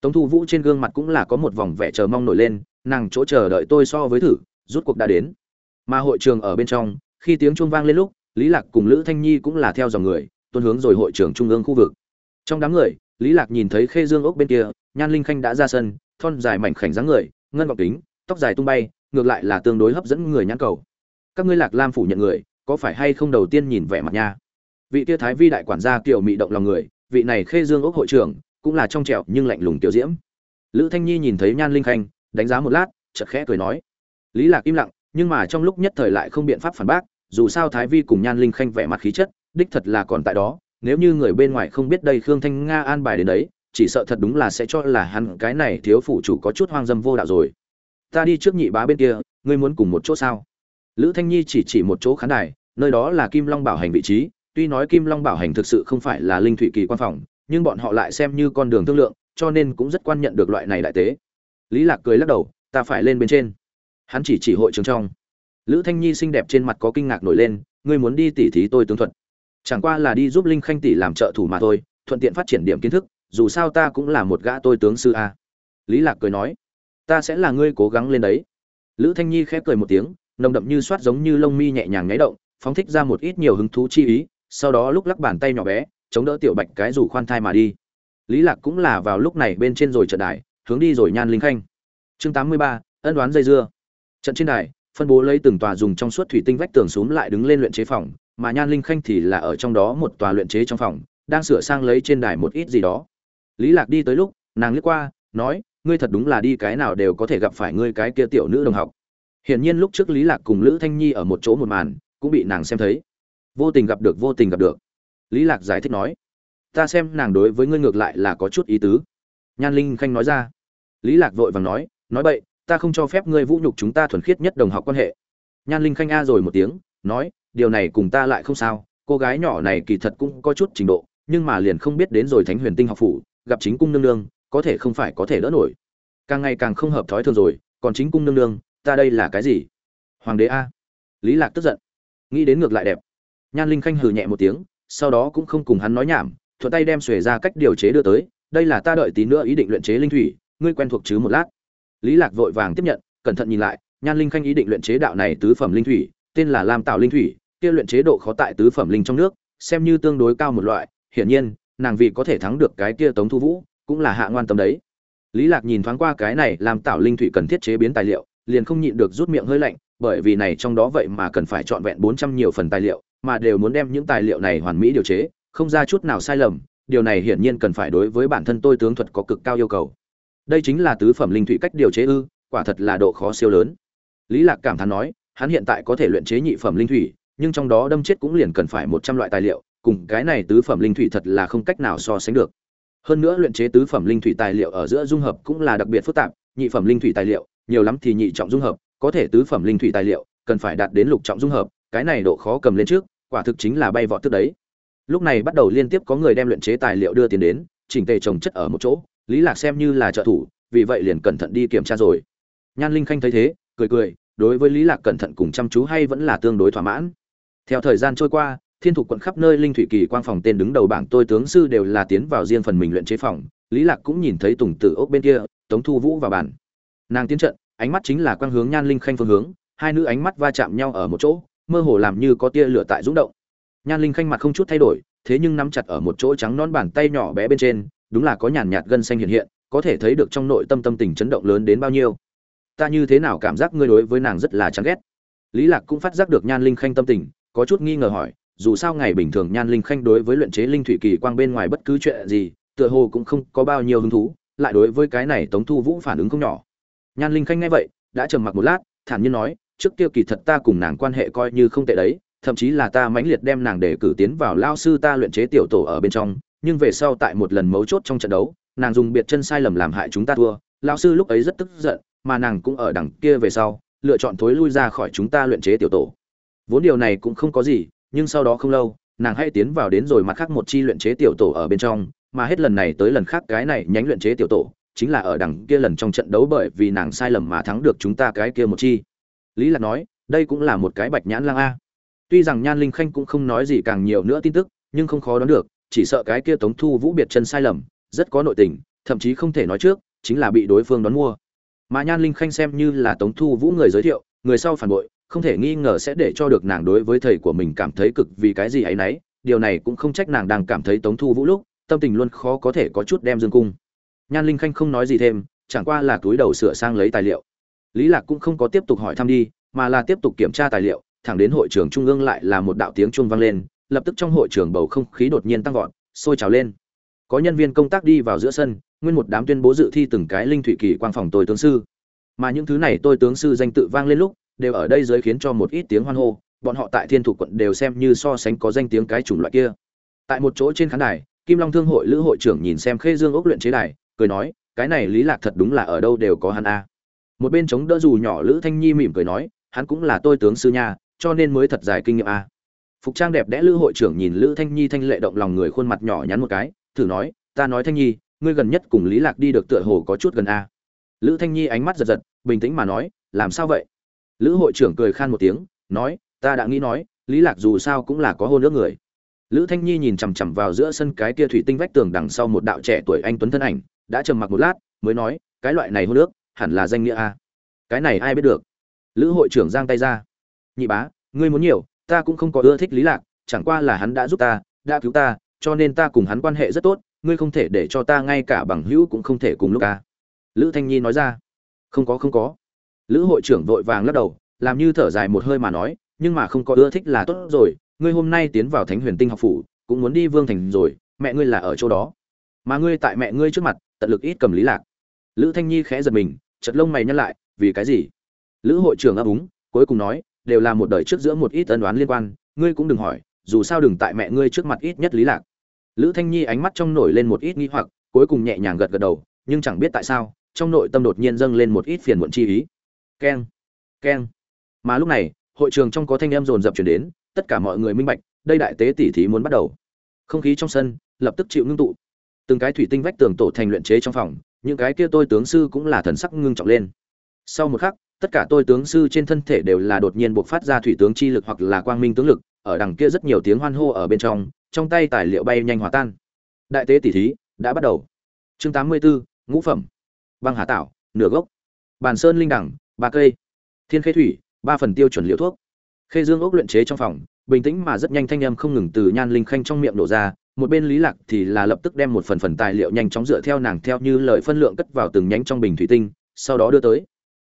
Tống thu vũ trên gương mặt cũng là có một vòng vẻ chờ mong nổi lên, nàng chỗ chờ đợi tôi so với thử, rút cuộc đã đến. Mà hội trường ở bên trong, khi tiếng chuông vang lên lúc, lý lạc cùng lữ thanh nhi cũng là theo dòng người tuân hướng rồi hội trường trung ương khu vực. Trong đám người, lý lạc nhìn thấy khê dương ốc bên kia, nhan linh khanh đã ra sân, thon dài mảnh khảnh dáng người, ngân ngọc kính, tóc dài tung bay, ngược lại là tương đối hấp dẫn người nhãn cầu các ngươi lạc lam phủ nhận người, có phải hay không đầu tiên nhìn vẻ mặt nha? Vị tia thái vi đại quản gia kiểu mị động lòng người, vị này khê dương ốc hội trưởng, cũng là trong trẻo nhưng lạnh lùng tiểu diễm. Lữ thanh nhi nhìn thấy nhan linh khanh, đánh giá một lát, chợt khẽ cười nói. Lý lạc im lặng, nhưng mà trong lúc nhất thời lại không biện pháp phản bác, dù sao thái vi cùng nhan linh khanh vẻ mặt khí chất, đích thật là còn tại đó, nếu như người bên ngoài không biết đây khương thanh nga an bài đến đấy, chỉ sợ thật đúng là sẽ cho là hắn cái này thiếu phụ chủ có chút hoang dâm vô đạo rồi. Ta đi trước nhị bá bên kia, ngươi muốn cùng một chỗ sao? Lữ thanh nhi chỉ chỉ một chỗ khán đài, nơi đó là kim long bảo hành vị trí. Tuy nói kim long bảo hành thực sự không phải là linh thủy kỳ quan phòng, nhưng bọn họ lại xem như con đường thương lượng, cho nên cũng rất quan nhận được loại này đại tế. Lý lạc cười lắc đầu, ta phải lên bên trên. Hắn chỉ chỉ hội trường trong. Lữ thanh nhi xinh đẹp trên mặt có kinh ngạc nổi lên, ngươi muốn đi tỉ thí tôi tướng thuật. Chẳng qua là đi giúp linh khanh tỷ làm trợ thủ mà thôi, thuận tiện phát triển điểm kiến thức, dù sao ta cũng là một gã tôi tướng sư a. Lý lạc cười nói, ta sẽ là ngươi cố gắng lên đấy. Lữ thanh nhi khép cười một tiếng nồng đậm như soát giống như lông mi nhẹ nhàng nháy động phóng thích ra một ít nhiều hứng thú chi ý sau đó lúc lắc bàn tay nhỏ bé chống đỡ tiểu bạch cái rủ khoan thai mà đi. Lý lạc cũng là vào lúc này bên trên rồi trận đài hướng đi rồi nhan linh khanh. Chương 83, ân đoán dây dưa. Trận trên đài phân bố lấy từng tòa dùng trong suốt thủy tinh vách tường xuống lại đứng lên luyện chế phòng mà nhan linh khanh thì là ở trong đó một tòa luyện chế trong phòng đang sửa sang lấy trên đài một ít gì đó. Lý lạc đi tới lúc nàng liếc qua nói ngươi thật đúng là đi cái nào đều có thể gặp phải ngươi cái kia tiểu nữ đồng học hiển nhiên lúc trước lý lạc cùng lữ thanh nhi ở một chỗ một màn, cũng bị nàng xem thấy. Vô tình gặp được, vô tình gặp được. Lý lạc giải thích nói, ta xem nàng đối với ngươi ngược lại là có chút ý tứ. Nhan linh khanh nói ra. Lý lạc vội vàng nói nói bậy, ta không cho phép ngươi vũ nhục chúng ta thuần khiết nhất đồng học quan hệ. Nhan linh khanh a rồi một tiếng, nói, điều này cùng ta lại không sao. Cô gái nhỏ này kỳ thật cũng có chút trình độ, nhưng mà liền không biết đến rồi thánh huyền tinh học phủ, gặp chính cung nương nương, có thể không phải có thể đỡ nổi. Càng ngày càng không hợp thói thường rồi, còn chính cung nương nương ta đây là cái gì? Hoàng đế a. Lý lạc tức giận. Nghĩ đến ngược lại đẹp. Nhan linh khanh hừ nhẹ một tiếng, sau đó cũng không cùng hắn nói nhảm, thuận tay đem xuề ra cách điều chế đưa tới. Đây là ta đợi tí nữa ý định luyện chế linh thủy, ngươi quen thuộc chứ một lát. Lý lạc vội vàng tiếp nhận, cẩn thận nhìn lại, nhan linh khanh ý định luyện chế đạo này tứ phẩm linh thủy, tên là lam tạo linh thủy, kia luyện chế độ khó tại tứ phẩm linh trong nước, xem như tương đối cao một loại, hiển nhiên, nàng vì có thể thắng được cái kia tống thu vũ, cũng là hạ ngoan tâm đấy. Lý lạc nhìn thoáng qua cái này làm tạo linh thủy cần thiết chế biến tài liệu liền không nhịn được rút miệng hơi lạnh, bởi vì này trong đó vậy mà cần phải chọn vẹn 400 nhiều phần tài liệu, mà đều muốn đem những tài liệu này hoàn mỹ điều chế, không ra chút nào sai lầm, điều này hiển nhiên cần phải đối với bản thân tôi tướng thuật có cực cao yêu cầu. Đây chính là tứ phẩm linh thủy cách điều chế ư, quả thật là độ khó siêu lớn. Lý lạc cảm thán nói, hắn hiện tại có thể luyện chế nhị phẩm linh thủy, nhưng trong đó đâm chết cũng liền cần phải 100 loại tài liệu, cùng cái này tứ phẩm linh thủy thật là không cách nào so sánh được. Hơn nữa luyện chế tứ phẩm linh thủy tài liệu ở giữa dung hợp cũng là đặc biệt phức tạp, nhị phẩm linh thủy tài liệu nhiều lắm thì nhị trọng dung hợp, có thể tứ phẩm linh thủy tài liệu, cần phải đạt đến lục trọng dung hợp, cái này độ khó cầm lên trước, quả thực chính là bay vọt tức đấy. Lúc này bắt đầu liên tiếp có người đem luyện chế tài liệu đưa tiền đến, chỉnh tề trồng chất ở một chỗ, lý lạc xem như là trợ thủ, vì vậy liền cẩn thận đi kiểm tra rồi. Nhan linh khanh thấy thế, cười cười, đối với lý lạc cẩn thận cùng chăm chú hay vẫn là tương đối thỏa mãn. Theo thời gian trôi qua, thiên thủ quận khắp nơi linh thủy kỳ quang phòng tên đứng đầu bảng tôi tướng sư đều là tiến vào riêng phần mình luyện chế phòng. Lý lạc cũng nhìn thấy tùng tử ốc bên kia, tống thu vũ vào bàn nàng tiến trận, ánh mắt chính là quang hướng nhan linh khanh phương hướng, hai nữ ánh mắt va chạm nhau ở một chỗ, mơ hồ làm như có tia lửa tại rúng động. Nhan linh khanh mặt không chút thay đổi, thế nhưng nắm chặt ở một chỗ trắng non bàn tay nhỏ bé bên trên, đúng là có nhàn nhạt gân xanh hiện hiện, có thể thấy được trong nội tâm tâm tình chấn động lớn đến bao nhiêu. Ta như thế nào cảm giác ngươi đối với nàng rất là chán ghét? Lý lạc cũng phát giác được nhan linh khanh tâm tình, có chút nghi ngờ hỏi, dù sao ngày bình thường nhan linh khanh đối với luyện chế linh thủy kỳ quang bên ngoài bất cứ chuyện gì, tựa hồ cũng không có bao nhiêu hứng thú, lại đối với cái này tống thu vũ phản ứng không nhỏ nhan linh khanh nghe vậy, đã trầm mặc một lát, thản nhiên nói, trước kia kỳ thật ta cùng nàng quan hệ coi như không tệ đấy, thậm chí là ta mãnh liệt đem nàng để cử tiến vào lao sư ta luyện chế tiểu tổ ở bên trong, nhưng về sau tại một lần mấu chốt trong trận đấu, nàng dùng biệt chân sai lầm làm hại chúng ta thua lão sư lúc ấy rất tức giận, mà nàng cũng ở đằng kia về sau, lựa chọn thối lui ra khỏi chúng ta luyện chế tiểu tổ. Vốn điều này cũng không có gì, nhưng sau đó không lâu, nàng hay tiến vào đến rồi mặt khác một chi luyện chế tiểu tổ ở bên trong, mà hết lần này tới lần khác cái này nhánh luyện chế tiểu tổ chính là ở đằng kia lần trong trận đấu bởi vì nàng sai lầm mà thắng được chúng ta cái kia một chi. Lý lạc nói, đây cũng là một cái bạch nhãn lang a. Tuy rằng nhan linh khanh cũng không nói gì càng nhiều nữa tin tức, nhưng không khó đoán được, chỉ sợ cái kia tống thu vũ biệt chân sai lầm, rất có nội tình, thậm chí không thể nói trước, chính là bị đối phương đón mua. Mà nhan linh khanh xem như là tống thu vũ người giới thiệu, người sau phản bội, không thể nghi ngờ sẽ để cho được nàng đối với thầy của mình cảm thấy cực vì cái gì ấy nấy, điều này cũng không trách nàng đang cảm thấy tống thu vũ lúc, tâm tình luôn khó có thể có chút đem dương cung nhan linh khanh không nói gì thêm, chẳng qua là túi đầu sửa sang lấy tài liệu. Lý lạc cũng không có tiếp tục hỏi thăm đi, mà là tiếp tục kiểm tra tài liệu, thẳng đến hội trường trung ương lại là một đạo tiếng chuông vang lên, lập tức trong hội trường bầu không khí đột nhiên tăng vọt, sôi trào lên. Có nhân viên công tác đi vào giữa sân, nguyên một đám tuyên bố dự thi từng cái linh thủy kỳ quang phòng tôi tướng sư. Mà những thứ này tôi tướng sư danh tự vang lên lúc, đều ở đây giới khiến cho một ít tiếng hoan hô, bọn họ tại thiên thủ quận đều xem như so sánh có danh tiếng cái chủng loại kia. Tại một chỗ trên khán đài, kim long thương hội lữ hội trưởng nhìn xem khê dương ốc luyện chế đài cười nói, cái này lý lạc thật đúng là ở đâu đều có hắn a. Một bên chống đỡ dù nhỏ lữ thanh nhi mỉm cười nói, hắn cũng là tôi tướng sư nha, cho nên mới thật dài kinh nghiệm a. Phục trang đẹp đẽ lữ hội trưởng nhìn lữ thanh nhi thanh lệ động lòng người khuôn mặt nhỏ nhắn một cái, thử nói, ta nói thanh nhi, ngươi gần nhất cùng lý lạc đi được tựa hồ có chút gần a. Lữ thanh nhi ánh mắt giật giật, bình tĩnh mà nói, làm sao vậy? Lữ hội trưởng cười khan một tiếng, nói, ta đã nghĩ nói, lý lạc dù sao cũng là có hôn ước người. Lữ thanh nhi nhìn chằm chằm vào giữa sân cái kia thủy tinh vách tường đằng sau một đạo trẻ tuổi anh tuấn thân ảnh đã trầm mặc một lát, mới nói, cái loại này hôn nước hẳn là danh nghĩa a. Cái này ai biết được? Lữ hội trưởng giang tay ra. Nhị bá, ngươi muốn nhiều, ta cũng không có ưa thích lý lạc, chẳng qua là hắn đã giúp ta, đã cứu ta, cho nên ta cùng hắn quan hệ rất tốt, ngươi không thể để cho ta ngay cả bằng hữu cũng không thể cùng lúc a. Lữ thanh nhi nói ra. Không có không có. Lữ hội trưởng vội vàng lắc đầu, làm như thở dài một hơi mà nói, nhưng mà không có ưa thích là tốt rồi, ngươi hôm nay tiến vào thánh huyền tinh học phủ, cũng muốn đi vương thành rồi, mẹ ngươi là ở chỗ đó. Mà ngươi tại mẹ ngươi trước mặt tận lực ít cầm lý lạc. Lữ thanh nhi khẽ giật mình chật lông mày nhăn lại, vì cái gì? Lữ hội trưởng ấp úng, cuối cùng nói, đều là một đời trước giữa một ít ân đoán liên quan, ngươi cũng đừng hỏi, dù sao đừng tại mẹ ngươi trước mặt ít nhất lý lạc. Lữ thanh nhi ánh mắt trong nổi lên một ít nghi hoặc, cuối cùng nhẹ nhàng gật gật đầu, nhưng chẳng biết tại sao, trong nội tâm đột nhiên dâng lên một ít phiền muộn chi ý. Keng keng. Mà lúc này, hội trường trong có thanh em rồn rập chuyển đến, tất cả mọi người minh bạch, đây đại tế tỷ thí muốn bắt đầu. Không khí trong sân, lập tức chịu ngưng tụ từng cái thủy tinh vách tường tổ thành luyện chế trong phòng những cái kia tôi tướng sư cũng là thần sắc ngưng trọng lên. Sau một khắc tất cả tôi tướng sư trên thân thể đều là đột nhiên buộc phát ra thủy tướng chi lực hoặc là quang minh tướng lực ở đằng kia rất nhiều tiếng hoan hô ở bên trong trong tay tài liệu bay nhanh hòa tan. Đại tế tỷ thí đã bắt đầu. Chương 84, ngũ phẩm. Băng hà tạo nửa gốc. Bàn sơn linh đẳng ba cây. Thiên khê thủy ba phần tiêu chuẩn liệu thuốc. Khê dương ốc luyện chế trong phòng bình tĩnh mà rất nhanh thanh âm không ngừng từ nhan linh khanh trong miệng nổ ra một bên lý lạc thì là lập tức đem một phần phần tài liệu nhanh chóng dựa theo nàng theo như lời phân lượng cất vào từng nhánh trong bình thủy tinh, sau đó đưa tới.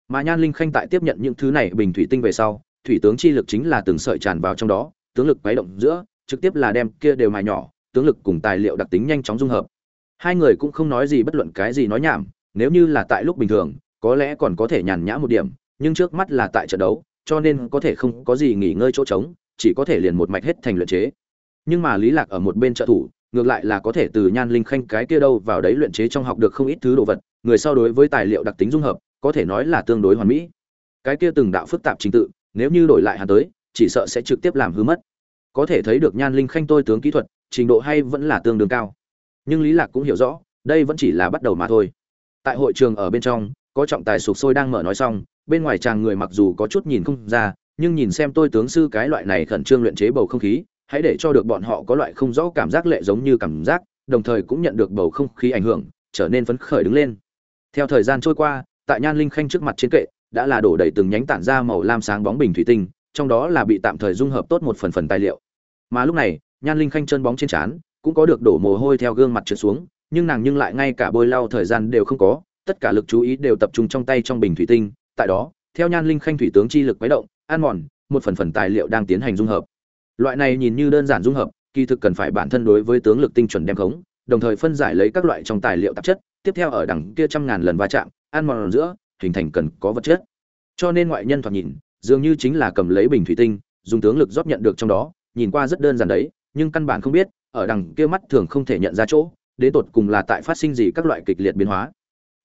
Mà nhan linh khanh tại tiếp nhận những thứ này bình thủy tinh về sau, thủy tướng chi lực chính là từng sợi tràn vào trong đó, tướng lực quấy động giữa, trực tiếp là đem kia đều mài nhỏ, tướng lực cùng tài liệu đặc tính nhanh chóng dung hợp. Hai người cũng không nói gì bất luận cái gì nói nhảm, nếu như là tại lúc bình thường, có lẽ còn có thể nhàn nhã một điểm, nhưng trước mắt là tại trận đấu, cho nên có thể không có gì nghỉ ngơi chỗ trống, chỉ có thể liền một mạch hết thành luyện chế nhưng mà lý lạc ở một bên trợ thủ, ngược lại là có thể từ nhan linh khanh cái kia đâu vào đấy luyện chế trong học được không ít thứ đồ vật, người sau đối với tài liệu đặc tính dung hợp, có thể nói là tương đối hoàn mỹ. Cái kia từng đạo phức tạp trình tự, nếu như đổi lại hắn tới, chỉ sợ sẽ trực tiếp làm hư mất. Có thể thấy được nhan linh khanh tôi tướng kỹ thuật, trình độ hay vẫn là tương đương cao. Nhưng lý lạc cũng hiểu rõ, đây vẫn chỉ là bắt đầu mà thôi. Tại hội trường ở bên trong, có trọng tài sục sôi đang mở nói xong, bên ngoài chàng người mặc dù có chút nhìn không ra, nhưng nhìn xem tôi tướng sư cái loại này khẩn trương luyện chế bầu không khí hãy để cho được bọn họ có loại không rõ cảm giác lệ giống như cảm giác, đồng thời cũng nhận được bầu không khí ảnh hưởng, trở nên phấn khởi đứng lên. Theo thời gian trôi qua, tại nhan linh khanh trước mặt trên kệ, đã là đổ đầy từng nhánh tản ra màu lam sáng bóng bình thủy tinh, trong đó là bị tạm thời dung hợp tốt một phần phần tài liệu. Mà lúc này, nhan linh khanh chân bóng trên trán cũng có được đổ mồ hôi theo gương mặt trượt xuống, nhưng nàng nhưng lại ngay cả bôi lau thời gian đều không có, tất cả lực chú ý đều tập trung trong tay trong bình thủy tinh. Tại đó, theo nhan linh khanh thủy tướng chi lực quấy động an mòn, một phần phần tài liệu đang tiến hành dung hợp loại này nhìn như đơn giản dung hợp, kỳ thực cần phải bản thân đối với tướng lực tinh chuẩn đem khống, đồng thời phân giải lấy các loại trong tài liệu tạp chất, tiếp theo ở đằng kia trăm ngàn lần va chạm, ăn mòn giữa, hình thành cần có vật chất. Cho nên ngoại nhân thoạt nhìn, dường như chính là cầm lấy bình thủy tinh, dùng tướng lực rót nhận được trong đó, nhìn qua rất đơn giản đấy, nhưng căn bản không biết, ở đằng kia mắt thường không thể nhận ra chỗ, đến tột cùng là tại phát sinh gì các loại kịch liệt biến hóa.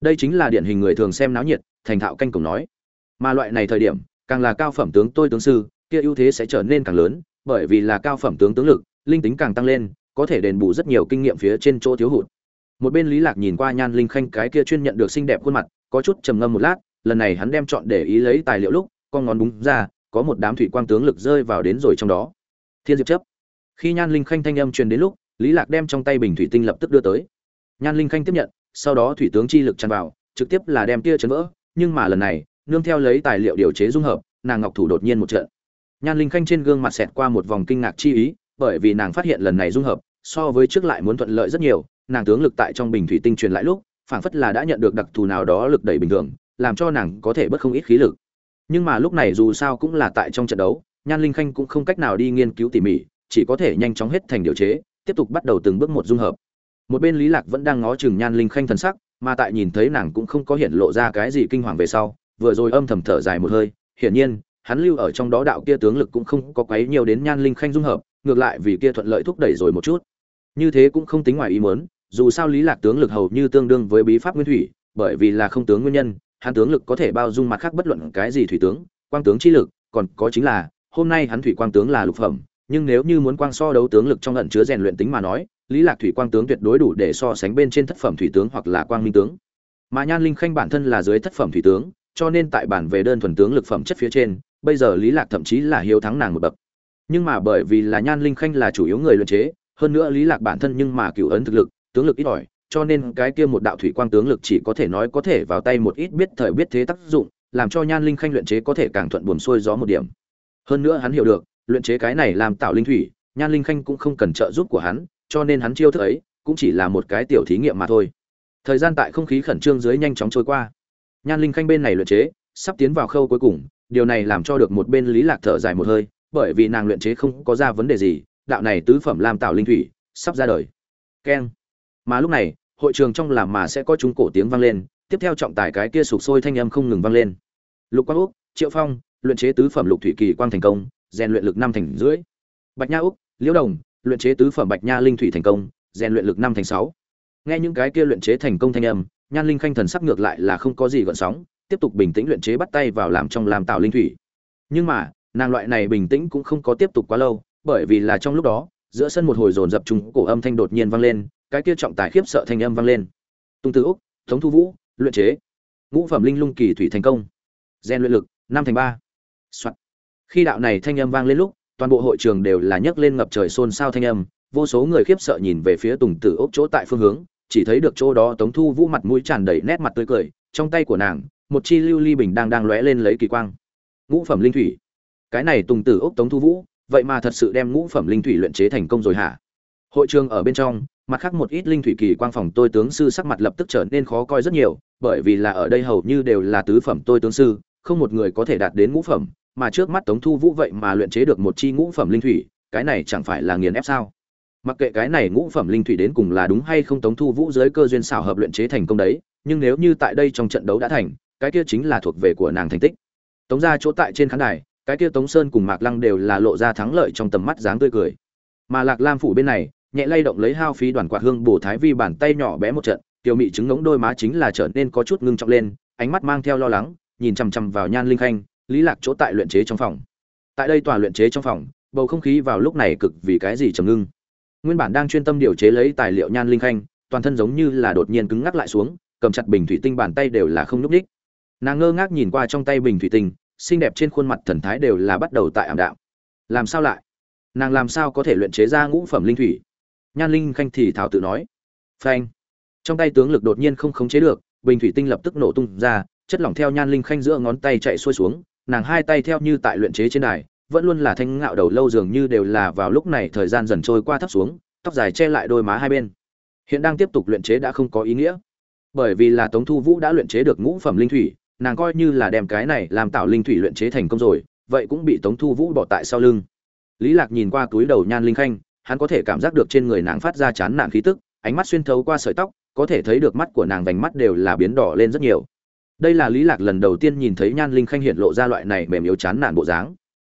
Đây chính là điển hình người thường xem náo nhiệt, thành thạo canh cổng nói. Mà loại này thời điểm, càng là cao phẩm tướng tôi tướng sư, kia ưu thế sẽ trở nên càng lớn bởi vì là cao phẩm tướng tướng lực, linh tính càng tăng lên, có thể đền bù rất nhiều kinh nghiệm phía trên chỗ thiếu hụt. Một bên lý lạc nhìn qua nhan linh khanh cái kia chuyên nhận được xinh đẹp khuôn mặt, có chút trầm ngâm một lát, lần này hắn đem chọn để ý lấy tài liệu lúc, con ngón đúng ra, có một đám thủy quang tướng lực rơi vào đến rồi trong đó. Thiên diệp chấp. Khi nhan linh khanh thanh âm truyền đến lúc, lý lạc đem trong tay bình thủy tinh lập tức đưa tới. Nhan linh khanh tiếp nhận, sau đó thủy tướng chi lực tràn vào, trực tiếp là đem kia chấn vỡ, nhưng mà lần này, nương theo lấy tài liệu điều chế dung hợp, nàng ngọc thủ đột nhiên một trận nhan linh khanh trên gương mặt xẹt qua một vòng kinh ngạc chi ý, bởi vì nàng phát hiện lần này dung hợp, so với trước lại muốn thuận lợi rất nhiều, nàng tướng lực tại trong bình thủy tinh truyền lại lúc, phảng phất là đã nhận được đặc thù nào đó lực đẩy bình thường, làm cho nàng có thể bất không ít khí lực. Nhưng mà lúc này dù sao cũng là tại trong trận đấu, nhan linh khanh cũng không cách nào đi nghiên cứu tỉ mỉ, chỉ có thể nhanh chóng hết thành điều chế, tiếp tục bắt đầu từng bước một dung hợp. Một bên lý lạc vẫn đang ngó chừng nhan linh khanh thần sắc, mà tại nhìn thấy nàng cũng không có hiện lộ ra cái gì kinh hoàng về sau, vừa rồi âm thầm thở dài một hơi, hiển nhiên hắn lưu ở trong đó đạo kia tướng lực cũng không có quấy nhiều đến nhan linh khanh dung hợp, ngược lại vì kia thuận lợi thúc đẩy rồi một chút. Như thế cũng không tính ngoài ý muốn, dù sao lý lạc tướng lực hầu như tương đương với bí pháp nguyên thủy, bởi vì là không tướng nguyên nhân, hắn tướng lực có thể bao dung mặt khác bất luận cái gì thủy tướng, quang tướng chi lực, còn có chính là, hôm nay hắn thủy quang tướng là lục phẩm, nhưng nếu như muốn quang so đấu tướng lực trong ẩn chứa rèn luyện tính mà nói, lý lạc thủy quang tướng tuyệt đối đủ để so sánh bên trên thất phẩm thủy tướng hoặc là quang minh tướng. Mà nhan linh khanh bản thân là dưới thất phẩm thủy tướng, cho nên tại bản về đơn thuần tướng lực phẩm chất phía trên bây giờ lý lạc thậm chí là hiếu thắng nàng một bậc. Nhưng mà bởi vì là nhan linh khanh là chủ yếu người luyện chế, hơn nữa lý lạc bản thân nhưng mà cửu ấn thực lực, tướng lực ít ỏi, cho nên cái kia một đạo thủy quang tướng lực chỉ có thể nói có thể vào tay một ít biết thời biết thế tác dụng, làm cho nhan linh khanh luyện chế có thể càng thuận buồm xuôi gió một điểm. Hơn nữa hắn hiểu được, luyện chế cái này làm tạo linh thủy, nhan linh khanh cũng không cần trợ giúp của hắn, cho nên hắn chiêu thức ấy cũng chỉ là một cái tiểu thí nghiệm mà thôi. Thời gian tại không khí khẩn trương dưới nhanh chóng trôi qua. Nhan linh khanh bên này luyện chế, sắp tiến vào khâu cuối cùng điều này làm cho được một bên lý lạc thở dài một hơi, bởi vì nàng luyện chế không có ra vấn đề gì, đạo này tứ phẩm làm tạo linh thủy sắp ra đời. Keng. Mà lúc này, hội trường trong làm mà sẽ có chúng cổ tiếng vang lên, tiếp theo trọng tài cái kia sụp sôi thanh âm không ngừng vang lên. Lục quang úc, triệu phong, luyện chế tứ phẩm lục thủy kỳ quang thành công, rèn luyện lực năm thành rưỡi. Bạch nha úc, liễu đồng, luyện chế tứ phẩm bạch nha linh thủy thành công, rèn luyện lực năm thành sáu. Nghe những cái kia luyện chế thành công thanh âm, nhan linh khanh thần sắc ngược lại là không có gì gợn sóng tiếp tục bình tĩnh luyện chế bắt tay vào làm trong làm tạo linh thủy. Nhưng mà, nàng loại này bình tĩnh cũng không có tiếp tục quá lâu, bởi vì là trong lúc đó, giữa sân một hồi dồn dập trùng cổ âm thanh đột nhiên vang lên, cái kia trọng tài khiếp sợ thanh âm vang lên. Tung tử úc thống thu vũ, luyện chế. Ngũ phẩm linh lung kỳ thủy thành công. Gen luyện lực, năm thành ba. Soạn. khi đạo này thanh âm vang lên lúc, toàn bộ hội trường đều là nhấc lên ngập trời xôn xao thanh âm, vô số người khiếp sợ nhìn về phía tùng tử ốc chỗ tại phương hướng, chỉ thấy được chỗ đó tống thu vũ mặt mũi tràn đầy nét mặt tươi cười, trong tay của nàng một chi lưu ly bình đang đang lóe lên lấy kỳ quang. Ngũ phẩm linh thủy. Cái này tùng tử ốc tống thu vũ, vậy mà thật sự đem ngũ phẩm linh thủy luyện chế thành công rồi hả? Hội trường ở bên trong, mặt khác một ít linh thủy kỳ quang phòng tôi tướng sư sắc mặt lập tức trở nên khó coi rất nhiều, bởi vì là ở đây hầu như đều là tứ phẩm tôi tướng sư, không một người có thể đạt đến ngũ phẩm, mà trước mắt tống thu vũ vậy mà luyện chế được một chi ngũ phẩm linh thủy, cái này chẳng phải là nghiền ép sao? Mặc kệ cái này ngũ phẩm linh thủy đến cùng là đúng hay không, tống thu vũ dưới cơ duyên xảo hợp luyện chế thành công đấy, nhưng nếu như tại đây trong trận đấu đã thành cái kia chính là thuộc về của nàng thành tích. Tống ra chỗ tại trên khán đài, cái kia tống sơn cùng mạc lăng đều là lộ ra thắng lợi trong tầm mắt dáng tươi cười. Mà lạc lam phủ bên này, nhẹ lay động lấy hao phí đoàn quạt hương bổ thái vi bàn tay nhỏ bé một trận, tiểu mị trứng ngống đôi má chính là trở nên có chút ngưng trọng lên, ánh mắt mang theo lo lắng, nhìn chằm chằm vào nhan linh khanh, lý lạc chỗ tại luyện chế trong phòng. Tại đây tòa luyện chế trong phòng, bầu không khí vào lúc này cực vì cái gì trầm ngưng. Nguyên bản đang chuyên tâm điều chế lấy tài liệu nhan linh khanh, toàn thân giống như là đột nhiên cứng ngắc lại xuống, cầm chặt bình thủy tinh bàn tay đều là không nhúc đích nàng ngơ ngác nhìn qua trong tay bình thủy tinh, xinh đẹp trên khuôn mặt thần thái đều là bắt đầu tại ảm đạm. Làm sao lại? Nàng làm sao có thể luyện chế ra ngũ phẩm linh thủy? Nhan linh khanh thì thảo tự nói. Phanh. Trong tay tướng lực đột nhiên không khống chế được, bình thủy tinh lập tức nổ tung ra, chất lỏng theo nhan linh khanh giữa ngón tay chạy xuôi xuống, nàng hai tay theo như tại luyện chế trên đài, vẫn luôn là thanh ngạo đầu lâu dường như đều là vào lúc này thời gian dần trôi qua thấp xuống, tóc dài che lại đôi má hai bên. Hiện đang tiếp tục luyện chế đã không có ý nghĩa. Bởi vì là tống thu vũ đã luyện chế được ngũ phẩm linh thủy nàng coi như là đem cái này làm tạo linh thủy luyện chế thành công rồi, vậy cũng bị tống thu vũ bỏ tại sau lưng. Lý lạc nhìn qua túi đầu nhan linh khanh, hắn có thể cảm giác được trên người nàng phát ra chán nản khí tức, ánh mắt xuyên thấu qua sợi tóc, có thể thấy được mắt của nàng vành mắt đều là biến đỏ lên rất nhiều. Đây là lý lạc lần đầu tiên nhìn thấy nhan linh khanh hiện lộ ra loại này mềm yếu chán nản bộ dáng.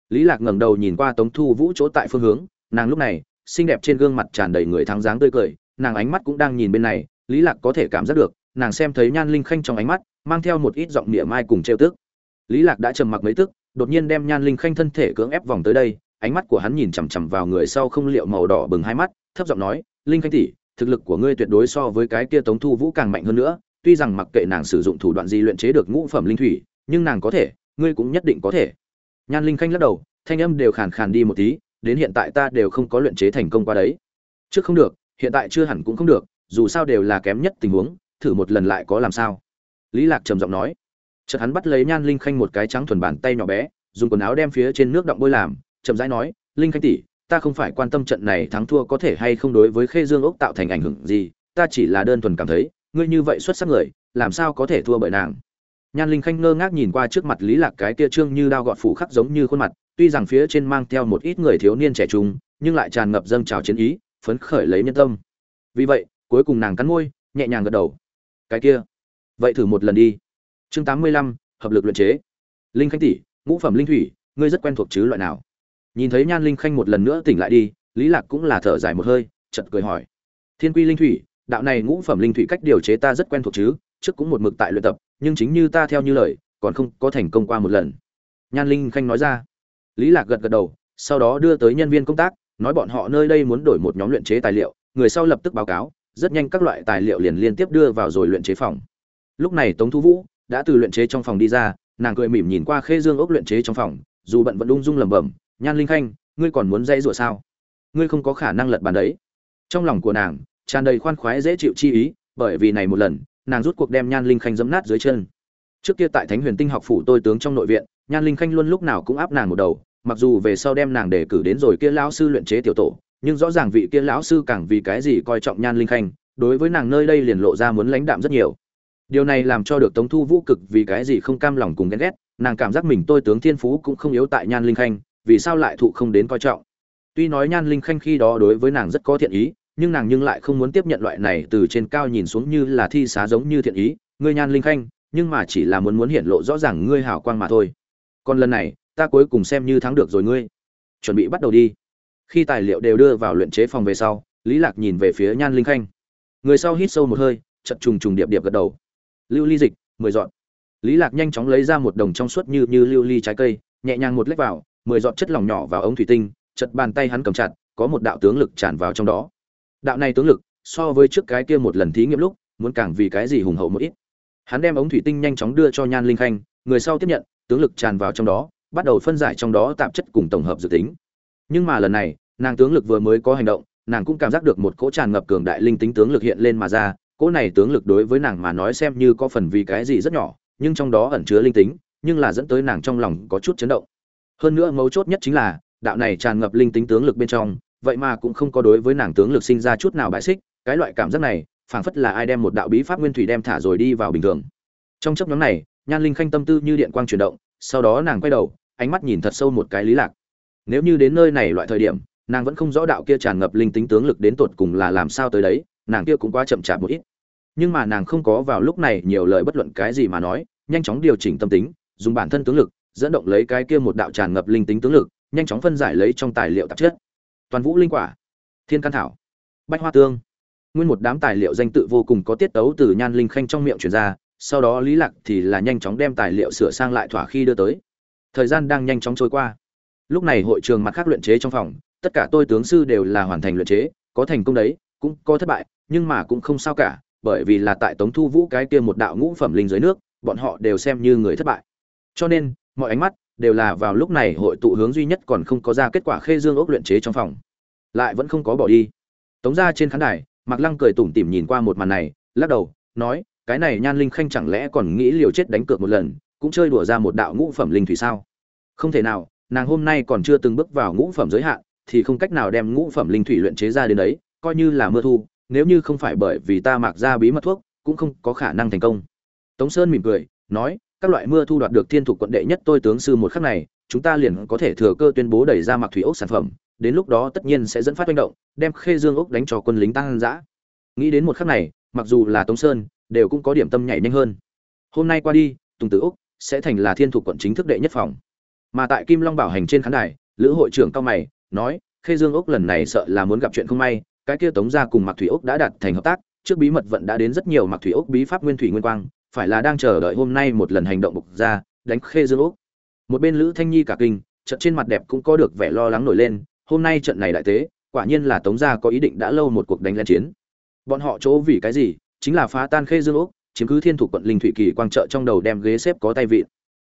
Lý lạc ngẩng đầu nhìn qua tống thu vũ chỗ tại phương hướng, nàng lúc này, xinh đẹp trên gương mặt tràn đầy người thắng dáng tươi cười, nàng ánh mắt cũng đang nhìn bên này, lý lạc có thể cảm giác được, nàng xem thấy nhan linh khanh trong ánh mắt mang theo một ít giọng niệm mai cùng trêu tức. Lý lạc đã trầm mặc mấy tức, đột nhiên đem nhan linh khanh thân thể cưỡng ép vòng tới đây, ánh mắt của hắn nhìn chằm chằm vào người sau không liệu màu đỏ bừng hai mắt, thấp giọng nói, linh khanh tỷ, thực lực của ngươi tuyệt đối so với cái kia tống thu vũ càng mạnh hơn nữa, tuy rằng mặc kệ nàng sử dụng thủ đoạn gì luyện chế được ngũ phẩm linh thủy, nhưng nàng có thể, ngươi cũng nhất định có thể. Nhan linh khanh lắc đầu, thanh âm đều khàn khàn đi một tí, đến hiện tại ta đều không có luyện chế thành công qua đấy. Trước không được, hiện tại chưa hẳn cũng không được, dù sao đều là kém nhất tình huống, thử một lần lại có làm sao? Lý lạc trầm giọng nói. Chợt hắn bắt lấy nhan linh khanh một cái trắng thuần bàn tay nhỏ bé, dùng quần áo đem phía trên nước động bôi làm, chậm rãi nói, linh khanh tỷ, ta không phải quan tâm trận này thắng thua có thể hay không đối với khê dương ốc tạo thành ảnh hưởng gì, ta chỉ là đơn thuần cảm thấy, ngươi như vậy xuất sắc người, làm sao có thể thua bởi nàng? Nhan linh khanh ngơ ngác nhìn qua trước mặt lý lạc cái kia trương như đao gọt phủ khắc giống như khuôn mặt, tuy rằng phía trên mang theo một ít người thiếu niên trẻ trung, nhưng lại tràn ngập dâng trào chiến ý, phấn khởi lấy nhân tâm. Vì vậy, cuối cùng nàng cắn môi, nhẹ nhàng gật đầu. Cái kia vậy thử một lần đi. Chương tám mươi lăm, hợp lực luyện chế. Linh khanh tỷ, ngũ phẩm linh thủy, ngươi rất quen thuộc chứ loại nào? Nhìn thấy nhan linh khanh một lần nữa tỉnh lại đi, lý lạc cũng là thở dài một hơi, chợt cười hỏi. Thiên quy linh thủy, đạo này ngũ phẩm linh thủy cách điều chế ta rất quen thuộc chứ, trước cũng một mực tại luyện tập, nhưng chính như ta theo như lời, còn không có thành công qua một lần. Nhan linh khanh nói ra. Lý lạc gật gật đầu, sau đó đưa tới nhân viên công tác, nói bọn họ nơi đây muốn đổi một nhóm luyện chế tài liệu, người sau lập tức báo cáo, rất nhanh các loại tài liệu liền liên tiếp đưa vào rồi luyện chế phòng lúc này tống thu vũ đã từ luyện chế trong phòng đi ra, nàng cười mỉm nhìn qua khê dương ốc luyện chế trong phòng, dù bận vẫn ung dung lẩm bẩm, nhan linh khanh, ngươi còn muốn dây rủa sao? Ngươi không có khả năng lật bàn đấy. Trong lòng của nàng tràn đầy khoan khoái dễ chịu chi ý, bởi vì này một lần, nàng rút cuộc đem nhan linh khanh giẫm nát dưới chân. Trước kia tại thánh huyền tinh học phủ tôi tướng trong nội viện, nhan linh khanh luôn lúc nào cũng áp nàng một đầu, mặc dù về sau đem nàng đề cử đến rồi kia lão sư luyện chế tiểu tổ, nhưng rõ ràng vị kia lão sư càng vì cái gì coi trọng nhan linh khanh, đối với nàng nơi đây liền lộ ra muốn lãnh đạm rất nhiều điều này làm cho được tống thu vũ cực vì cái gì không cam lòng cùng ghen ghét, nàng cảm giác mình tôi tướng thiên phú cũng không yếu tại nhan linh khanh, vì sao lại thụ không đến coi trọng. Tuy nói nhan linh khanh khi đó đối với nàng rất có thiện ý, nhưng nàng nhưng lại không muốn tiếp nhận loại này từ trên cao nhìn xuống như là thi xá giống như thiện ý, ngươi nhan linh khanh, nhưng mà chỉ là muốn muốn hiện lộ rõ ràng ngươi hảo quang mà thôi. Còn lần này, ta cuối cùng xem như thắng được rồi ngươi. Chuẩn bị bắt đầu đi. Khi tài liệu đều đưa vào luyện chế phòng về sau, lý lạc nhìn về phía nhan linh khanh. Người sau hít sâu một hơi chật trùng trùng điệp điệp gật đầu lưu ly dịch, mười dọn lý lạc nhanh chóng lấy ra một đồng trong suốt như như lưu ly trái cây, nhẹ nhàng một lách vào, mười giọt chất lỏng nhỏ vào ống thủy tinh, chật bàn tay hắn cầm chặt, có một đạo tướng lực tràn vào trong đó. Đạo này tướng lực, so với trước cái kia một lần thí nghiệm lúc, muốn càng vì cái gì hùng hậu một ít. Hắn đem ống thủy tinh nhanh chóng đưa cho nhan linh khanh, người sau tiếp nhận, tướng lực tràn vào trong đó, bắt đầu phân giải trong đó tạp chất cùng tổng hợp dự tính. Nhưng mà lần này, nàng tướng lực vừa mới có hành động, nàng cũng cảm giác được một cỗ tràn ngập cường đại linh tính tướng lực hiện lên mà ra cỗ này tướng lực đối với nàng mà nói xem như có phần vì cái gì rất nhỏ, nhưng trong đó ẩn chứa linh tính, nhưng là dẫn tới nàng trong lòng có chút chấn động. Hơn nữa mấu chốt nhất chính là, đạo này tràn ngập linh tính tướng lực bên trong, vậy mà cũng không có đối với nàng tướng lực sinh ra chút nào bại xích, cái loại cảm giác này, phảng phất là ai đem một đạo bí pháp nguyên thủy đem thả rồi đi vào bình thường. Trong chấp nhóm này, nhan linh khanh tâm tư như điện quang chuyển động, sau đó nàng quay đầu, ánh mắt nhìn thật sâu một cái lý lạc. Nếu như đến nơi này loại thời điểm, nàng vẫn không rõ đạo kia tràn ngập linh tính tướng lực đến tột cùng là làm sao tới đấy nàng kia cũng quá chậm chạp một ít. Nhưng mà nàng không có vào lúc này nhiều lời bất luận cái gì mà nói, nhanh chóng điều chỉnh tâm tính, dùng bản thân tướng lực, dẫn động lấy cái kia một đạo tràn ngập linh tính tướng lực, nhanh chóng phân giải lấy trong tài liệu tạp chất. Toàn vũ linh quả, thiên can thảo, bách hoa tương. Nguyên một đám tài liệu danh tự vô cùng có tiết tấu từ nhan linh khanh trong miệng truyền ra, sau đó lý lạc thì là nhanh chóng đem tài liệu sửa sang lại thỏa khi đưa tới. Thời gian đang nhanh chóng trôi qua. Lúc này hội trường mặt khác luyện chế trong phòng, tất cả tôi tướng sư đều là hoàn thành luyện chế, có thành công đấy, cũng có thất bại nhưng mà cũng không sao cả, bởi vì là tại tống thu vũ cái kia một đạo ngũ phẩm linh dưới nước, bọn họ đều xem như người thất bại. Cho nên, mọi ánh mắt đều là vào lúc này hội tụ hướng duy nhất còn không có ra kết quả khê dương ốc luyện chế trong phòng. Lại vẫn không có bỏ đi. Tống ra trên khán đài, mạc lăng cười tủm tỉm nhìn qua một màn này, lắc đầu, nói, cái này nhan linh khanh chẳng lẽ còn nghĩ liều chết đánh cược một lần, cũng chơi đùa ra một đạo ngũ phẩm linh thủy sao? Không thể nào, nàng hôm nay còn chưa từng bước vào ngũ phẩm giới hạn, thì không cách nào đem ngũ phẩm linh thủy luyện chế ra đến đấy, coi như là mưa thu nếu như không phải bởi vì ta mặc ra bí mật thuốc, cũng không có khả năng thành công. Tống sơn mỉm cười, nói, các loại mưa thu đoạt được thiên thủ quận đệ nhất tôi tướng sư một khắc này, chúng ta liền có thể thừa cơ tuyên bố đẩy ra mặc thủy ốc sản phẩm, đến lúc đó tất nhiên sẽ dẫn phát manh động, đem khê dương ốc đánh cho quân lính tăng dã. Nghĩ đến một khắc này, mặc dù là tống sơn, đều cũng có điểm tâm nhảy nhanh hơn. Hôm nay qua đi, tùng tử úc sẽ thành là thiên thủ quận chính thức đệ nhất phòng. Mà tại kim long bảo hành trên khán đài, lữ hội trưởng cao mày, nói, khê dương ốc lần này sợ là muốn gặp chuyện không may cái kia tống gia cùng mặc thủy ốc đã đạt thành hợp tác, trước bí mật vận đã đến rất nhiều mặc thủy ốc bí pháp nguyên thủy nguyên quang, phải là đang chờ đợi hôm nay một lần hành động bục ra, đánh khê dương ốc một bên lữ thanh nhi cả kinh, trận trên mặt đẹp cũng có được vẻ lo lắng nổi lên, hôm nay trận này đại tế, quả nhiên là tống gia có ý định đã lâu một cuộc đánh lên chiến. Bọn họ chỗ vì cái gì? Chính là phá tan khê dương ốc chiếm cứ thiên thủ quận linh thủy kỳ quang trợ trong đầu đem ghế xếp có tay vịn.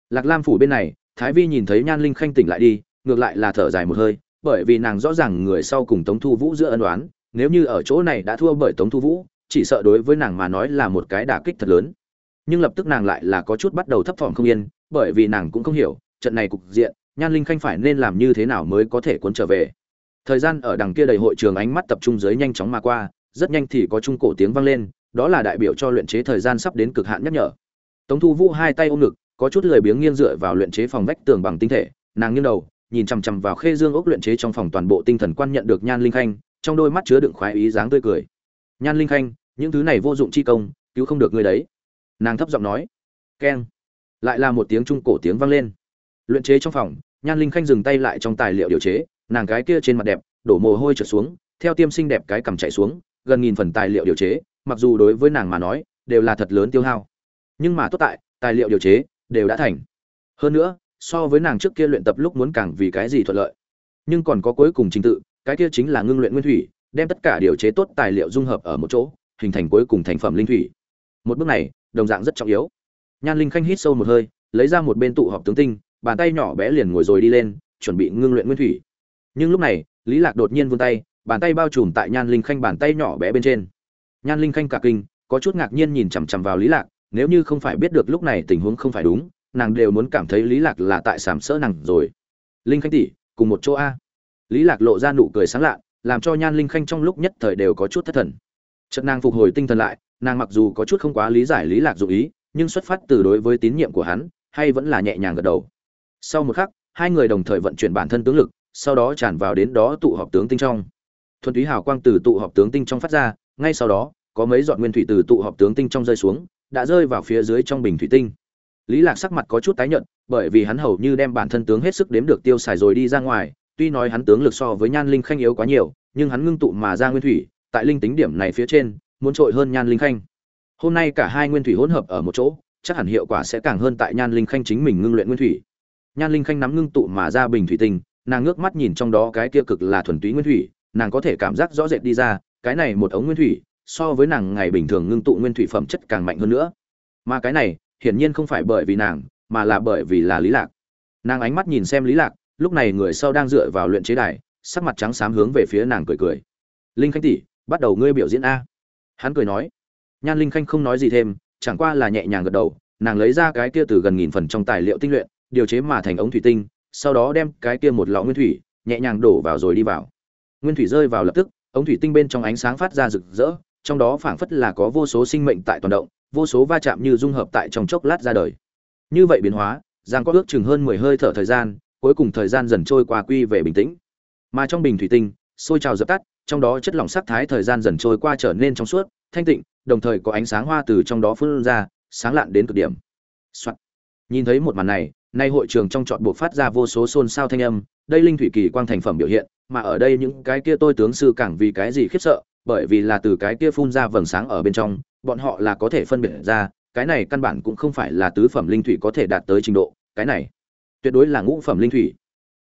Lạc lam phủ bên này, thái vi nhìn thấy nhan linh khanh tỉnh lại đi, ngược lại là thở dài một hơi, bởi vì nàng rõ ràng người sau cùng tống thu vũ giữa ân đoán nếu như ở chỗ này đã thua bởi tống thu vũ, chỉ sợ đối với nàng mà nói là một cái đả kích thật lớn. Nhưng lập tức nàng lại là có chút bắt đầu thấp thỏm không yên, bởi vì nàng cũng không hiểu, trận này cục diện, nhan linh khanh phải nên làm như thế nào mới có thể cuốn trở về. Thời gian ở đằng kia đầy hội trường ánh mắt tập trung dưới nhanh chóng mà qua, rất nhanh thì có trung cổ tiếng vang lên, đó là đại biểu cho luyện chế thời gian sắp đến cực hạn nhắc nhở. Tống thu vũ hai tay ôm ngực, có chút lười biếng nghiêng dựa vào luyện chế phòng vách tường bằng tinh thể, nàng nghiêng đầu, nhìn chằm chằm vào khê dương ốc luyện chế trong phòng toàn bộ tinh thần quan nhận được nhan linh khanh trong đôi mắt chứa đựng khoái ý dáng tươi cười. Nhan linh khanh, những thứ này vô dụng chi công, cứu không được người đấy. Nàng thấp giọng nói. Keng. Lại là một tiếng trung cổ tiếng vang lên. Luyện chế trong phòng, nhan linh khanh dừng tay lại trong tài liệu điều chế, nàng cái kia trên mặt đẹp, đổ mồ hôi trượt xuống, theo tiêm sinh đẹp cái cầm chạy xuống, gần nghìn phần tài liệu điều chế, mặc dù đối với nàng mà nói, đều là thật lớn tiêu hao. Nhưng mà tốt tại, tài liệu điều chế, đều đã thành. Hơn nữa, so với nàng trước kia luyện tập lúc muốn càng vì cái gì thuận lợi. Nhưng còn có cuối cùng trình tự cái kia chính là ngưng luyện nguyên thủy, đem tất cả điều chế tốt tài liệu dung hợp ở một chỗ, hình thành cuối cùng thành phẩm linh thủy. Một bước này, đồng dạng rất trọng yếu. Nhan linh khanh hít sâu một hơi, lấy ra một bên tụ họp tướng tinh, bàn tay nhỏ bé liền ngồi rồi đi lên, chuẩn bị ngưng luyện nguyên thủy. Nhưng lúc này, lý lạc đột nhiên vươn tay, bàn tay bao trùm tại nhan linh khanh bàn tay nhỏ bé bên trên. Nhan linh khanh cả kinh, có chút ngạc nhiên nhìn chằm chằm vào lý lạc, nếu như không phải biết được lúc này tình huống không phải đúng, nàng đều muốn cảm thấy lý lạc là tại sàm sỡ nàng rồi. Linh khanh tỷ, cùng một chỗ a lý lạc lộ ra nụ cười sáng lạ, làm cho nhan linh khanh trong lúc nhất thời đều có chút thất thần. Chợt nàng phục hồi tinh thần lại, nàng mặc dù có chút không quá lý giải lý lạc dụ ý, nhưng xuất phát từ đối với tín nhiệm của hắn, hay vẫn là nhẹ nhàng gật đầu. Sau một khắc, hai người đồng thời vận chuyển bản thân tướng lực, sau đó tràn vào đến đó tụ họp tướng tinh trong. Thuần túy hào quang từ tụ họp tướng tinh trong phát ra, ngay sau đó, có mấy giọt nguyên thủy từ tụ họp tướng tinh trong rơi xuống, đã rơi vào phía dưới trong bình thủy tinh. Lý lạc sắc mặt có chút tái nhợt, bởi vì hắn hầu như đem bản thân tướng hết sức đếm được tiêu xài rồi đi ra ngoài tuy nói hắn tướng lực so với nhan linh khanh yếu quá nhiều, nhưng hắn ngưng tụ mà ra nguyên thủy, tại linh tính điểm này phía trên, muốn trội hơn nhan linh khanh. Hôm nay cả hai nguyên thủy hỗn hợp ở một chỗ, chắc hẳn hiệu quả sẽ càng hơn tại nhan linh khanh chính mình ngưng luyện nguyên thủy. Nhan linh khanh nắm ngưng tụ mà ra bình thủy tinh nàng ngước mắt nhìn trong đó cái kia cực là thuần túy nguyên thủy, nàng có thể cảm giác rõ rệt đi ra, cái này một ống nguyên thủy, so với nàng ngày bình thường ngưng tụ nguyên thủy phẩm chất càng mạnh hơn nữa. Mà cái này, hiển nhiên không phải bởi vì nàng, mà là bởi vì là lý lạc. Nàng ánh mắt nhìn xem lý lạc lúc này người sau đang dựa vào luyện chế đài, sắc mặt trắng xám hướng về phía nàng cười cười. Linh khanh tỷ, bắt đầu ngươi biểu diễn a. Hắn cười nói. Nhan linh khanh không nói gì thêm, chẳng qua là nhẹ nhàng gật đầu, nàng lấy ra cái kia từ gần nghìn phần trong tài liệu tinh luyện, điều chế mà thành ống thủy tinh, sau đó đem cái kia một lọ nguyên thủy, nhẹ nhàng đổ vào rồi đi vào. Nguyên thủy rơi vào lập tức, ống thủy tinh bên trong ánh sáng phát ra rực rỡ, trong đó phảng phất là có vô số sinh mệnh tại toàn động, vô số va chạm như dung hợp tại trong chốc lát ra đời. Như vậy biến hóa, giang có ước chừng hơn mười hơi thở thời gian cuối cùng thời gian dần trôi qua quy về bình tĩnh. Mà trong bình thủy tinh, sôi trào dập tắt, trong đó chất lỏng sắc thái thời gian dần trôi qua trở nên trong suốt, thanh tịnh, đồng thời có ánh sáng hoa từ trong đó phun ra, sáng lạn đến cực điểm、Soạn. nhìn thấy một màn này, nay hội trường trong trọn buộc phát ra vô số xôn xao thanh âm, đây linh thủy kỳ quang thành phẩm biểu hiện, mà ở đây những cái kia tôi tướng sư càng vì cái gì khiếp sợ, bởi vì là từ cái kia phun ra vầng sáng ở bên trong, bọn họ là có thể phân biệt ra, cái này căn bản cũng không phải là tứ phẩm linh thủy có thể đạt tới trình độ, cái này tuyệt đối là ngũ phẩm linh thủy.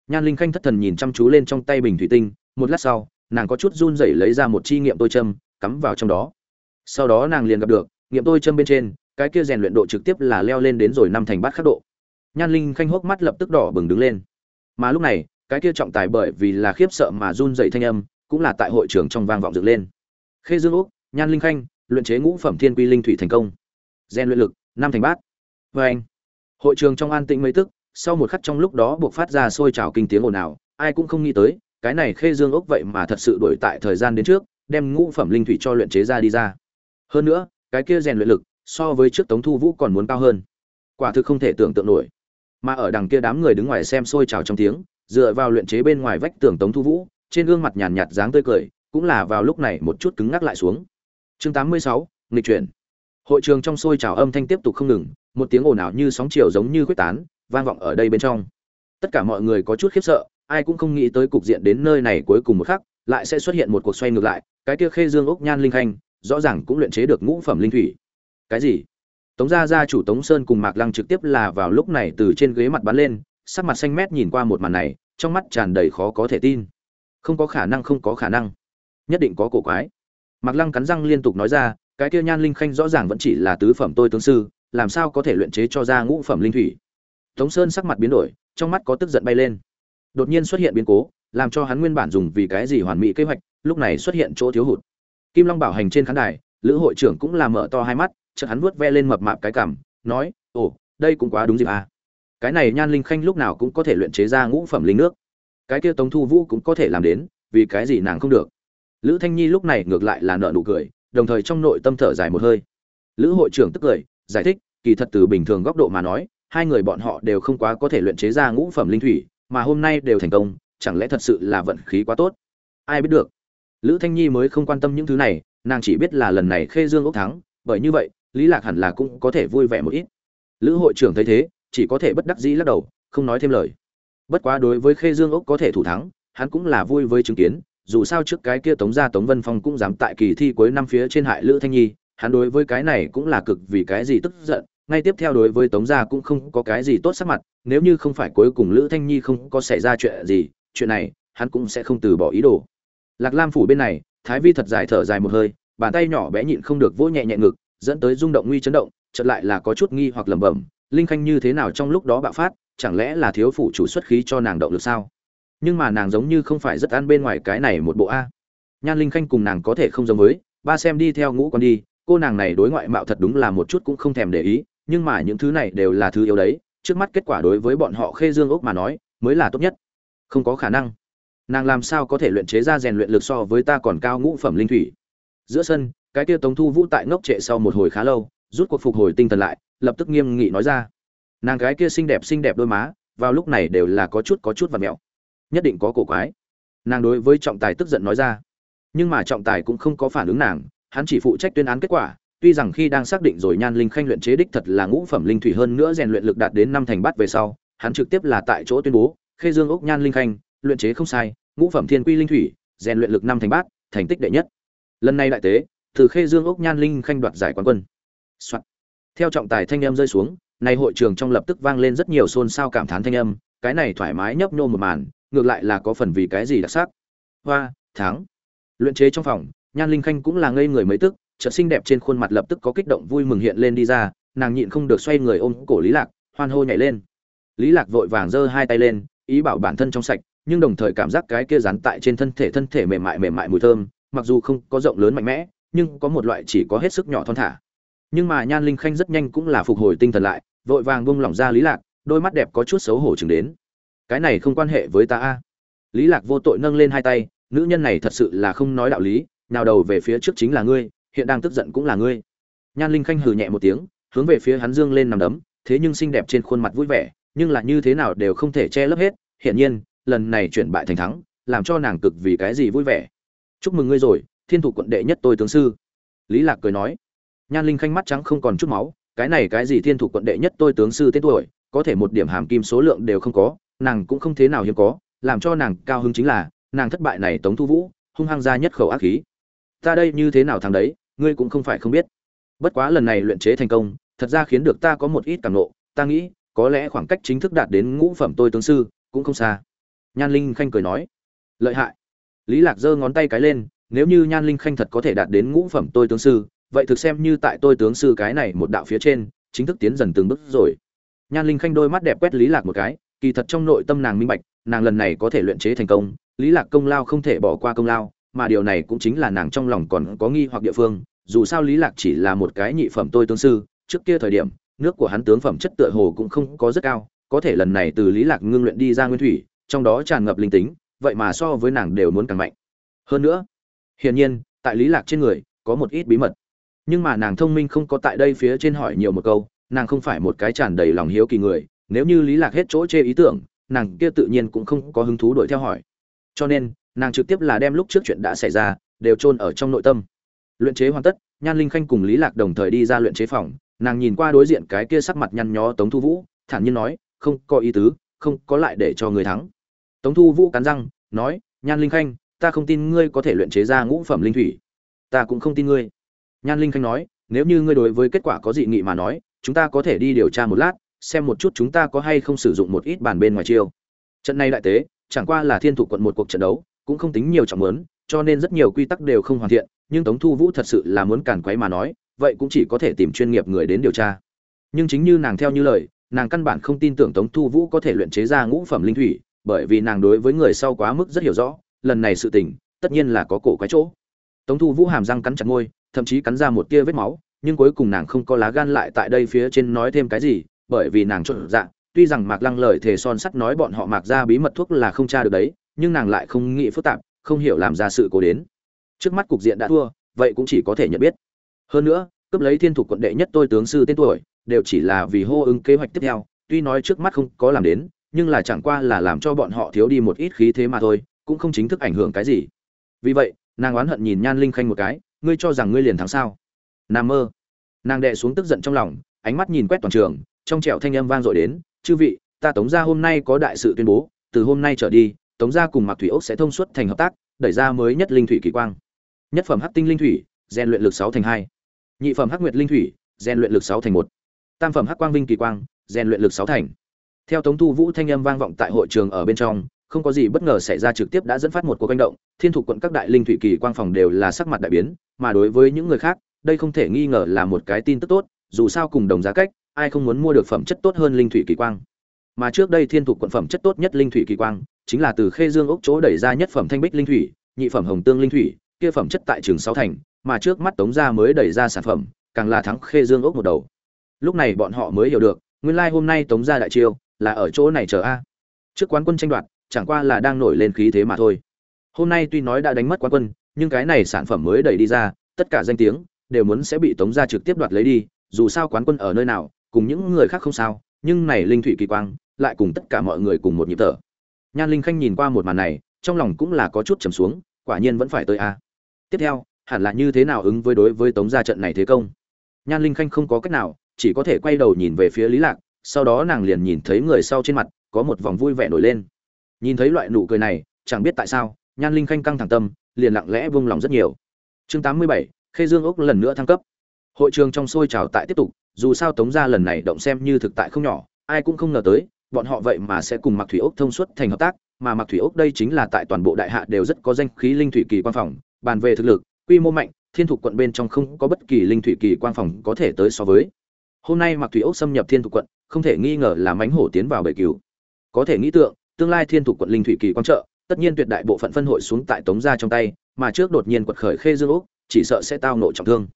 Nhan linh khanh thất thần nhìn chăm chú lên trong tay bình thủy tinh, một lát sau, nàng có chút run rẩy lấy ra một chi nghiệm tôi châm, cắm vào trong đó. Sau đó nàng liền gặp được, nghiệm tôi châm bên trên, cái kia rèn luyện độ trực tiếp là leo lên đến rồi năm thành bát khắc độ. Nhan linh khanh hốc mắt lập tức đỏ bừng đứng lên. Mà lúc này, cái kia trọng tài bởi vì là khiếp sợ mà run rẩy thanh âm, cũng là tại hội trường trong vang vọng dựng lên. Khê dương úc, nhan linh khanh, luyện chế ngũ phẩm thiên quy linh thủy thành công. Gen luyện lực, năm thành bát. Vê anh hội trường trong an tĩnh mấy tức sau một khắc trong lúc đó buộc phát ra sôi trào kinh tiếng ồn ào ai cũng không nghĩ tới cái này khê dương ốc vậy mà thật sự đổi tại thời gian đến trước đem ngũ phẩm linh thủy cho luyện chế ra đi ra. Hơn nữa cái kia rèn luyện lực so với trước tống thu vũ còn muốn cao hơn. Quả thực không thể tưởng tượng nổi. Mà ở đằng kia đám người đứng ngoài xem sôi trào trong tiếng dựa vào luyện chế bên ngoài vách tường tống thu vũ trên gương mặt nhàn nhạt dáng tươi cười cũng là vào lúc này một chút cứng ngắc lại xuống. Chương 86, nghịch chuyển. Hội trường trong sôi trào âm thanh tiếp tục không ngừng một tiếng ồn ào như sóng chiều giống như quyết tán vang vọng ở đây bên trong. Tất cả mọi người có chút khiếp sợ, ai cũng không nghĩ tới cục diện đến nơi này cuối cùng một khắc, lại sẽ xuất hiện một cuộc xoay ngược lại, cái kia khê dương ốc nhan linh khanh, rõ ràng cũng luyện chế được ngũ phẩm linh thủy. Cái gì? Tống gia gia chủ tống sơn cùng mạc lăng trực tiếp là vào lúc này từ trên ghế mặt bắn lên, sắc mặt xanh mét nhìn qua một màn này, trong mắt tràn đầy khó có thể tin. Không có khả năng, không có khả năng. Nhất định có cổ quái. Mạc lăng cắn răng liên tục nói ra, cái kia nhan linh khanh rõ ràng vẫn chỉ là tứ phẩm tôi tướng sư, làm sao có thể luyện chế cho ra ngũ phẩm linh thủy? Tống sơn sắc mặt biến đổi, trong mắt có tức giận bay lên. Đột nhiên xuất hiện biến cố, làm cho hắn nguyên bản dùng vì cái gì hoàn mỹ kế hoạch, lúc này xuất hiện chỗ thiếu hụt. Kim long bảo hành trên khán đài, lữ hội trưởng cũng là mở to hai mắt, chợt hắn vuốt ve lên mập mạp cái cằm, nói, ồ, đây cũng quá đúng dịp à. Cái này nhan linh khanh lúc nào cũng có thể luyện chế ra ngũ phẩm linh nước. Cái kia tống thu vũ cũng có thể làm đến, vì cái gì nàng không được? Lữ thanh nhi lúc này ngược lại là nở nụ cười, đồng thời trong nội tâm thở dài một hơi. Lữ hội trưởng tức cười, giải thích, kỳ thật từ bình thường góc độ mà nói hai người bọn họ đều không quá có thể luyện chế ra ngũ phẩm linh thủy, mà hôm nay đều thành công, chẳng lẽ thật sự là vận khí quá tốt? Ai biết được. Lữ thanh nhi mới không quan tâm những thứ này, nàng chỉ biết là lần này khê dương ốc thắng, bởi như vậy, lý lạc hẳn là cũng có thể vui vẻ một ít. Lữ hội trưởng thấy thế, chỉ có thể bất đắc dĩ lắc đầu, không nói thêm lời. Bất quá đối với khê dương ốc có thể thủ thắng, hắn cũng là vui với chứng kiến, dù sao trước cái kia tống gia tống vân phong cũng dám tại kỳ thi cuối năm phía trên hại lữ thanh nhi, hắn đối với cái này cũng là cực vì cái gì tức giận ngay tiếp theo đối với tống gia cũng không có cái gì tốt sắc mặt, nếu như không phải cuối cùng lữ thanh nhi không có xảy ra chuyện gì, chuyện này, hắn cũng sẽ không từ bỏ ý đồ. Lạc lam phủ bên này, thái vi thật dài thở dài một hơi, bàn tay nhỏ bé nhịn không được vỗ nhẹ nhẹ ngực, dẫn tới rung động nguy chấn động, chợt lại là có chút nghi hoặc lẩm bẩm, linh khanh như thế nào trong lúc đó bạo phát, chẳng lẽ là thiếu phụ chủ xuất khí cho nàng động lực sao? Nhưng mà nàng giống như không phải rất ăn bên ngoài cái này một bộ a. Nhan linh khanh cùng nàng có thể không giống với, ba xem đi theo ngũ con đi, cô nàng này đối ngoại mạo thật đúng là một chút cũng không thèm để ý nhưng mà những thứ này đều là thứ yếu đấy, trước mắt kết quả đối với bọn họ khê dương ốc mà nói, mới là tốt nhất. Không có khả năng. Nàng làm sao có thể luyện chế ra rèn luyện lực so với ta còn cao ngũ phẩm linh thủy? Giữa sân, cái kia tống thu vũ tại ngốc trệ sau một hồi khá lâu, rút cuộc phục hồi tinh thần lại, lập tức nghiêm nghị nói ra. Nàng gái kia xinh đẹp xinh đẹp đôi má, vào lúc này đều là có chút có chút và mẹo. Nhất định có cổ quái. Nàng đối với trọng tài tức giận nói ra. Nhưng mà trọng tài cũng không có phản ứng nàng, hắn chỉ phụ trách tuyên án kết quả tuy rằng khi đang xác định rồi nhan linh khanh luyện chế đích thật là ngũ phẩm linh thủy hơn nữa rèn luyện lực đạt đến năm thành bát về sau, hắn trực tiếp là tại chỗ tuyên bố, khê dương ốc nhan linh khanh, luyện chế không sai, ngũ phẩm thiên quy linh thủy, rèn luyện lực năm thành bát, thành tích đệ nhất. Lần này đại tế, từ khê dương ốc nhan linh khanh đoạt giải quán quân、Soạn. theo trọng tài thanh âm rơi xuống, nay hội trường trong lập tức vang lên rất nhiều xôn xao cảm thán thanh âm, cái này thoải mái nhấp nhô một màn, ngược lại là có phần vì cái gì đặc sắc. Hoa thắng luyện chế trong phòng, nhan linh khanh cũng là ngây người mấy tức chợt xinh đẹp trên khuôn mặt lập tức có kích động vui mừng hiện lên đi ra, nàng nhịn không được xoay người ôm cổ lý lạc, hoan hô nhảy lên. Lý lạc vội vàng giơ hai tay lên, ý bảo bản thân trong sạch, nhưng đồng thời cảm giác cái kia dán tại trên thân thể thân thể mềm mại mềm mại mùi thơm, mặc dù không có rộng lớn mạnh mẽ, nhưng có một loại chỉ có hết sức nhỏ thon thả. Nhưng mà nhan linh khanh rất nhanh cũng là phục hồi tinh thần lại, vội vàng buông lỏng ra lý lạc, đôi mắt đẹp có chút xấu hổ chừng đến. Cái này không quan hệ với ta a. Lý lạc vô tội nâng lên hai tay, nữ nhân này thật sự là không nói đạo lý, nào đầu về phía trước chính là ngươi hiện đang tức giận cũng là ngươi. Nhan linh khanh hừ nhẹ một tiếng, hướng về phía hắn dương lên nằm đấm, thế nhưng xinh đẹp trên khuôn mặt vui vẻ, nhưng là như thế nào đều không thể che lấp hết. Hiển nhiên, lần này chuyển bại thành thắng, làm cho nàng cực vì cái gì vui vẻ. Chúc mừng ngươi rồi, thiên thủ quận đệ nhất tôi tướng sư. Lý lạc cười nói. Nhan linh khanh mắt trắng không còn chút máu, cái này cái gì thiên thủ quận đệ nhất tôi tướng sư tên tuổi, có thể một điểm hàm kim số lượng đều không có, nàng cũng không thế nào hiếm có, làm cho nàng cao hứng chính là, nàng thất bại này tống thu vũ, hung hăng ra nhất khẩu ác khí. Ta đây như thế nào thằng đấy? Ngươi cũng không phải không biết. Bất quá lần này luyện chế thành công, thật ra khiến được ta có một ít cảm nộ, ta nghĩ, có lẽ khoảng cách chính thức đạt đến ngũ phẩm tôi tướng sư cũng không xa. Nhan linh khanh cười nói, lợi hại. Lý lạc giơ ngón tay cái lên, nếu như nhan linh khanh thật có thể đạt đến ngũ phẩm tôi tướng sư, vậy thực xem như tại tôi tướng sư cái này một đạo phía trên, chính thức tiến dần từng bước rồi. Nhan linh khanh đôi mắt đẹp quét lý lạc một cái, kỳ thật trong nội tâm nàng minh bạch, nàng lần này có thể luyện chế thành công, lý lạc công lao không thể bỏ qua công lao mà điều này cũng chính là nàng trong lòng còn có nghi hoặc địa phương, dù sao lý lạc chỉ là một cái nhị phẩm tôi tướng sư, trước kia thời điểm, nước của hắn tướng phẩm chất tựa hồ cũng không có rất cao, có thể lần này từ lý lạc ngưng luyện đi ra nguyên thủy, trong đó tràn ngập linh tính, vậy mà so với nàng đều muốn càng mạnh. Hơn nữa, hiển nhiên, tại lý lạc trên người, có một ít bí mật. Nhưng mà nàng thông minh không có tại đây phía trên hỏi nhiều một câu, nàng không phải một cái tràn đầy lòng hiếu kỳ người, nếu như lý lạc hết chỗ chê ý tưởng, nàng kia tự nhiên cũng không có hứng thú đuổi theo hỏi. Cho nên nàng trực tiếp là đem lúc trước chuyện đã xảy ra đều chôn ở trong nội tâm. Luyện chế hoàn tất, nhan linh khanh cùng lý lạc đồng thời đi ra luyện chế phòng, nàng nhìn qua đối diện cái kia sắc mặt nhăn nhó tống thu vũ, thản nhiên nói, không có ý tứ, không có lại để cho người thắng. Tống thu vũ cắn răng, nói, nhan linh khanh, ta không tin ngươi có thể luyện chế ra ngũ phẩm linh thủy. Ta cũng không tin ngươi. Nhan linh khanh nói, nếu như ngươi đối với kết quả có dị nghị mà nói, chúng ta có thể đi điều tra một lát, xem một chút chúng ta có hay không sử dụng một ít bàn bên ngoài chiêu. Trận này đại tế, chẳng qua là thiên thủ quận một cuộc trận đấu cũng không tính nhiều trọng lớn cho nên rất nhiều quy tắc đều không hoàn thiện, nhưng tống thu vũ thật sự là muốn càn quấy mà nói, vậy cũng chỉ có thể tìm chuyên nghiệp người đến điều tra. Nhưng chính như nàng theo như lời, nàng căn bản không tin tưởng tống thu vũ có thể luyện chế ra ngũ phẩm linh thủy, bởi vì nàng đối với người sau quá mức rất hiểu rõ, lần này sự tình, tất nhiên là có cổ quái chỗ. Tống thu vũ hàm răng cắn chặt môi, thậm chí cắn ra một tia vết máu, nhưng cuối cùng nàng không có lá gan lại tại đây phía trên nói thêm cái gì, bởi vì nàng trộn dạ tuy rằng mạc lăng lời thề son sắt nói bọn họ mạc ra bí mật thuốc là không tra được đấy nhưng nàng lại không nghĩ phức tạp, không hiểu làm ra sự cố đến. Trước mắt cục diện đã thua, vậy cũng chỉ có thể nhận biết. Hơn nữa, cướp lấy thiên thủ quận đệ nhất tôi tướng sư tên tuổi, đều chỉ là vì hô ứng kế hoạch tiếp theo, tuy nói trước mắt không có làm đến, nhưng là chẳng qua là làm cho bọn họ thiếu đi một ít khí thế mà thôi, cũng không chính thức ảnh hưởng cái gì. Vì vậy, nàng oán hận nhìn nhan linh khanh một cái, ngươi cho rằng ngươi liền thắng sao? Nam mơ. Nàng đệ xuống tức giận trong lòng, ánh mắt nhìn quét toàn trường, trong trẻo thanh âm vang dội đến, chư vị, ta tống gia hôm nay có đại sự tuyên bố, từ hôm nay trở đi tống gia cùng mạc thủy ốc sẽ thông suốt thành hợp tác, đẩy ra mới nhất linh thủy kỳ quang. Nhất phẩm hắc tinh linh thủy rèn luyện lực sáu thành hai. Nhị phẩm hắc nguyệt linh thủy rèn luyện lực sáu thành một. Tam phẩm hắc quang vinh kỳ quang rèn luyện lực sáu thành. Theo tống thu vũ thanh âm vang vọng tại hội trường ở bên trong, không có gì bất ngờ xảy ra trực tiếp đã dẫn phát một cuộc hành động. Thiên thủ quận các đại linh thủy kỳ quang phòng đều là sắc mặt đại biến, mà đối với những người khác, đây không thể nghi ngờ là một cái tin tức tốt, dù sao cùng đồng giá cách, ai không muốn mua được phẩm chất tốt hơn linh thủy kỳ quang. Mà trước đây thiên thủ quận phẩm chất tốt nhất linh thủy kỳ quang chính là từ khê dương ốc chỗ đẩy ra nhất phẩm thanh bích linh thủy, nhị phẩm hồng tương linh thủy, kia phẩm chất tại trường sáu thành, mà trước mắt tống gia mới đẩy ra sản phẩm, càng là thắng khê dương ốc một đầu. Lúc này bọn họ mới hiểu được, nguyên lai like hôm nay tống gia đại chiêu, là ở chỗ này chờ a. Trước quán quân tranh đoạt, chẳng qua là đang nổi lên khí thế mà thôi. Hôm nay tuy nói đã đánh mất quán quân, nhưng cái này sản phẩm mới đẩy đi ra, tất cả danh tiếng, đều muốn sẽ bị tống gia trực tiếp đoạt lấy đi, dù sao quán quân ở nơi nào, cùng những người khác không sao, nhưng này linh thủy kỳ quang, lại cùng tất cả mọi người cùng một nhịp thở nhan linh khanh nhìn qua một màn này trong lòng cũng là có chút trầm xuống quả nhiên vẫn phải tới a tiếp theo hẳn là như thế nào ứng với đối với tống gia trận này thế công? Nhan linh khanh không có cách nào chỉ có thể quay đầu nhìn về phía lý lạc sau đó nàng liền nhìn thấy người sau trên mặt có một vòng vui vẻ nổi lên. Nhìn thấy loại nụ cười này chẳng biết tại sao nhan linh khanh căng thẳng tâm liền lặng lẽ vung lòng rất nhiều. Chương 87, khê dương ốc lần nữa thăng cấp. Hội trường trong sôi trào tại tiếp tục dù sao tống gia lần này động xem như thực tại không nhỏ ai cũng không ngờ tới bọn họ vậy mà sẽ cùng mặc thủy ốc thông suốt thành hợp tác, mà mặc thủy ốc đây chính là tại toàn bộ đại hạ đều rất có danh khí linh thủy kỳ quan phòng, bàn về thực lực, quy mô mạnh, thiên thuộc quận bên trong không có bất kỳ linh thủy kỳ quan phòng có thể tới so với. Hôm nay mặc thủy ốc xâm nhập thiên thuộc quận, không thể nghi ngờ là mãnh hổ tiến vào bể cứu có thể nghĩ tượng, tương lai thiên thuộc quận linh thủy kỳ quan trợ, tất nhiên tuyệt đại bộ phận phân hội xuống tại tống gia trong tay, mà trước đột nhiên quật khởi khê dương ốc chỉ sợ sẽ tao nộ trọng thương.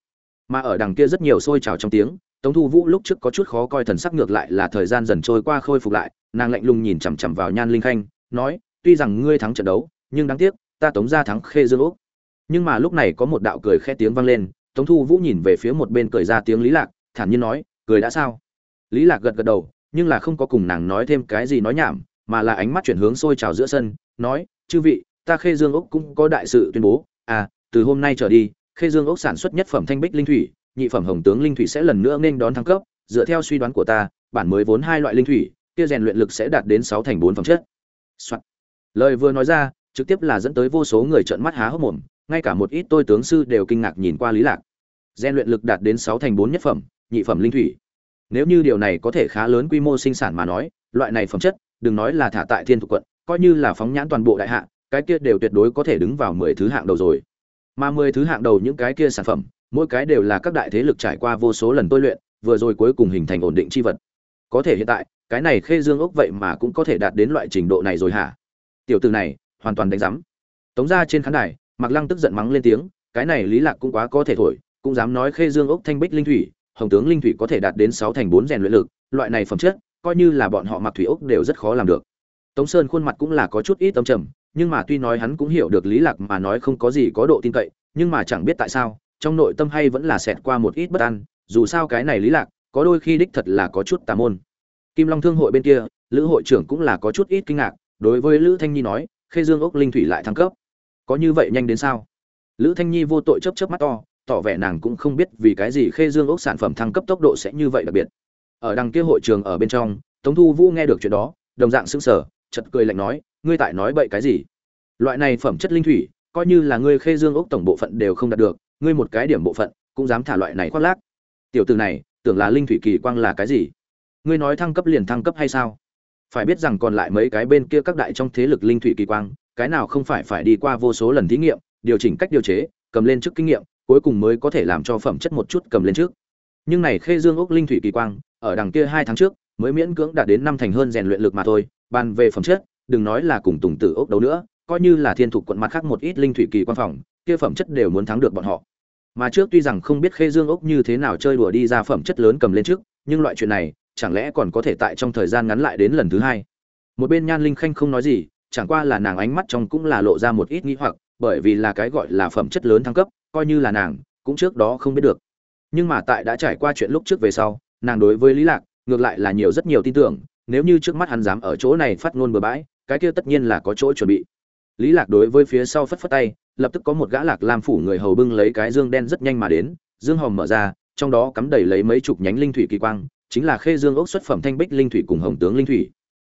Mà ở đằng kia rất nhiều sôi trào trong tiếng tống thu vũ lúc trước có chút khó coi thần sắc ngược lại là thời gian dần trôi qua khôi phục lại, nàng lạnh lùng nhìn chằm chằm vào nhan linh khanh, nói, tuy rằng ngươi thắng trận đấu, nhưng đáng tiếc, ta tống ra thắng khê dương úc. Nhưng mà lúc này có một đạo cười khẽ tiếng vang lên, tống thu vũ nhìn về phía một bên cười ra tiếng lý lạc, thản nhiên nói, cười đã sao? Lý lạc gật gật đầu, nhưng là không có cùng nàng nói thêm cái gì nói nhảm, mà là ánh mắt chuyển hướng sôi trào giữa sân, nói, chư vị, ta khê dương úc cũng có đại sự tuyên bố. À từ hôm nay trở đi, khê dương úc sản xuất nhất phẩm thanh bích linh thủy nhị phẩm hồng tướng linh thủy sẽ lần nữa nên đón thăng cấp, dựa theo suy đoán của ta, bản mới vốn hai loại linh thủy, kia rèn luyện lực sẽ đạt đến sáu thành bốn phẩm chất、Soạn. Lời vừa nói ra, trực tiếp là dẫn tới vô số người trợn mắt há hốc mồm, ngay cả một ít tôi tướng sư đều kinh ngạc nhìn qua lý lạc. Rèn luyện lực đạt đến sáu thành bốn nhất phẩm, nhị phẩm linh thủy. Nếu như điều này có thể khá lớn quy mô sinh sản mà nói, loại này phẩm chất, đừng nói là thả tại thiên thuộc quận, coi như là phóng nhãn toàn bộ đại hạ, cái kia đều tuyệt đối có thể đứng vào mười thứ hạng đầu rồi. Mà mười thứ hạng đầu những cái kia sản phẩm mỗi cái đều là các đại thế lực trải qua vô số lần tôi luyện, vừa rồi cuối cùng hình thành ổn định chi vật. Có thể hiện tại, cái này khê dương ốc vậy mà cũng có thể đạt đến loại trình độ này rồi hả? Tiểu từ này, hoàn toàn đánh giám. Tống ra trên khán đài mặc lăng tức giận mắng lên tiếng, cái này lý lạc cũng quá có thể thổi, cũng dám nói khê dương ốc thanh bích linh thủy, hồng tướng linh thủy có thể đạt đến sáu thành bốn rèn luyện lực, loại này phẩm chất, coi như là bọn họ mặc thủy ốc đều rất khó làm được. Tống sơn khuôn mặt cũng là có chút ít tâm trầm, nhưng mà tuy nói hắn cũng hiểu được lý lạc mà nói không có gì có độ tin cậy, nhưng mà chẳng biết tại sao trong nội tâm hay vẫn là xẹt qua một ít bất an, dù sao cái này lý lạc, có đôi khi đích thật là có chút tà môn. Kim long thương hội bên kia, lữ hội trưởng cũng là có chút ít kinh ngạc, đối với lữ thanh nhi nói, khê dương ốc linh thủy lại thăng cấp. Có như vậy nhanh đến sao? Lữ thanh nhi vô tội chớp chớp mắt to, tỏ vẻ nàng cũng không biết vì cái gì khê dương ốc sản phẩm thăng cấp tốc độ sẽ như vậy đặc biệt. Ở đằng kia hội trường ở bên trong, tống thu vũ nghe được chuyện đó, đồng dạng sững sờ chật cười lạnh nói, ngươi tại nói bậy cái gì? Loại này phẩm chất linh thủy, coi như là ngươi khê dương ốc tổng bộ phận đều không đạt được ngươi một cái điểm bộ phận, cũng dám thả loại này khoác lác. Tiểu từ này, tưởng là linh thủy kỳ quang là cái gì? Ngươi nói thăng cấp liền thăng cấp hay sao? Phải biết rằng còn lại mấy cái bên kia các đại trong thế lực linh thủy kỳ quang, cái nào không phải phải đi qua vô số lần thí nghiệm, điều chỉnh cách điều chế, cầm lên trước kinh nghiệm, cuối cùng mới có thể làm cho phẩm chất một chút cầm lên trước. Nhưng này khê dương ốc linh thủy kỳ quang, ở đằng kia hai tháng trước, mới miễn cưỡng đạt đến năm thành hơn rèn luyện lực mà thôi, bàn về phẩm chất, đừng nói là cùng tùng tử ốc đấu nữa, coi như là thiên thục quận mặt khác một ít linh thủy kỳ quan phòng kia phẩm chất đều muốn thắng được bọn họ. Mà trước tuy rằng không biết khê dương ốc như thế nào chơi đùa đi ra phẩm chất lớn cầm lên trước, nhưng loại chuyện này, chẳng lẽ còn có thể tại trong thời gian ngắn lại đến lần thứ hai? Một bên nhan linh khanh không nói gì, chẳng qua là nàng ánh mắt trong cũng là lộ ra một ít nghĩ hoặc, bởi vì là cái gọi là phẩm chất lớn thăng cấp, coi như là nàng, cũng trước đó không biết được. Nhưng mà tại đã trải qua chuyện lúc trước về sau, nàng đối với lý lạc, ngược lại là nhiều rất nhiều tin tưởng, nếu như trước mắt hắn dám ở chỗ này phát ngôn bừa bãi, cái kia tất nhiên là có chỗ chuẩn bị lý lạc đối với phía sau phất phất tay, lập tức có một gã lạc lam phủ người hầu bưng lấy cái dương đen rất nhanh mà đến, dương hòm mở ra, trong đó cắm đầy lấy mấy chục nhánh linh thủy kỳ quang, chính là khê dương ốc xuất phẩm thanh bích linh thủy cùng hồng tướng linh thủy.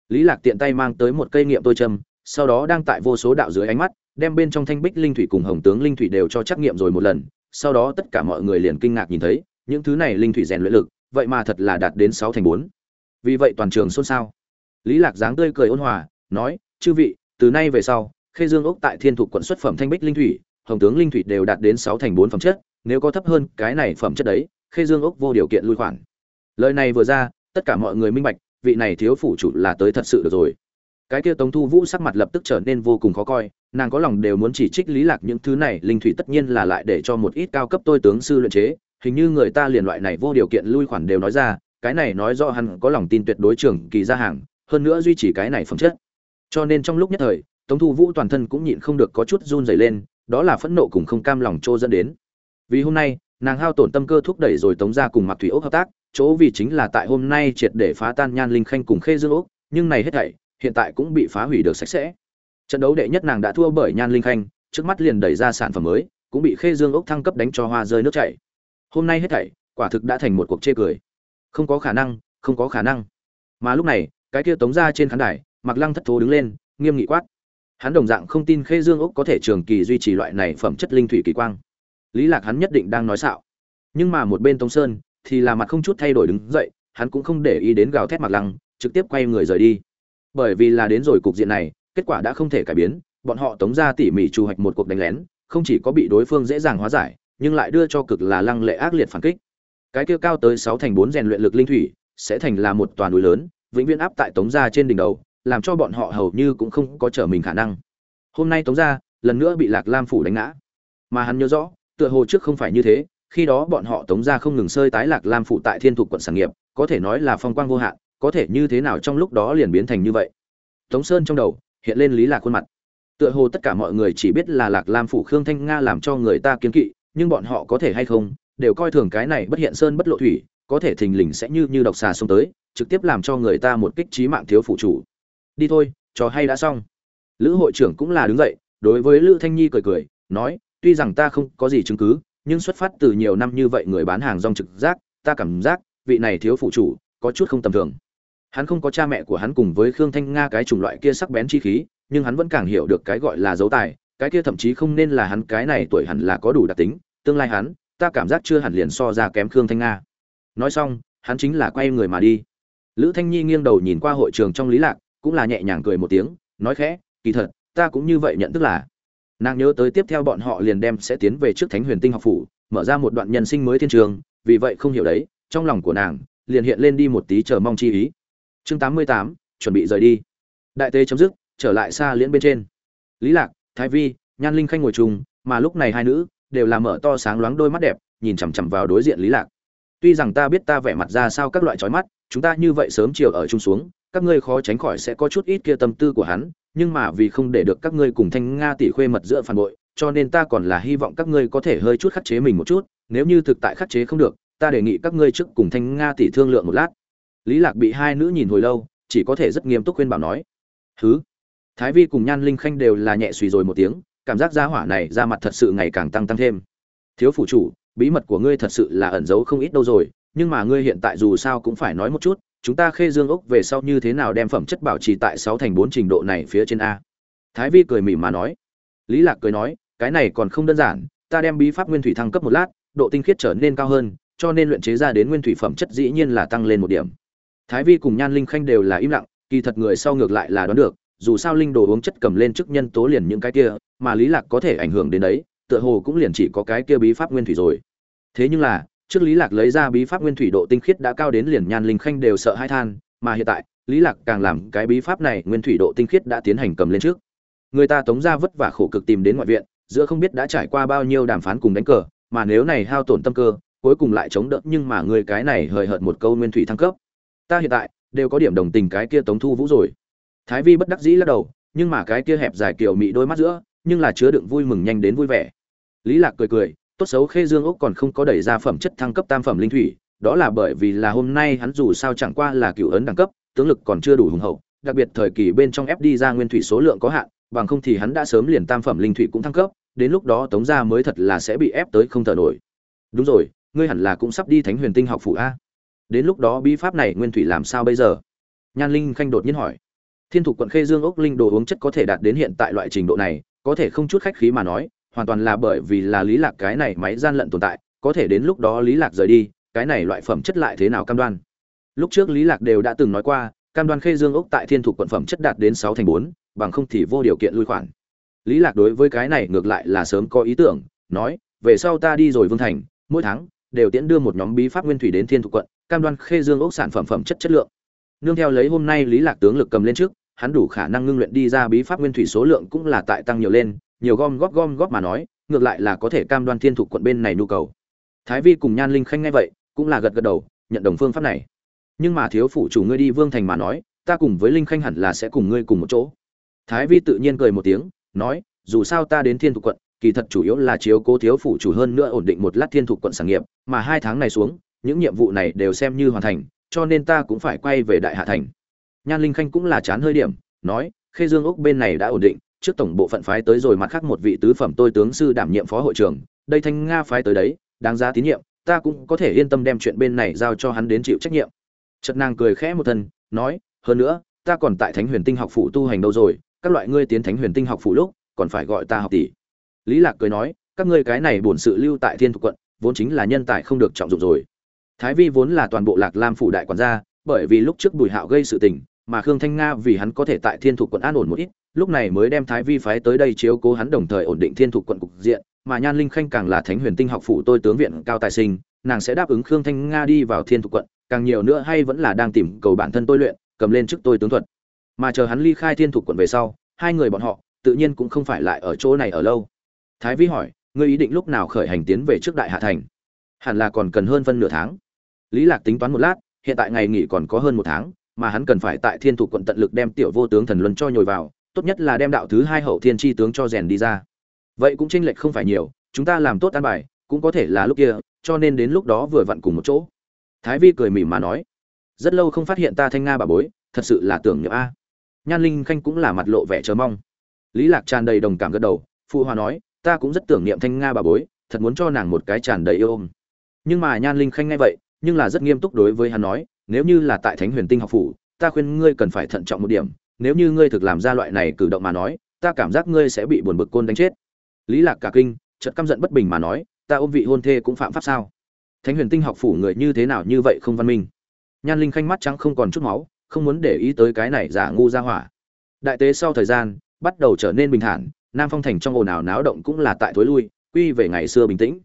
Lý lạc tiện tay mang tới một cây nghiệm tôi châm, sau đó đang tại vô số đạo dưới ánh mắt, đem bên trong thanh bích linh thủy cùng hồng tướng linh thủy đều cho trắc nghiệm rồi một lần, sau đó tất cả mọi người liền kinh ngạc nhìn thấy, những thứ này linh thủy rèn luyện lực, vậy mà thật là đạt đến sáu thành bốn. Vì vậy toàn trường xôn xao. Lý lạc dáng tươi cười ôn hòa, nói, chư vị, từ nay về sau khê dương ốc tại thiên thục quận xuất phẩm thanh bích linh thủy, hồng tướng linh thủy đều đạt đến sáu thành bốn phẩm chất, nếu có thấp hơn cái này phẩm chất đấy, khê dương ốc vô điều kiện lui khoản. Lời này vừa ra, tất cả mọi người minh bạch, vị này thiếu phủ chủ là tới thật sự được rồi. Cái kia tống thu vũ sắc mặt lập tức trở nên vô cùng khó coi, nàng có lòng đều muốn chỉ trích lý lạc những thứ này, linh thủy tất nhiên là lại để cho một ít cao cấp tôi tướng sư luyện chế, hình như người ta liền loại này vô điều kiện lui khoản đều nói ra, cái này nói rõ hắn có lòng tin tuyệt đối trưởng kỳ ra hàng, hơn nữa duy trì cái này phẩm chất. Cho nên trong lúc nhất thời tống thu vũ toàn thân cũng nhịn không được có chút run rẩy lên, đó là phẫn nộ cùng không cam lòng trô dẫn đến. Vì hôm nay, nàng hao tổn tâm cơ thúc đẩy rồi tống ra cùng mặc thủy ốc hợp tác, chỗ vì chính là tại hôm nay triệt để phá tan nhan linh khanh cùng khê dương ốc nhưng này hết thảy, hiện tại cũng bị phá hủy được sạch sẽ. Trận đấu đệ nhất nàng đã thua bởi nhan linh khanh, trước mắt liền đẩy ra sản phẩm mới, cũng bị khê dương ốc thăng cấp đánh cho hoa rơi nước chảy. Hôm nay hết thảy, quả thực đã thành một cuộc chê cười. Không có khả năng, không có khả năng. Mà lúc này, cái kia tống ra trên khán đài mặc lăng thất thố đứng lên, nghiêm nghị quát hắn đồng dạng không tin khê dương úc có thể trường kỳ duy trì loại này phẩm chất linh thủy kỳ quang. Lý lạc hắn nhất định đang nói xạo. Nhưng mà một bên tống sơn thì là mặt không chút thay đổi đứng dậy, hắn cũng không để ý đến gào thét mặt lăng, trực tiếp quay người rời đi. Bởi vì là đến rồi cục diện này, kết quả đã không thể cải biến, bọn họ tống ra tỉ mỉ trù hoạch một cuộc đánh lén, không chỉ có bị đối phương dễ dàng hóa giải, nhưng lại đưa cho cực là lăng lệ ác liệt phản kích. Cái kia cao tới sáu thành bốn rèn luyện lực linh thủy, sẽ thành là một toàn núi lớn, vĩnh viễn áp tại tống gia trên đỉnh đầu làm cho bọn họ hầu như cũng không có trở mình khả năng. Hôm nay tống gia, lần nữa bị lạc lam phủ đánh ngã. Mà hắn nhớ rõ, tựa hồ trước không phải như thế, khi đó bọn họ tống gia không ngừng sơi tái lạc lam phủ tại thiên thục quận sản nghiệp, có thể nói là phong quang vô hạn, có thể như thế nào trong lúc đó liền biến thành như vậy? Tống sơn trong đầu, hiện lên lý lạc khuôn mặt. Tựa hồ tất cả mọi người chỉ biết là lạc lam phủ khương thanh nga làm cho người ta kiến kỵ, nhưng bọn họ có thể hay không, đều coi thường cái này bất hiện sơn bất lộ thủy, có thể thình lình sẽ như như độc xà xông tới, trực tiếp làm cho người ta một kích trí mạng thiếu phụ chủ đi thôi, trò hay đã xong. Lữ hội trưởng cũng là đứng dậy, đối với lữ thanh nhi cười cười, nói, tuy rằng ta không có gì chứng cứ, nhưng xuất phát từ nhiều năm như vậy người bán hàng rong trực giác, ta cảm giác, vị này thiếu phụ chủ, có chút không tầm thường. Hắn không có cha mẹ của hắn cùng với khương thanh nga cái chủng loại kia sắc bén chi khí, nhưng hắn vẫn càng hiểu được cái gọi là dấu tài, cái kia thậm chí không nên là hắn, cái này tuổi hẳn là có đủ đặc tính, tương lai hắn, ta cảm giác chưa hẳn liền so ra kém khương thanh nga. Nói xong, hắn chính là quay người mà đi. Lữ thanh nhi nghiêng đầu nhìn qua hội trường trong lý lạc cũng là nhẹ nhàng cười một tiếng, nói khẽ, kỳ thật, ta cũng như vậy nhận thức là. Nàng nhớ tới tiếp theo bọn họ liền đem sẽ tiến về trước thánh huyền tinh học phủ, mở ra một đoạn nhân sinh mới thiên trường, vì vậy không hiểu đấy, trong lòng của nàng liền hiện lên đi một tí chờ mong chi ý. Chương tám mươi tám, chuẩn bị rời đi. Đại tế chấm dứt, trở lại xa liễn bên trên. Lý lạc, thái vi, nhan linh khanh ngồi chung, mà lúc này hai nữ đều là mở to sáng loáng đôi mắt đẹp, nhìn chằm chằm vào đối diện lý lạc. Tuy rằng ta biết ta vẻ mặt ra sao các loại chói mắt, chúng ta như vậy sớm chiều ở chung xuống các ngươi khó tránh khỏi sẽ có chút ít kia tâm tư của hắn, nhưng mà vì không để được các ngươi cùng thanh nga tỷ khuê mật giữa phản bội, cho nên ta còn là hy vọng các ngươi có thể hơi chút khắc chế mình một chút, nếu như thực tại khắc chế không được, ta đề nghị các ngươi trước cùng thanh nga tỷ thương lượng một lát. Lý lạc bị hai nữ nhìn hồi lâu, chỉ có thể rất nghiêm túc khuyên bảo nói, hứ? Thái vi cùng nhan linh khanh đều là nhẹ suy rồi một tiếng, cảm giác gia hỏa này ra mặt thật sự ngày càng tăng tăng thêm. Thiếu phủ chủ, bí mật của ngươi thật sự là ẩn giấu không ít đâu rồi, nhưng mà ngươi hiện tại dù sao cũng phải nói một chút chúng ta khê dương ốc về sau như thế nào đem phẩm chất bảo trì tại sáu thành bốn trình độ này phía trên a? Thái vi cười mỉm mà nói. Lý lạc cười nói, cái này còn không đơn giản, ta đem bí pháp nguyên thủy thăng cấp một lát, độ tinh khiết trở nên cao hơn, cho nên luyện chế ra đến nguyên thủy phẩm chất dĩ nhiên là tăng lên một điểm. Thái vi cùng nhan linh khanh đều là im lặng, kỳ thật người sau ngược lại là đoán được, dù sao linh đồ uống chất cầm lên chức nhân tố liền những cái kia, mà lý lạc có thể ảnh hưởng đến đấy, tựa hồ cũng liền chỉ có cái kia bí pháp nguyên thủy rồi. Thế nhưng là trước lý lạc lấy ra bí pháp nguyên thủy độ tinh khiết đã cao đến liền nhan linh khanh đều sợ hai than, mà hiện tại, lý lạc càng làm cái bí pháp này nguyên thủy độ tinh khiết đã tiến hành cầm lên trước. Người ta tống ra vất vả khổ cực tìm đến ngoại viện, giữa không biết đã trải qua bao nhiêu đàm phán cùng đánh cờ, mà nếu này hao tổn tâm cơ, cuối cùng lại chống đỡ, nhưng mà người cái này hời hợt một câu nguyên thủy thăng cấp. Ta hiện tại, đều có điểm đồng tình cái kia tống thu vũ rồi. Thái vi bất đắc dĩ lắc đầu, nhưng mà cái kia hẹp dài kiểu mị đôi mắt giữa, nhưng là chứa đựng vui mừng nhanh đến vui vẻ. Lý lạc cười cười tốt xấu khê dương ốc còn không có đẩy ra phẩm chất thăng cấp tam phẩm linh thủy, đó là bởi vì là hôm nay hắn dù sao chẳng qua là cựu ấn đẳng cấp, tướng lực còn chưa đủ hùng hậu, đặc biệt thời kỳ bên trong ép đi ra nguyên thủy số lượng có hạn, bằng không thì hắn đã sớm liền tam phẩm linh thủy cũng thăng cấp, đến lúc đó tống gia mới thật là sẽ bị ép tới không thở nổi. Đúng rồi, ngươi hẳn là cũng sắp đi thánh huyền tinh học phủ a. Đến lúc đó bí pháp này nguyên thủy làm sao bây giờ? Nhan linh khanh đột nhiên hỏi. Thiên thục quận khê dương ốc linh đồ uống chất có thể đạt đến hiện tại loại trình độ này, có thể không chút khách khí mà nói hoàn toàn là bởi vì là lý lạc cái này máy gian lận tồn tại, có thể đến lúc đó lý lạc rời đi, cái này loại phẩm chất lại thế nào cam đoan? Lúc trước lý lạc đều đã từng nói qua, cam đoan khê dương ốc tại thiên thục quận phẩm chất đạt đến sáu thành bốn, bằng không thì vô điều kiện lui khoản. Lý lạc đối với cái này ngược lại là sớm có ý tưởng, nói, về sau ta đi rồi vương thành, mỗi tháng đều tiễn đưa một nhóm bí pháp nguyên thủy đến thiên thục quận, cam đoan khê dương ốc sản phẩm phẩm chất chất lượng. Nương theo lấy hôm nay lý lạc tướng lực cầm lên trước, hắn đủ khả năng ngưng luyện đi ra bí pháp nguyên thủy số lượng cũng là tại tăng nhiều lên nhiều gom góp gom góp mà nói, ngược lại là có thể cam đoan thiên thục quận bên này nhu cầu. Thái vi cùng nhan linh khanh nghe vậy, cũng là gật gật đầu, nhận đồng phương pháp này. Nhưng mà thiếu phủ chủ ngươi đi vương thành mà nói, ta cùng với linh khanh hẳn là sẽ cùng ngươi cùng một chỗ. Thái vi tự nhiên cười một tiếng, nói, dù sao ta đến thiên thục quận, kỳ thật chủ yếu là chiếu cố thiếu phủ chủ hơn nữa ổn định một lát thiên thục quận sản nghiệp, mà hai tháng này xuống, những nhiệm vụ này đều xem như hoàn thành, cho nên ta cũng phải quay về đại hạ thành. Nhan linh khanh cũng là chán hơi điểm, nói, khê dương ốc bên này đã ổn định trước tổng bộ phận phái tới rồi mặt khác một vị tứ phẩm tôi tướng sư đảm nhiệm phó hội trưởng, đây thanh nga phái tới đấy, đáng giá tín nhiệm, ta cũng có thể yên tâm đem chuyện bên này giao cho hắn đến chịu trách nhiệm. Chợt nàng cười khẽ một thân, nói, hơn nữa, ta còn tại thánh huyền tinh học phủ tu hành đâu rồi, các loại ngươi tiến thánh huyền tinh học phủ lúc, còn phải gọi ta học tỷ. Lý lạc cười nói, các ngươi cái này buồn sự lưu tại thiên Thục quận, vốn chính là nhân tài không được trọng dụng rồi. Thái vi vốn là toàn bộ lạc lam phủ đại quản gia, bởi vì lúc trước bùi hạo gây sự tình, mà khương thanh nga vì hắn có thể tại thiên Thục quận an ổn một ít lúc này mới đem thái vi phái tới đây chiếu cố hắn đồng thời ổn định thiên thục quận cục diện, mà nhan linh khanh càng là thánh huyền tinh học phủ tôi tướng viện cao tài sinh, nàng sẽ đáp ứng khương thanh nga đi vào thiên thục quận, càng nhiều nữa hay vẫn là đang tìm cầu bản thân tôi luyện, cầm lên chức tôi tướng thuật. Mà chờ hắn ly khai thiên thục quận về sau, hai người bọn họ tự nhiên cũng không phải lại ở chỗ này ở lâu. Thái vi hỏi, ngươi ý định lúc nào khởi hành tiến về trước đại hạ thành? Hẳn là còn cần hơn phân nửa tháng. Lý lạc tính toán một lát, hiện tại ngày nghỉ còn có hơn một tháng, mà hắn cần phải tại thiên thục quận tận lực đem tiểu vô tướng thần luân cho nhồi vào tốt nhất là đem đạo thứ hai hậu thiên chi tướng cho rèn đi ra. Vậy cũng tranh lệch không phải nhiều, chúng ta làm tốt an bài, cũng có thể là lúc kia, cho nên đến lúc đó vừa vặn cùng một chỗ. Thái vi cười mỉm mà nói, rất lâu không phát hiện ta thanh nga bà bối, thật sự là tưởng nhớ a. Nhan linh khanh cũng là mặt lộ vẻ chờ mong. Lý lạc tràn đầy đồng cảm gật đầu, phụ hòa nói, ta cũng rất tưởng niệm thanh nga bà bối, thật muốn cho nàng một cái tràn đầy yêu ôm. Nhưng mà nhan linh khanh nghe vậy, nhưng là rất nghiêm túc đối với hắn nói, nếu như là tại thánh huyền tinh học phủ, ta khuyên ngươi cần phải thận trọng một điểm nếu như ngươi thực làm ra loại này cử động mà nói, ta cảm giác ngươi sẽ bị buồn bực côn đánh chết. Lý lạc cả kinh, chợt căm giận bất bình mà nói, ta ôm vị hôn thê cũng phạm pháp sao? Thánh huyền tinh học phủ người như thế nào như vậy không văn minh? Nhan linh khanh mắt trắng không còn chút máu, không muốn để ý tới cái này giả ngu ra hỏa. Đại tế sau thời gian, bắt đầu trở nên bình thản, nam phong thành trong ồn ào náo động cũng là tại thối lui, quy về ngày xưa bình tĩnh.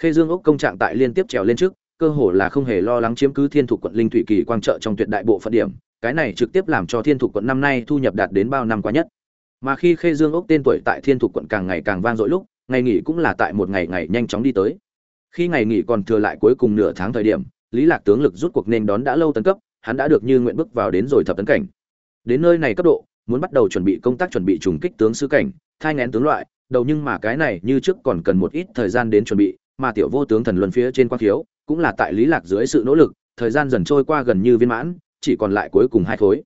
Khê dương ốc công trạng tại liên tiếp trèo lên trước, cơ hồ là không hề lo lắng chiếm cứ thiên thuộc quận linh thủy kỳ quang trợ trong tuyệt đại bộ phận điểm cái này trực tiếp làm cho thiên thục quận năm nay thu nhập đạt đến bao năm qua nhất. Mà khi khê dương ốc tên tuổi tại thiên thục quận càng ngày càng vang dội lúc, ngày nghỉ cũng là tại một ngày ngày nhanh chóng đi tới. Khi ngày nghỉ còn thừa lại cuối cùng nửa tháng thời điểm, lý lạc tướng lực rút cuộc nên đón đã lâu tấn cấp, hắn đã được như nguyện bước vào đến rồi thập tấn cảnh. Đến nơi này cấp độ, muốn bắt đầu chuẩn bị công tác chuẩn bị trùng kích tướng sư cảnh, thai ngén tướng loại, đầu nhưng mà cái này như trước còn cần một ít thời gian đến chuẩn bị, mà tiểu vô tướng thần luân phía trên quan thiếu cũng là tại lý lạc dưới sự nỗ lực, thời gian dần trôi qua gần như viên mãn chỉ còn lại cuối cùng hai khối.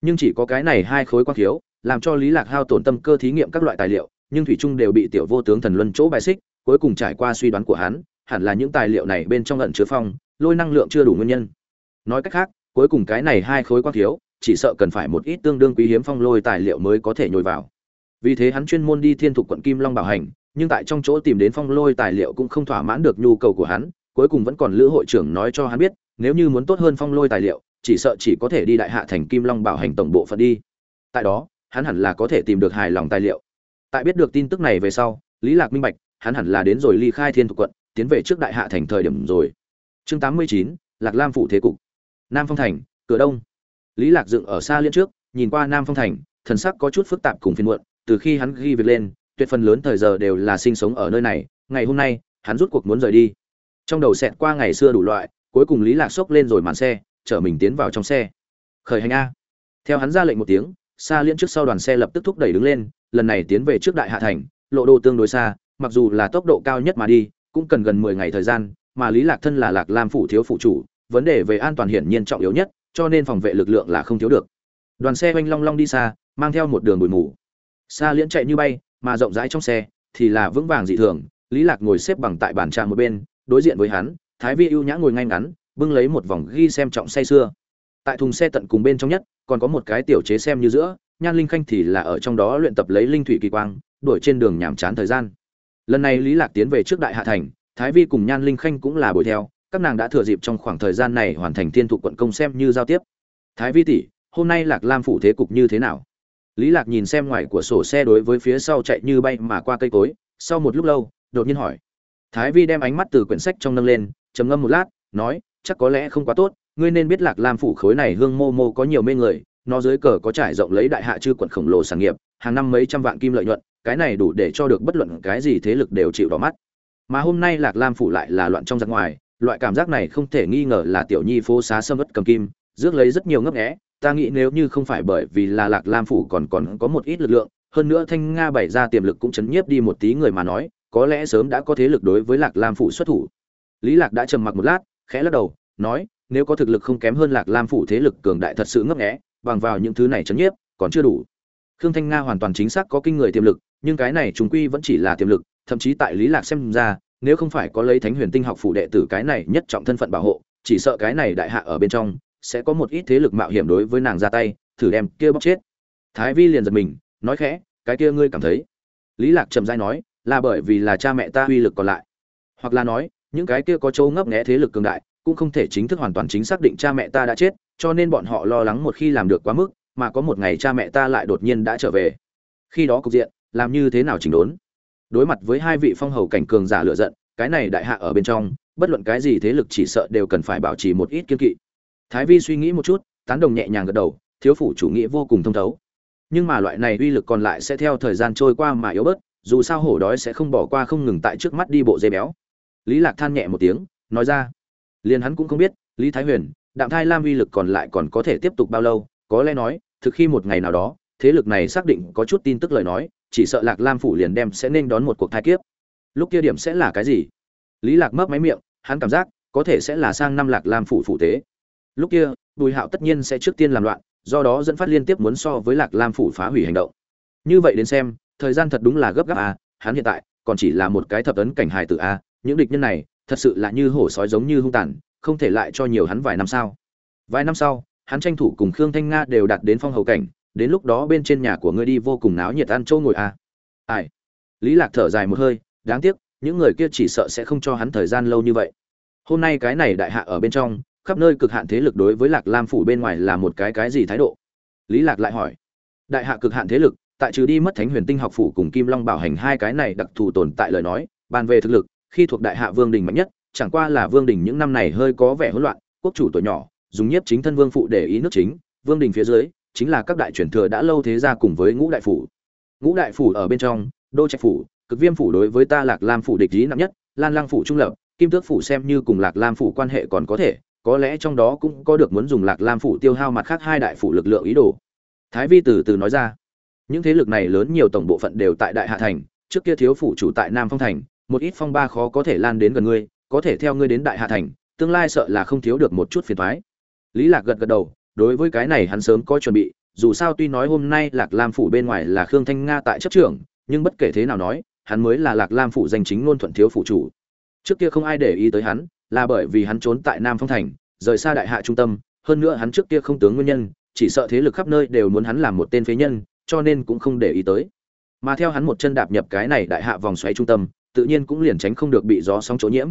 Nhưng chỉ có cái này hai khối quang thiếu, làm cho lý lạc hao tổn tâm cơ thí nghiệm các loại tài liệu, nhưng thủy trung đều bị tiểu vô tướng thần luân chỗ bài xích, cuối cùng trải qua suy đoán của hắn, hẳn là những tài liệu này bên trong ẩn chứa phong, lôi năng lượng chưa đủ nguyên nhân. Nói cách khác, cuối cùng cái này hai khối quang thiếu, chỉ sợ cần phải một ít tương đương quý hiếm phong lôi tài liệu mới có thể nhồi vào. Vì thế hắn chuyên môn đi thiên thục quận kim long bảo hành, nhưng tại trong chỗ tìm đến phong lôi tài liệu cũng không thỏa mãn được nhu cầu của hắn, cuối cùng vẫn còn lữ hội trưởng nói cho hắn biết, nếu như muốn tốt hơn phong lôi tài liệu chỉ sợ chỉ có thể đi đại hạ thành kim long bảo hành tổng bộ phận đi. Tại đó hắn hẳn là có thể tìm được hài lòng tài liệu. Tại biết được tin tức này về sau lý lạc minh bạch hắn hẳn là đến rồi ly khai thiên thuộc quận tiến về trước đại hạ thành thời điểm rồi. Chương 89, lạc lam phủ thế cục. Nam phong thành cửa đông. Lý lạc dựng ở xa liên trước nhìn qua nam phong thành thần sắc có chút phức tạp cùng phiền muộn từ khi hắn ghi việc lên tuyệt phần lớn thời giờ đều là sinh sống ở nơi này ngày hôm nay hắn rút cuộc muốn rời đi. Trong đầu xẹt qua ngày xưa đủ loại cuối cùng lý lạc xốc lên rồi màn xe chở mình tiến vào trong xe. Khởi hành a. Theo hắn ra lệnh một tiếng xa liên trước sau đoàn xe lập tức thúc đẩy đứng lên, lần này tiến về trước đại hạ thành, lộ đồ tương đối xa, mặc dù là tốc độ cao nhất mà đi, cũng cần gần mười ngày thời gian, mà lý lạc thân là lạc lam phủ thiếu phụ chủ, vấn đề về an toàn hiển nhiên trọng yếu nhất, cho nên phòng vệ lực lượng là không thiếu được. Đoàn xe oanh long long đi xa, mang theo một đường bụi mù. Xa liễn chạy như bay, mà rộng rãi trong xe, thì là vững vàng dị thường, lý lạc ngồi xếp bằng tại bàn trà một bên, đối diện với hắn, thái vi ưu nhã ngồi ngay ngắn bưng lấy một vòng ghi xem trọng say xưa tại thùng xe tận cùng bên trong nhất, còn có một cái tiểu chế xem như giữa, nhan linh khanh thì là ở trong đó luyện tập lấy linh thủy kỳ quang, đuổi trên đường nhảm chán thời gian. Lần này lý lạc tiến về trước đại hạ thành, thái vi cùng nhan linh khanh cũng là buổi theo, các nàng đã thừa dịp trong khoảng thời gian này hoàn thành thiên thụ quận công xem như giao tiếp. Thái vi tỷ, hôm nay lạc lam phủ thế cục như thế nào? Lý lạc nhìn xem ngoài của sổ xe đối với phía sau chạy như bay mà qua cây cối, sau một lúc lâu, đột nhiên hỏi. Thái vi đem ánh mắt từ quyển sách trong nâng lên, trầm ngâm một lát, nói chắc có lẽ không quá tốt, ngươi nên biết lạc lam phủ khối này hương mô mô có nhiều mê người, nó dưới cờ có trải rộng lấy đại hạ chư quận khổng lồ sản nghiệp, hàng năm mấy trăm vạn kim lợi nhuận, cái này đủ để cho được bất luận cái gì thế lực đều chịu đỏ mắt. Mà hôm nay lạc lam phủ lại là loạn trong giặc ngoài, loại cảm giác này không thể nghi ngờ là tiểu nhi phố xá sâm ất cầm kim, rước lấy rất nhiều ngấp nghẽ ta nghĩ nếu như không phải bởi vì là lạc lam phủ còn còn có một ít lực lượng, hơn nữa thanh nga bày ra tiềm lực cũng chấn nhiếp đi một tí người mà nói, có lẽ sớm đã có thế lực đối với lạc lam phủ xuất thủ. Lý lạc đã trầm mặc một lát khẽ lắc đầu, nói, nếu có thực lực không kém hơn lạc lam phủ thế lực cường đại thật sự ngấp nghẽ bằng vào những thứ này chấn nhiếp, còn chưa đủ. Khương thanh nga hoàn toàn chính xác có kinh người tiềm lực, nhưng cái này chúng quy vẫn chỉ là tiềm lực, thậm chí tại lý lạc xem ra, nếu không phải có lấy thánh huyền tinh học phủ đệ tử cái này nhất trọng thân phận bảo hộ, chỉ sợ cái này đại hạ ở bên trong, sẽ có một ít thế lực mạo hiểm đối với nàng ra tay, thử đem kia bóc chết. Thái vi liền giật mình, nói khẽ, cái kia ngươi cảm thấy? Lý lạc trầm dai nói, là bởi vì là cha mẹ ta uy lực còn lại. Hoặc là nói những cái kia có châu ngấp nghé thế lực cường đại, cũng không thể chính thức hoàn toàn chính xác định cha mẹ ta đã chết, cho nên bọn họ lo lắng một khi làm được quá mức, mà có một ngày cha mẹ ta lại đột nhiên đã trở về. Khi đó cục diện, làm như thế nào chỉnh đốn? Đối mặt với hai vị phong hầu cảnh cường giả lựa giận, cái này đại hạ ở bên trong, bất luận cái gì thế lực chỉ sợ đều cần phải bảo trì một ít kiên kỵ. Thái vi suy nghĩ một chút, tán đồng nhẹ nhàng gật đầu, thiếu phủ chủ nghĩa vô cùng thông thấu. Nhưng mà loại này uy lực còn lại sẽ theo thời gian trôi qua mà yếu bớt, dù sao hổ đói sẽ không bỏ qua không ngừng tại trước mắt đi bộ dây béo lý lạc than nhẹ một tiếng, nói ra. Liền hắn cũng không biết, lý thái huyền, đạm thai lam uy lực còn lại còn có thể tiếp tục bao lâu, có lẽ nói, thực khi một ngày nào đó, thế lực này xác định có chút tin tức lời nói, chỉ sợ lạc lam phủ liền đem sẽ nên đón một cuộc thai kiếp. Lúc kia điểm sẽ là cái gì? Lý lạc mấp máy miệng, hắn cảm giác, có thể sẽ là sang năm lạc lam phủ phủ tế. Lúc kia, bùi hạo tất nhiên sẽ trước tiên làm loạn, do đó dẫn phát liên tiếp muốn so với lạc lam phủ phá hủy hành động. Như vậy đến xem, thời gian thật đúng là gấp gáp a hắn hiện tại, còn chỉ là một cái thập tấn cảnh hài tử a những địch nhân này thật sự là như hổ sói giống như hung tàn, không thể lại cho nhiều hắn vài năm sau. Vài năm sau, hắn tranh thủ cùng khương thanh nga đều đạt đến phong hầu cảnh, đến lúc đó bên trên nhà của ngươi đi vô cùng náo nhiệt ăn châu ngồi à. ai? Lý lạc thở dài một hơi, đáng tiếc, những người kia chỉ sợ sẽ không cho hắn thời gian lâu như vậy. Hôm nay cái này đại hạ ở bên trong, khắp nơi cực hạn thế lực đối với lạc lam phủ bên ngoài là một cái cái gì thái độ? Lý lạc lại hỏi. Đại hạ cực hạn thế lực, tại trừ đi mất thánh huyền tinh học phủ cùng kim long bảo hành hai cái này đặc thù tồn tại lời nói, bàn về thực lực khi thuộc đại hạ vương đình mạnh nhất, chẳng qua là vương đình những năm này hơi có vẻ hỗn loạn, quốc chủ tuổi nhỏ, dùng nhiếp chính thân vương phụ để ý nước chính, vương đình phía dưới, chính là các đại truyền thừa đã lâu thế gia cùng với ngũ đại phủ. Ngũ đại phủ ở bên trong, đô trạch phủ, cực viêm phủ đối với ta lạc lam phủ địch ý nặng nhất, lan lang phủ trung lập, kim tước phủ xem như cùng lạc lam phủ quan hệ còn có thể, có lẽ trong đó cũng có được muốn dùng lạc lam phủ tiêu hao mặt khác hai đại phủ lực lượng ý đồ. Thái vi từ từ nói ra, những thế lực này lớn nhiều tổng bộ phận đều tại đại hạ thành, trước kia thiếu phủ chủ tại nam phong thành một ít phong ba khó có thể lan đến gần ngươi, có thể theo ngươi đến đại hạ thành, tương lai sợ là không thiếu được một chút phiền thoái lý lạc gật gật đầu, đối với cái này hắn sớm có chuẩn bị, dù sao tuy nói hôm nay lạc lam phủ bên ngoài là khương thanh nga tại chấp trưởng, nhưng bất kể thế nào nói, hắn mới là lạc lam phủ danh chính ngôn thuận thiếu phủ chủ. Trước kia không ai để ý tới hắn, là bởi vì hắn trốn tại nam phong thành, rời xa đại hạ trung tâm, hơn nữa hắn trước kia không tướng nguyên nhân, chỉ sợ thế lực khắp nơi đều muốn hắn làm một tên phế nhân, cho nên cũng không để ý tới. Mà theo hắn một chân đạp nhập cái này đại hạ vòng xoáy trung tâm tự nhiên cũng liền tránh không được bị gió sóng chỗ nhiễm.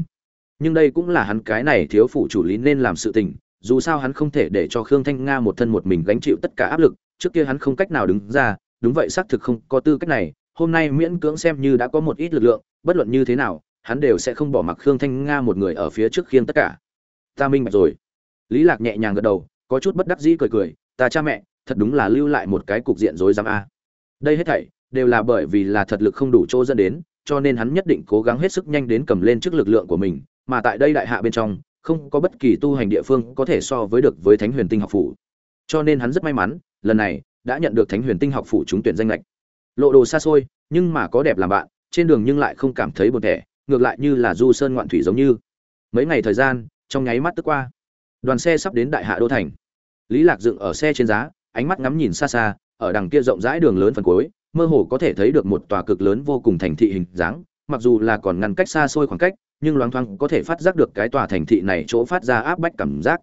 Nhưng đây cũng là hắn cái này thiếu phụ chủ lý nên làm sự tình, dù sao hắn không thể để cho khương thanh nga một thân một mình gánh chịu tất cả áp lực, trước kia hắn không cách nào đứng ra, đúng vậy xác thực không có tư cách này, hôm nay miễn cưỡng xem như đã có một ít lực lượng, bất luận như thế nào, hắn đều sẽ không bỏ mặc khương thanh nga một người ở phía trước khiêng tất cả. Ta minh bạch rồi. Lý lạc nhẹ nhàng gật đầu, có chút bất đắc dĩ cười cười, ta cha mẹ, thật đúng là lưu lại một cái cục diện rối rắm a. Đây hết thảy, đều là bởi vì là thật lực không đủ chỗ dẫn đến cho nên hắn nhất định cố gắng hết sức nhanh đến cầm lên trước lực lượng của mình mà tại đây đại hạ bên trong không có bất kỳ tu hành địa phương có thể so với được với thánh huyền tinh học phủ. Cho nên hắn rất may mắn lần này đã nhận được thánh huyền tinh học phủ trúng tuyển danh lệch. Lộ đồ xa xôi nhưng mà có đẹp làm bạn trên đường nhưng lại không cảm thấy buồn tẻ, ngược lại như là du sơn ngoạn thủy giống như. Mấy ngày thời gian trong nháy mắt tức qua đoàn xe sắp đến đại hạ đô thành. Lý lạc dựng ở xe trên giá ánh mắt ngắm nhìn xa xa ở đằng kia rộng rãi đường lớn phần cuối mơ hồ có thể thấy được một tòa cực lớn vô cùng thành thị hình dáng, mặc dù là còn ngăn cách xa xôi khoảng cách, nhưng loáng thoáng có thể phát giác được cái tòa thành thị này chỗ phát ra áp bách cảm giác,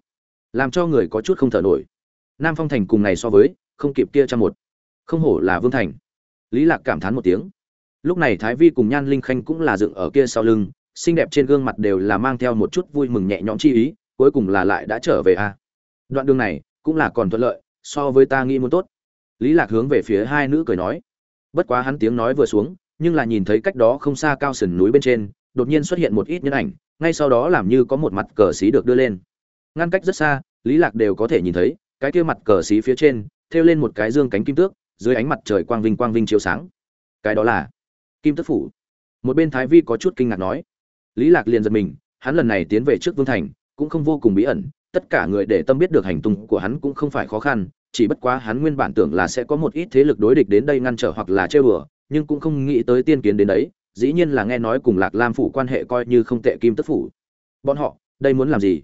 làm cho người có chút không thở nổi. Nam phong thành cùng này so với, không kịp kia trăm một. Không hổ là vương thành. Lý lạc cảm thán một tiếng. Lúc này thái vi cùng nhan linh khanh cũng là dựng ở kia sau lưng, xinh đẹp trên gương mặt đều là mang theo một chút vui mừng nhẹ nhõm chi ý, cuối cùng là lại đã trở về a. Đoạn đường này cũng là còn thuận lợi, so với ta nghĩ muốn tốt. Lý lạc hướng về phía hai nữ cười nói bất quá hắn tiếng nói vừa xuống, nhưng là nhìn thấy cách đó không xa cao sườn núi bên trên, đột nhiên xuất hiện một ít nhân ảnh, ngay sau đó làm như có một mặt cờ xí được đưa lên. Ngăn cách rất xa, lý lạc đều có thể nhìn thấy, cái kia mặt cờ xí phía trên, thêu lên một cái dương cánh kim tước, dưới ánh mặt trời quang vinh quang vinh chiếu sáng. Cái đó là kim tước phủ. Một bên thái vi có chút kinh ngạc nói. Lý lạc liền giật mình, hắn lần này tiến về trước vương thành, cũng không vô cùng bí ẩn, tất cả người để tâm biết được hành tung của hắn cũng không phải khó khăn chỉ bất quá hắn nguyên bản tưởng là sẽ có một ít thế lực đối địch đến đây ngăn trở hoặc là chơi bừa nhưng cũng không nghĩ tới tiên kiến đến đấy, dĩ nhiên là nghe nói cùng lạc lam phủ quan hệ coi như không tệ kim tức phủ. Bọn họ, đây muốn làm gì?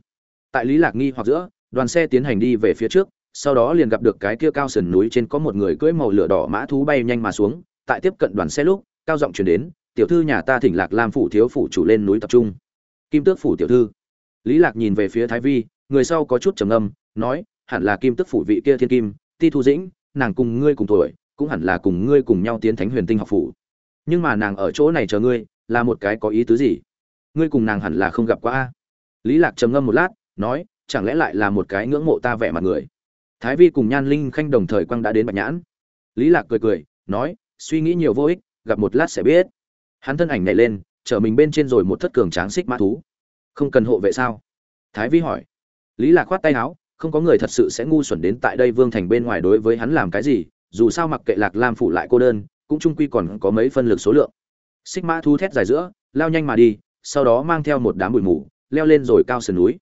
Tại lý lạc nghi hoặc giữa, đoàn xe tiến hành đi về phía trước, sau đó liền gặp được cái kia cao sườn núi trên có một người cưỡi màu lửa đỏ mã thú bay nhanh mà xuống, tại tiếp cận đoàn xe lúc, cao giọng truyền đến, tiểu thư nhà ta thỉnh lạc lam phủ thiếu phủ chủ lên núi tập trung. Kim tước phủ tiểu thư. Lý lạc nhìn về phía thái vi, người sau có chút trầm ngâm, nói hẳn là kim Tức phủ vị kia thiên kim, ti thu dĩnh, nàng cùng ngươi cùng tuổi, cũng hẳn là cùng ngươi cùng nhau tiến thánh huyền tinh học phủ. Nhưng mà nàng ở chỗ này chờ ngươi, là một cái có ý tứ gì? Ngươi cùng nàng hẳn là không gặp qua a. Lý lạc trầm ngâm một lát, nói, chẳng lẽ lại là một cái ngưỡng mộ ta vẻ mặt người? Thái vi cùng nhan linh khanh đồng thời quang đã đến bạch nhãn. Lý lạc cười cười, nói, suy nghĩ nhiều vô ích, gặp một lát sẽ biết. Hắn thân ảnh nhảy lên chở mình bên trên rồi một thất cường tráng xích mã thú. Không cần hộ vệ sao? Thái vi hỏi. Lý lạc khoát tay áo không có người thật sự sẽ ngu xuẩn đến tại đây vương thành bên ngoài đối với hắn làm cái gì, dù sao mặc kệ lạc lam phủ lại cô đơn, cũng trung quy còn có mấy phân lực số lượng. Xích mã thu thét dài giữa, lao nhanh mà đi, sau đó mang theo một đám bụi mù, leo lên rồi cao sườn núi.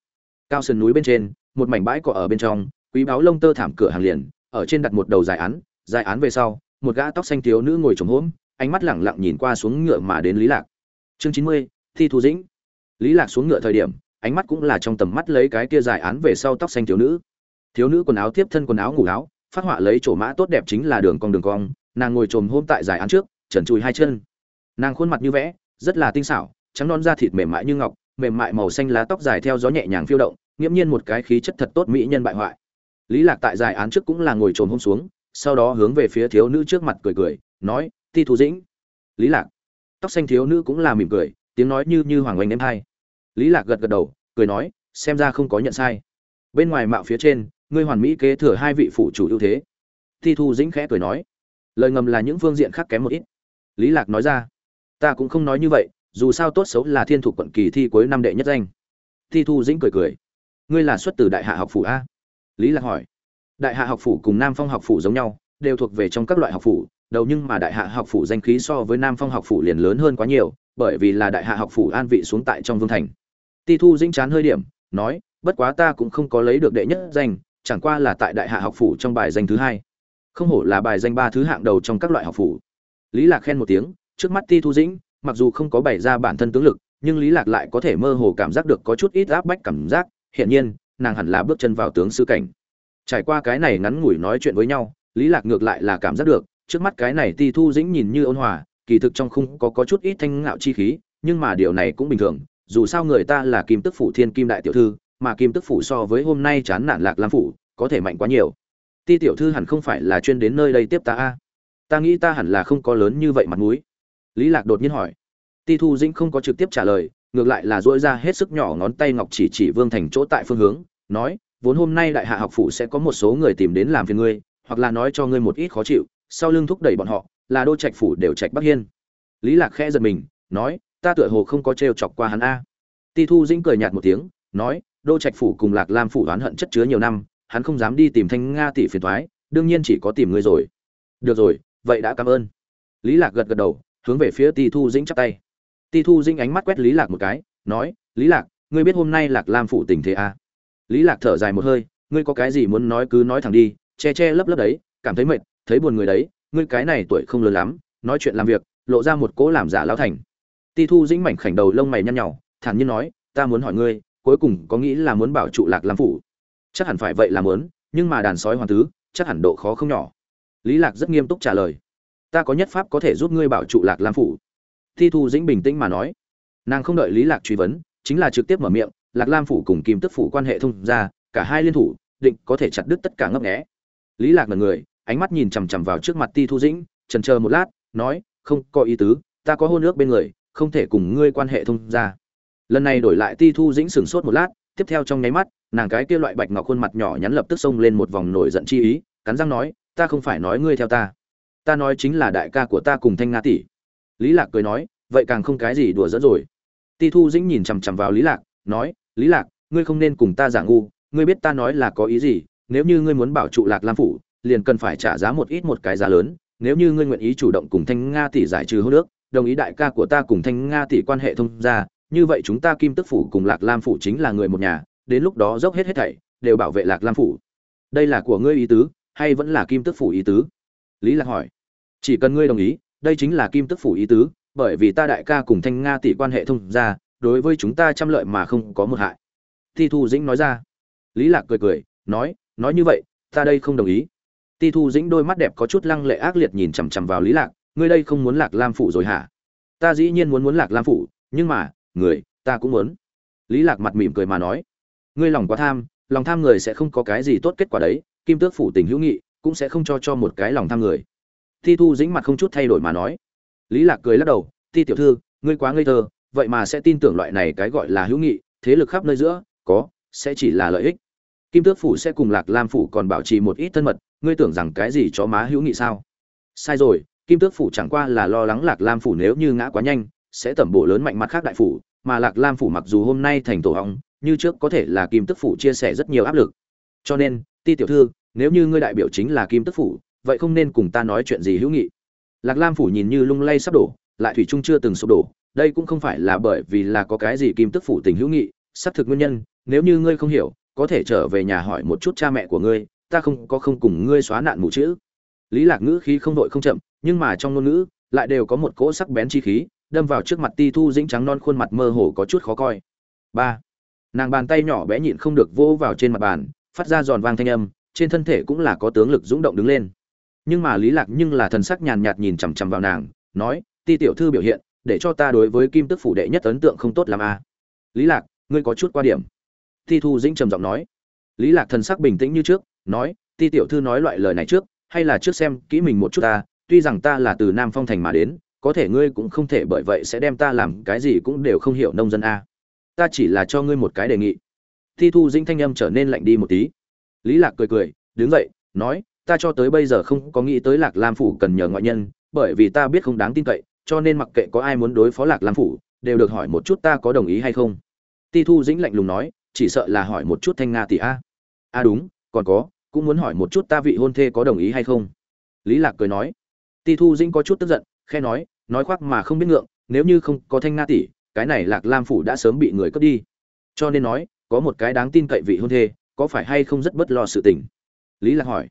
Cao sườn núi bên trên, một mảnh bãi cỏ ở bên trong, quý báo lông tơ thảm cửa hàng liền, ở trên đặt một đầu dài án dài án về sau, một gã tóc xanh thiếu nữ ngồi trồng hốm ánh mắt lẳng lặng nhìn qua xuống ngựa mà đến lý lạc. Chương chín mươi, thi thu dĩnh. Lý lạc xuống ngựa thời điểm ánh mắt cũng là trong tầm mắt lấy cái kia dài án về sau tóc xanh thiếu nữ. Thiếu nữ quần áo tiếp thân quần áo ngủ áo, phát họa lấy chỗ mã tốt đẹp chính là đường cong đường cong, nàng ngồi trồm hôm tại dài án trước, trần chùi hai chân. Nàng khuôn mặt như vẽ, rất là tinh xảo, trắng non da thịt mềm mại như ngọc, mềm mại màu xanh lá tóc dài theo gió nhẹ nhàng phiêu động, nghiễm nhiên một cái khí chất thật tốt mỹ nhân bại hoại. Lý lạc tại dài án trước cũng là ngồi trồm hôm xuống, sau đó hướng về phía thiếu nữ trước mặt cười cười, nói, ti thu dĩnh. Lý lạc. Tóc xanh thiếu nữ cũng là mỉm cười, tiếng nói như như hoàng oanh đêm hai lý lạc gật gật đầu, cười nói, xem ra không có nhận sai. Bên ngoài mạo phía trên, ngươi hoàn mỹ kế thừa hai vị phụ chủ ưu thế. Thi thu dĩnh khẽ cười nói, lời ngầm là những phương diện khác kém một ít. Lý lạc nói ra, ta cũng không nói như vậy, dù sao tốt xấu là thiên thủ quận kỳ thi cuối năm đệ nhất danh. Thi thu dĩnh cười cười, ngươi là xuất từ đại hạ học phủ a. Lý lạc hỏi, đại hạ học phủ cùng nam phong học phủ giống nhau, đều thuộc về trong các loại học phủ, đầu nhưng mà đại hạ học phủ danh khí so với nam phong học phủ liền lớn hơn quá nhiều, bởi vì là đại hạ học phủ an vị xuống tại trong vương thành ti thu dĩnh chán hơi điểm, nói, bất quá ta cũng không có lấy được đệ nhất danh, chẳng qua là tại đại hạ học phủ trong bài danh thứ hai. Không hổ là bài danh ba thứ hạng đầu trong các loại học phủ. Lý lạc khen một tiếng, trước mắt ti thu dĩnh, mặc dù không có bày ra bản thân tướng lực, nhưng lý lạc lại có thể mơ hồ cảm giác được có chút ít áp bách cảm giác hiện nhiên, nàng hẳn là bước chân vào tướng sư cảnh. Trải qua cái này ngắn ngủi nói chuyện với nhau, lý lạc ngược lại là cảm giác được, trước mắt cái này ti thu dĩnh nhìn như ôn hòa, kỳ thực trong khung có có chút ít thanh ngạo chi khí, nhưng mà điều này cũng bình thường dù sao người ta là kim tức phủ thiên kim đại tiểu thư, mà kim tức phủ so với hôm nay chán nản lạc lam phủ, có thể mạnh quá nhiều. Ti tiểu thư hẳn không phải là chuyên đến nơi đây tiếp ta a. Ta nghĩ ta hẳn là không có lớn như vậy mặt mũi. Lý lạc đột nhiên hỏi. Ti thu dĩnh không có trực tiếp trả lời, ngược lại là dỗi ra hết sức nhỏ ngón tay ngọc chỉ chỉ vương thành chỗ tại phương hướng, nói, vốn hôm nay đại hạ học phủ sẽ có một số người tìm đến làm phiền ngươi, hoặc là nói cho ngươi một ít khó chịu, sau lưng thúc đẩy bọn họ, là đô trạch phủ đều trạch bắc hiên. Lý lạc khẽ giật mình, nói ta tựa hồ không có trêu chọc qua hắn a. Ti thu dĩnh cười nhạt một tiếng, nói, đô trạch phủ cùng lạc lam phủ oán hận chất chứa nhiều năm, hắn không dám đi tìm thanh nga tỷ phiền thoái đương nhiên chỉ có tìm ngươi rồi. Được rồi, vậy đã cảm ơn. Lý lạc gật gật đầu, hướng về phía ti thu dĩnh chắp tay. Ti thu dĩnh ánh mắt quét lý lạc một cái, nói, lý lạc, ngươi biết hôm nay lạc lam phủ tình thế à? lý lạc thở dài một hơi, ngươi có cái gì muốn nói cứ nói thẳng đi, che che lấp lấp đấy, cảm thấy mệt, thấy buồn người đấy, ngươi cái này tuổi không lớn lắm, nói chuyện làm việc, lộ ra một cố làm giả lão thành ti thu dĩnh mảnh khảnh đầu lông mày nhăn nhnhỏ thản nhiên nói, ta muốn hỏi ngươi, cuối cùng có nghĩ là muốn bảo trụ lạc lam phủ? Chắc hẳn phải vậy là muốn, nhưng mà đàn sói hoàn tứ, chắc hẳn độ khó không nhỏ. Lý lạc rất nghiêm túc trả lời, ta có nhất pháp có thể giúp ngươi bảo trụ lạc lam phủ. Thi thu dĩnh bình tĩnh mà nói. Nàng không đợi lý lạc truy vấn, chính là trực tiếp mở miệng, lạc lam phủ cùng kim tức phủ quan hệ thông ra cả hai liên thủ, định có thể chặt đứt tất cả ngấp nghé. Lý lạc là người, ánh mắt nhìn chằm chằm vào trước mặt ti thu dĩnh, chần chờ một lát, nói, không có ý tứ, ta có hôn ước bên người không thể cùng ngươi quan hệ thông ra lần này đổi lại ti thu dĩnh sửng sốt một lát, tiếp theo trong nháy mắt, nàng cái kia loại bạch ngọc khuôn mặt nhỏ nhắn lập tức xông lên một vòng nổi giận chi ý, cắn răng nói, ta không phải nói ngươi theo ta. Ta nói chính là đại ca của ta cùng thanh nga tỷ. Lý lạc cười nói, vậy càng không cái gì đùa dẫn rồi. Ti thu dĩnh nhìn chằm chằm vào lý lạc, nói, lý lạc, ngươi không nên cùng ta giả ngu, ngươi biết ta nói là có ý gì, nếu như ngươi muốn bảo trụ lạc lam phủ, liền cần phải trả giá một ít một cái giá lớn, nếu như ngươi nguyện ý chủ động cùng thanh nga tỷ giải trừ hô nước đồng ý đại ca của ta cùng thanh nga tỷ quan hệ thông gia, như vậy chúng ta kim tức phủ cùng lạc lam phủ chính là người một nhà, đến lúc đó dốc hết hết thảy, đều bảo vệ lạc lam phủ. Đây là của ngươi ý tứ, hay vẫn là kim tức phủ ý tứ? Lý lạc hỏi. Chỉ cần ngươi đồng ý, đây chính là kim tức phủ ý tứ, bởi vì ta đại ca cùng thanh nga tỷ quan hệ thông gia, đối với chúng ta trăm lợi mà không có một hại. Ti thu dĩnh nói ra. Lý lạc cười cười, nói nói như vậy, ta đây không đồng ý. Ti thu dĩnh đôi mắt đẹp có chút lăng lệ ác liệt nhìn chằm chằm vào lý lạc ngươi đây không muốn lạc lam phủ rồi hả? Ta dĩ nhiên muốn muốn lạc lam phủ, nhưng mà, người, ta cũng muốn. Lý lạc mặt mỉm cười mà nói. Ngươi lòng quá tham, lòng tham người sẽ không có cái gì tốt kết quả đấy, kim tước phủ tình hữu nghị, cũng sẽ không cho cho một cái lòng tham người. Thi thu dĩnh mặt không chút thay đổi mà nói. Lý lạc cười lắc đầu, thi tiểu thư, ngươi quá ngây thơ, vậy mà sẽ tin tưởng loại này cái gọi là hữu nghị, thế lực khắp nơi giữa, có, sẽ chỉ là lợi ích. Kim tước phủ sẽ cùng lạc lam phủ còn bảo trì một ít thân mật, ngươi tưởng rằng cái gì chó má hữu nghị sao? Sai rồi kim tước phủ chẳng qua là lo lắng lạc lam phủ nếu như ngã quá nhanh, sẽ tẩm bổ lớn mạnh mặt khác đại phủ, mà lạc lam phủ mặc dù hôm nay thành tổ hóng, như trước có thể là kim tức phủ chia sẻ rất nhiều áp lực. Cho nên, ti tiểu thư, nếu như ngươi đại biểu chính là kim tức phủ, vậy không nên cùng ta nói chuyện gì hữu nghị. Lạc lam phủ nhìn như lung lay sắp đổ, lại thủy trung chưa từng sụp đổ. Đây cũng không phải là bởi vì là có cái gì kim tức phủ tình hữu nghị, xác thực nguyên nhân, nếu như ngươi không hiểu, có thể trở về nhà hỏi một chút cha mẹ của ngươi, ta không có không cùng ngươi xóa nạn mù chữ lý lạc ngữ khí không đội không chậm, nhưng mà trong ngôn ngữ lại đều có một cỗ sắc bén chi khí, đâm vào trước mặt ti thu dĩnh trắng non khuôn mặt mơ hồ có chút khó coi. Ba, nàng bàn tay nhỏ bé nhịn không được vỗ vào trên mặt bàn, phát ra giòn vang thanh âm, trên thân thể cũng là có tướng lực dũng động đứng lên. Nhưng mà lý lạc nhưng là thần sắc nhàn nhạt nhìn chằm chằm vào nàng, nói, ti tiểu thư biểu hiện, để cho ta đối với kim tức phủ đệ nhất ấn tượng không tốt làm a à? lý lạc, ngươi có chút qua điểm. Ti thu dĩnh trầm giọng nói. Lý lạc thần sắc bình tĩnh như trước, nói, ti tiểu thư nói loại lời này trước hay là trước xem kỹ mình một chút ta, tuy rằng ta là từ nam phong thành mà đến, có thể ngươi cũng không thể bởi vậy sẽ đem ta làm cái gì cũng đều không hiểu nông dân a. Ta chỉ là cho ngươi một cái đề nghị. Thi thu dĩnh thanh âm trở nên lạnh đi một tí. Lý lạc cười cười, đứng dậy, nói, ta cho tới bây giờ không có nghĩ tới lạc lam phủ cần nhờ ngoại nhân, bởi vì ta biết không đáng tin cậy, cho nên mặc kệ có ai muốn đối phó lạc lam phủ, đều được hỏi một chút ta có đồng ý hay không. Ti thu dĩnh lạnh lùng nói, chỉ sợ là hỏi một chút thanh nga tỷ a. A, đúng, còn có cũng muốn hỏi một chút ta vị hôn thê có đồng ý hay không? Lý lạc cười nói. Ti thu dĩnh có chút tức giận khe nói nói khoác mà không biết ngượng, nếu như không có thanh nga tỷ, cái này lạc lam phủ đã sớm bị người cướp đi. Cho nên nói, có một cái đáng tin cậy vị hôn thê, có phải hay không rất bất lo sự tình? Lý lạc hỏi.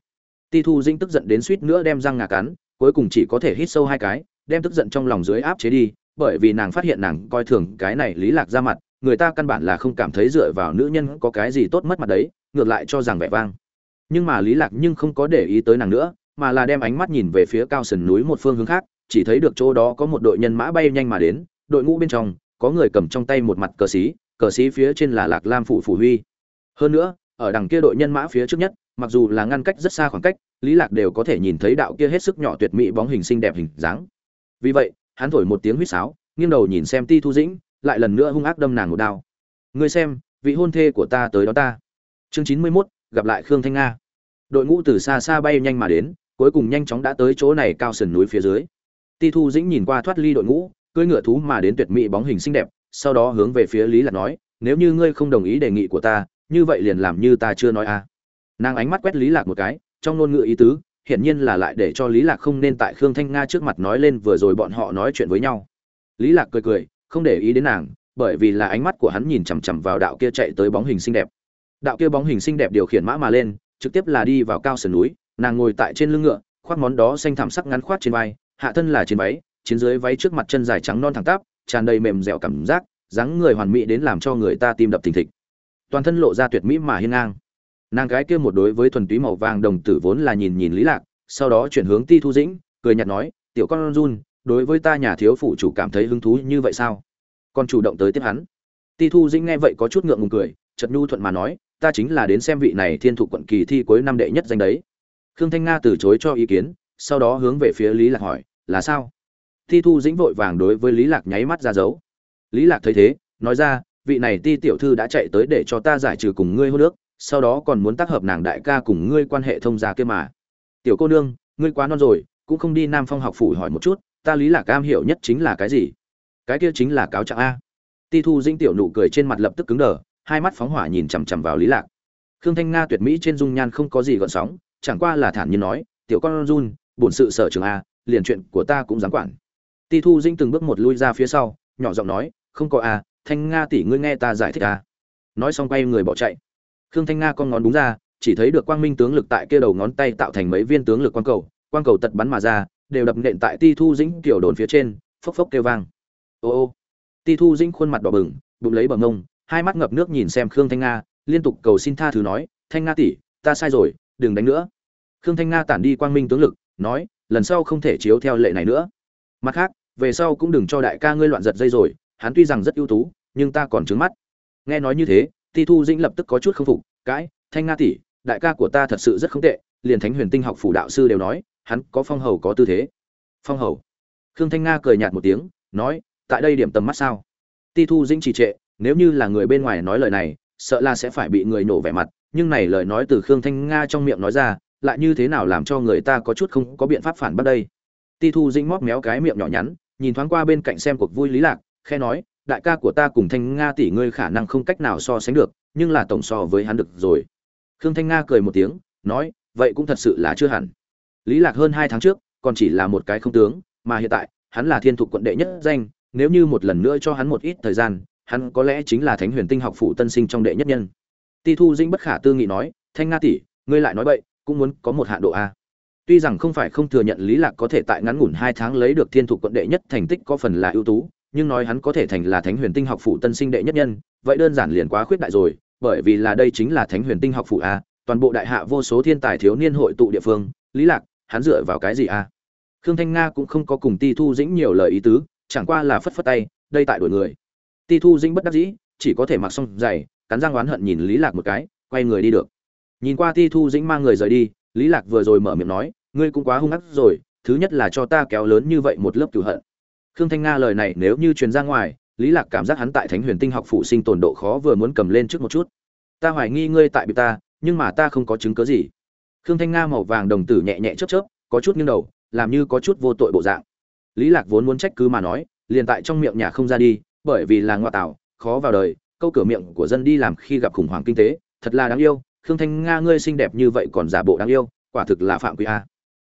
Ti thu Dĩnh tức giận đến suýt nữa đem răng ngà cắn, cuối cùng chỉ có thể hít sâu hai cái, đem tức giận trong lòng dưới áp chế đi, bởi vì nàng phát hiện nàng coi thường cái này lý lạc ra mặt, người ta căn bản là không cảm thấy dựa vào nữ nhân có cái gì tốt mất mặt đấy, ngược lại cho rằng vẻ vang nhưng mà lý lạc nhưng không có để ý tới nàng nữa mà là đem ánh mắt nhìn về phía cao sườn núi một phương hướng khác chỉ thấy được chỗ đó có một đội nhân mã bay nhanh mà đến đội ngũ bên trong có người cầm trong tay một mặt cờ xí cờ xí phía trên là lạc lam phủ phủ huy. Hơn nữa ở đằng kia đội nhân mã phía trước nhất mặc dù là ngăn cách rất xa khoảng cách lý lạc đều có thể nhìn thấy đạo kia hết sức nhỏ tuyệt mỹ bóng hình xinh đẹp hình dáng. Vì vậy hắn thổi một tiếng huýt sáo nghiêng đầu nhìn xem ti thu dĩnh lại lần nữa hung ác đâm nàng một đao. Ngươi xem vị hôn thê của ta tới đó ta. Chương chín mươi 91, gặp lại khương thanh nga. Đội ngũ từ xa xa bay nhanh mà đến, cuối cùng nhanh chóng đã tới chỗ này cao sườn núi phía dưới. Ti thu dĩnh nhìn qua thoát ly đội ngũ, cưỡi ngựa thú mà đến tuyệt mỹ bóng hình xinh đẹp, sau đó hướng về phía lý lạc nói, nếu như ngươi không đồng ý đề nghị của ta, như vậy liền làm như ta chưa nói a à. nàng ánh mắt quét lý lạc một cái, trong ngôn ngữ ý tứ, hiển nhiên là lại để cho lý lạc không nên tại khương thanh nga trước mặt nói lên vừa rồi bọn họ nói chuyện với nhau. Lý lạc cười cười, không để ý đến nàng, bởi vì là ánh mắt của hắn nhìn chằm chằm vào đạo kia chạy tới bóng hình xinh đẹp đạo kia bóng hình xinh đẹp điều khiển mã mà lên, trực tiếp là đi vào cao sườn núi, nàng ngồi tại trên lưng ngựa, khoác món đó xanh thảm sắc ngắn khoác trên vai, hạ thân là trên váy, chiến dưới váy trước mặt chân dài trắng non thẳng tắp, tràn đầy mềm dẻo cảm giác, dáng người hoàn mỹ đến làm cho người ta tim đập thình thịch. Toàn thân lộ ra tuyệt mỹ mà hiên ngang. Nàng gái kia một đối với thuần túy màu vàng đồng tử vốn là nhìn nhìn lý lạc, sau đó chuyển hướng ti thu dĩnh, cười nhạt nói, tiểu con run, đối với ta nhà thiếu phụ chủ cảm thấy hứng thú như vậy sao? Còn chủ động tới tiếp hắn. Ti thu dĩnh nghe vậy có chút ngượng ngùng cười, chợt nhu thuận mà nói ta chính là đến xem vị này thiên thụ quận kỳ thi cuối năm đệ nhất danh đấy. Khương thanh nga từ chối cho ý kiến, sau đó hướng về phía lý lạc hỏi, là sao? Thi thu dĩnh vội vàng đối với lý lạc nháy mắt ra dấu. Lý lạc thấy thế, nói ra, vị này ti tiểu thư đã chạy tới để cho ta giải trừ cùng ngươi hô nước sau đó còn muốn tác hợp nàng đại ca cùng ngươi quan hệ thông gia kia mà. Tiểu cô nương, ngươi quá non rồi, cũng không đi nam phong học phủ hỏi một chút, ta lý lạc cam hiểu nhất chính là cái gì? Cái kia chính là cáo trạng a. Ti thu dĩnh tiểu nụ cười trên mặt lập tức cứng đờ hai mắt phóng hỏa nhìn chằm chằm vào lý lạc. Khương thanh nga tuyệt mỹ trên dung nhan không có gì gợn sóng, chẳng qua là thản nhiên nói, tiểu con run, bổn sự sở trường a, liền chuyện của ta cũng dám quản. Ti thu dĩnh từng bước một lui ra phía sau, nhỏ giọng nói, không có a, thanh nga tỷ ngươi nghe ta giải thích a. Nói xong quay người bỏ chạy. Khương thanh nga con ngón đúng ra, chỉ thấy được quang minh tướng lực tại kia đầu ngón tay tạo thành mấy viên tướng lực quang cầu quang cầu tật bắn mà ra, đều đập nện tại ti thu dĩnh kiểu đồn phía trên, phốc phốc kêu vang. Ô ô. Ti thu dĩnh khuôn mặt đỏ bừng, bụng lấy bờ ngông hai mắt ngập nước nhìn xem khương thanh nga, liên tục cầu xin tha thứ nói, thanh nga tỷ, ta sai rồi, đừng đánh nữa. Khương thanh nga tản đi quang minh tướng lực, nói, lần sau không thể chiếu theo lệ này nữa. Mặt khác, về sau cũng đừng cho đại ca ngươi loạn giật dây rồi, hắn tuy rằng rất ưu tú, nhưng ta còn trứng mắt. Nghe nói như thế, ti thu dĩnh lập tức có chút k phục cãi thanh nga tỷ, đại ca của ta thật sự rất không tệ. Liền thánh huyền tinh học phủ đạo sư đều nói, hắn có phong hầu có tư thế. Phong hầu? Khương thanh nga cười nhạt một tiếng, nói, tại đây điểm tầm mắt sao? Ti thu dĩnh trì trệ nếu như là người bên ngoài nói lời này, sợ là sẽ phải bị người nổ vẻ mặt, nhưng này lời nói từ khương thanh nga trong miệng nói ra, lại như thế nào làm cho người ta có chút không có biện pháp phản bác đây? Ti thu dĩnh móc méo cái miệng nhỏ nhắn, nhìn thoáng qua bên cạnh xem cuộc vui lý lạc khe nói, đại ca của ta cùng thanh nga tỷ ngươi khả năng không cách nào so sánh được, nhưng là tổng so với hắn được rồi. Khương thanh nga cười một tiếng, nói, vậy cũng thật sự là chưa hẳn. Lý lạc hơn hai tháng trước, còn chỉ là một cái không tướng, mà hiện tại, hắn là thiên thục quận đệ nhất danh, nếu như một lần nữa cho hắn một ít thời gian hắn có lẽ chính là thánh huyền tinh học phụ tân sinh trong đệ nhất nhân. Ti thu dĩnh bất khả tư nghị nói, thanh nga tỷ, ngươi lại nói bậy, cũng muốn có một hạn độ a. Tuy rằng không phải không thừa nhận lý lạc có thể tại ngắn ngủn hai tháng lấy được thiên thục quận đệ nhất thành tích có phần là ưu tú, nhưng nói hắn có thể thành là thánh huyền tinh học phụ tân sinh đệ nhất nhân, vậy đơn giản liền quá khuyết đại rồi, bởi vì là đây chính là thánh huyền tinh học phụ a, toàn bộ đại hạ vô số thiên tài thiếu niên hội tụ địa phương, lý lạc, hắn dựa vào cái gì a? Khương thanh nga cũng không có cùng ti thu dĩnh nhiều lời ý tứ, chẳng qua là phất phất tay, đây tại đuổi người ti thu dĩnh bất đắc dĩ, chỉ có thể mặc xong giày, cắn răng oán hận nhìn lý lạc một cái, quay người đi được. Nhìn qua ti thu dĩnh mang người rời đi, lý lạc vừa rồi mở miệng nói, ngươi cũng quá hung ác rồi, thứ nhất là cho ta kéo lớn như vậy một lớp cửu hận. Khương thanh nga lời này nếu như truyền ra ngoài, lý lạc cảm giác hắn tại thánh huyền tinh học phụ sinh tồn độ khó vừa muốn cầm lên trước một chút. Ta hoài nghi ngươi tại bị ta, nhưng mà ta không có chứng cứ gì. Khương thanh nga màu vàng đồng tử nhẹ nhẹ chớp chớp, có chút nghiêng đầu, làm như có chút vô tội bộ dạng. Lý lạc vốn muốn trách cứ mà nói, liền tại trong miệng nhà không ra đi bởi vì là ngoại tảo khó vào đời, câu cửa miệng của dân đi làm khi gặp khủng hoảng kinh tế, thật là đáng yêu, khương thanh nga ngươi xinh đẹp như vậy còn giả bộ đáng yêu, quả thực là phạm quy a.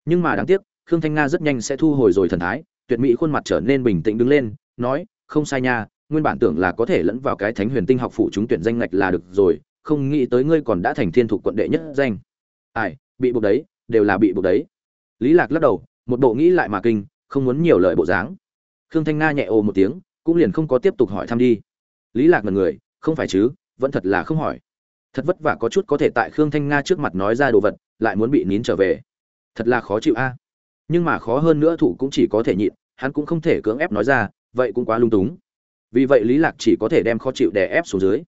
Nhưng mà đáng tiếc, khương thanh nga rất nhanh sẽ thu hồi rồi thần thái, tuyệt mỹ khuôn mặt trở nên bình tĩnh đứng lên, nói, không sai nha, nguyên bản tưởng là có thể lẫn vào cái thánh huyền tinh học phụ chúng tuyển danh ngạch là được rồi, không nghĩ tới ngươi còn đã thành thiên thủ quận đệ nhất danh. Ai, bị buộc đấy, đều là bị buộc đấy. Lý lạc lắc đầu, một bộ nghĩ lại mà kinh, không muốn nhiều lời bộ dáng. Khương thanh nga nhẹ ồ một tiếng cũng liền không có tiếp tục hỏi thăm đi. Lý lạc ngần người, không phải chứ, vẫn thật là không hỏi. Thật vất vả có chút có thể tại khương thanh nga trước mặt nói ra đồ vật, lại muốn bị nín trở về. Thật là khó chịu a. Nhưng mà khó hơn nữa thủ cũng chỉ có thể nhịn, hắn cũng không thể cưỡng ép nói ra, vậy cũng quá lung túng. Vì vậy lý lạc chỉ có thể đem khó chịu đè ép xuống dưới.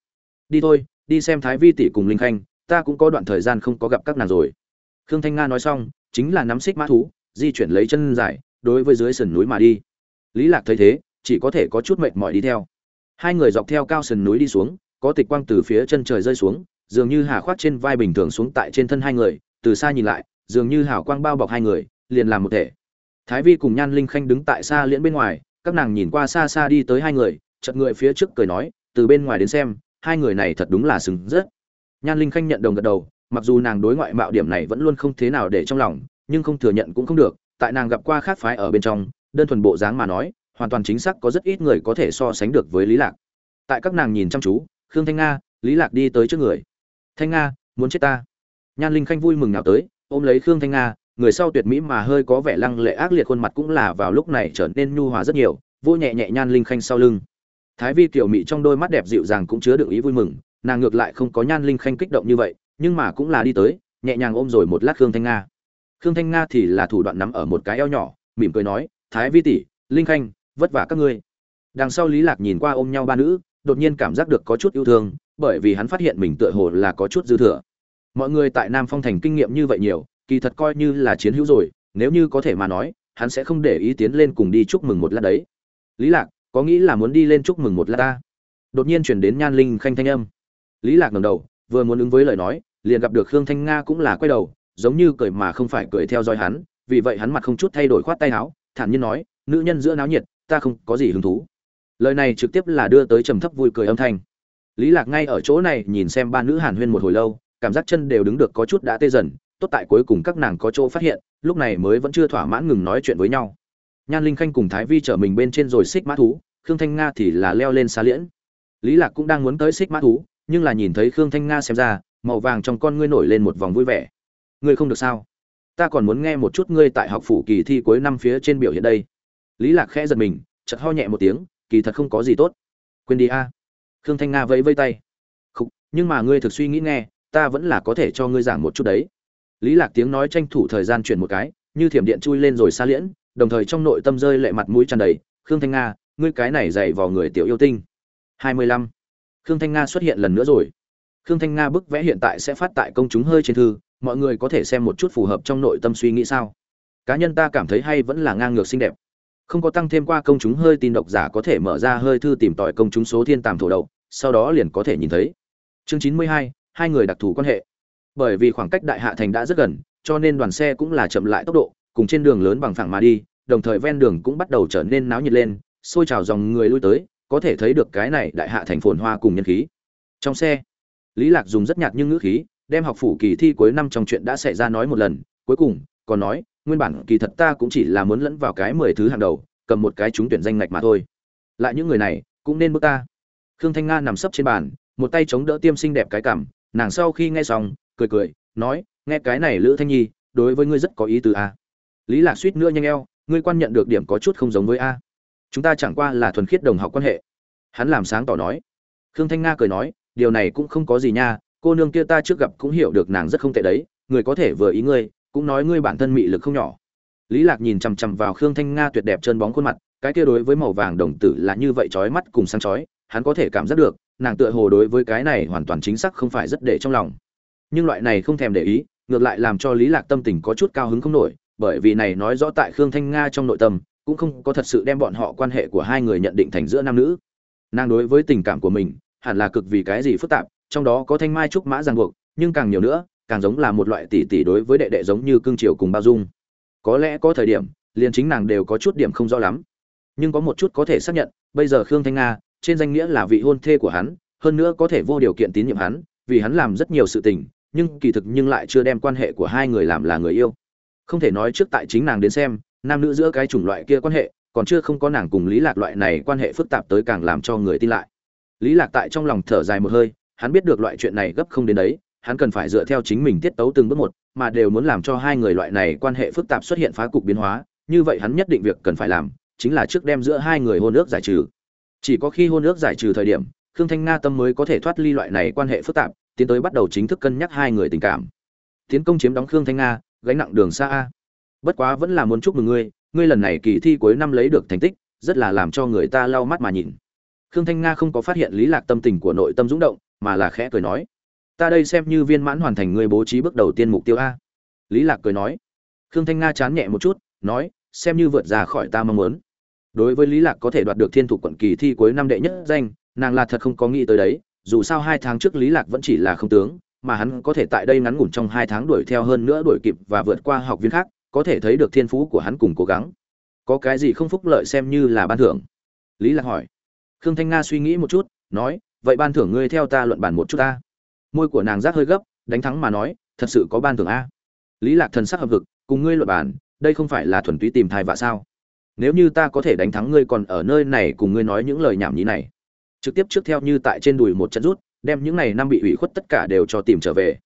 Đi thôi, đi xem thái vi tỷ cùng linh khanh, ta cũng có đoạn thời gian không có gặp các nàng rồi. Khương thanh nga nói xong, chính là nắm xích mã thú, di chuyển lấy chân dài, đối với dưới sườn núi mà đi. Lý lạc thấy thế chỉ có thể có chút mệt mỏi đi theo. Hai người dọc theo cao sườn núi đi xuống, có tịch quang từ phía chân trời rơi xuống, dường như hà khoác trên vai bình thường xuống tại trên thân hai người, từ xa nhìn lại, dường như hào quang bao bọc hai người, liền làm một thể. Thái vi cùng nhan linh khanh đứng tại xa liễn bên ngoài, các nàng nhìn qua xa xa đi tới hai người, chợt người phía trước cười nói, từ bên ngoài đến xem, hai người này thật đúng là xứng rất. Nhan linh khanh nhận đồng gật đầu, mặc dù nàng đối ngoại mạo điểm này vẫn luôn không thế nào để trong lòng, nhưng không thừa nhận cũng không được, tại nàng gặp qua khác phái ở bên trong, đơn thuần bộ dáng mà nói hoàn toàn chính xác có rất ít người có thể so sánh được với lý lạc. Tại các nàng nhìn chăm chú, khương thanh nga, lý lạc đi tới trước người. Thanh nga, muốn chết ta? Nhan linh khanh vui mừng nào tới, ôm lấy khương thanh nga, người sau tuyệt mỹ mà hơi có vẻ lăng lệ ác liệt khuôn mặt cũng là vào lúc này trở nên nhu hòa rất nhiều vô nhẹ nhẹ nhan linh khanh sau lưng. Thái vi tiểu mị trong đôi mắt đẹp dịu dàng cũng chứa đựng ý vui mừng, nàng ngược lại không có nhan linh khanh kích động như vậy, nhưng mà cũng là đi tới, nhẹ nhàng ôm rồi một lát khương thanh nga. Khương thanh nga thì là thủ đoạn nắm ở một cái eo nhỏ, mỉm cười nói, thái vi tỷ, linh khanh vất vả các ngươi. Đằng sau lý lạc nhìn qua ôm nhau ba nữ, đột nhiên cảm giác được có chút yêu thương, bởi vì hắn phát hiện mình tựa hồ là có chút dư thừa. Mọi người tại nam phong thành kinh nghiệm như vậy nhiều, kỳ thật coi như là chiến hữu rồi, nếu như có thể mà nói, hắn sẽ không để ý tiến lên cùng đi chúc mừng một lát đấy. Lý lạc, có nghĩ là muốn đi lên chúc mừng một lát ta? Đột nhiên chuyển đến nhan linh khanh thanh âm. Lý lạc ngẩng đầu, vừa muốn ứng với lời nói, liền gặp được khương thanh nga cũng là quay đầu, giống như cười mà không phải cười theo dõi hắn, vì vậy hắn mặt không chút thay đổi khoát tay áo, thản nhiên nói, nữ nhân giữa náo nhiệt ta không có gì hứng thú. Lời này trực tiếp là đưa tới trầm thấp vui cười âm thanh. Lý lạc ngay ở chỗ này nhìn xem ba nữ hàn huyên một hồi lâu, cảm giác chân đều đứng được có chút đã tê dần, tốt tại cuối cùng các nàng có chỗ phát hiện, lúc này mới vẫn chưa thỏa mãn ngừng nói chuyện với nhau. Nhan linh khanh cùng thái vi chở mình bên trên rồi xích mã thú, khương thanh nga thì là leo lên xa liễn. Lý lạc cũng đang muốn tới xích mã thú, nhưng là nhìn thấy khương thanh nga xem ra, màu vàng trong con ngươi nổi lên một vòng vui vẻ. Ngươi không được sao? Ta còn muốn nghe một chút ngươi tại học phủ kỳ thi cuối năm phía trên biểu hiện đây lý lạc khẽ giật mình, chợt ho nhẹ một tiếng, kỳ thật không có gì tốt. Quên đi a. Khương thanh nga vẫy vây tay. Không nhưng mà ngươi thực suy nghĩ nghe, ta vẫn là có thể cho ngươi giảng một chút đấy. Lý lạc tiếng nói tranh thủ thời gian chuyển một cái, như thiểm điện chui lên rồi xa liễn, đồng thời trong nội tâm rơi lệ mặt mũi tràn đầy. Khương thanh nga, ngươi cái này dày vào người tiểu yêu tinh. 25. khương thanh nga xuất hiện lần nữa rồi. Khương thanh nga bức vẽ hiện tại sẽ phát tại công chúng hơi trên thư, mọi người có thể xem một chút phù hợp trong nội tâm suy nghĩ sao. Cá nhân ta cảm thấy hay vẫn là ngang ngược xinh đẹp không có tăng thêm qua công chúng hơi tin độc giả có thể mở ra hơi thư tìm tòi công chúng số thiên tàm thổ đậu sau đó liền có thể nhìn thấy. Chương 92, hai người đặc thù quan hệ. Bởi vì khoảng cách đại hạ thành đã rất gần cho nên đoàn xe cũng là chậm lại tốc độ cùng trên đường lớn bằng phẳng mà đi đồng thời ven đường cũng bắt đầu trở nên náo nhiệt lên xôi trào dòng người lui tới có thể thấy được cái này đại hạ thành phồn hoa cùng nhân khí. Trong xe lý lạc dùng rất nhạt nhưng ngữ khí đem học phủ kỳ thi cuối năm trong chuyện đã xảy ra nói một lần cuối cùng còn nói nguyên bản kỳ thật ta cũng chỉ là muốn lẫn vào cái mười thứ hàng đầu, cầm một cái trúng tuyển danh ngạch mà thôi. Lại những người này, cũng nên bước ta. Khương thanh nga nằm sấp trên bàn, một tay chống đỡ tiêm xinh đẹp cái cảm, nàng sau khi nghe xong, cười cười, nói, nghe cái này lữ thanh nhi, đối với ngươi rất có ý từ a. Lý lạc suýt nữa nhanh eo, ngươi quan nhận được điểm có chút không giống với a. Chúng ta chẳng qua là thuần khiết đồng học quan hệ. Hắn làm sáng tỏ nói. Khương thanh nga cười nói, điều này cũng không có gì nha, cô nương kia ta trước gặp cũng hiểu được nàng rất không tệ đấy, người có thể vừa ý ngươi cũng nói ngươi bản thân mị lực không nhỏ. Lý lạc nhìn chằm chằm vào khương thanh nga tuyệt đẹp chân bóng khuôn mặt, cái kia đối với màu vàng đồng tử là như vậy chói mắt cùng sáng chói, hắn có thể cảm giác được, nàng tựa hồ đối với cái này hoàn toàn chính xác không phải rất để trong lòng. Nhưng loại này không thèm để ý, ngược lại làm cho lý lạc tâm tình có chút cao hứng không nổi, bởi vì này nói rõ tại khương thanh nga trong nội tâm, cũng không có thật sự đem bọn họ quan hệ của hai người nhận định thành giữa nam nữ. Nàng đối với tình cảm của mình, hẳn là cực vì cái gì phức tạp, trong đó có thanh mai trúc mã ràng buộc, nhưng càng nhiều nữa càng giống là một loại tỷ tỷ đối với đệ đệ giống như cương triều cùng bao dung. Có lẽ có thời điểm, liền chính nàng đều có chút điểm không rõ lắm. Nhưng có một chút có thể xác nhận, bây giờ khương thanh nga, trên danh nghĩa là vị hôn thê của hắn, hơn nữa có thể vô điều kiện tín nhiệm hắn, vì hắn làm rất nhiều sự tình, nhưng kỳ thực nhưng lại chưa đem quan hệ của hai người làm là người yêu. Không thể nói trước tại chính nàng đến xem, nam nữ giữa cái chủng loại kia quan hệ, còn chưa không có nàng cùng lý lạc loại này quan hệ phức tạp tới càng làm cho người tin lại. Lý lạc tại trong lòng thở dài một hơi, hắn biết được loại chuyện này gấp không đến đấy hắn cần phải dựa theo chính mình tiết tấu từng bước một, mà đều muốn làm cho hai người loại này quan hệ phức tạp xuất hiện phá cục biến hóa, như vậy hắn nhất định việc cần phải làm, chính là trước đem giữa hai người hôn ước giải trừ. Chỉ có khi hôn ước giải trừ thời điểm, khương thanh nga tâm mới có thể thoát ly loại này quan hệ phức tạp, tiến tới bắt đầu chính thức cân nhắc hai người tình cảm. Tiến công chiếm đóng khương thanh nga, gánh nặng đường xa a. Bất quá vẫn là muốn chúc mừng ngươi ngươi lần này kỳ thi cuối năm lấy được thành tích, rất là làm cho người ta lau mắt mà nhìn. Khương thanh nga không có phát hiện lý lạc tâm tình của nội tâm dũng động, mà là khẽ cười nói ta đây xem như viên mãn hoàn thành ngươi bố trí bước đầu tiên mục tiêu a. Lý lạc cười nói. Khương thanh nga chán nhẹ một chút, nói, xem như vượt ra khỏi ta mong muốn. Đối với lý lạc có thể đoạt được thiên thủ quận kỳ thi cuối năm đệ nhất danh, nàng là thật không có nghĩ tới đấy, dù sao hai tháng trước lý lạc vẫn chỉ là không tướng, mà hắn có thể tại đây ngắn ngủn trong hai tháng đuổi theo hơn nữa đuổi kịp và vượt qua học viên khác, có thể thấy được thiên phú của hắn cùng cố gắng. Có cái gì không phúc lợi xem như là ban thưởng? Lý lạc hỏi. Khương thanh nga suy nghĩ một chút, nói, vậy ban thưởng ngươi theo ta luận bàn một chút ta môi của nàng rác hơi gấp, đánh thắng mà nói, thật sự có ban thưởng a. Lý lạc thần sắc hợp vực, cùng ngươi luận bàn, đây không phải là thuần túy tìm thai vạ sao? Nếu như ta có thể đánh thắng ngươi còn ở nơi này cùng ngươi nói những lời nhảm nhí này. Trực tiếp trước theo như tại trên đùi một trận rút, đem những này năm bị ủy khuất tất cả đều cho tìm trở về.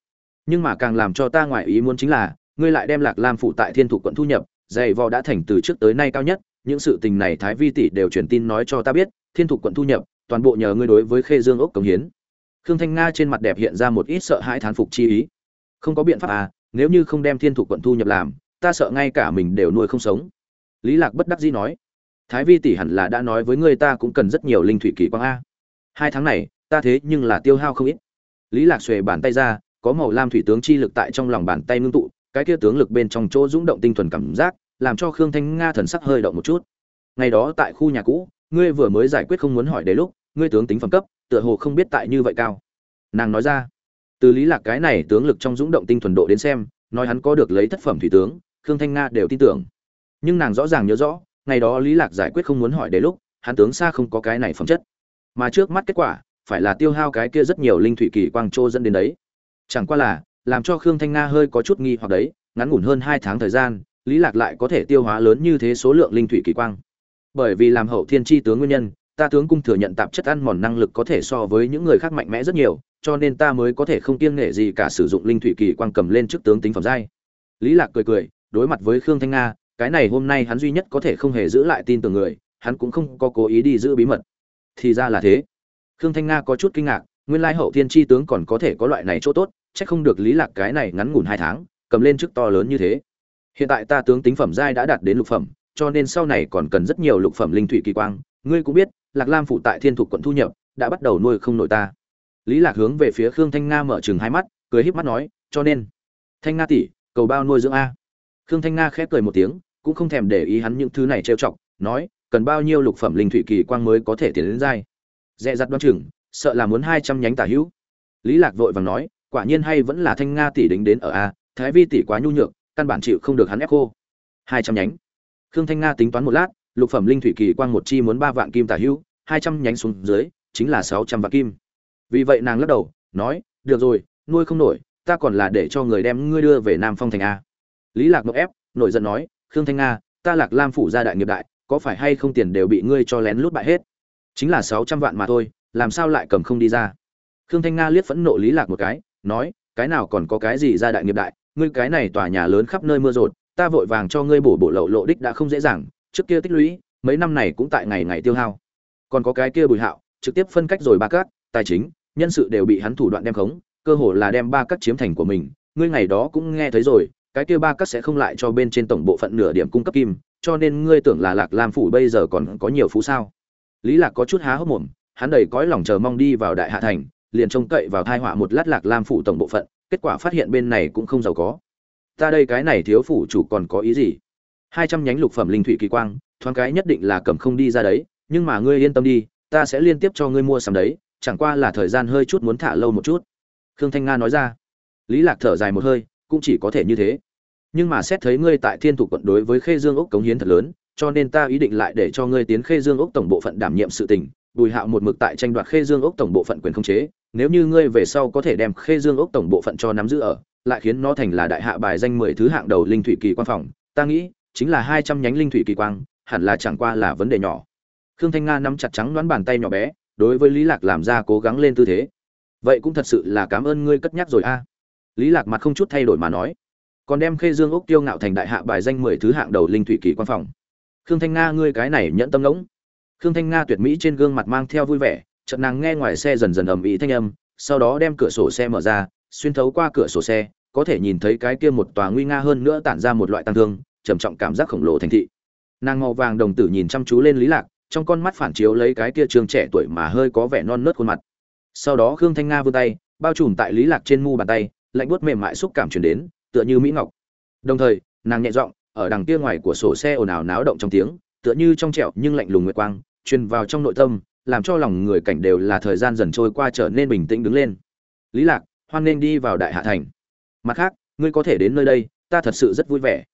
Nhưng mà càng làm cho ta ngoại ý muốn chính là, ngươi lại đem lạc lam phụ tại thiên thủ quận thu nhập, dày vò đã thành từ trước tới nay cao nhất, những sự tình này thái vi tỷ đều truyền tin nói cho ta biết, thiên thủ quận thu nhập, toàn bộ nhờ ngươi đối với khê dương ốc cống hiến khương thanh nga trên mặt đẹp hiện ra một ít sợ hãi thán phục chi ý. Không có biện pháp à nếu như không đem thiên thủ quận thu nhập làm, ta sợ ngay cả mình đều nuôi không sống. Lý lạc bất đắc dĩ nói. Thái vi tỷ hẳn là đã nói với ngươi ta cũng cần rất nhiều linh thủy kỳ quang a. Hai tháng này, ta thế nhưng là tiêu hao không ít. Lý lạc xuề bàn tay ra, có màu lam thủy tướng chi lực tại trong lòng bàn tay ngưng tụ, cái kia tướng lực bên trong chỗ dũng động tinh thuần cảm giác, làm cho khương thanh nga thần sắc hơi động một chút. Ngày đó tại khu nhà cũ, ngươi vừa mới giải quyết không muốn hỏi đấy lúc, ngươi tướng tính phẩm cấp tựa hồ không biết tại như vậy cao. Nàng nói ra, từ lý lạc cái này tướng lực trong dũng động tinh thuần độ đến xem, nói hắn có được lấy thất phẩm thủy tướng, khương thanh nga đều tin tưởng. Nhưng nàng rõ ràng nhớ rõ, ngày đó lý lạc giải quyết không muốn hỏi đến lúc, hắn tướng xa không có cái này phẩm chất. Mà trước mắt kết quả, phải là tiêu hao cái kia rất nhiều linh thủy kỳ quang trô dẫn đến đấy. Chẳng qua là, làm cho khương thanh nga hơi có chút nghi hoặc đấy, ngắn ngủn hơn hai tháng thời gian, lý lạc lại có thể tiêu hóa lớn như thế số lượng linh thủy kỳ quang. Bởi vì làm hậu thiên chi tướng nguyên nhân ta tướng cung thừa nhận tạp chất ăn mòn năng lực có thể so với những người khác mạnh mẽ rất nhiều, cho nên ta mới có thể không kiêng nghệ gì cả sử dụng linh thủy kỳ quang cầm lên trước tướng tính phẩm giai. Lý lạc cười cười, đối mặt với khương thanh nga, cái này hôm nay hắn duy nhất có thể không hề giữ lại tin tưởng người, hắn cũng không có cố ý đi giữ bí mật. Thì ra là thế. Khương thanh nga có chút kinh ngạc, nguyên lai hậu thiên chi tướng còn có thể có loại này chỗ tốt, chắc không được lý lạc cái này ngắn ngủn hai tháng, cầm lên chức to lớn như thế. Hiện tại ta tướng tính phẩm giai đã đạt đến lục phẩm, cho nên sau này còn cần rất nhiều lục phẩm linh thủy kỳ quang, ngươi cũng biết lạc lam phụ tại thiên thục quận thu nhập, đã bắt đầu nuôi không nổi ta. Lý lạc hướng về phía khương thanh nga mở chừng hai mắt, cười híp mắt nói, cho nên, thanh nga tỷ, cầu bao nuôi dưỡng a. Khương thanh nga khép cười một tiếng, cũng không thèm để ý hắn những thứ này trêu chọc, nói, cần bao nhiêu lục phẩm linh thủy kỳ quang mới có thể tiến đến giai? Dè dặt đoan chừng, sợ là muốn hai trăm nhánh tả hữu. Lý lạc vội vàng nói, quả nhiên hay vẫn là thanh nga tỷ đính đến ở a, thái vi tỷ quá nhu nhược, căn bản chịu không được hắn ép khô. Hai trăm nhánh. Khương thanh nga tính toán một lát lục phẩm linh thủy kỳ quang một chi muốn ba vạn kim tả hữu, hai trăm nhánh xuống dưới, chính là sáu trăm vạn kim. Vì vậy nàng lắc đầu, nói, được rồi, nuôi không nổi, ta còn là để cho người đem ngươi đưa về nam phong thành a. Lý lạc mộng ép, nổi giận nói, khương thanh nga ta lạc lam phủ gia đại nghiệp đại, có phải hay không tiền đều bị ngươi cho lén lút bại hết? Chính là sáu trăm vạn mà thôi, làm sao lại cầm không đi ra? Khương thanh nga liếc phẫn nộ lý lạc một cái, nói, cái nào còn có cái gì gia đại nghiệp đại, ngươi cái này tòa nhà lớn khắp nơi mưa rột, ta vội vàng cho ngươi bổ bộ lậu lộ đích đã không dễ dàng trước kia tích lũy, mấy năm này cũng tại ngày ngày tiêu hao. Còn có cái kia bùi hạo, trực tiếp phân cách rồi ba cát, tài chính, nhân sự đều bị hắn thủ đoạn đem khống, cơ hồ là đem ba cát chiếm thành của mình. Ngươi ngày đó cũng nghe thấy rồi, cái kia ba cát sẽ không lại cho bên trên tổng bộ phận nửa điểm cung cấp kim, cho nên ngươi tưởng là lạc lam phủ bây giờ còn có nhiều phú sao? Lý lạc có chút há hốc mồm, hắn đầy cõi lòng chờ mong đi vào đại hạ thành, liền trông cậy vào thai họa một lát lạc lam phủ tổng bộ phận, kết quả phát hiện bên này cũng không giàu có. Ta đây cái này thiếu phủ chủ còn có ý gì? Hai trăm nhánh lục phẩm linh thủy kỳ quang, thoáng cái nhất định là cầm không đi ra đấy, nhưng mà ngươi yên tâm đi, ta sẽ liên tiếp cho ngươi mua sắm đấy, chẳng qua là thời gian hơi chút muốn thả lâu một chút. Khương thanh nga nói ra. Lý lạc thở dài một hơi, cũng chỉ có thể như thế. Nhưng mà xét thấy ngươi tại thiên thủ quận đối với khê dương ốc cống hiến thật lớn, cho nên ta ý định lại để cho ngươi tiến khê dương ốc tổng bộ phận đảm nhiệm sự tình, bùi hạo một mực tại tranh đoạt khê dương ốc tổng bộ phận quyền khống chế. Nếu như ngươi về sau có thể đem khê dương ốc tổng bộ phận cho nắm giữ ở, lại khiến nó thành là đại hạ bài danh mười thứ hạng đầu linh thủy kỳ quan phòng, ta nghĩ chính là hai trăm nhánh linh thủy kỳ quang, hẳn là chẳng qua là vấn đề nhỏ. Khương thanh nga nắm chặt trắng đoán bàn tay nhỏ bé, đối với lý lạc làm ra cố gắng lên tư thế. Vậy cũng thật sự là cảm ơn ngươi cất nhắc rồi a. Lý lạc mặt không chút thay đổi mà nói. Còn đem khê dương ốc tiêu ngạo thành đại hạ bài danh mười thứ hạng đầu linh thủy kỳ quan phòng. Khương thanh nga, ngươi cái này nhẫn tâm ngỗng. Khương thanh nga tuyệt mỹ trên gương mặt mang theo vui vẻ, chợt nàng nghe ngoài xe dần dần ầm ĩ thanh âm, sau đó đem cửa sổ xe mở ra, xuyên thấu qua cửa sổ xe, có thể nhìn thấy cái kia một tòa nguy nga hơn nữa tản ra một loại tăng thương trầm trọng cảm giác khổng lồ thành thị. Nàng màu vàng đồng tử nhìn chăm chú lên lý lạc, trong con mắt phản chiếu lấy cái kia trường trẻ tuổi mà hơi có vẻ non nớt khuôn mặt. Sau đó khương thanh nga vươn tay, bao trùm tại lý lạc trên mu bàn tay, lạnh buốt mềm mại xúc cảm truyền đến, tựa như mỹ ngọc. Đồng thời, nàng nhẹ giọng, ở đằng kia ngoài của sổ xe ồn ào náo động trong tiếng, tựa như trong trẻo nhưng lạnh lùng nguyệt quang, truyền vào trong nội tâm, làm cho lòng người cảnh đều là thời gian dần trôi qua trở nên bình tĩnh đứng lên. Lý lạc, hoan nên đi vào đại hạ thành. Mặt khác, ngươi có thể đến nơi đây, ta thật sự rất vui vẻ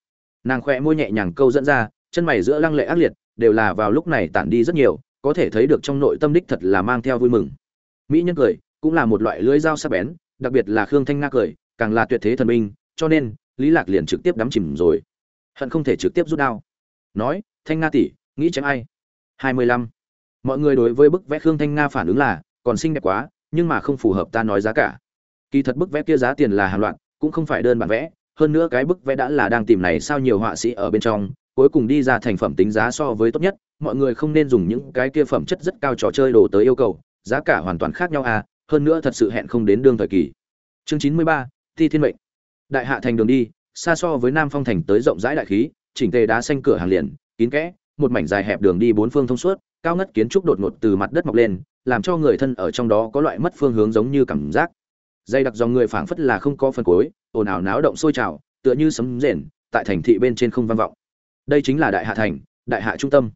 nàng khoe môi nhẹ nhàng câu dẫn ra, chân mày giữa lăng lệ ác liệt, đều là vào lúc này tản đi rất nhiều, có thể thấy được trong nội tâm đích thật là mang theo vui mừng. Mỹ nhân cười, cũng là một loại lưỡi dao sắc bén, đặc biệt là khương thanh nga cười, càng là tuyệt thế thần minh, cho nên, lý lạc liền trực tiếp đắm chìm rồi. Hận không thể trực tiếp rút đao. Nói, thanh nga tỷ, nghĩ chẳng ai? Hai mươi lăm. Mọi người đối với bức vẽ khương thanh nga phản ứng là, còn xinh đẹp quá, nhưng mà không phù hợp ta nói giá cả. Kỳ thật bức vẽ kia giá tiền là hàng loạt, cũng không phải đơn bản vẽ hơn nữa cái bức vẽ đã là đang tìm này sao nhiều họa sĩ ở bên trong, cuối cùng đi ra thành phẩm tính giá so với tốt nhất, mọi người không nên dùng những cái kia phẩm chất rất cao trò chơi đồ tới yêu cầu, giá cả hoàn toàn khác nhau à hơn nữa thật sự hẹn không đến đương thời kỳ. Chương chín mươi ba, thi thiên mệnh. Đại hạ thành đường đi, xa so với nam phong thành tới rộng rãi đại khí, chỉnh tề đá xanh cửa hàng liền, kín kẽ, một mảnh dài hẹp đường đi bốn phương thông suốt, cao ngất kiến trúc đột ngột từ mặt đất mọc lên, làm cho người thân ở trong đó có loại mất phương hướng giống như cảm giác. Dây đặc dòng người phảng phất là không có phần cuối ồn ào náo động sôi trào, tựa như sấm rền, tại thành thị bên trên không vang vọng. Đây chính là đại hạ thành, đại hạ trung tâm.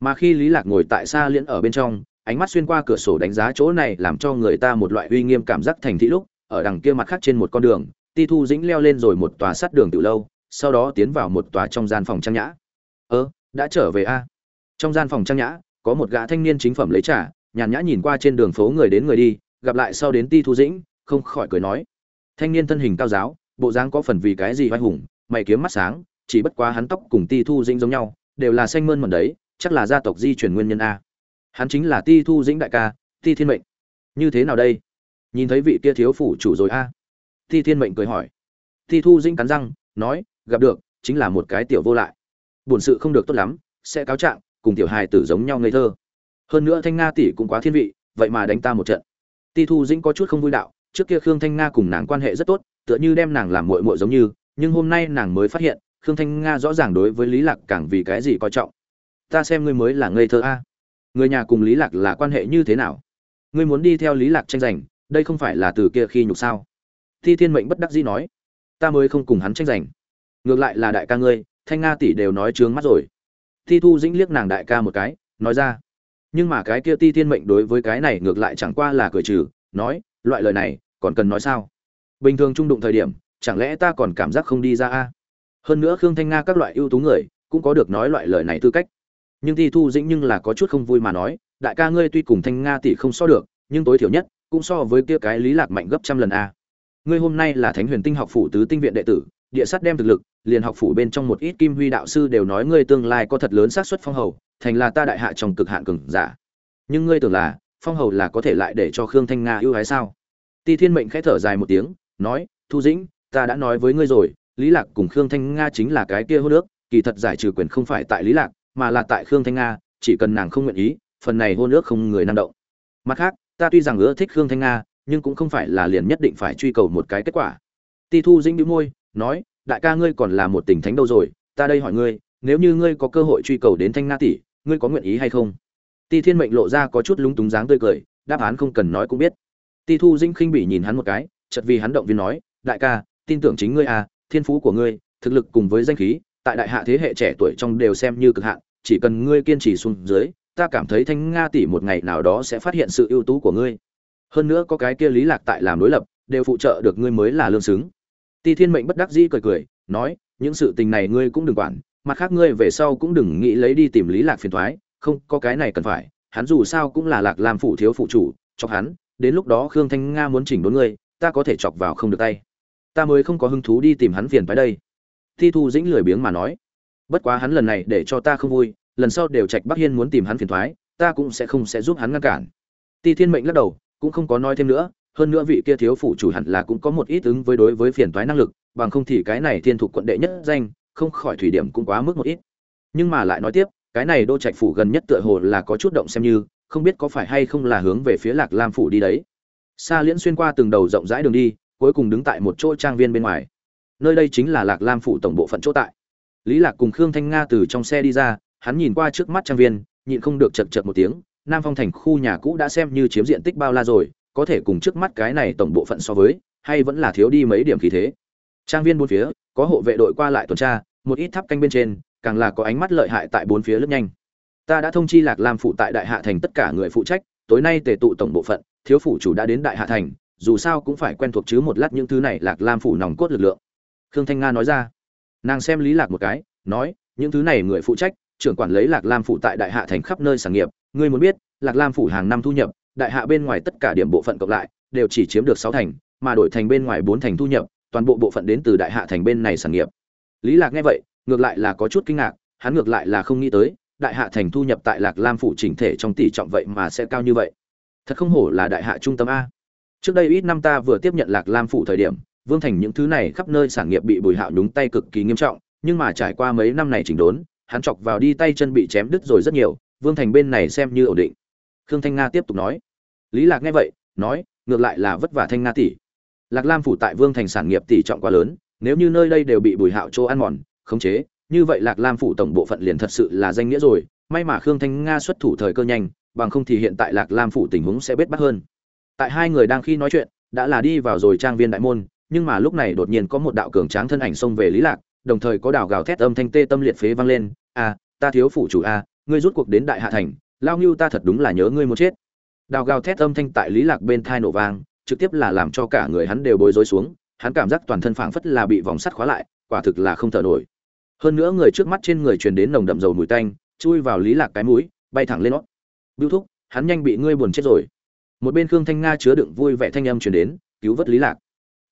Mà khi lý lạc ngồi tại xa liễn ở bên trong, ánh mắt xuyên qua cửa sổ đánh giá chỗ này làm cho người ta một loại uy nghiêm cảm giác thành thị lúc, ở đằng kia mặt khác trên một con đường, ti thu dĩnh leo lên rồi một tòa sắt đường từ lâu, sau đó tiến vào một tòa trong gian phòng trang nhã. Ơ, đã trở về a? Trong gian phòng trang nhã, có một gã thanh niên chính phẩm lấy trà, nhàn nhã nhìn qua trên đường phố người đến người đi, gặp lại sau đến ti thu dĩnh, không khỏi cười nói thanh niên thân hình cao giáo, bộ dáng có phần vì cái gì vai hùng, mày kiếm mắt sáng, chỉ bất quá hắn tóc cùng ti thu dĩnh giống nhau, đều là xanh mơn mẩn đấy, chắc là gia tộc di chuyển nguyên nhân a. Hắn chính là ti thu dĩnh đại ca, ti thiên mệnh. Như thế nào đây? Nhìn thấy vị kia thiếu phủ chủ rồi a. Ti thiên mệnh cười hỏi. Ti thu dĩnh cắn răng, nói, gặp được, chính là một cái tiểu vô lại. Buồn sự không được tốt lắm, sẽ cáo trạng, cùng tiểu hài tử giống nhau ngây thơ. Hơn nữa thanh nga tỷ cũng quá thiên vị, vậy mà đánh ta một trận. Ti thu dĩnh có chút không vui đạo trước kia khương thanh nga cùng nàng quan hệ rất tốt, tựa như đem nàng làm muội muội giống như, nhưng hôm nay nàng mới phát hiện, khương thanh nga rõ ràng đối với lý lạc càng vì cái gì coi trọng. Ta xem ngươi mới là ngây thơ a. Người nhà cùng lý lạc là quan hệ như thế nào? Ngươi muốn đi theo lý lạc tranh giành, đây không phải là từ kia khi nhục sao? Thi thiên mệnh bất đắc dĩ nói. Ta mới không cùng hắn tranh giành. Ngược lại là đại ca ngươi, thanh nga tỷ đều nói trướng mắt rồi. Thi thu dĩnh liếc nàng đại ca một cái, nói ra. Nhưng mà cái kia ti thiên mệnh đối với cái này ngược lại chẳng qua là cười trừ, nói, loại lời này còn cần nói sao? Bình thường trung đụng thời điểm, chẳng lẽ ta còn cảm giác không đi ra a? Hơn nữa khương thanh nga các loại ưu tú người, cũng có được nói loại lời này tư cách. Nhưng thi thu dĩnh nhưng là có chút không vui mà nói, đại ca ngươi tuy cùng thanh nga tỷ không so được, nhưng tối thiểu nhất, cũng so với kia cái lý lạc mạnh gấp trăm lần a. Ngươi hôm nay là thánh huyền tinh học phủ tứ tinh viện đệ tử, địa sát đem thực lực, liền học phủ bên trong một ít kim huy đạo sư đều nói ngươi tương lai có thật lớn xác suất phong hầu, thành là ta đại hạ trong cực hạn cường giả. Nhưng ngươi tưởng là, phong hầu là có thể lại để cho khương thanh nga ưu ái sao? Ti thiên mệnh khẽ thở dài một tiếng, nói, thu dĩnh, ta đã nói với ngươi rồi, lý lạc cùng khương thanh nga chính là cái kia hô nước, kỳ thật giải trừ quyền không phải tại lý lạc, mà là tại khương thanh nga, chỉ cần nàng không nguyện ý, phần này hôn ước không người năng động. Mặt khác, ta tuy rằng ưa thích khương thanh nga, nhưng cũng không phải là liền nhất định phải truy cầu một cái kết quả. Ti thu dĩnh bĩu môi, nói, đại ca ngươi còn là một tình thánh đâu rồi, ta đây hỏi ngươi, nếu như ngươi có cơ hội truy cầu đến thanh nga tỷ, ngươi có nguyện ý hay không? Ti thiên mệnh lộ ra có chút lúng túng dáng tươi cười, đáp án không cần nói cũng biết ti thu dĩnh khinh bỉ nhìn hắn một cái, chợt vì hắn động viên nói, đại ca, tin tưởng chính ngươi à thiên phú của ngươi, thực lực cùng với danh khí, tại đại hạ thế hệ trẻ tuổi trong đều xem như cực hạn, chỉ cần ngươi kiên trì xuống dưới, ta cảm thấy thanh nga tỷ một ngày nào đó sẽ phát hiện sự ưu tú của ngươi. Hơn nữa có cái kia lý lạc tại làm đối lập, đều phụ trợ được ngươi mới là lương xứng. Ti thiên mệnh bất đắc dĩ cười cười, nói, những sự tình này ngươi cũng đừng quản, mặt khác ngươi về sau cũng đừng nghĩ lấy đi tìm lý lạc phiền toái không, có cái này cần phải, hắn dù sao cũng là lạc làm phụ thiếu phụ chủ cho hắn đến lúc đó khương thanh nga muốn chỉnh đốn ngươi, ta có thể chọc vào không được tay. Ta mới không có hứng thú đi tìm hắn phiền phái đây. Thi thu dĩnh lười biếng mà nói. Bất quá hắn lần này để cho ta không vui, lần sau đều trạch bắc hiên muốn tìm hắn phiền toái ta cũng sẽ không sẽ giúp hắn ngăn cản. Ti thiên mệnh lắc đầu, cũng không có nói thêm nữa, hơn nữa vị kia thiếu phụ chủ hẳn là cũng có một ít ứng với đối với phiền toái năng lực, bằng không thì cái này thiên thuộc quận đệ nhất danh, không khỏi thủy điểm cũng quá mức một ít. Nhưng mà lại nói tiếp, cái này đô trạch phủ gần nhất tựa hồ là có chút động xem như không biết có phải hay không là hướng về phía lạc lam phủ đi đấy Sa Liễn xuyên qua từng đầu rộng rãi đường đi, cuối cùng đứng tại một chỗ trang viên bên ngoài. Nơi đây chính là Lạc Lam phủ tổng bộ phận chỗ tại. Lý Lạc cùng Khương Thanh Nga từ trong xe đi ra, hắn nhìn qua trước mắt trang viên, nhịn không được chật chật một tiếng, Nam Phong thành khu nhà cũ đã xem như chiếm diện tích bao la rồi, có thể cùng trước mắt cái này tổng bộ phận so với, hay vẫn là thiếu đi mấy điểm khí thế. trang viên bốn phía có hộ vệ đội qua lại tuần tra một ít tháp canh bên trên càng là có ánh mắt lợi hại tại bốn phía lướt nhanh ta đã thông chi lạc lam phụ tại đại hạ thành tất cả người phụ trách, tối nay tề tụ tổng bộ phận, thiếu phủ chủ đã đến đại hạ thành, dù sao cũng phải quen thuộc chứ một lát những thứ này lạc lam phủ nòng cốt lực lượng. Khương thanh nga nói ra. Nàng xem lý lạc một cái, nói, những thứ này người phụ trách, trưởng quản lấy lạc lam phủ tại đại hạ thành khắp nơi sản nghiệp. Ngươi muốn biết, lạc lam phủ hàng năm thu nhập, đại hạ bên ngoài tất cả điểm bộ phận cộng lại, đều chỉ chiếm được sáu thành, mà đổi thành bên ngoài bốn thành thu nhập, toàn bộ bộ phận đến từ đại hạ thành bên này sản nghiệp. Lý lạc nghe vậy, ngược lại là có chút kinh ngạc, hắn ngược lại là không nghĩ tới đại hạ thành thu nhập tại lạc lam phủ chỉnh thể trong tỷ trọng vậy mà sẽ cao như vậy. Thật không hổ là đại hạ trung tâm a. Trước đây ít năm ta vừa tiếp nhận lạc lam phủ thời điểm, vương thành những thứ này khắp nơi sản nghiệp bị bùi hạo nhúng tay cực kỳ nghiêm trọng, nhưng mà trải qua mấy năm này chỉnh đốn, hắn chọc vào đi tay chân bị chém đứt rồi rất nhiều, vương thành bên này xem như ổn định. Khương thanh nga tiếp tục nói. Lý lạc nghe vậy, nói, ngược lại là vất vả thanh nga tỷ. Lạc lam phủ tại vương thành sản nghiệp tỷ trọng quá lớn, nếu như nơi đây đều bị bùi hạo chỗ ăn mòn, khống chế như vậy lạc lam phủ tổng bộ phận liền thật sự là danh nghĩa rồi, may mà khương thanh nga xuất thủ thời cơ nhanh, bằng không thì hiện tại lạc lam phủ tình huống sẽ bết bắt hơn. Tại hai người đang khi nói chuyện, đã là đi vào rồi trang viên đại môn, nhưng mà lúc này đột nhiên có một đạo cường tráng thân ảnh xông về lý lạc, đồng thời có đào gào thét âm thanh tê tâm liệt phế vang lên a ta thiếu phủ chủ a ngươi rút cuộc đến đại hạ thành, lao ngưu ta thật đúng là nhớ ngươi một chết. Đào gào thét âm thanh tại lý lạc bên thai nổ vang, trực tiếp là làm cho cả người hắn đều bối rối xuống, hắn cảm giác toàn thân phảng phất là bị vòng sắt khóa lại, quả thực là không thở nổi hơn nữa người trước mắt trên người truyền đến nồng đậm dầu mùi tanh, chui vào lý lạc cái mũi, bay thẳng lên nó. Bưu thúc, hắn nhanh bị ngươi buồn chết rồi. Một bên khương thanh nga chứa đựng vui vẻ thanh âm truyền đến, cứu vớt lý lạc.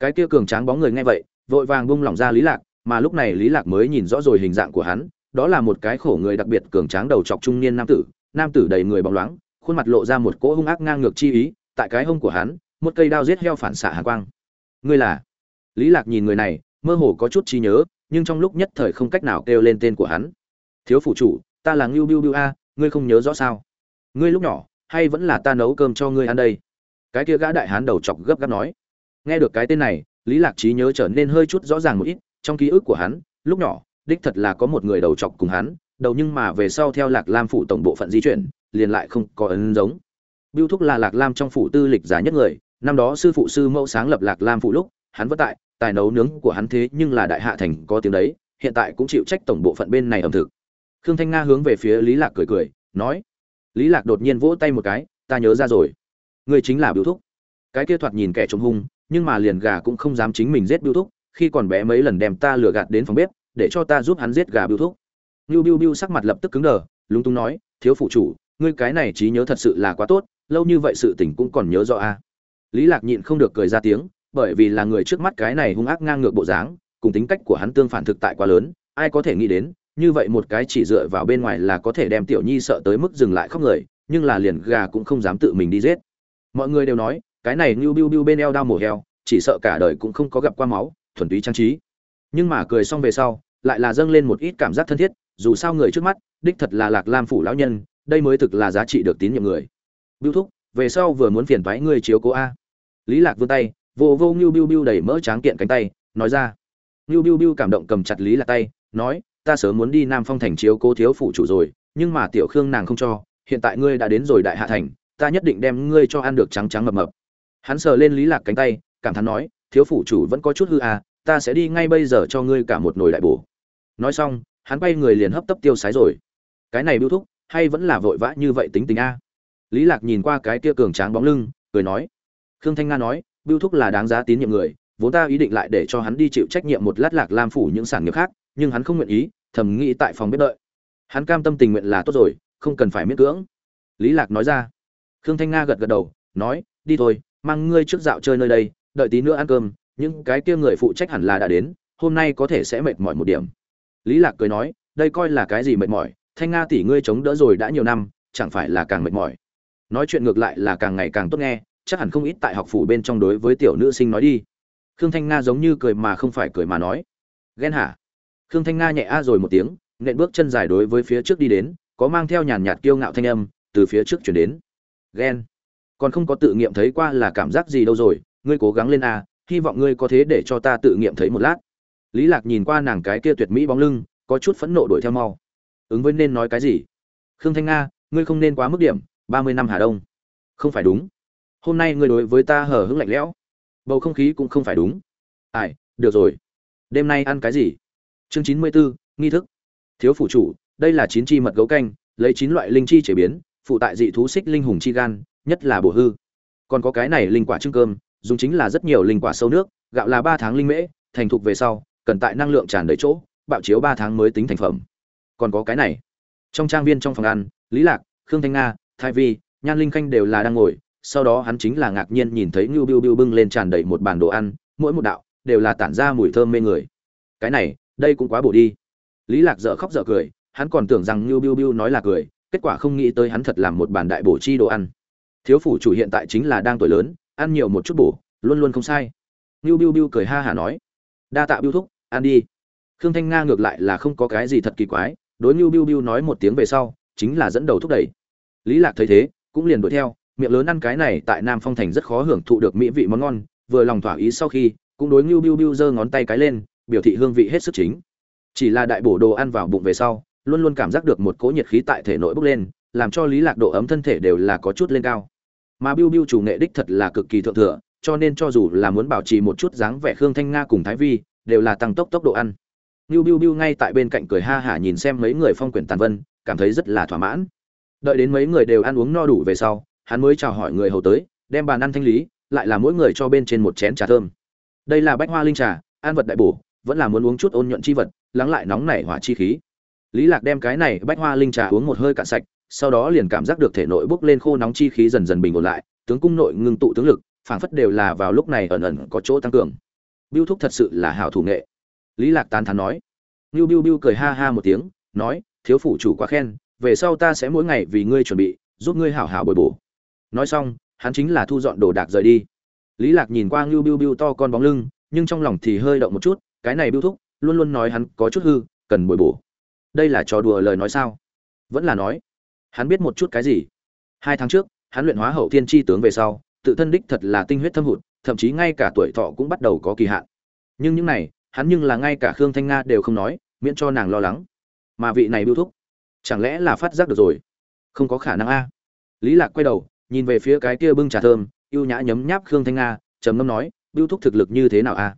Cái kia cường tráng bóng người nghe vậy, vội vàng bung lỏng ra lý lạc, mà lúc này lý lạc mới nhìn rõ rồi hình dạng của hắn, đó là một cái khổ người đặc biệt cường tráng đầu trọc trung niên nam tử nam tử đầy người bóng loáng, khuôn mặt lộ ra một cỗ hung ác ngang ngược chi ý, tại cái hông của hắn, một cây đao giết heo phản xạ hàn quang. Ngươi là? Lý lạc nhìn người này, mơ hồ có chút trí nhớ nhưng trong lúc nhất thời không cách nào kêu lên tên của hắn. Thiếu phủ chủ, ta là ngưu biu biu a, ngươi không nhớ rõ sao? Ngươi lúc nhỏ, hay vẫn là ta nấu cơm cho ngươi ăn đây? Cái kia gã đại hán đầu chọc gấp gáp nói. Nghe được cái tên này, lý lạc trí nhớ trở nên hơi chút rõ ràng một ít, trong ký ức của hắn, lúc nhỏ, đích thật là có một người đầu chọc cùng hắn, đầu nhưng mà về sau theo lạc lam phủ tổng bộ phận di chuyển, liền lại không có ấn giống. Biêu thúc là lạc lam trong phủ tư lịch giả nhất người, năm đó sư phụ sư mẫu sáng lập lạc lam phủ lúc, hắn vẫn tại tài nấu nướng của hắn thế nhưng là đại hạ thành có tiếng đấy, hiện tại cũng chịu trách tổng bộ phận bên này ẩm thực. Khương thanh nga hướng về phía lý lạc cười cười, nói, lý lạc đột nhiên vỗ tay một cái, ta nhớ ra rồi. Ngươi chính là biểu thúc. Cái kia thoạt nhìn kẻ trộm hung, nhưng mà liền gà cũng không dám chính mình giết biểu thúc, khi còn bé mấy lần đem ta lừa gạt đến phòng bếp, để cho ta giúp hắn giết gà biểu thúc. Ngưu biu biu sắc mặt lập tức cứng đờ, lúng túng nói, thiếu phụ chủ, ngươi cái này trí nhớ thật sự là quá tốt, lâu như vậy sự tình cũng còn nhớ rõ a lý lạc nhịn không được cười ra tiếng bởi vì là người trước mắt cái này hung ác ngang ngược bộ dáng, cùng tính cách của hắn tương phản thực tại quá lớn, ai có thể nghĩ đến, như vậy một cái chỉ dựa vào bên ngoài là có thể đem tiểu nhi sợ tới mức dừng lại khóc người, nhưng là liền gà cũng không dám tự mình đi giết. Mọi người đều nói, cái này Niu biu biu bên eo đau mổ heo, chỉ sợ cả đời cũng không có gặp qua máu, thuần túy trang trí. Nhưng mà cười xong về sau, lại là dâng lên một ít cảm giác thân thiết, dù sao người trước mắt, đích thật là lạc lam phủ lão nhân, đây mới thực là giá trị được tín nhiệm người. Biu thúc, về sau vừa muốn phiền thoái ngươi chiếu cố a. Lý lạc vươn tay vô vô ngưu biu biu đẩy mỡ tráng kiện cánh tay, nói ra. Ngưu biu biu cảm động cầm chặt lý lạc tay, nói, ta sớm muốn đi nam phong thành chiếu cố thiếu phụ chủ rồi, nhưng mà tiểu khương nàng không cho, hiện tại ngươi đã đến rồi đại hạ thành, ta nhất định đem ngươi cho ăn được trắng trắng mập mập. Hắn sờ lên lý lạc cánh tay, cảm thán nói, thiếu phụ chủ vẫn có chút hư à ta sẽ đi ngay bây giờ cho ngươi cả một nồi đại bổ. Nói xong, hắn bay người liền hấp tấp tiêu sái rồi. Cái này biêu thúc, hay vẫn là vội vã như vậy tính tình a? Lý lạc nhìn qua cái kia cường tráng bóng lưng, cười nói. Khương thanh nga nói biêu thúc là đáng giá tín nhiệm người, vốn ta ý định lại để cho hắn đi chịu trách nhiệm một lát lạc lam phủ những sản nghiệp khác, nhưng hắn không nguyện ý, thầm nghĩ tại phòng bếp đợi. Hắn cam tâm tình nguyện là tốt rồi, không cần phải miễn cưỡng. Lý lạc nói ra. Khương thanh nga gật gật đầu, nói, đi thôi, mang ngươi trước dạo chơi nơi đây, đợi tí nữa ăn cơm, những cái kia người phụ trách hẳn là đã đến, hôm nay có thể sẽ mệt mỏi một điểm. Lý lạc cười nói, đây coi là cái gì mệt mỏi? Thanh nga tỷ ngươi chống đỡ rồi đã nhiều năm, chẳng phải là càng mệt mỏi? Nói chuyện ngược lại là càng ngày càng tốt nghe chắc hẳn không ít tại học phủ bên trong đối với tiểu nữ sinh nói đi. Khương thanh nga giống như cười mà không phải cười mà nói. Ghen hả? Khương thanh nga nhẹ a rồi một tiếng nện bước chân dài đối với phía trước đi đến, có mang theo nhàn nhạt kiêu ngạo thanh âm, từ phía trước chuyển đến. Ghen. Còn không có tự nghiệm thấy qua là cảm giác gì đâu rồi, ngươi cố gắng lên a, hy vọng ngươi có thế để cho ta tự nghiệm thấy một lát. Lý lạc nhìn qua nàng cái kia tuyệt mỹ bóng lưng, có chút phẫn nộ đuổi theo mau. Ứng với nên nói cái gì? Khương thanh nga, ngươi không nên quá mức điểm, ba mươi năm hà đông. Không phải đúng hôm nay ngươi đối với ta hờ hững lạnh lẽo. Bầu không khí cũng không phải đúng. Ai, được rồi. Đêm nay ăn cái gì? Chương chín mươi bốn nghi thức. Thiếu phủ chủ, đây là chín chi mật gấu canh, lấy chín loại linh chi chế biến, phụ tại dị thú xích linh hùng chi gan, nhất là bổ hư. Còn có cái này linh quả trưng cơm, dùng chính là rất nhiều linh quả sâu nước, gạo là ba tháng linh mễ, thành thục về sau, cần tại năng lượng tràn đầy chỗ, bạo chiếu ba tháng mới tính thành phẩm. Còn có cái này. Trong trang viên trong phòng ăn, lý lạc, khương thanh nga, thái vi, nhan linh khanh đều là đang ngồi sau đó hắn chính là ngạc nhiên nhìn thấy ngưu biu biu bưng lên tràn đầy một bàn đồ ăn, mỗi một đạo đều là tản ra mùi thơm mê người. Cái này, đây cũng quá bổ đi. Lý lạc dở khóc dở cười, hắn còn tưởng rằng ngưu biu biu nói là cười, kết quả không nghĩ tới hắn thật làm một bàn đại bổ chi đồ ăn. Thiếu phủ chủ hiện tại chính là đang tuổi lớn, ăn nhiều một chút bổ, luôn luôn không sai. Ngưu biu biu cười ha hả nói, đa tạ biu thúc, ăn đi. Khương thanh nga ngược lại là không có cái gì thật kỳ quái, đối ngưu biu biu nói một tiếng về sau, chính là dẫn đầu thúc đẩy. Lý lạc thấy thế, cũng liền đuổi theo miệng lớn ăn cái này tại nam phong thành rất khó hưởng thụ được mỹ vị món ngon vừa lòng thỏa ý sau khi cũng đối ngưu biu biu giơ ngón tay cái lên biểu thị hương vị hết sức chính. Chỉ là đại bổ đồ ăn vào bụng về sau luôn luôn cảm giác được một cỗ nhiệt khí tại thể nội bốc lên làm cho lý lạc độ ấm thân thể đều là có chút lên cao. Mà biu biu chủ nghệ đích thật là cực kỳ thượng thừa cho nên cho dù là muốn bảo trì một chút dáng vẻ khương thanh nga cùng thái vi đều là tăng tốc tốc độ ăn. Ngưu Biu Biu ngay tại bên cạnh cười ha hả nhìn xem mấy người phong quyển tàn vân, cảm thấy rất là thỏa mãn. Đợi đến mấy người đều ăn uống no đủ về sau, hắn mới chào hỏi người hầu tới, đem bàn ăn thanh lý, lại là mỗi người cho bên trên một chén trà thơm. Đây là bách hoa linh trà, an vật đại bổ, vẫn là muốn uống chút ôn nhuận chi vật, lắng lại nóng nảy hỏa chi khí. Lý Lạc đem cái này bách hoa linh trà uống một hơi cạn sạch, sau đó liền cảm giác được thể nội bốc lên khô nóng chi khí dần dần bình ổn lại, tướng cung nội ngưng tụ tướng lực, phảng phất đều là vào lúc này ẩn ẩn có chỗ tăng cường. Biêu thúc thật sự là hảo thủ nghệ. Lý Lạc tán thán nói. Niu Biu Biu cười ha ha một tiếng, nói, thiếu phủ chủ quá khen, về sau ta sẽ mỗi ngày vì ngươi chuẩn bị, giúp ngươi hảo hảo bồi bổ. Nói xong, hắn chính là thu dọn đồ đạc rời đi. Lý Lạc nhìn qua ngưu Biu Biu to con bóng lưng, nhưng trong lòng thì hơi động một chút, cái này Biu thúc, luôn luôn nói hắn có chút hư, cần bồi bổ. Đây là trò đùa lời nói sao? Vẫn là nói. Hắn biết một chút cái gì? Hai tháng trước, hắn luyện hóa hậu thiên chi tướng về sau, tự thân đích thật là tinh huyết thâm hụt, thậm chí ngay cả tuổi thọ cũng bắt đầu có kỳ hạn. Nhưng những này, hắn nhưng là ngay cả khương thanh nga đều không nói miễn cho nàng lo lắng mà vị này biêu thúc chẳng lẽ là phát giác được rồi không có khả năng a lý lạc quay đầu nhìn về phía cái kia bưng trà thơm, ưu nhã nhấm nháp khương thanh nga, trầm ngâm nói, bưu thúc thực lực như thế nào a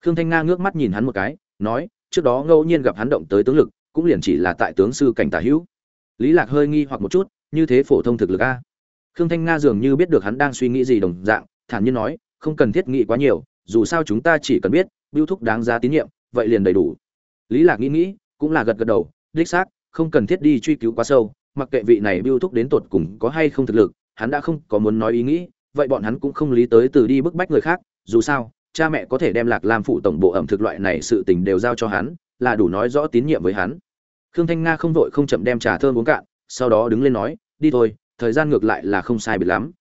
khương thanh nga ngước mắt nhìn hắn một cái, nói, trước đó ngẫu nhiên gặp hắn động tới tướng lực, cũng liền chỉ là tại tướng sư cảnh tả hữu. Lý lạc hơi nghi hoặc một chút, như thế phổ thông thực lực a khương thanh nga dường như biết được hắn đang suy nghĩ gì đồng dạng, thản nhiên nói, không cần thiết nghĩ quá nhiều, dù sao chúng ta chỉ cần biết, bưu thúc đáng giá tín nhiệm, vậy liền đầy đủ. Lý lạc nghĩ nghĩ, cũng là gật gật đầu, đích xác, không cần thiết đi truy cứu quá sâu, mặc kệ vị này bưu thúc đến tột cùng có hay không thực lực hắn đã không có muốn nói ý nghĩ, vậy bọn hắn cũng không lý tới từ đi bức bách người khác, dù sao, cha mẹ có thể đem lạc làm phụ tổng bộ ẩm thực loại này sự tình đều giao cho hắn, là đủ nói rõ tín nhiệm với hắn. Khương thanh nga không vội không chậm đem trà thơm uống cạn, sau đó đứng lên nói, đi thôi, thời gian ngược lại là không sai biệt lắm.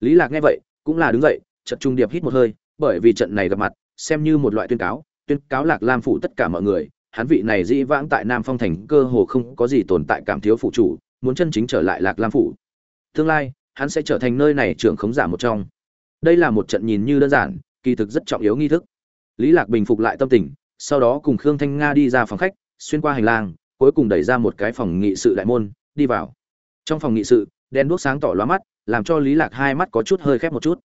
Lý lạc nghe vậy, cũng là đứng dậy, trận trung điệp hít một hơi, bởi vì trận này gặp mặt, xem như một loại tuyên cáo tuyên cáo lạc lam phủ tất cả mọi người, hắn vị này dĩ vãng tại nam phong thành cơ hồ không có gì tồn tại cảm thiếu phụ chủ, muốn chân chính trở lại lạc lam phủ. Tương lai hắn sẽ trở thành nơi này trưởng khống giả một trong. Đây là một trận nhìn như đơn giản, kỳ thực rất trọng yếu nghi thức. Lý lạc bình phục lại tâm tình, sau đó cùng khương thanh nga đi ra phòng khách, xuyên qua hành lang, cuối cùng đẩy ra một cái phòng nghị sự đại môn, đi vào. Trong phòng nghị sự, đèn đuốc sáng tỏ lóa mắt, làm cho lý lạc hai mắt có chút hơi khép một chút.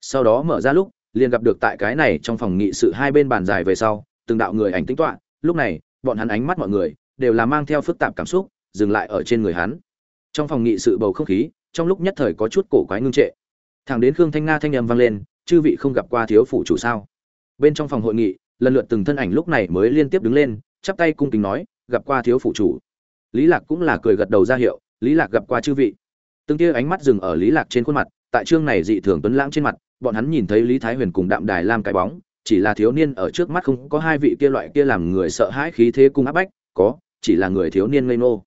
Sau đó mở ra lúc, liền gặp được tại cái này trong phòng nghị sự hai bên bàn dài về sau, từng đạo người ảnh tính toán, lúc này, bọn hắn ánh mắt mọi người đều là mang theo phức tạp cảm xúc, dừng lại ở trên người hắn. Trong phòng nghị sự bầu không khí trong lúc nhất thời có chút cổ quái ngưng trệ. Thẳng đến khương thanh nga thanh âm vang lên, chư vị không gặp qua thiếu phủ chủ sao? Bên trong phòng hội nghị, lần lượt từng thân ảnh lúc này mới liên tiếp đứng lên, chắp tay cung kính nói, gặp qua thiếu phủ chủ. Lý lạc cũng là cười gật đầu ra hiệu, lý lạc gặp qua chư vị. Từng tia ánh mắt dừng ở lý lạc trên khuôn mặt, tại chương này dị thường tuấn lãng trên mặt, bọn hắn nhìn thấy lý thái huyền cùng đạm đài lam cái bóng, chỉ là thiếu niên ở trước mắt không có hai vị kia loại kia làm người sợ hãi khí thế cung áp bách, có, chỉ là người thiếu niên ngây ngô.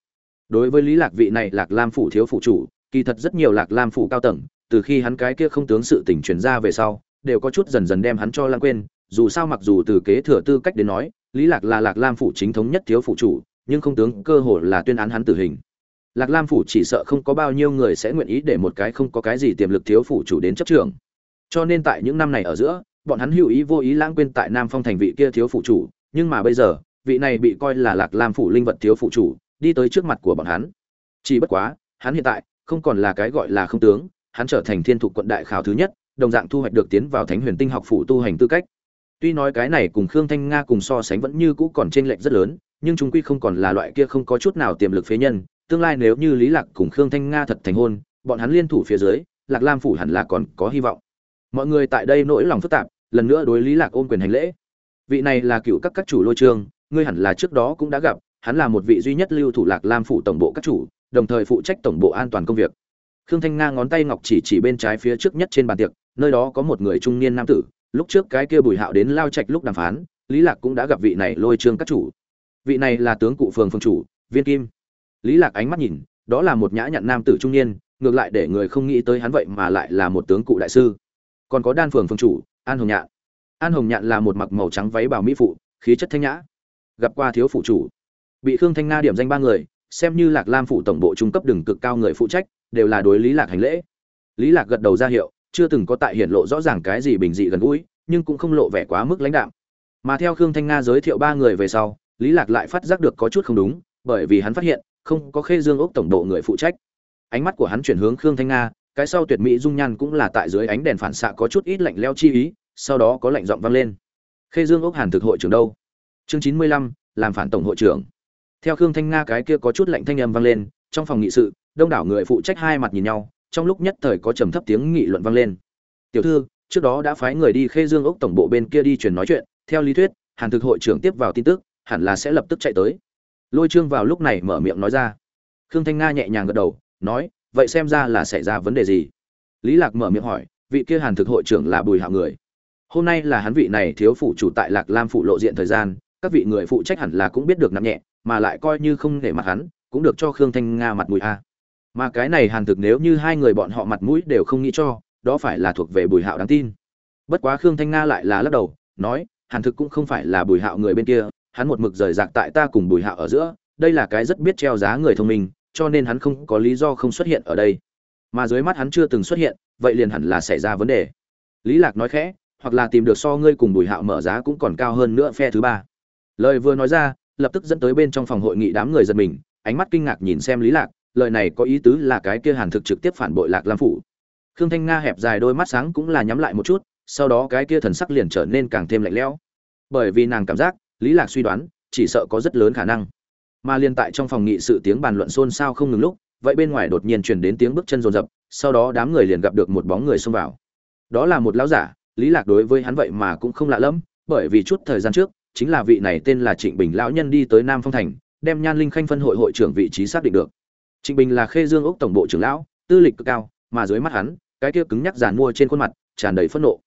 Đối với lý lạc vị này lạc lam phủ thiếu phụ chủ kỳ thật rất nhiều lạc lam phủ cao tầng từ khi hắn cái kia không tướng sự tình truyền ra về sau đều có chút dần dần đem hắn cho lãng quên. Dù sao mặc dù từ kế thừa tư cách đến nói lý lạc là lạc lam phủ chính thống nhất thiếu phụ chủ nhưng không tướng cơ hội là tuyên án hắn tử hình. Lạc lam phủ chỉ sợ không có bao nhiêu người sẽ nguyện ý để một cái không có cái gì tiềm lực thiếu phụ chủ đến chấp trường cho nên tại những năm này ở giữa, bọn hắn hữu ý vô ý lãng quên tại Nam Phong thành vị kia thiếu phụ chủ, nhưng mà bây giờ, vị này bị coi là Lạc Lam phủ linh vật thiếu phụ chủ, đi tới trước mặt của bọn hắn. Chỉ bất quá, hắn hiện tại không còn là cái gọi là không tướng, hắn trở thành thiên thục quận đại khảo thứ nhất, đồng dạng thu hoạch được tiến vào Thánh Huyền Tinh học phủ tu hành tư cách. tuy nói cái này cùng khương thanh nga cùng so sánh vẫn như cũ còn trên lệch rất lớn nhưng chúng quy không còn là loại kia không có chút nào tiềm lực phế nhân tương lai nếu như lý lạc cùng khương thanh nga thật thành hôn bọn hắn liên thủ phía dưới lạc lam phủ hẳn là còn có hy vọng. Mọi người tại đây nỗi lòng phức tạp lần nữa đối lý lạc ôm quyền hành lễ. Vị này là cựu các các chủ lôi trường, ngươi hẳn là trước đó cũng đã gặp hắn là một vị duy nhất lưu thủ lạc lam phủ tổng bộ các chủ đồng thời phụ trách tổng bộ an toàn công việc. Khương thanh nga ngón tay ngọc chỉ chỉ bên trái phía trước nhất trên bàn tiệc, nơi đó có một người trung niên nam tử, lúc trước cái kia bùi hạo đến lao trạch lúc đàm phán, lý lạc cũng đã gặp vị này lôi trương các chủ. Vị này là tướng cụ phường phương chủ, viên kim. Lý lạc ánh mắt nhìn, đó là một nhã nhặn nam tử trung niên, ngược lại để người không nghĩ tới hắn vậy mà lại là một tướng cụ đại sư. Còn có đan phường phương chủ, an hồng nhạn. An hồng nhạn là một mặc màu trắng váy bào mỹ phụ, khí chất thanh nhã. Gặp qua thiếu phụ chủ. Bị khương thanh nga điểm danh ba người xem như lạc lam phụ tổng bộ trung cấp đường cực cao người phụ trách, đều là đối lý lạc hành lễ. Lý lạc gật đầu ra hiệu, chưa từng có tại hiện lộ rõ ràng cái gì bình dị gần gũi, nhưng cũng không lộ vẻ quá mức lãnh đạm. Mà theo khương thanh nga giới thiệu ba người về sau, lý lạc lại phát giác được có chút không đúng, bởi vì hắn phát hiện, không có khê dương ốc tổng bộ người phụ trách. Ánh mắt của hắn chuyển hướng khương thanh nga, cái sau tuyệt mỹ dung nhan cũng là tại dưới ánh đèn phản xạ có chút ít lạnh leo chi ý, sau đó có lạnh giọng vang lên. Khê dương ốc hàn thực hội trưởng đâu? Chương chín mươi lăm, làm phản tổng hội trưởng theo khương thanh nga cái kia có chút lạnh thanh âm vang lên, trong phòng nghị sự, đông đảo người phụ trách hai mặt nhìn nhau, trong lúc nhất thời có trầm thấp tiếng nghị luận vang lên. Tiểu thư, trước đó đã phái người đi khê dương ốc tổng bộ bên kia đi truyền nói chuyện, theo lý thuyết, hàn thực hội trưởng tiếp vào tin tức, hẳn là sẽ lập tức chạy tới. Lôi trương vào lúc này mở miệng nói ra. Khương thanh nga nhẹ nhàng gật đầu, nói, vậy xem ra là xảy ra vấn đề gì? Lý lạc mở miệng hỏi, vị kia hàn thực hội trưởng là bùi hạo người? Hôm nay là hắn vị này thiếu phụ chủ tại lạc lam phụ lộ diện thời gian các vị người phụ trách hẳn là cũng biết được nặng nhẹ, mà lại coi như không để mặt hắn, cũng được cho khương thanh nga mặt mũi a. Mà cái này hàn thực nếu như hai người bọn họ mặt mũi đều không nghĩ cho, đó phải là thuộc về bùi hạo đáng tin. Bất quá khương thanh nga lại là lắc đầu, nói, hàn thực cũng không phải là bùi hạo người bên kia, hắn một mực rời rạc tại ta cùng bùi hạo ở giữa, đây là cái rất biết treo giá người thông minh, cho nên hắn không có lý do không xuất hiện ở đây. Mà dưới mắt hắn chưa từng xuất hiện, vậy liền hẳn là xảy ra vấn đề. Lý lạc nói khẽ, hoặc là tìm được so ngươi cùng bùi hạo mở giá cũng còn cao hơn nữa phe thứ ba lời vừa nói ra, lập tức dẫn tới bên trong phòng hội nghị đám người giật mình, ánh mắt kinh ngạc nhìn xem lý lạc, lời này có ý tứ là cái kia hàn thực trực tiếp phản bội lạc lam phủ. Khương thanh nga hẹp dài đôi mắt sáng cũng là nhắm lại một chút, sau đó cái kia thần sắc liền trở nên càng thêm lạnh lẽo. Bởi vì nàng cảm giác, lý lạc suy đoán, chỉ sợ có rất lớn khả năng. Mà liên tại trong phòng nghị sự tiếng bàn luận xôn xao không ngừng lúc, vậy bên ngoài đột nhiên truyền đến tiếng bước chân rồn rập sau đó đám người liền gặp được một bóng người xông vào. Đó là một lão giả, lý lạc đối với hắn vậy mà cũng không lạ lẫm, bởi vì chút thời gian trước chính là vị này tên là trịnh bình lão nhân đi tới nam phong thành, đem nhan linh khanh phân hội hội trưởng vị trí xác định được. Trịnh bình là khê dương ốc tổng bộ trưởng lão, tư lịch cực cao, mà dưới mắt hắn, cái kia cứng nhắc giàn mua trên khuôn mặt, tràn đầy phẫn nộ.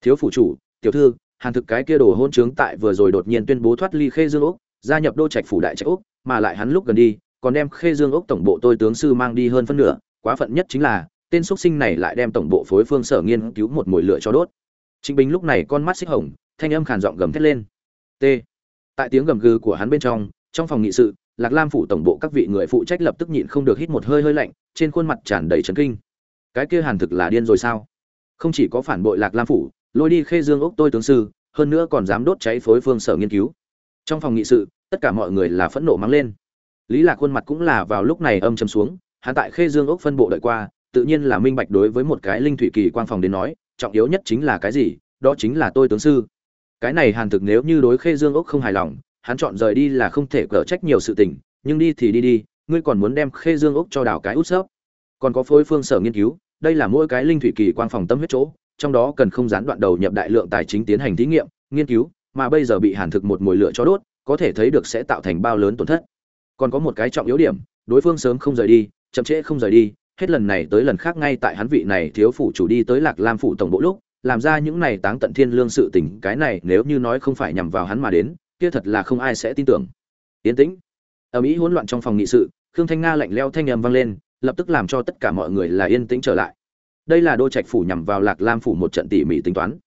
Thiếu phủ chủ, tiểu thư, hàn thực cái kia đồ hôn trướng tại vừa rồi đột nhiên tuyên bố thoát ly khê dương ốc gia nhập đô trạch phủ đại trạch ốc mà lại hắn lúc gần đi, còn đem khê dương ốc tổng bộ tôi tướng sư mang đi hơn phân nửa, quá phận nhất chính là, tên xuất sinh này lại đem tổng bộ phối phương sở nghiên cứu một mùi lửa cho đốt. Trịnh bình lúc này con mắt xích hồng, thanh âm khàn giọng gầm thét lên t. Tại tiếng gầm gừ của hắn bên trong trong phòng nghị sự, lạc lam phủ tổng bộ các vị người phụ trách lập tức nhịn không được hít một hơi hơi lạnh, trên khuôn mặt tràn đầy trấn kinh. Cái kia hàn thực là điên rồi sao? Không chỉ có phản bội lạc lam phủ, lôi đi khê dương ốc tôi tướng sư, hơn nữa còn dám đốt cháy phối phương sở nghiên cứu. Trong phòng nghị sự, tất cả mọi người là phẫn nộ mắng lên. Lý lạc khuôn mặt cũng là vào lúc này âm trầm xuống, hắn tại khê dương ốc phân bộ đợi qua, tự nhiên là minh bạch đối với một cái linh thủy kỳ quang phòng đến nói, trọng yếu nhất chính là cái gì, đó chính là tôi tướng sư cái này hàn thực nếu như đối khê dương ốc không hài lòng, hắn chọn rời đi là không thể cở trách nhiều sự tình, nhưng đi thì đi đi, ngươi còn muốn đem khê dương ốc cho đào cái út sấp. Còn có phối phương sở nghiên cứu, đây là mỗi cái linh thủy kỳ quan phòng tâm huyết chỗ, trong đó cần không gián đoạn đầu nhập đại lượng tài chính tiến hành thí nghiệm, nghiên cứu, mà bây giờ bị hàn thực một mồi lửa cho đốt, có thể thấy được sẽ tạo thành bao lớn tổn thất. Còn có một cái trọng yếu điểm, đối phương sớm không rời đi, chậm trễ không rời đi, hết lần này tới lần khác ngay tại hắn vị này thiếu phủ chủ đi tới lạc lam phủ tổng bộ lúc làm ra những này táng tận thiên lương sự tình, cái này nếu như nói không phải nhằm vào hắn mà đến, kia thật là không ai sẽ tin tưởng. Yên tĩnh. Ở mỹ hỗn loạn trong phòng nghị sự, khương thanh nga lạnh leo thanh âm vang lên, lập tức làm cho tất cả mọi người là yên tĩnh trở lại. Đây là đô trạch phủ nhằm vào lạc lam phủ một trận tỉ mỉ tính toán.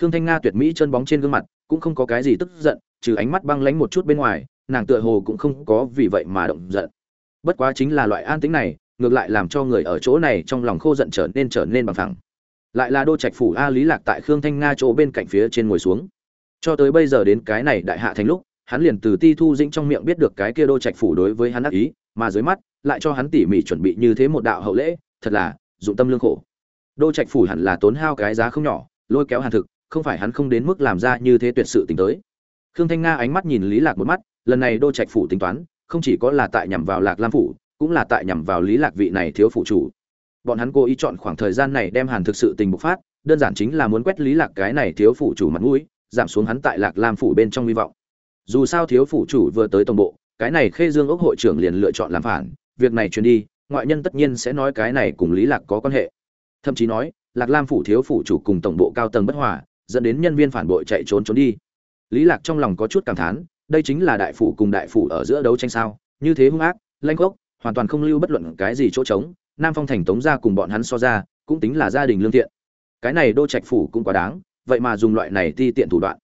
Khương thanh nga tuyệt mỹ chân bóng trên gương mặt, cũng không có cái gì tức giận, trừ ánh mắt băng lánh một chút bên ngoài, nàng tựa hồ cũng không có vì vậy mà động giận. Bất quá chính là loại an tĩnh này, ngược lại làm cho người ở chỗ này trong lòng khô giận trở nên trở nên bằng thẳng lại là đô trạch phủ a lý lạc tại khương thanh nga chỗ bên cạnh phía trên ngồi xuống. Cho tới bây giờ đến cái này đại hạ thành lúc, hắn liền từ ti thu dĩnh trong miệng biết được cái kia đô trạch phủ đối với hắn ác ý, mà dưới mắt, lại cho hắn tỉ mỉ chuẩn bị như thế một đạo hậu lễ, thật là, dụng tâm lương khổ. Đô trạch phủ hẳn là tốn hao cái giá không nhỏ, lôi kéo hàn thực, không phải hắn không đến mức làm ra như thế tuyệt sự tính tới. Khương thanh nga ánh mắt nhìn lý lạc một mắt, lần này đô trạch phủ tính toán, không chỉ có là tại nhằm vào lạc lam phủ, cũng là tại nhằm vào lý lạc vị này thiếu phụ chủ bọn hắn cố ý chọn khoảng thời gian này đem hàn thực sự tình bộc phát, đơn giản chính là muốn quét lý lạc cái này thiếu phụ chủ mặt mũi, giảm xuống hắn tại lạc lam phủ bên trong hy vọng. Dù sao thiếu phủ chủ vừa tới tổng bộ, cái này khê dương ốc hội trưởng liền lựa chọn làm phản, việc này truyền đi, ngoại nhân tất nhiên sẽ nói cái này cùng lý lạc có quan hệ. Thậm chí nói, lạc lam phủ thiếu phủ chủ cùng tổng bộ cao tầng bất hòa, dẫn đến nhân viên phản bội chạy trốn trốn đi. Lý lạc trong lòng có chút cảm thán, đây chính là đại phủ cùng đại phủ ở giữa đấu tranh sao, như thế hung ác, lanh gốc, hoàn toàn không lưu bất luận cái gì chỗ trống nam phong thành tống gia cùng bọn hắn so ra, cũng tính là gia đình lương thiện. Cái này đô trạch phủ cũng quá đáng, vậy mà dùng loại này ti tiện thủ đoạn.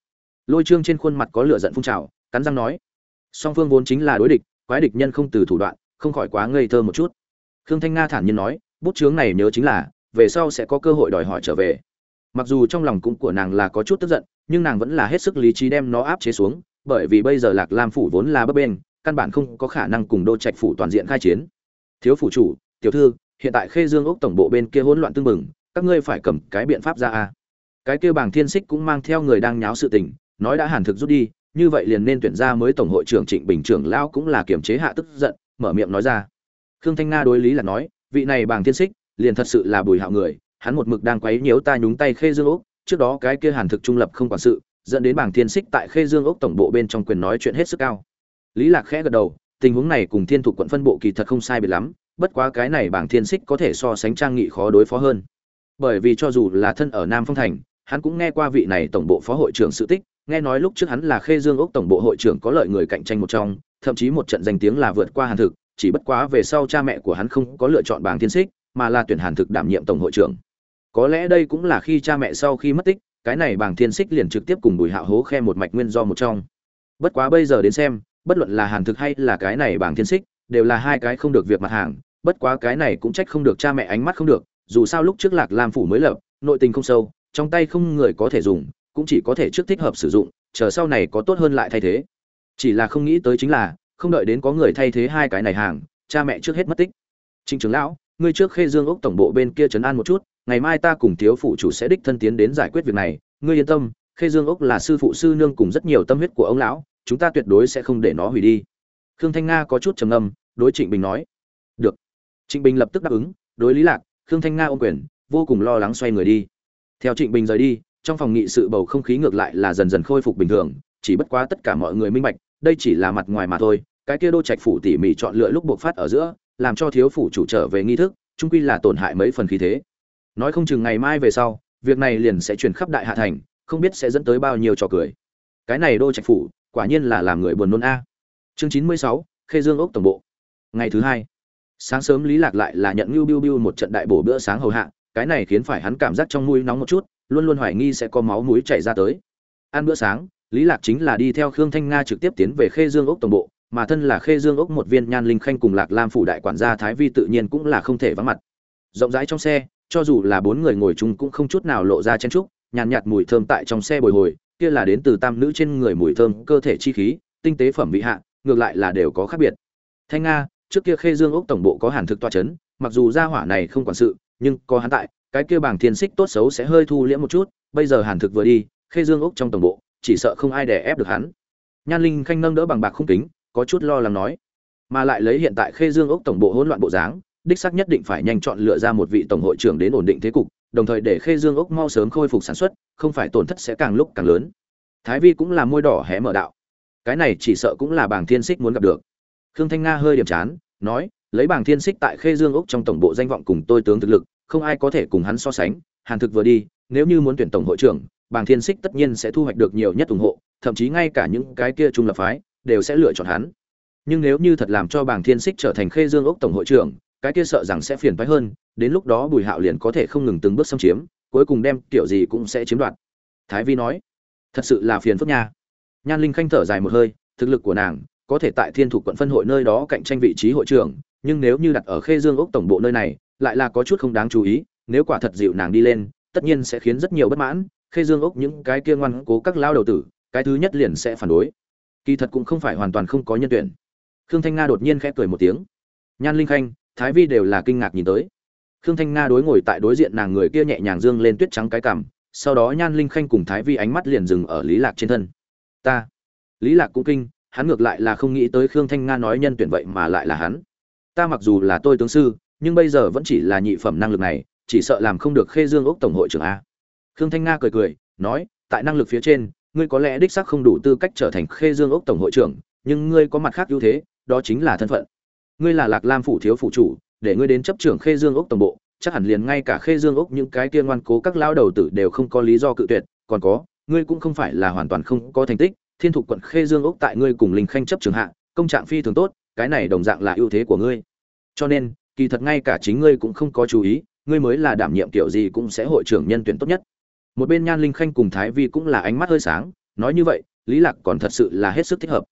Lôi trương trên khuôn mặt có lửa giận phun trào, cắn răng nói, song phương vốn chính là đối địch, quái địch nhân không từ thủ đoạn, không khỏi quá ngây thơ một chút. Khương thanh nga thản nhiên nói, bút chướng này nhớ chính là, về sau sẽ có cơ hội đòi hỏi trở về. Mặc dù trong lòng cũng của nàng là có chút tức giận, nhưng nàng vẫn là hết sức lý trí đem nó áp chế xuống, bởi vì bây giờ lạc lam phủ vốn là bấp bên căn bản không có khả năng cùng đô trạch phủ toàn diện khai chiến. Thiếu phủ chủ, tiểu thư hiện tại khê dương ốc tổng bộ bên kia hỗn loạn tương mừng các ngươi phải cầm cái biện pháp ra a. Cái kia bảng thiên xích cũng mang theo người đang nháo sự tình, nói đã hàn thực rút đi, như vậy liền nên tuyển ra mới tổng hội trưởng trịnh bình trưởng lão cũng là kiềm chế hạ tức giận, mở miệng nói ra. Khương thanh nga đối lý là nói, vị này bảng thiên xích, liền thật sự là bùi hạo người, hắn một mực đang quấy nhiễu ta nhúng tay khê dương ốc trước đó cái kia hàn thực trung lập không quản sự, dẫn đến bảng thiên xích tại khê dương ốc tổng bộ bên trong quyền nói chuyện hết sức cao. Lý lạc khẽ gật đầu, tình huống này cùng thiên thủ quận phân bộ kỳ thật không sai biệt lắm bất quá cái này bảng thiên xích có thể so sánh trang nghị khó đối phó hơn. Bởi vì cho dù là thân ở nam phong thành, hắn cũng nghe qua vị này tổng bộ phó hội trưởng sự tích, nghe nói lúc trước hắn là khê dương ốc tổng bộ hội trưởng có lợi người cạnh tranh một trong, thậm chí một trận danh tiếng là vượt qua hàn thực, chỉ bất quá về sau cha mẹ của hắn không có lựa chọn bảng thiên xích, mà là tuyển hàn thực đảm nhiệm tổng hội trưởng. Có lẽ đây cũng là khi cha mẹ sau khi mất tích, cái này bảng thiên xích liền trực tiếp cùng bùi hạ hố khe một mạch nguyên do một trong. Bất quá bây giờ đến xem, bất luận là hàn thực hay là cái này bảng thiên xích, đều là hai cái không được việc mặt hàng bất quá cái này cũng trách không được cha mẹ ánh mắt không được, dù sao lúc trước lạc lam phủ mới lập, nội tình không sâu, trong tay không người có thể dùng, cũng chỉ có thể trước thích hợp sử dụng, chờ sau này có tốt hơn lại thay thế. Chỉ là không nghĩ tới chính là, không đợi đến có người thay thế hai cái này hàng, cha mẹ trước hết mất tích. Trịnh trưởng lão, ngươi trước khê dương ốc tổng bộ bên kia trấn an một chút, ngày mai ta cùng thiếu phụ chủ sẽ đích thân tiến đến giải quyết việc này. Ngươi yên tâm, khê dương ốc là sư phụ sư nương cùng rất nhiều tâm huyết của ông lão, chúng ta tuyệt đối sẽ không để nó hủy đi. Khương thanh nga có chút trầm âm đối trịnh bình nói trịnh bình lập tức đáp ứng, đối lý lạc, khương thanh nga ôm quyền, vô cùng lo lắng xoay người đi. Theo trịnh bình rời đi, trong phòng nghị sự bầu không khí ngược lại là dần dần khôi phục bình thường, chỉ bất quá tất cả mọi người minh bạch, đây chỉ là mặt ngoài mà thôi, cái kia đô trạch phủ tỉ mỉ chọn lựa lúc buộc phát ở giữa, làm cho thiếu phủ chủ trở về nghi thức trung quy là tổn hại mấy phần khí thế. Nói không chừng ngày mai về sau, việc này liền sẽ truyền khắp đại hạ thành, không biết sẽ dẫn tới bao nhiêu trò cười. Cái này đô trạch phủ, quả nhiên là làm người buồn nôn a. Chương chín mươi sáu, khê dương ốc tổng bộ. Ngày thứ hai sáng sớm lý lạc lại là nhận ngưu biu biu một trận đại bổ bữa sáng hầu hạ cái này khiến phải hắn cảm giác trong mũi nóng một chút luôn luôn hoài nghi sẽ có máu mũi chảy ra tới. Ăn bữa sáng lý lạc chính là đi theo khương thanh nga trực tiếp tiến về khê dương ốc tổng bộ mà thân là khê dương ốc một viên nhan linh khanh cùng lạc lam phủ đại quản gia thái vi tự nhiên cũng là không thể vắng mặt. Rộng rãi trong xe cho dù là bốn người ngồi chung cũng không chút nào lộ ra chen trúc nhàn nhạt, mùi thơm tại trong xe bồi hồi kia là đến từ tam nữ trên người mùi thơm cơ thể chi khí tinh tế phẩm vị hạ ngược lại là đều có khác biệt. Thanh nga trước kia khê dương ốc tổng bộ có hàn thực toa chấn, mặc dù gia hỏa này không quản sự, nhưng có hắn tại, cái kia bảng thiên xích tốt xấu sẽ hơi thu liễm một chút, bây giờ hàn thực vừa đi, khê dương ốc trong tổng bộ, chỉ sợ không ai đè ép được hắn. Nhan linh khanh nâng đỡ bằng bạc không kính, có chút lo lắng nói, mà lại lấy hiện tại khê dương ốc tổng bộ hỗn loạn bộ dáng, đích xác nhất định phải nhanh chọn lựa ra một vị tổng hội trưởng đến ổn định thế cục, đồng thời để khê dương ốc mau sớm khôi phục sản xuất, không phải tổn thất sẽ càng lúc càng lớn. Thái vi cũng là môi đỏ hé mở đạo, cái này chỉ sợ cũng là bảng thiên xích muốn gặp được khương thanh nga hơi điểm chán, nói, lấy bảng thiên xích tại khê dương ốc trong tổng bộ danh vọng cùng tôi tướng thực lực, không ai có thể cùng hắn so sánh, hàn thực vừa đi, nếu như muốn tuyển tổng hội trưởng, bảng thiên xích tất nhiên sẽ thu hoạch được nhiều nhất ủng hộ, thậm chí ngay cả những cái kia trung lập phái đều sẽ lựa chọn hắn. Nhưng nếu như thật làm cho bảng thiên xích trở thành khê dương ốc tổng hội trưởng, cái kia sợ rằng sẽ phiền phái hơn, đến lúc đó bùi hạo liền có thể không ngừng từng bước xâm chiếm, cuối cùng đem kiểu gì cũng sẽ chiếm đoạt. Thái vi nói, thật sự là phiền phức nha. Nhan linh khanh thở dài một hơi, thực lực của nàng có thể tại thiên thủ quận phân hội nơi đó cạnh tranh vị trí hội trưởng, nhưng nếu như đặt ở khê dương ốc tổng bộ nơi này, lại là có chút không đáng chú ý, nếu quả thật dịu nàng đi lên, tất nhiên sẽ khiến rất nhiều bất mãn. Khê dương ốc những cái kia ngoan cố các lao đầu tử, cái thứ nhất liền sẽ phản đối. Kỳ thật cũng không phải hoàn toàn không có nhân tuyển. Khương thanh nga đột nhiên khẽ cười một tiếng. Nhan linh khanh, thái vi đều là kinh ngạc nhìn tới. Khương thanh nga đối ngồi tại đối diện nàng người kia nhẹ nhàng dương lên tuyết trắng cái cằm, sau đó nhan linh khanh cùng thái vi ánh mắt liền dừng ở lý lạc trên thân. Ta, lý lạc cũng kinh hắn ngược lại là không nghĩ tới khương thanh nga nói nhân tuyển vậy mà lại là hắn. Ta mặc dù là tôi tướng sư, nhưng bây giờ vẫn chỉ là nhị phẩm năng lực này, chỉ sợ làm không được khê dương ốc tổng hội trưởng a. Khương thanh nga cười cười, nói, tại năng lực phía trên, ngươi có lẽ đích xác không đủ tư cách trở thành khê dương ốc tổng hội trưởng, nhưng ngươi có mặt khác ưu thế, đó chính là thân phận. Ngươi là lạc lam phủ thiếu phủ chủ, để ngươi đến chấp trưởng khê dương ốc tổng bộ, chắc hẳn liền ngay cả khê dương ốc những cái kia ngoan cố các lão đầu tử đều không có lý do cự tuyệt, còn có, ngươi cũng không phải là hoàn toàn không có thành tích thiên thục quận khê dương ốc tại ngươi cùng linh khanh chấp trường hạ, công trạng phi thường tốt, cái này đồng dạng là ưu thế của ngươi. Cho nên, kỳ thật ngay cả chính ngươi cũng không có chú ý, ngươi mới là đảm nhiệm kiểu gì cũng sẽ hội trưởng nhân tuyển tốt nhất. Một bên nhan linh khanh cùng thái vi cũng là ánh mắt hơi sáng, nói như vậy, lý lạc còn thật sự là hết sức thích hợp.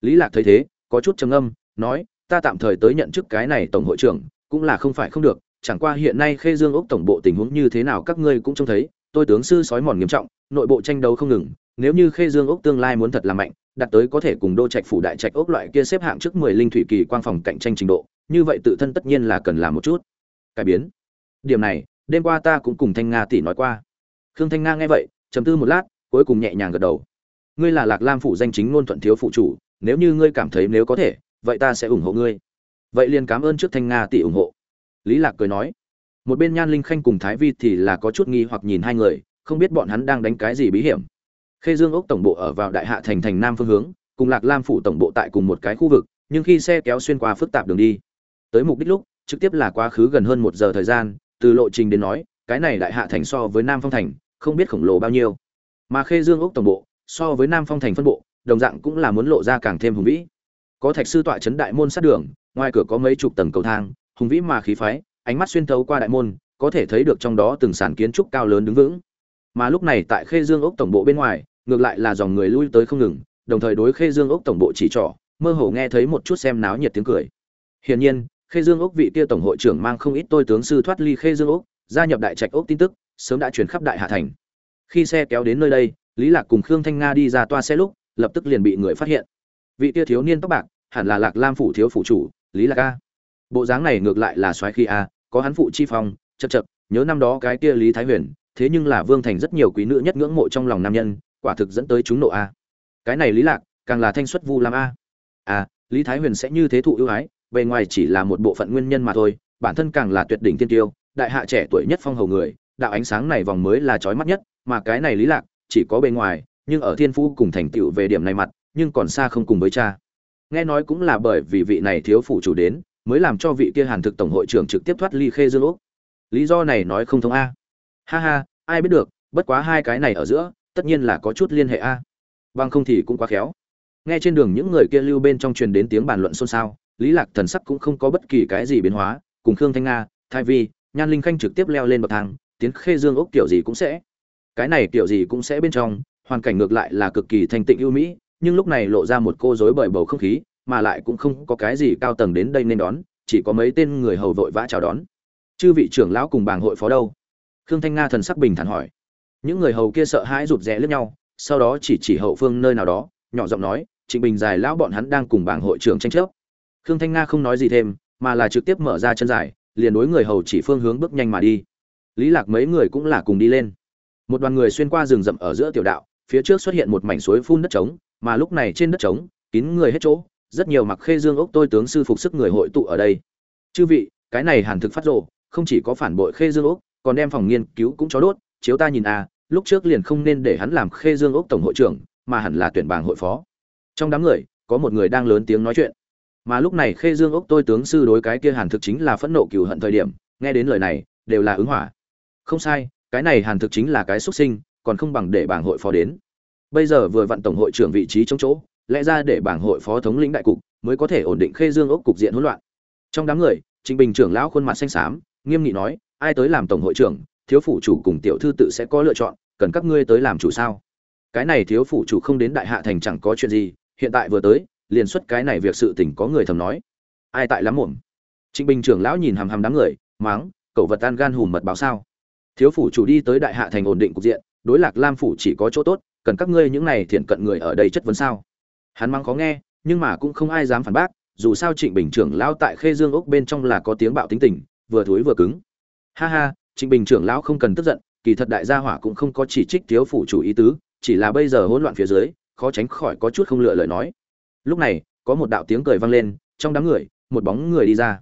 Lý lạc thấy thế, có chút trầm âm nói, ta tạm thời tới nhận chức cái này tổng hội trưởng, cũng là không phải không được, chẳng qua hiện nay khê dương ốc tổng bộ tình huống như thế nào các ngươi cũng trông thấy, tôi tướng sư sói mòn nghiêm trọng, nội bộ tranh đấu không ngừng nếu như khê dương ốc tương lai muốn thật là mạnh, đạt tới có thể cùng đô trạch phủ đại trạch ốc loại kia xếp hạng trước mười linh thủy kỳ quang phòng cạnh tranh trình độ, như vậy tự thân tất nhiên là cần làm một chút. Cải biến. Điểm này, đêm qua ta cũng cùng thanh nga tỷ nói qua. Khương thanh nga nghe vậy, trầm tư một lát, cuối cùng nhẹ nhàng gật đầu. Ngươi là lạc lam phủ danh chính ngôn thuận thiếu phụ chủ, nếu như ngươi cảm thấy nếu có thể, vậy ta sẽ ủng hộ ngươi. Vậy liền cảm ơn trước thanh nga tỷ ủng hộ. Lý lạc cười nói. Một bên nhan linh khanh cùng thái vi thì là có chút nghi hoặc nhìn hai người, không biết bọn hắn đang đánh cái gì bí hiểm khê dương ốc tổng bộ ở vào đại hạ thành thành nam phương hướng, cùng lạc lam phủ tổng bộ tại cùng một cái khu vực, nhưng khi xe kéo xuyên qua phức tạp đường đi, tới mục đích lúc, trực tiếp là quá khứ gần hơn một giờ thời gian, từ lộ trình đến nói, cái này đại hạ thành so với nam phong thành, không biết khổng lồ bao nhiêu. Mà khê dương ốc tổng bộ, so với nam phong thành phân bộ, đồng dạng cũng là muốn lộ ra càng thêm hùng vĩ. Có thạch sư tọa trấn đại môn sát đường, ngoài cửa có mấy chục tầng cầu thang, hùng vĩ mà khí phái, ánh mắt xuyên thấu qua đại môn, có thể thấy được trong đó từng sản kiến trúc cao lớn đứng vững. Mà lúc này tại khê dương ốc tổng bộ bên ngoài ngược lại là dòng người lui tới không ngừng, đồng thời đối khê dương ốc tổng bộ chỉ trỏ, mơ hồ nghe thấy một chút xem náo nhiệt tiếng cười. Hiển nhiên, khê dương ốc vị kia tổng hội trưởng mang không ít tôi tướng sư thoát ly khê dương ốc, gia nhập đại trạch ốc tin tức, sớm đã truyền khắp đại hạ thành. Khi xe kéo đến nơi đây, lý lạc cùng khương thanh nga đi ra toa xe lúc, lập tức liền bị người phát hiện. Vị kia thiếu niên tóc bạc, hẳn là lạc lam phủ thiếu phủ chủ, lý lạc a. Bộ dáng này ngược lại là soái khi a, có hắn phụ chi phong, chật chật, nhớ năm đó cái kia lý thái huyền, thế nhưng là vương thành rất nhiều quý nữ nhất ngưỡng mộ trong lòng nam nhân quả thực dẫn tới chúng nộ a. Cái này lý lạc, càng là thanh xuất vu lam a. A lý thái huyền sẽ như thế thụ ưu ái, bề ngoài chỉ là một bộ phận nguyên nhân mà thôi, bản thân càng là tuyệt đỉnh tiên tiêu, đại hạ trẻ tuổi nhất phong hầu người, đạo ánh sáng này vòng mới là chói mắt nhất, mà cái này lý lạc chỉ có bề ngoài, nhưng ở thiên phú cùng thành tựu về điểm này mặt, nhưng còn xa không cùng với cha. Nghe nói cũng là bởi vì vị này thiếu phụ chủ đến, mới làm cho vị kia hàn thực tổng hội trưởng trực tiếp thoát ly khê dương úc lý do này nói không thông a. Ha ha, ai biết được, bất quá hai cái này ở giữa tất nhiên là có chút liên hệ a. Bằng không thì cũng quá khéo. Nghe trên đường những người kia lưu bên trong truyền đến tiếng bàn luận xôn xao, lý lạc thần sắc cũng không có bất kỳ cái gì biến hóa, cùng khương thanh nga, thái vi, nhan linh khanh trực tiếp leo lên bậc thang, tiến khê dương ốc kiểu gì cũng sẽ. Cái này kiểu gì cũng sẽ bên trong, hoàn cảnh ngược lại là cực kỳ thanh tịnh ưu mỹ, nhưng lúc này lộ ra một cô rối bởi bầu không khí, mà lại cũng không có cái gì cao tầng đến đây nên đón, chỉ có mấy tên người hầu vội vã chào đón. Chư vị trưởng lão cùng bảng hội phó đâu? Khương thanh nga thần sắc bình thản hỏi những người hầu kia sợ hãi rụt rè lướt nhau, sau đó chỉ chỉ hậu phương nơi nào đó, nhỏ giọng nói, trịnh bình dài lão bọn hắn đang cùng bảng hội trưởng tranh chấp. Khương thanh nga không nói gì thêm, mà là trực tiếp mở ra chân dài, liền đối người hầu chỉ phương hướng bước nhanh mà đi. Lý lạc mấy người cũng là cùng đi lên. Một đoàn người xuyên qua rừng rậm ở giữa tiểu đạo, phía trước xuất hiện một mảnh suối phun đất trống, mà lúc này trên đất trống, kín người hết chỗ, rất nhiều mặc khê dương ốc tôi tướng sư phục sức người hội tụ ở đây. Chư vị, cái này hàn thực phát rộ không chỉ có phản bội khê dương ốc, còn đem phòng nghiên cứu cũng cho đốt, chiếu ta nhìn à lúc trước liền không nên để hắn làm khê dương ốc tổng hội trưởng, mà hẳn là tuyển bảng hội phó. Trong đám người, có một người đang lớn tiếng nói chuyện. Mà lúc này khê dương ốc tôi tướng sư đối cái kia hàn thực chính là phẫn nộ cừu hận thời điểm, nghe đến lời này, đều là ứng hỏa. Không sai, cái này hàn thực chính là cái xuất sinh, còn không bằng để bảng hội phó đến. Bây giờ vừa vặn tổng hội trưởng vị trí trong chỗ, lẽ ra để bảng hội phó thống lĩnh đại cục mới có thể ổn định khê dương ốc cục diện hỗn loạn. Trong đám người trịnh bình trưởng lão khuôn mặt xanh xám, nghiêm nghị nói, ai tới làm tổng hội trưởng thiếu phủ chủ cùng tiểu thư tự sẽ có lựa chọn, cần các ngươi tới làm chủ sao? Cái này thiếu phủ chủ không đến đại hạ thành chẳng có chuyện gì, hiện tại vừa tới, liền xuất cái này việc sự tình có người thầm nói. Ai tại lắm muộn? Trịnh bình trưởng lão nhìn hằm hằm đám người, máng, cậu vật tan gan hùm mật báo sao? Thiếu phủ chủ đi tới đại hạ thành ổn định cục diện, đối lạc lam phủ chỉ có chỗ tốt, cần các ngươi những này thiện cận người ở đây chất vấn sao? Hắn mắng khó nghe, nhưng mà cũng không ai dám phản bác, dù sao trịnh bình trưởng lão tại khê dương ốc bên trong là có tiếng bạo tính tình, vừa thối vừa cứng. Ha ha trịnh bình trưởng lão không cần tức giận, kỳ thật đại gia hỏa cũng không có chỉ trích thiếu phủ chủ ý tứ, chỉ là bây giờ hỗn loạn phía dưới, khó tránh khỏi có chút không lựa lời nói. Lúc này, có một đạo tiếng cười vang lên, trong đám người, một bóng người đi ra.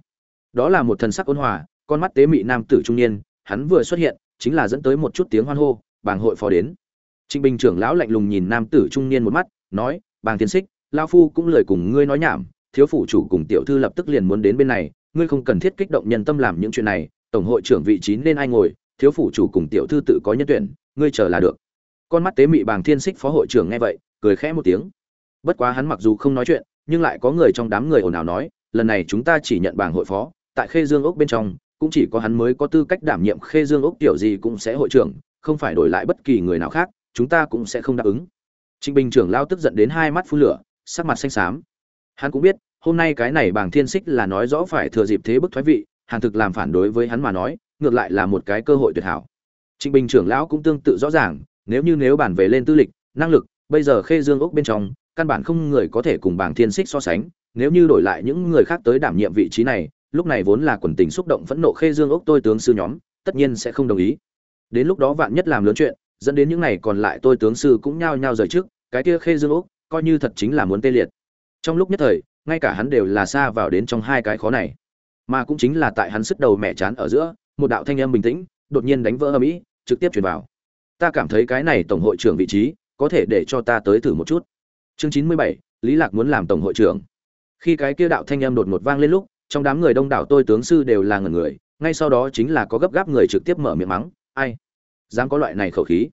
Đó là một thần sắc ôn hòa, con mắt tế mị nam tử trung niên, hắn vừa xuất hiện, chính là dẫn tới một chút tiếng hoan hô, bàng hội phó đến. Trịnh bình trưởng lão lạnh lùng nhìn nam tử trung niên một mắt, nói, bàng tiến xích lão phu cũng lời cùng ngươi nói nhảm, thiếu phủ chủ cùng tiểu thư lập tức liền muốn đến bên này, ngươi không cần thiết kích động nhân tâm làm những chuyện này tổng hội trưởng vị trí nên ai ngồi, thiếu phủ chủ cùng tiểu thư tự có nhân tuyển, ngươi chờ là được. Con mắt tế mị bàng thiên xích phó hội trưởng nghe vậy, cười khẽ một tiếng. Bất quá hắn mặc dù không nói chuyện, nhưng lại có người trong đám người ồn ào nói, lần này chúng ta chỉ nhận bảng hội phó, tại khê dương ốc bên trong, cũng chỉ có hắn mới có tư cách đảm nhiệm khê dương ốc tiểu gì cũng sẽ hội trưởng, không phải đổi lại bất kỳ người nào khác, chúng ta cũng sẽ không đáp ứng. Trịnh bình trưởng lao tức giận đến hai mắt phun lửa, sắc mặt xanh xám. Hắn cũng biết, hôm nay cái này bảng thiên xích là nói rõ phải thừa dịp thế bức thoái vị hàn thực làm phản đối với hắn mà nói, ngược lại là một cái cơ hội tuyệt hảo. Trịnh bình trưởng lão cũng tương tự rõ ràng, nếu như nếu bản về lên tư lịch, năng lực, bây giờ khê dương ốc bên trong, căn bản không người có thể cùng bảng thiên xích so sánh, nếu như đổi lại những người khác tới đảm nhiệm vị trí này, lúc này vốn là quần tình xúc động phẫn nộ khê dương ốc tôi tướng sư nhóm, tất nhiên sẽ không đồng ý. Đến lúc đó vạn nhất làm lớn chuyện, dẫn đến những này còn lại tôi tướng sư cũng nhao nhao rời trước, cái kia khê dương ốc coi như thật chính là muốn tê liệt. Trong lúc nhất thời, ngay cả hắn đều là xa vào đến trong hai cái khó này mà cũng chính là tại hắn sức đầu mẹ chán ở giữa, một đạo thanh âm bình tĩnh, đột nhiên đánh vỡ âm ý, trực tiếp truyền vào. Ta cảm thấy cái này tổng hội trưởng vị trí, có thể để cho ta tới thử một chút. Chương chín mươi bảy, lý lạc muốn làm tổng hội trưởng. Khi cái kia đạo thanh âm đột ngột vang lên lúc, trong đám người đông đảo tôi tướng sư đều là ngần người, ngay sau đó chính là có gấp gáp người trực tiếp mở miệng mắng, ai? Dám có loại này khẩu khí?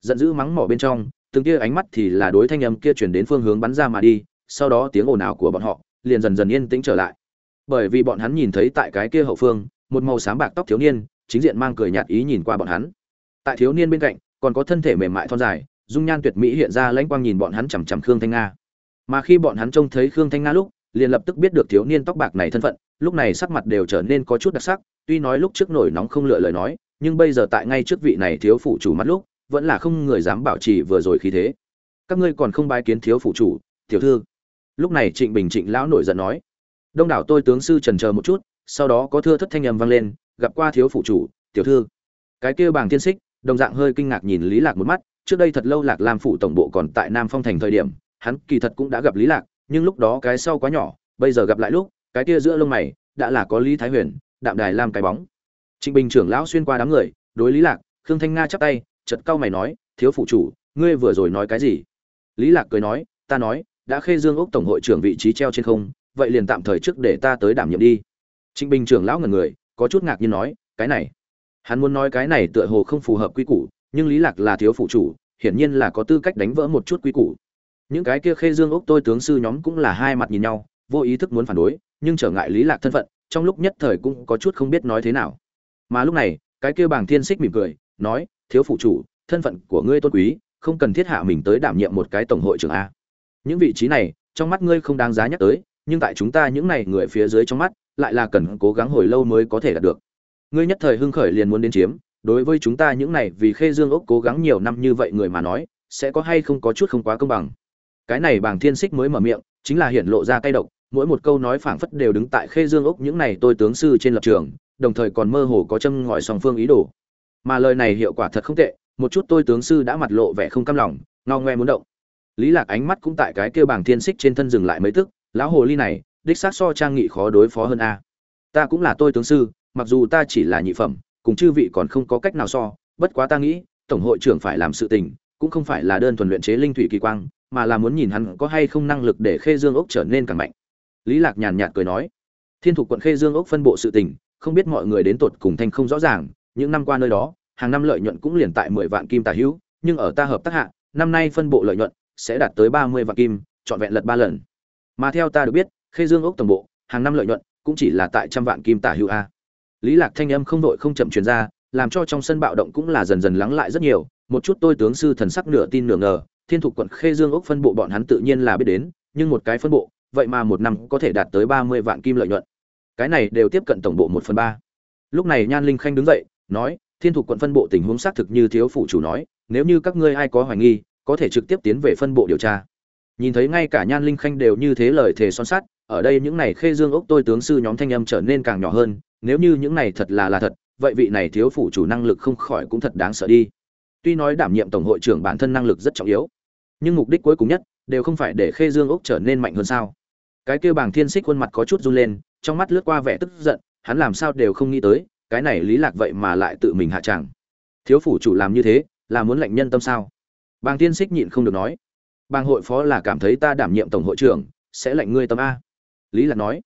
Giận dữ mắng mỏ bên trong, từng kia ánh mắt thì là đối thanh âm kia chuyển đến phương hướng bắn ra mà đi, sau đó tiếng ồn ào của bọn họ liền dần dần yên tĩnh trở lại bởi vì bọn hắn nhìn thấy tại cái kia hậu phương, một màu xám bạc tóc thiếu niên, chính diện mang cười nhạt ý nhìn qua bọn hắn. Tại thiếu niên bên cạnh, còn có thân thể mềm mại thon dài, dung nhan tuyệt mỹ hiện ra lãnh quang nhìn bọn hắn chằm chằm khương thanh nga. Mà khi bọn hắn trông thấy khương thanh nga lúc, liền lập tức biết được thiếu niên tóc bạc này thân phận, lúc này sắc mặt đều trở nên có chút đặc sắc, tuy nói lúc trước nổi nóng không lựa lời nói, nhưng bây giờ tại ngay trước vị này thiếu phụ chủ mắt lúc, vẫn là không người dám bảo trì vừa rồi khí thế. Các ngươi còn không bái kiến thiếu phụ chủ, tiểu thư. Lúc này trịnh bình trịnh lão nổi giận nói đông đảo tôi tướng sư trần chờ một chút, sau đó có thưa thất thanh âm vang lên, gặp qua thiếu phụ chủ, tiểu thư. Cái kia bảng thiên xích, đồng dạng hơi kinh ngạc nhìn lý lạc một mắt, trước đây thật lâu lạc lam phụ tổng bộ còn tại nam phong thành thời điểm, hắn kỳ thật cũng đã gặp lý lạc, nhưng lúc đó cái sau quá nhỏ, bây giờ gặp lại lúc, cái kia giữa lông mày, đã là có lý thái huyền, đạm đài làm cái bóng. Trịnh bình trưởng lão xuyên qua đám người, đối lý lạc, khương thanh nga chắp tay chật cau mày nói, thiếu phụ chủ, ngươi vừa rồi nói cái gì? Lý lạc cười nói, ta nói, đã khê dương ốc tổng hội trưởng vị trí treo trên không vậy liền tạm thời trước để ta tới đảm nhiệm đi. Trịnh bình trưởng lão ngẩn người, có chút ngạc nhiên nói, cái này. Hắn muốn nói cái này tựa hồ không phù hợp quy củ, nhưng lý lạc là thiếu phụ chủ, hiển nhiên là có tư cách đánh vỡ một chút quy củ. Những cái kia khê dương ốc tôi tướng sư nhóm cũng là hai mặt nhìn nhau, vô ý thức muốn phản đối, nhưng trở ngại lý lạc thân phận, trong lúc nhất thời cũng có chút không biết nói thế nào. Mà lúc này, cái kia bàng thiên xích mỉm cười, nói, thiếu phụ chủ, thân phận của ngươi tôn quý, không cần thiết hạ mình tới đảm nhiệm một cái tổng hội trưởng a. Những vị trí này, trong mắt ngươi không đáng giá nhắc tới nhưng tại chúng ta những này người phía dưới trong mắt, lại là cần cố gắng hồi lâu mới có thể đạt được. Ngươi nhất thời hưng khởi liền muốn đến chiếm, đối với chúng ta những này vì khê dương ốc cố gắng nhiều năm như vậy người mà nói, sẽ có hay không có chút không quá công bằng. Cái này bàng thiên xích mới mở miệng, chính là hiện lộ ra cay độc, mỗi một câu nói phảng phất đều đứng tại khê dương ốc những này tôi tướng sư trên lập trường, đồng thời còn mơ hồ có châm ngòi song phương ý đồ. Mà lời này hiệu quả thật không tệ, một chút tôi tướng sư đã mặt lộ vẻ không cam lòng, ngao ngoe muốn động. Lý lạc ánh mắt cũng tại cái kêu bảng thiên xích trên thân dừng lại mấy tức lão hồ ly này, đích xác so trang nghị khó đối phó hơn a. Ta cũng là tôi tướng sư, mặc dù ta chỉ là nhị phẩm, cùng chư vị còn không có cách nào so, bất quá ta nghĩ, tổng hội trưởng phải làm sự tình, cũng không phải là đơn thuần luyện chế linh thủy kỳ quang, mà là muốn nhìn hắn có hay không năng lực để khê dương ốc trở nên càng mạnh. Lý lạc nhàn nhạt cười nói, thiên thủ quận khê dương ốc phân bộ sự tình, không biết mọi người đến tột cùng thanh không rõ ràng, những năm qua nơi đó, hàng năm lợi nhuận cũng liền tại mười vạn kim tà hữu, nhưng ở ta hợp tác hạ, năm nay phân bộ lợi nhuận sẽ đạt tới ba mươi vạn kim, trọn vẹn lật ba lần mà theo ta được biết, khê dương ốc tổng bộ, hàng năm lợi nhuận cũng chỉ là tại trăm vạn kim tả hữu a. Lý lạc thanh âm không đội không chậm truyền ra, làm cho trong sân bạo động cũng là dần dần lắng lại rất nhiều. Một chút tôi tướng sư thần sắc nửa tin nửa ngờ, thiên thục quận khê dương ốc phân bộ bọn hắn tự nhiên là biết đến, nhưng một cái phân bộ, vậy mà một năm có thể đạt tới ba mươi vạn kim lợi nhuận. Cái này đều tiếp cận tổng bộ một phần ba. Lúc này nhan linh khanh đứng dậy, nói, thiên thục quận phân bộ tình huống xác thực như thiếu phụ chủ nói, nếu như các ngươi ai có hoài nghi, có thể trực tiếp tiến về phân bộ điều tra nhìn thấy ngay cả nhan linh khanh đều như thế lời thề son sắt, ở đây những này khê dương ốc tôi tướng sư nhóm thanh âm trở nên càng nhỏ hơn, nếu như những này thật là là thật, vậy vị này thiếu phủ chủ năng lực không khỏi cũng thật đáng sợ đi. Tuy nói đảm nhiệm tổng hội trưởng bản thân năng lực rất trọng yếu, nhưng mục đích cuối cùng nhất đều không phải để khê dương ốc trở nên mạnh hơn sao. Cái kêu bảng thiên xích khuôn mặt có chút run lên, trong mắt lướt qua vẻ tức giận, hắn làm sao đều không nghĩ tới, cái này lý lạc vậy mà lại tự mình hạ tràng. Thiếu phủ chủ làm như thế, là muốn lệnh nhân tâm sao? Bàng thiên xích nhịn không được nói. Bang hội phó là cảm thấy ta đảm nhiệm tổng hội trưởng, sẽ lệnh ngươi tâm a. Lý lạc nói.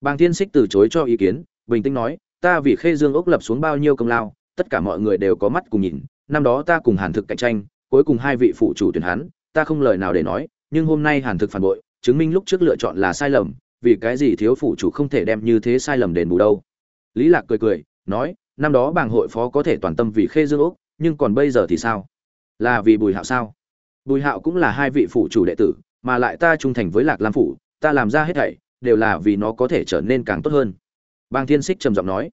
Bang thiên xích từ chối cho ý kiến, bình tĩnh nói, ta vì khê dương ốc lập xuống bao nhiêu công lao, tất cả mọi người đều có mắt cùng nhìn, năm đó ta cùng hàn thực cạnh tranh, cuối cùng hai vị phụ chủ tuyển hắn, ta không lời nào để nói, nhưng hôm nay hàn thực phản bội, chứng minh lúc trước lựa chọn là sai lầm, vì cái gì thiếu phụ chủ không thể đem như thế sai lầm đền bù đâu. Lý lạc cười cười, nói, năm đó bàng hội phó có thể toàn tâm vì khê dương ốc, nhưng còn bây giờ thì sao? Là vì bùi hạo sao? Bùi hạo cũng là hai vị phụ chủ đệ tử, mà lại ta trung thành với lạc lam phủ, ta làm ra hết thảy, đều là vì nó có thể trở nên càng tốt hơn. Bang thiên xích trầm giọng nói.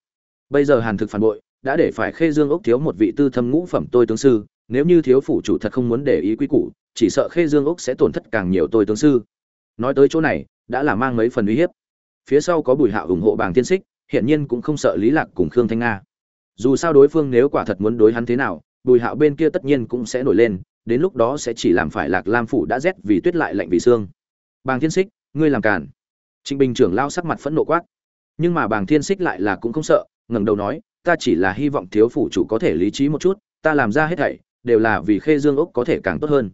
Bây giờ hàn thực phản bội, đã để phải khê dương ốc thiếu một vị tư thâm ngũ phẩm tôi tướng sư, nếu như thiếu phủ chủ thật không muốn để ý quy củ, chỉ sợ khê dương ốc sẽ tổn thất càng nhiều tôi tướng sư. Nói tới chỗ này, đã là mang mấy phần uy hiếp. Phía sau có bùi hạo ủng hộ bàng tiên xích hiện nhiên cũng không sợ lý lạc cùng khương thanh nga. Dù sao đối phương nếu quả thật muốn đối hắn thế nào, bùi hạo bên kia tất nhiên cũng sẽ nổi lên đến lúc đó sẽ chỉ làm phải lạc lam phủ đã rét vì tuyết lại lạnh vì xương. Bàng thiên xích ngươi làm cản trịnh bình trưởng lao sắc mặt phẫn nộ quát. Nhưng mà bàng thiên xích lại là cũng không sợ, ngẩng đầu nói, ta chỉ là hy vọng thiếu phủ chủ có thể lý trí một chút, ta làm ra hết thảy đều là vì khê dương ốc có thể càng tốt hơn.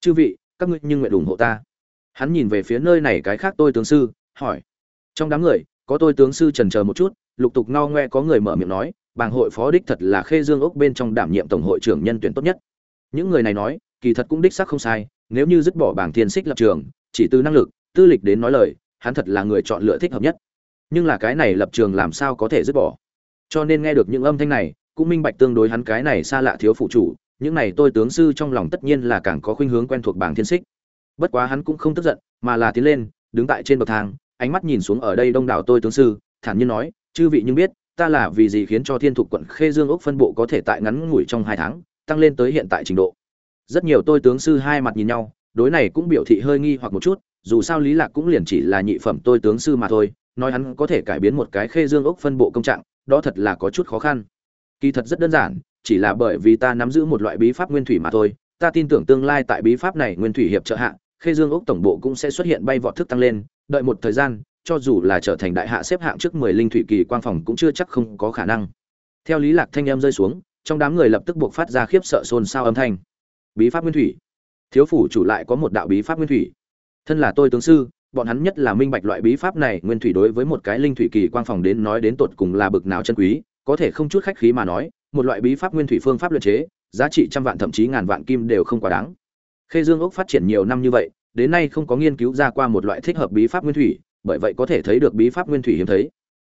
Chư vị, các ngươi nhưng nguyện ủng hộ ta. Hắn nhìn về phía nơi này cái khác tôi tướng sư, hỏi. Trong đám người, có tôi tướng sư trần chờ một chút, lục tục ngao ngoe có người mở miệng nói, bàng hội phó đích thật là khê dương ốc bên trong đảm nhiệm tổng hội trưởng nhân tuyển tốt nhất những người này nói, kỳ thật cũng đích xác không sai, nếu như dứt bỏ bảng thiên xích lập trường, chỉ từ năng lực, tư lịch đến nói lời, hắn thật là người chọn lựa thích hợp nhất. Nhưng là cái này lập trường làm sao có thể dứt bỏ? Cho nên nghe được những âm thanh này, cũng minh bạch tương đối hắn cái này xa lạ thiếu phụ chủ, những này tôi tướng sư trong lòng tất nhiên là càng có khuynh hướng quen thuộc bảng thiên xích. Bất quá hắn cũng không tức giận, mà là tiến lên, đứng tại trên bậc thang, ánh mắt nhìn xuống ở đây đông đảo tôi tướng sư, thản nhiên nói, chư vị nhưng biết, ta là vì gì khiến cho thiên thục quận khê dương ốc phân bộ có thể tại ngắn ngủi trong hai tháng tăng lên tới hiện tại trình độ. Rất nhiều tôi tướng sư hai mặt nhìn nhau, đối này cũng biểu thị hơi nghi hoặc một chút, dù sao lý lạc cũng liền chỉ là nhị phẩm tôi tướng sư mà thôi, nói hắn có thể cải biến một cái khê dương ốc phân bộ công trạng, đó thật là có chút khó khăn. Kỳ thật rất đơn giản, chỉ là bởi vì ta nắm giữ một loại bí pháp nguyên thủy mà thôi, ta tin tưởng tương lai tại bí pháp này nguyên thủy hiệp trợ hạ, khê dương ốc tổng bộ cũng sẽ xuất hiện bay vọt thức tăng lên, đợi một thời gian, cho dù là trở thành đại hạ xếp hạng trước mười linh thủy kỳ quang phòng cũng chưa chắc không có khả năng. Theo lý lạc thanh em rơi xuống trong đám người lập tức buộc phát ra khiếp sợ xôn xao âm thanh. Bí pháp nguyên thủy. Thiếu phủ chủ lại có một đạo bí pháp nguyên thủy. Thân là tôi tướng sư, bọn hắn nhất là minh bạch loại bí pháp này nguyên thủy đối với một cái linh thủy kỳ quang phòng đến nói đến tột cùng là bực nào chân quý, có thể không chút khách khí mà nói, một loại bí pháp nguyên thủy phương pháp luyện chế, giá trị trăm vạn thậm chí ngàn vạn kim đều không quá đáng. Khê dương ốc phát triển nhiều năm như vậy, đến nay không có nghiên cứu ra qua một loại thích hợp bí pháp nguyên thủy, bởi vậy có thể thấy được bí pháp nguyên thủy hiếm thấy.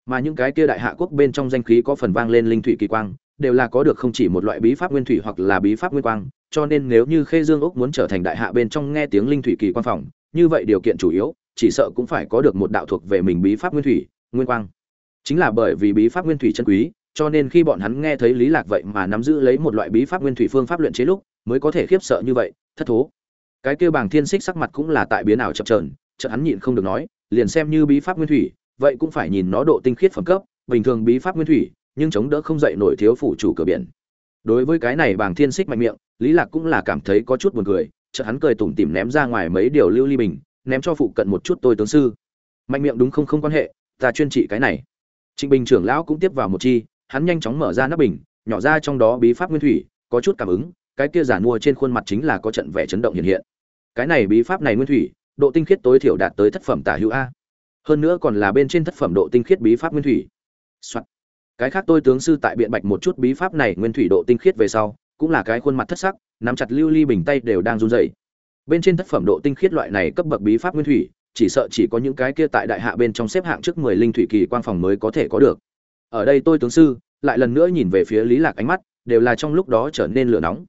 Mà những cái kia đại hạ quốc bên trong danh khí có phần vang lên linh thủy kỳ quang đều là có được không chỉ một loại bí pháp nguyên thủy hoặc là bí pháp nguyên quang, cho nên nếu như khê dương Úc muốn trở thành đại hạ bên trong nghe tiếng linh thủy kỳ quan phòng, như vậy điều kiện chủ yếu, chỉ sợ cũng phải có được một đạo thuộc về mình bí pháp nguyên thủy, nguyên quang. Chính là bởi vì bí pháp nguyên thủy chân quý, cho nên khi bọn hắn nghe thấy lý lạc vậy mà nắm giữ lấy một loại bí pháp nguyên thủy phương pháp luyện chế lúc, mới có thể khiếp sợ như vậy, thất thố. Cái kia bảng thiên xích sắc mặt cũng là tại biến ảo chập chờn, chợt hắn nhịn không được nói, liền xem như bí pháp nguyên thủy, vậy cũng phải nhìn nó độ tinh khiết phẩm cấp, bình thường bí pháp nguyên thủy nhưng chống đỡ không dậy nổi thiếu phủ chủ cửa biển. Đối với cái này Bàng thiên xích mạnh miệng, lý lạc cũng là cảm thấy có chút buồn cười, chợt hắn cười tủm tỉm ném ra ngoài mấy điều lưu ly bình, ném cho phụ cận một chút tôi tướng sư. Mạnh miệng đúng không không quan hệ, ta chuyên trị cái này. Trịnh bình trưởng lão cũng tiếp vào một chi, hắn nhanh chóng mở ra nắp bình, nhỏ ra trong đó bí pháp nguyên thủy, có chút cảm ứng, cái kia giản mua trên khuôn mặt chính là có trận vẻ chấn động hiện hiện. Cái này bí pháp này nguyên thủy, độ tinh khiết tối thiểu đạt tới thất phẩm tả hữu a. Hơn nữa còn là bên trên thất phẩm độ tinh khiết bí pháp nguyên thủy、Soạn cái khác tôi tướng sư tại biện bạch một chút bí pháp này nguyên thủy độ tinh khiết về sau, cũng là cái khuôn mặt thất sắc, nắm chặt lưu ly bình tay đều đang run rẩy. Bên trên thất phẩm độ tinh khiết loại này cấp bậc bí pháp nguyên thủy, chỉ sợ chỉ có những cái kia tại đại hạ bên trong xếp hạng trước mười linh thủy kỳ quang phòng mới có thể có được. Ở đây tôi tướng sư, lại lần nữa nhìn về phía lý lạc ánh mắt, đều là trong lúc đó trở nên lửa nóng.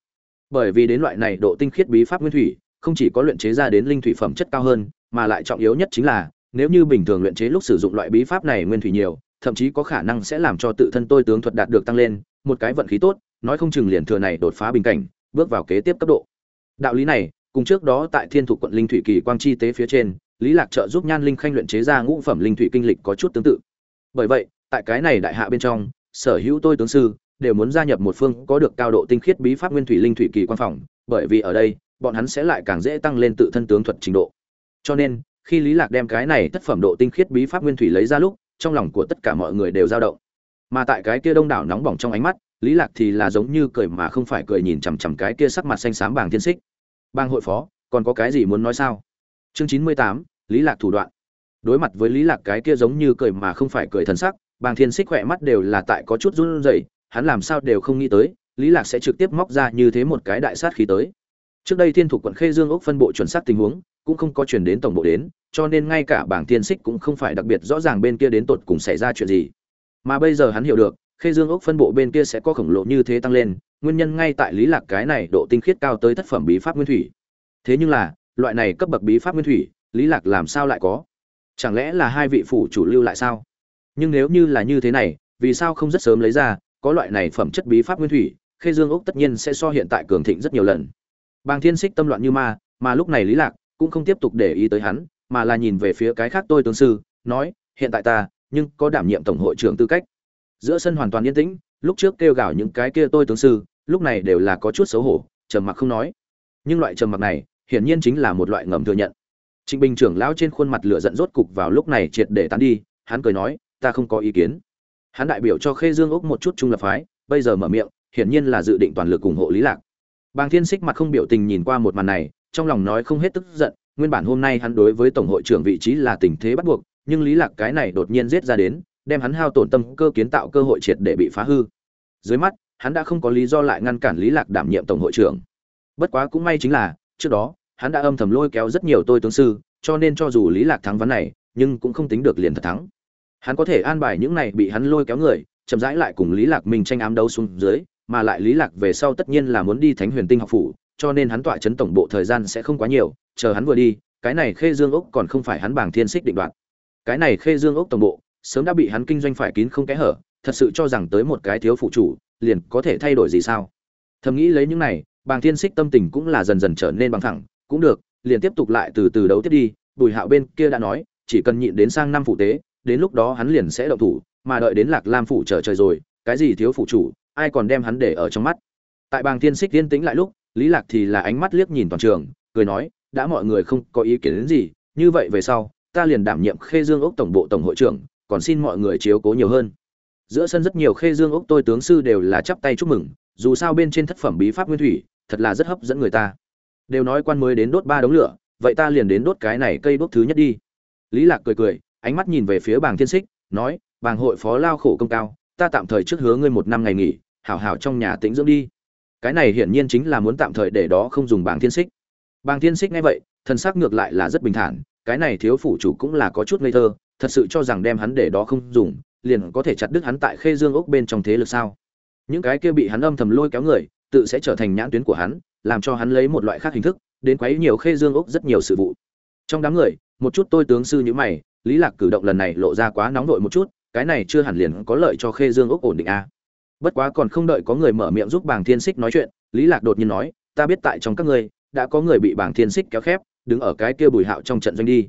Bởi vì đến loại này độ tinh khiết bí pháp nguyên thủy, không chỉ có luyện chế ra đến linh thủy phẩm chất cao hơn, mà lại trọng yếu nhất chính là, nếu như bình thường luyện chế lúc sử dụng loại bí pháp này nguyên thủy nhiều thậm chí có khả năng sẽ làm cho tự thân tôi tướng thuật đạt được tăng lên, một cái vận khí tốt, nói không chừng liền thừa này đột phá bình cảnh, bước vào kế tiếp cấp độ. Đạo lý này, cùng trước đó tại thiên thủ quận linh thủy kỳ quang chi tế phía trên, lý lạc trợ giúp nhan linh khanh luyện chế ra ngũ phẩm linh thủy kinh lịch có chút tương tự. Bởi vậy, tại cái này đại hạ bên trong, sở hữu tôi tướng sư đều muốn gia nhập một phương có được cao độ tinh khiết bí pháp nguyên thủy linh thủy kỳ quan phòng, bởi vì ở đây, bọn hắn sẽ lại càng dễ tăng lên tự thân tướng thuật trình độ. Cho nên, khi lý lạc đem cái này thất phẩm độ tinh khiết bí pháp nguyên thủy lấy ra lúc trong lòng của tất cả mọi người đều dao động. Mà tại cái kia đông đảo nóng bỏng trong ánh mắt, lý lạc thì là giống như cười mà không phải cười nhìn chằm chằm cái kia sắc mặt xanh xám bàng thiên xích. Bang hội phó, còn có cái gì muốn nói sao? Chương chín mươi tám, lý lạc thủ đoạn. Đối mặt với lý lạc cái kia giống như cười mà không phải cười thần sắc, bàng thiên xích khỏe mắt đều là tại có chút run rẩy, hắn làm sao đều không nghĩ tới, lý lạc sẽ trực tiếp móc ra như thế một cái đại sát khí tới. Trước đây thiên thủ quận khê dương ốc phân bộ chuẩn xác tình huống cũng không có chuyển đến tổng bộ đến, cho nên ngay cả bảng thiên xích cũng không phải đặc biệt rõ ràng bên kia đến tột cùng xảy ra chuyện gì. Mà bây giờ hắn hiểu được, khê dương ốc phân bộ bên kia sẽ có khổng lồ như thế tăng lên, nguyên nhân ngay tại lý lạc cái này độ tinh khiết cao tới thất phẩm bí pháp nguyên thủy. Thế nhưng là, loại này cấp bậc bí pháp nguyên thủy, lý lạc làm sao lại có? Chẳng lẽ là hai vị phủ chủ lưu lại sao? Nhưng nếu như là như thế này, vì sao không rất sớm lấy ra, có loại này phẩm chất bí pháp nguyên thủy, khê dương ốc tất nhiên sẽ so hiện tại cường thịnh rất nhiều lần. Bàng thiên xích tâm loạn như ma, mà lúc này lý lạc cũng không tiếp tục để ý tới hắn, mà là nhìn về phía cái khác tôi tướng sư, nói, hiện tại ta, nhưng có đảm nhiệm tổng hội trưởng tư cách. Giữa sân hoàn toàn yên tĩnh, lúc trước kêu gào những cái kia tôi tướng sư, lúc này đều là có chút xấu hổ, trầm mặc không nói. Nhưng loại trầm mặc này, hiển nhiên chính là một loại ngầm thừa nhận. Trịnh bình trưởng lão trên khuôn mặt lửa giận rốt cục vào lúc này triệt để tán đi, hắn cười nói, ta không có ý kiến. Hắn đại biểu cho khê dương úc một chút trung lập phái, bây giờ mở miệng, hiển nhiên là dự định toàn lực ủng hộ lý lạc. Bàng thiên xích mặt không biểu tình nhìn qua một màn này trong lòng nói không hết tức giận, nguyên bản hôm nay hắn đối với tổng hội trưởng vị trí là tình thế bắt buộc, nhưng lý lạc cái này đột nhiên giết ra đến, đem hắn hao tổn tâm cơ kiến tạo cơ hội triệt để bị phá hư. Dưới mắt, hắn đã không có lý do lại ngăn cản lý lạc đảm nhiệm tổng hội trưởng. Bất quá cũng may chính là, trước đó, hắn đã âm thầm lôi kéo rất nhiều tôi tướng sư, cho nên cho dù lý lạc thắng ván này, nhưng cũng không tính được liền thật thắng. Hắn có thể an bài những này bị hắn lôi kéo người, chậm rãi lại cùng lý lạc mình tranh ám đấu xuống dưới, mà lại lý lạc về sau tất nhiên là muốn đi thánh huyền tinh học phủ cho nên hắn tọa chấn tổng bộ thời gian sẽ không quá nhiều, chờ hắn vừa đi, cái này khê dương ốc còn không phải hắn bảng thiên xích định đoạt. Cái này khê dương ốc tổng bộ, sớm đã bị hắn kinh doanh phải kín không kẽ hở, thật sự cho rằng tới một cái thiếu phụ chủ, liền có thể thay đổi gì sao? Thầm nghĩ lấy những này bàng thiên xích tâm tình cũng là dần dần trở nên bằng thẳng, cũng được, liền tiếp tục lại từ từ đấu tiếp đi, bùi hạo bên kia đã nói, chỉ cần nhịn đến sang năm phụ tế, đến lúc đó hắn liền sẽ động thủ, mà đợi đến lạc lam phủ chờ trời rồi, cái gì thiếu phụ chủ, ai còn đem hắn để ở trong mắt? Tại bàng thiên xích yên tĩnh lại lúc lý lạc thì là ánh mắt liếc nhìn toàn trường, cười nói, đã mọi người không có ý kiến đến gì, như vậy về sau, ta liền đảm nhiệm khê dương ốc tổng bộ tổng hội trưởng, còn xin mọi người chiếu cố nhiều hơn. Giữa sân rất nhiều khê dương ốc tôi tướng sư đều là chắp tay chúc mừng, dù sao bên trên thất phẩm bí pháp nguyên thủy, thật là rất hấp dẫn người ta. Đều nói quan mới đến đốt ba đống lửa, vậy ta liền đến đốt cái này cây đốt thứ nhất đi. Lý lạc cười cười, ánh mắt nhìn về phía bàng thiên xích, nói bàng hội phó lao khổ công cao, ta tạm thời trước hứa ngươi một năm ngày nghỉ, hảo hảo trong nhà tĩnh dưỡng đi cái này hiển nhiên chính là muốn tạm thời để đó không dùng bảng thiên xích. Bảng thiên xích nghe vậy, thần sắc ngược lại là rất bình thản, cái này thiếu phủ chủ cũng là có chút ngây thơ, thật sự cho rằng đem hắn để đó không dùng, liền có thể chặt đứt hắn tại khê dương ốc bên trong thế lực sao? Những cái kia bị hắn âm thầm lôi kéo người, tự sẽ trở thành nhãn tuyến của hắn, làm cho hắn lấy một loại khác hình thức, đến quấy nhiều khê dương ốc rất nhiều sự vụ. Trong đám người, một chút tôi tướng sư như mày, lý lạc cử động lần này lộ ra quá nóng vội một chút, cái này chưa hẳn liền có lợi cho khê dương ốc ổn định a bất quá còn không đợi có người mở miệng giúp bàng thiên xích nói chuyện, lý lạc đột nhiên nói, ta biết tại trong các ngươi, đã có người bị bàng thiên xích kéo khép, đứng ở cái kia bùi hạo trong trận doanh đi.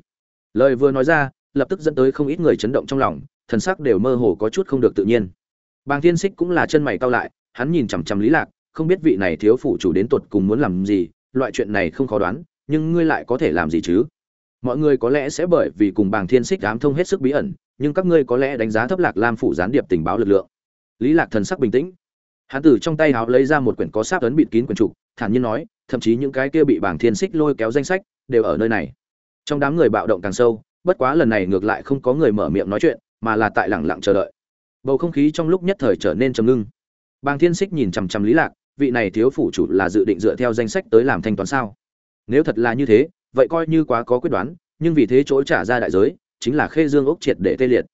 Lời vừa nói ra, lập tức dẫn tới không ít người chấn động trong lòng, thần sắc đều mơ hồ có chút không được tự nhiên. Bàng thiên xích cũng là chân mày cau lại, hắn nhìn chằm chằm lý lạc, không biết vị này thiếu phụ chủ đến tuột cùng muốn làm gì, loại chuyện này không khó đoán, nhưng ngươi lại có thể làm gì chứ? Mọi người có lẽ sẽ bởi vì cùng bàng thiên xích ám thông hết sức bí ẩn, nhưng các ngươi có lẽ đánh giá thấp lạc lam phủ gián điệp tình báo lực lượng lý lạc thần sắc bình tĩnh. Hắn từ trong tay háo lấy ra một quyển có sáp ấn bịt kín quyển trục, thản nhiên nói, thậm chí những cái kia bị bảng thiên xích lôi kéo danh sách, đều ở nơi này. Trong đám người bạo động càng sâu, bất quá lần này ngược lại không có người mở miệng nói chuyện, mà là tại lẳng lặng chờ đợi. Bầu không khí trong lúc nhất thời trở nên trầm ngưng. Bàng thiên xích nhìn chằm chằm lý lạc, vị này thiếu phủ chủ là dự định dựa theo danh sách tới làm thanh toán sao? Nếu thật là như thế, vậy coi như quá có quyết đoán, nhưng vì thế chỗ trả ra đại giới, chính là khê dương ốc triệt để tê liệt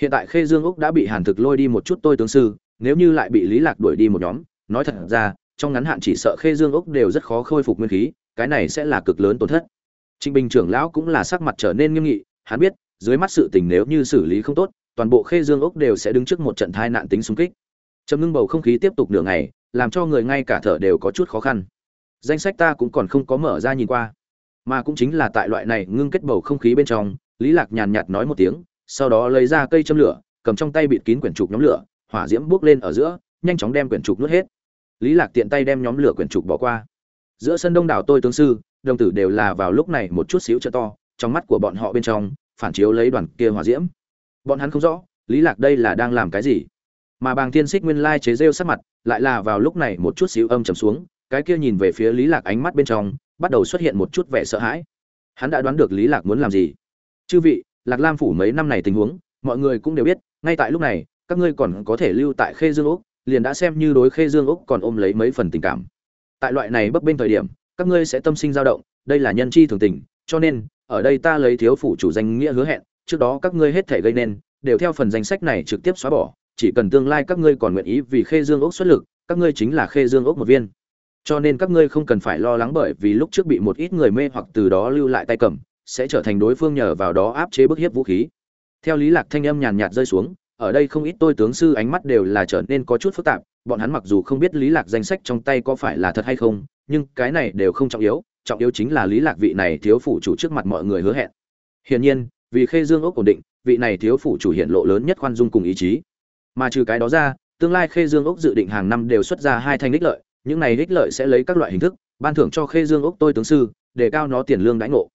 hiện tại khê dương úc đã bị hàn thực lôi đi một chút tôi tướng sư, nếu như lại bị lý lạc đuổi đi một nhóm, nói thật ra, trong ngắn hạn chỉ sợ khê dương úc đều rất khó khôi phục nguyên khí, cái này sẽ là cực lớn tổn thất. Trịnh bình trưởng lão cũng là sắc mặt trở nên nghiêm nghị, hắn biết, dưới mắt sự tình nếu như xử lý không tốt, toàn bộ khê dương úc đều sẽ đứng trước một trận tai nạn tính xung kích. Trầm ngưng bầu không khí tiếp tục nửa ngày, làm cho người ngay cả thở đều có chút khó khăn. Danh sách ta cũng còn không có mở ra nhìn qua, mà cũng chính là tại loại này ngưng kết bầu không khí bên trong, lý lạc nhàn nhạt nói một tiếng sau đó lấy ra cây châm lửa, cầm trong tay bịt kín quyển trục nhóm lửa, hỏa diễm bước lên ở giữa, nhanh chóng đem quyển trục nuốt hết. Lý lạc tiện tay đem nhóm lửa quyển trục bỏ qua. Giữa sân đông đảo tôi tướng sư, đồng tử đều là vào lúc này một chút xíu trợ to, trong mắt của bọn họ bên trong, phản chiếu lấy đoàn kia hỏa diễm. Bọn hắn không rõ, lý lạc đây là đang làm cái gì. Mà bàng thiên xích nguyên lai chế rêu sát mặt, lại là vào lúc này một chút xíu âm trầm xuống, cái kia nhìn về phía lý lạc ánh mắt bên trong, bắt đầu xuất hiện một chút vẻ sợ hãi. Hắn đã đoán được lý lạc muốn làm gì. Chư vị lạc lam phủ mấy năm này tình huống, mọi người cũng đều biết, ngay tại lúc này, các ngươi còn có thể lưu tại khê dương úc, liền đã xem như đối khê dương úc còn ôm lấy mấy phần tình cảm. Tại loại này bấp bênh thời điểm, các ngươi sẽ tâm sinh dao động, đây là nhân chi thường tình, cho nên, ở đây ta lấy thiếu phủ chủ danh nghĩa hứa hẹn, trước đó các ngươi hết thể gây nên, đều theo phần danh sách này trực tiếp xóa bỏ, chỉ cần tương lai các ngươi còn nguyện ý vì khê dương ốc xuất lực, các ngươi chính là khê dương ốc một viên. Cho nên các ngươi không cần phải lo lắng bởi vì lúc trước bị một ít người mê hoặc từ đó lưu lại tay cầm sẽ trở thành đối phương nhờ vào đó áp chế bức hiếp vũ khí. Theo lý lạc thanh âm nhàn nhạt rơi xuống, ở đây không ít tôi tướng sư ánh mắt đều là trở nên có chút phức tạp, bọn hắn mặc dù không biết lý lạc danh sách trong tay có phải là thật hay không, nhưng cái này đều không trọng yếu trọng yếu chính là lý lạc vị này thiếu phủ chủ trước mặt mọi người hứa hẹn. Hiển nhiên, vì khê dương ốc ổn định, vị này thiếu phủ chủ hiện lộ lớn nhất khoan dung cùng ý chí. Mà trừ cái đó ra, tương lai khê dương ốc dự định hàng năm đều xuất ra hai thanh đích lợi, những này đích lợi sẽ lấy các loại hình thức, ban thưởng cho khê dương ốc tôi tướng sư, để cao nó tiền lương đãi ngộ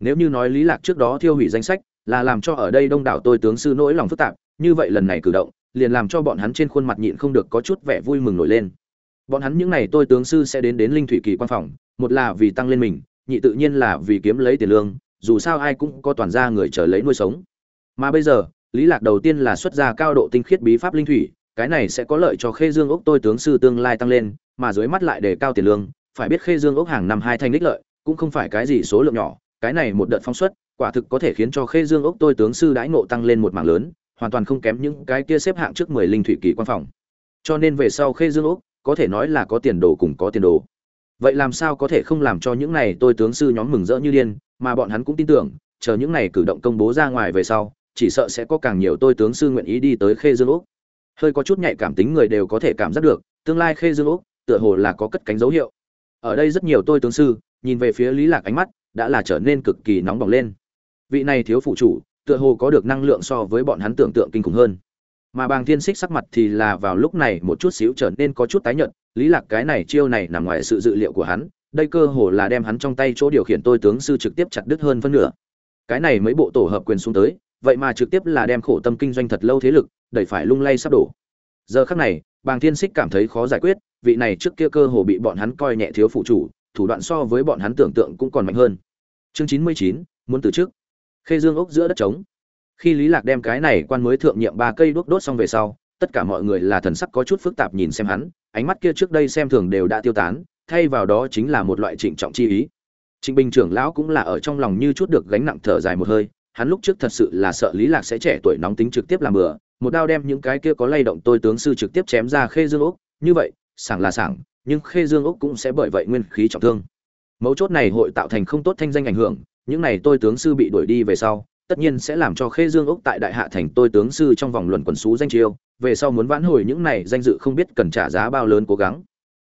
nếu như nói lý lạc trước đó thiêu hủy danh sách, là làm cho ở đây đông đảo tôi tướng sư nỗi lòng phức tạp, như vậy lần này cử động, liền làm cho bọn hắn trên khuôn mặt nhịn không được có chút vẻ vui mừng nổi lên. Bọn hắn những này tôi tướng sư sẽ đến đến linh thủy kỳ quan phòng, một là vì tăng lên mình, nhị tự nhiên là vì kiếm lấy tiền lương, dù sao ai cũng có toàn gia người chờ lấy nuôi sống. Mà bây giờ, lý lạc đầu tiên là xuất ra cao độ tinh khiết bí pháp linh thủy, cái này sẽ có lợi cho khê dương ốc tôi tướng sư tương lai tăng lên, mà dưới mắt lại để cao tiền lương, phải biết khê dương ốc hàng năm hai thanh đích lợi, cũng không phải cái gì số lượng nhỏ cái này một đợt phong suất quả thực có thể khiến cho khê dương ốc tôi tướng sư đãi ngộ tăng lên một mảng lớn, hoàn toàn không kém những cái kia xếp hạng trước mười linh thủy kỳ quan phòng. Cho nên về sau khê dương ốc, có thể nói là có tiền đồ cùng có tiền đồ. Vậy làm sao có thể không làm cho những này tôi tướng sư nhóm mừng rỡ như điên, mà bọn hắn cũng tin tưởng, chờ những này cử động công bố ra ngoài về sau, chỉ sợ sẽ có càng nhiều tôi tướng sư nguyện ý đi tới khê dương úc hơi có chút nhạy cảm tính người đều có thể cảm giác được, tương lai khê dương úc tựa hồ là có cất cánh dấu hiệu. Ở đây rất nhiều tôi tướng sư, nhìn về phía lý lạc ánh mắt đã là trở nên cực kỳ nóng bỏng lên. Vị này thiếu phụ chủ, tựa hồ có được năng lượng so với bọn hắn tưởng tượng kinh khủng hơn. Mà bàng thiên xích sắc mặt thì là vào lúc này một chút xíu trở nên có chút tái nhợt, lý lạc cái này chiêu này nằm ngoài sự dự liệu của hắn, đây cơ hồ là đem hắn trong tay chỗ điều khiển tôi tướng sư trực tiếp chặt đứt hơn phân nửa. Cái này mấy bộ tổ hợp quyền xuống tới, vậy mà trực tiếp là đem khổ tâm kinh doanh thật lâu thế lực, đẩy phải lung lay sắp đổ. Giờ khắc này, bàng thiên xích cảm thấy khó giải quyết, vị này trước kia cơ hồ bị bọn hắn coi nhẹ thiếu phụ chủ, thủ đoạn so với bọn hắn tưởng tượng cũng còn mạnh hơn chương chín mươi chín, muốn từ trước khê dương ốc giữa đất trống. Khi lý lạc đem cái này quan mới thượng nhiệm ba cây đuốc đốt xong về sau, tất cả mọi người là thần sắc có chút phức tạp nhìn xem hắn, ánh mắt kia trước đây xem thường đều đã tiêu tán, thay vào đó chính là một loại trịnh trọng chi ý. Trịnh bình trưởng lão cũng là ở trong lòng như chút được gánh nặng thở dài một hơi, hắn lúc trước thật sự là sợ lý lạc sẽ trẻ tuổi nóng tính trực tiếp làm bừa, một đao đem những cái kia có lay động tôi tướng sư trực tiếp chém ra khê dương ốc, như vậy, sảng là sảng, nhưng khê dương ốc cũng sẽ bởi vậy nguyên khí trọng thương mấu chốt này hội tạo thành không tốt thanh danh ảnh hưởng, những này tôi tướng sư bị đuổi đi về sau, tất nhiên sẽ làm cho khê dương ốc tại đại hạ thành tôi tướng sư trong vòng luận quần xú danh chiêu, về sau muốn vãn hồi những này danh dự không biết cần trả giá bao lớn cố gắng.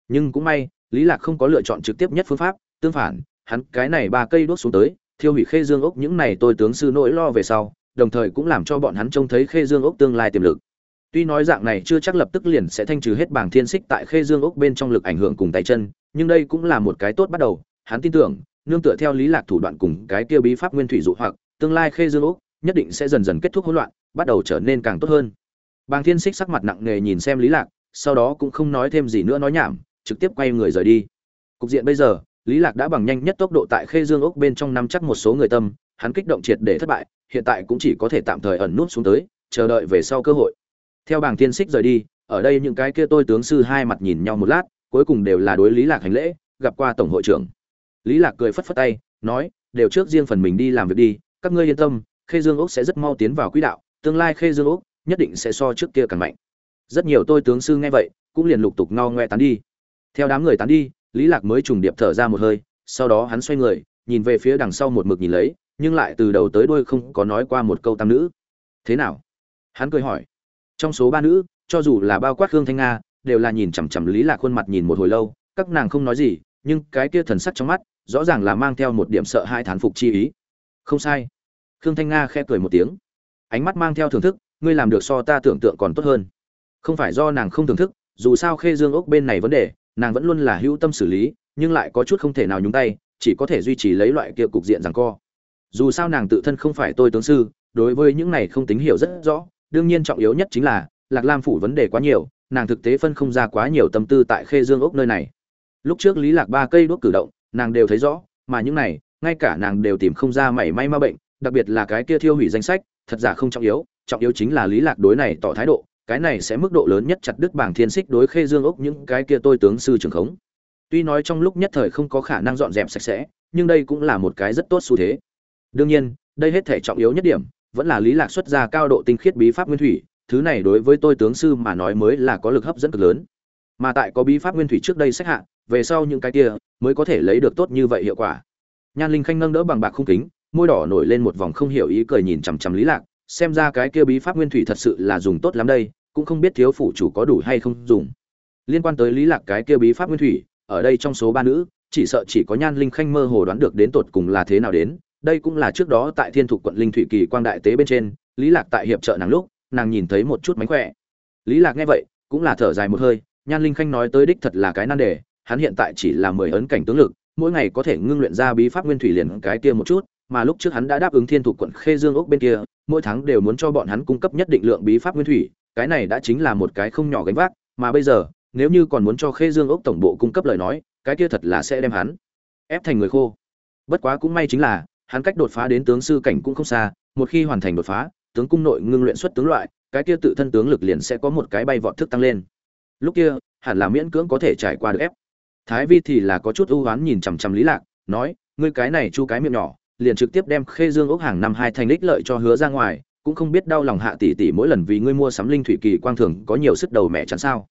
Nhưng cũng may, lý lạc không có lựa chọn trực tiếp nhất phương pháp, tương phản, hắn cái này ba cây đốt xuống tới, thiêu hủy khê dương ốc những này tôi tướng sư nỗi lo về sau, đồng thời cũng làm cho bọn hắn trông thấy khê dương ốc tương lai tiềm lực. Tuy nói dạng này chưa chắc lập tức liền sẽ thanh trừ hết bảng thiên xích tại khê dương ốc bên trong lực ảnh hưởng cùng tay chân, nhưng đây cũng là một cái tốt bắt đầu hắn tin tưởng, nương tựa theo lý lạc thủ đoạn cùng cái kia bí pháp nguyên thủy dụ hoặc, tương lai khê dương Úc, nhất định sẽ dần dần kết thúc hỗn loạn, bắt đầu trở nên càng tốt hơn. Bàng thiên xích sắc mặt nặng nề nhìn xem lý lạc, sau đó cũng không nói thêm gì nữa nói nhảm, trực tiếp quay người rời đi. Cục diện bây giờ, lý lạc đã bằng nhanh nhất tốc độ tại khê dương Úc bên trong nắm chắc một số người tâm, hắn kích động triệt để thất bại, hiện tại cũng chỉ có thể tạm thời ẩn nút xuống tới, chờ đợi về sau cơ hội. Theo Bàng thiên xích rời đi, ở đây những cái kia tôi tướng sư hai mặt nhìn nhau một lát, cuối cùng đều là đối lý lạc hành lễ, gặp qua tổng hội trưởng lý lạc cười phất phất tay, nói, đều trước riêng phần mình đi làm việc đi, các ngươi yên tâm, khê dương ốc sẽ rất mau tiến vào quỹ đạo, tương lai khê dương ốc nhất định sẽ so trước kia càng mạnh. Rất nhiều tôi tướng sư nghe vậy, cũng liền lục tục ngao ngoe tán đi. Theo đám người tán đi, lý lạc mới trùng điệp thở ra một hơi, sau đó hắn xoay người, nhìn về phía đằng sau một mực nhìn lấy, nhưng lại từ đầu tới đuôi không có nói qua một câu tam nữ. Thế nào? Hắn cười hỏi. Trong số ba nữ, cho dù là bao quát hương thanh nga, đều là nhìn chằm chằm lý lạc khuôn mặt nhìn một hồi lâu, các nàng không nói gì nhưng cái kia thần sắc trong mắt rõ ràng là mang theo một điểm sợ hai thán phục chi ý. Không sai. Khương thanh nga khẽ cười một tiếng. Ánh mắt mang theo thưởng thức, ngươi làm được so ta tưởng tượng còn tốt hơn. Không phải do nàng không thưởng thức, dù sao khê dương ốc bên này vấn đề, nàng vẫn luôn là hữu tâm xử lý, nhưng lại có chút không thể nào nhúng tay, chỉ có thể duy trì lấy loại kia cục diện rằng co. Dù sao nàng tự thân không phải tôi tướng sư, đối với những này không tín hiểu rất rõ, đương nhiên trọng yếu nhất chính là, lạc lam phủ vấn đề quá nhiều, nàng thực tế phân không ra quá nhiều tâm tư tại khê dương ốc nơi này lúc trước lý lạc ba cây đuốc cử động, nàng đều thấy rõ, mà những này, ngay cả nàng đều tìm không ra mảy may ma bệnh, đặc biệt là cái kia thiêu hủy danh sách, thật giả không trọng yếu trọng yếu chính là lý lạc đối này tỏ thái độ, cái này sẽ mức độ lớn nhất chặt đứt bảng thiên xích đối khê dương ốc những cái kia tôi tướng sư trường khống. Tuy nói trong lúc nhất thời không có khả năng dọn dẹp sạch sẽ, nhưng đây cũng là một cái rất tốt xu thế. Đương nhiên, đây hết thể trọng yếu nhất điểm, vẫn là lý lạc xuất ra cao độ tinh khiết bí pháp nguyên thủy, thứ này đối với tôi tướng sư mà nói mới là có lực hấp dẫn cực lớn mà tại có bí pháp nguyên thủy trước đây sách hạ, về sau những cái kia mới có thể lấy được tốt như vậy hiệu quả. Nhan linh khanh nâng đỡ bằng bạc không kính, môi đỏ nổi lên một vòng không hiểu ý cười nhìn chằm chằm lý lạc, xem ra cái kia bí pháp nguyên thủy thật sự là dùng tốt lắm đây, cũng không biết thiếu phụ chủ có đủ hay không dùng. Liên quan tới lý lạc cái kia bí pháp nguyên thủy, ở đây trong số ba nữ, chỉ sợ chỉ có nhan linh khanh mơ hồ đoán được đến tột cùng là thế nào đến, đây cũng là trước đó tại thiên thục quận linh thủy kỳ quang đại tế bên trên, lý lạc tại hiệp trợ nàng lúc, nàng nhìn thấy một chút mánh khỏe. Lý lạc nghe vậy, cũng là thở dài một hơi nhan linh khanh nói tới đích thật là cái nan đề, hắn hiện tại chỉ là mười ấn cảnh tướng lực, mỗi ngày có thể ngưng luyện ra bí pháp nguyên thủy liền cái kia một chút, mà lúc trước hắn đã đáp ứng thiên thục quận khê dương ốc bên kia, mỗi tháng đều muốn cho bọn hắn cung cấp nhất định lượng bí pháp nguyên thủy, cái này đã chính là một cái không nhỏ gánh vác, mà bây giờ, nếu như còn muốn cho khê dương ốc tổng bộ cung cấp lời nói, cái kia thật là sẽ đem hắn ép thành người khô. Bất quá cũng may chính là, hắn cách đột phá đến tướng sư cảnh cũng không xa, một khi hoàn thành đột phá, tướng cung nội ngưng luyện xuất tướng loại, cái kia tự thân tướng lực liền sẽ có một cái bay vọt thức tăng lên lúc kia, hẳn là miễn cưỡng có thể trải qua được ép. Thái vi thì là có chút ưu oán nhìn chằm chằm lý lạc, nói, ngươi cái này chu cái miệng nhỏ, liền trực tiếp đem khê dương ốc hàng năm hai thành lích lợi cho hứa ra ngoài, cũng không biết đau lòng hạ tỷ tỷ mỗi lần vì ngươi mua sắm linh thủy kỳ quang thường có nhiều sức đầu mẹ chắn sao.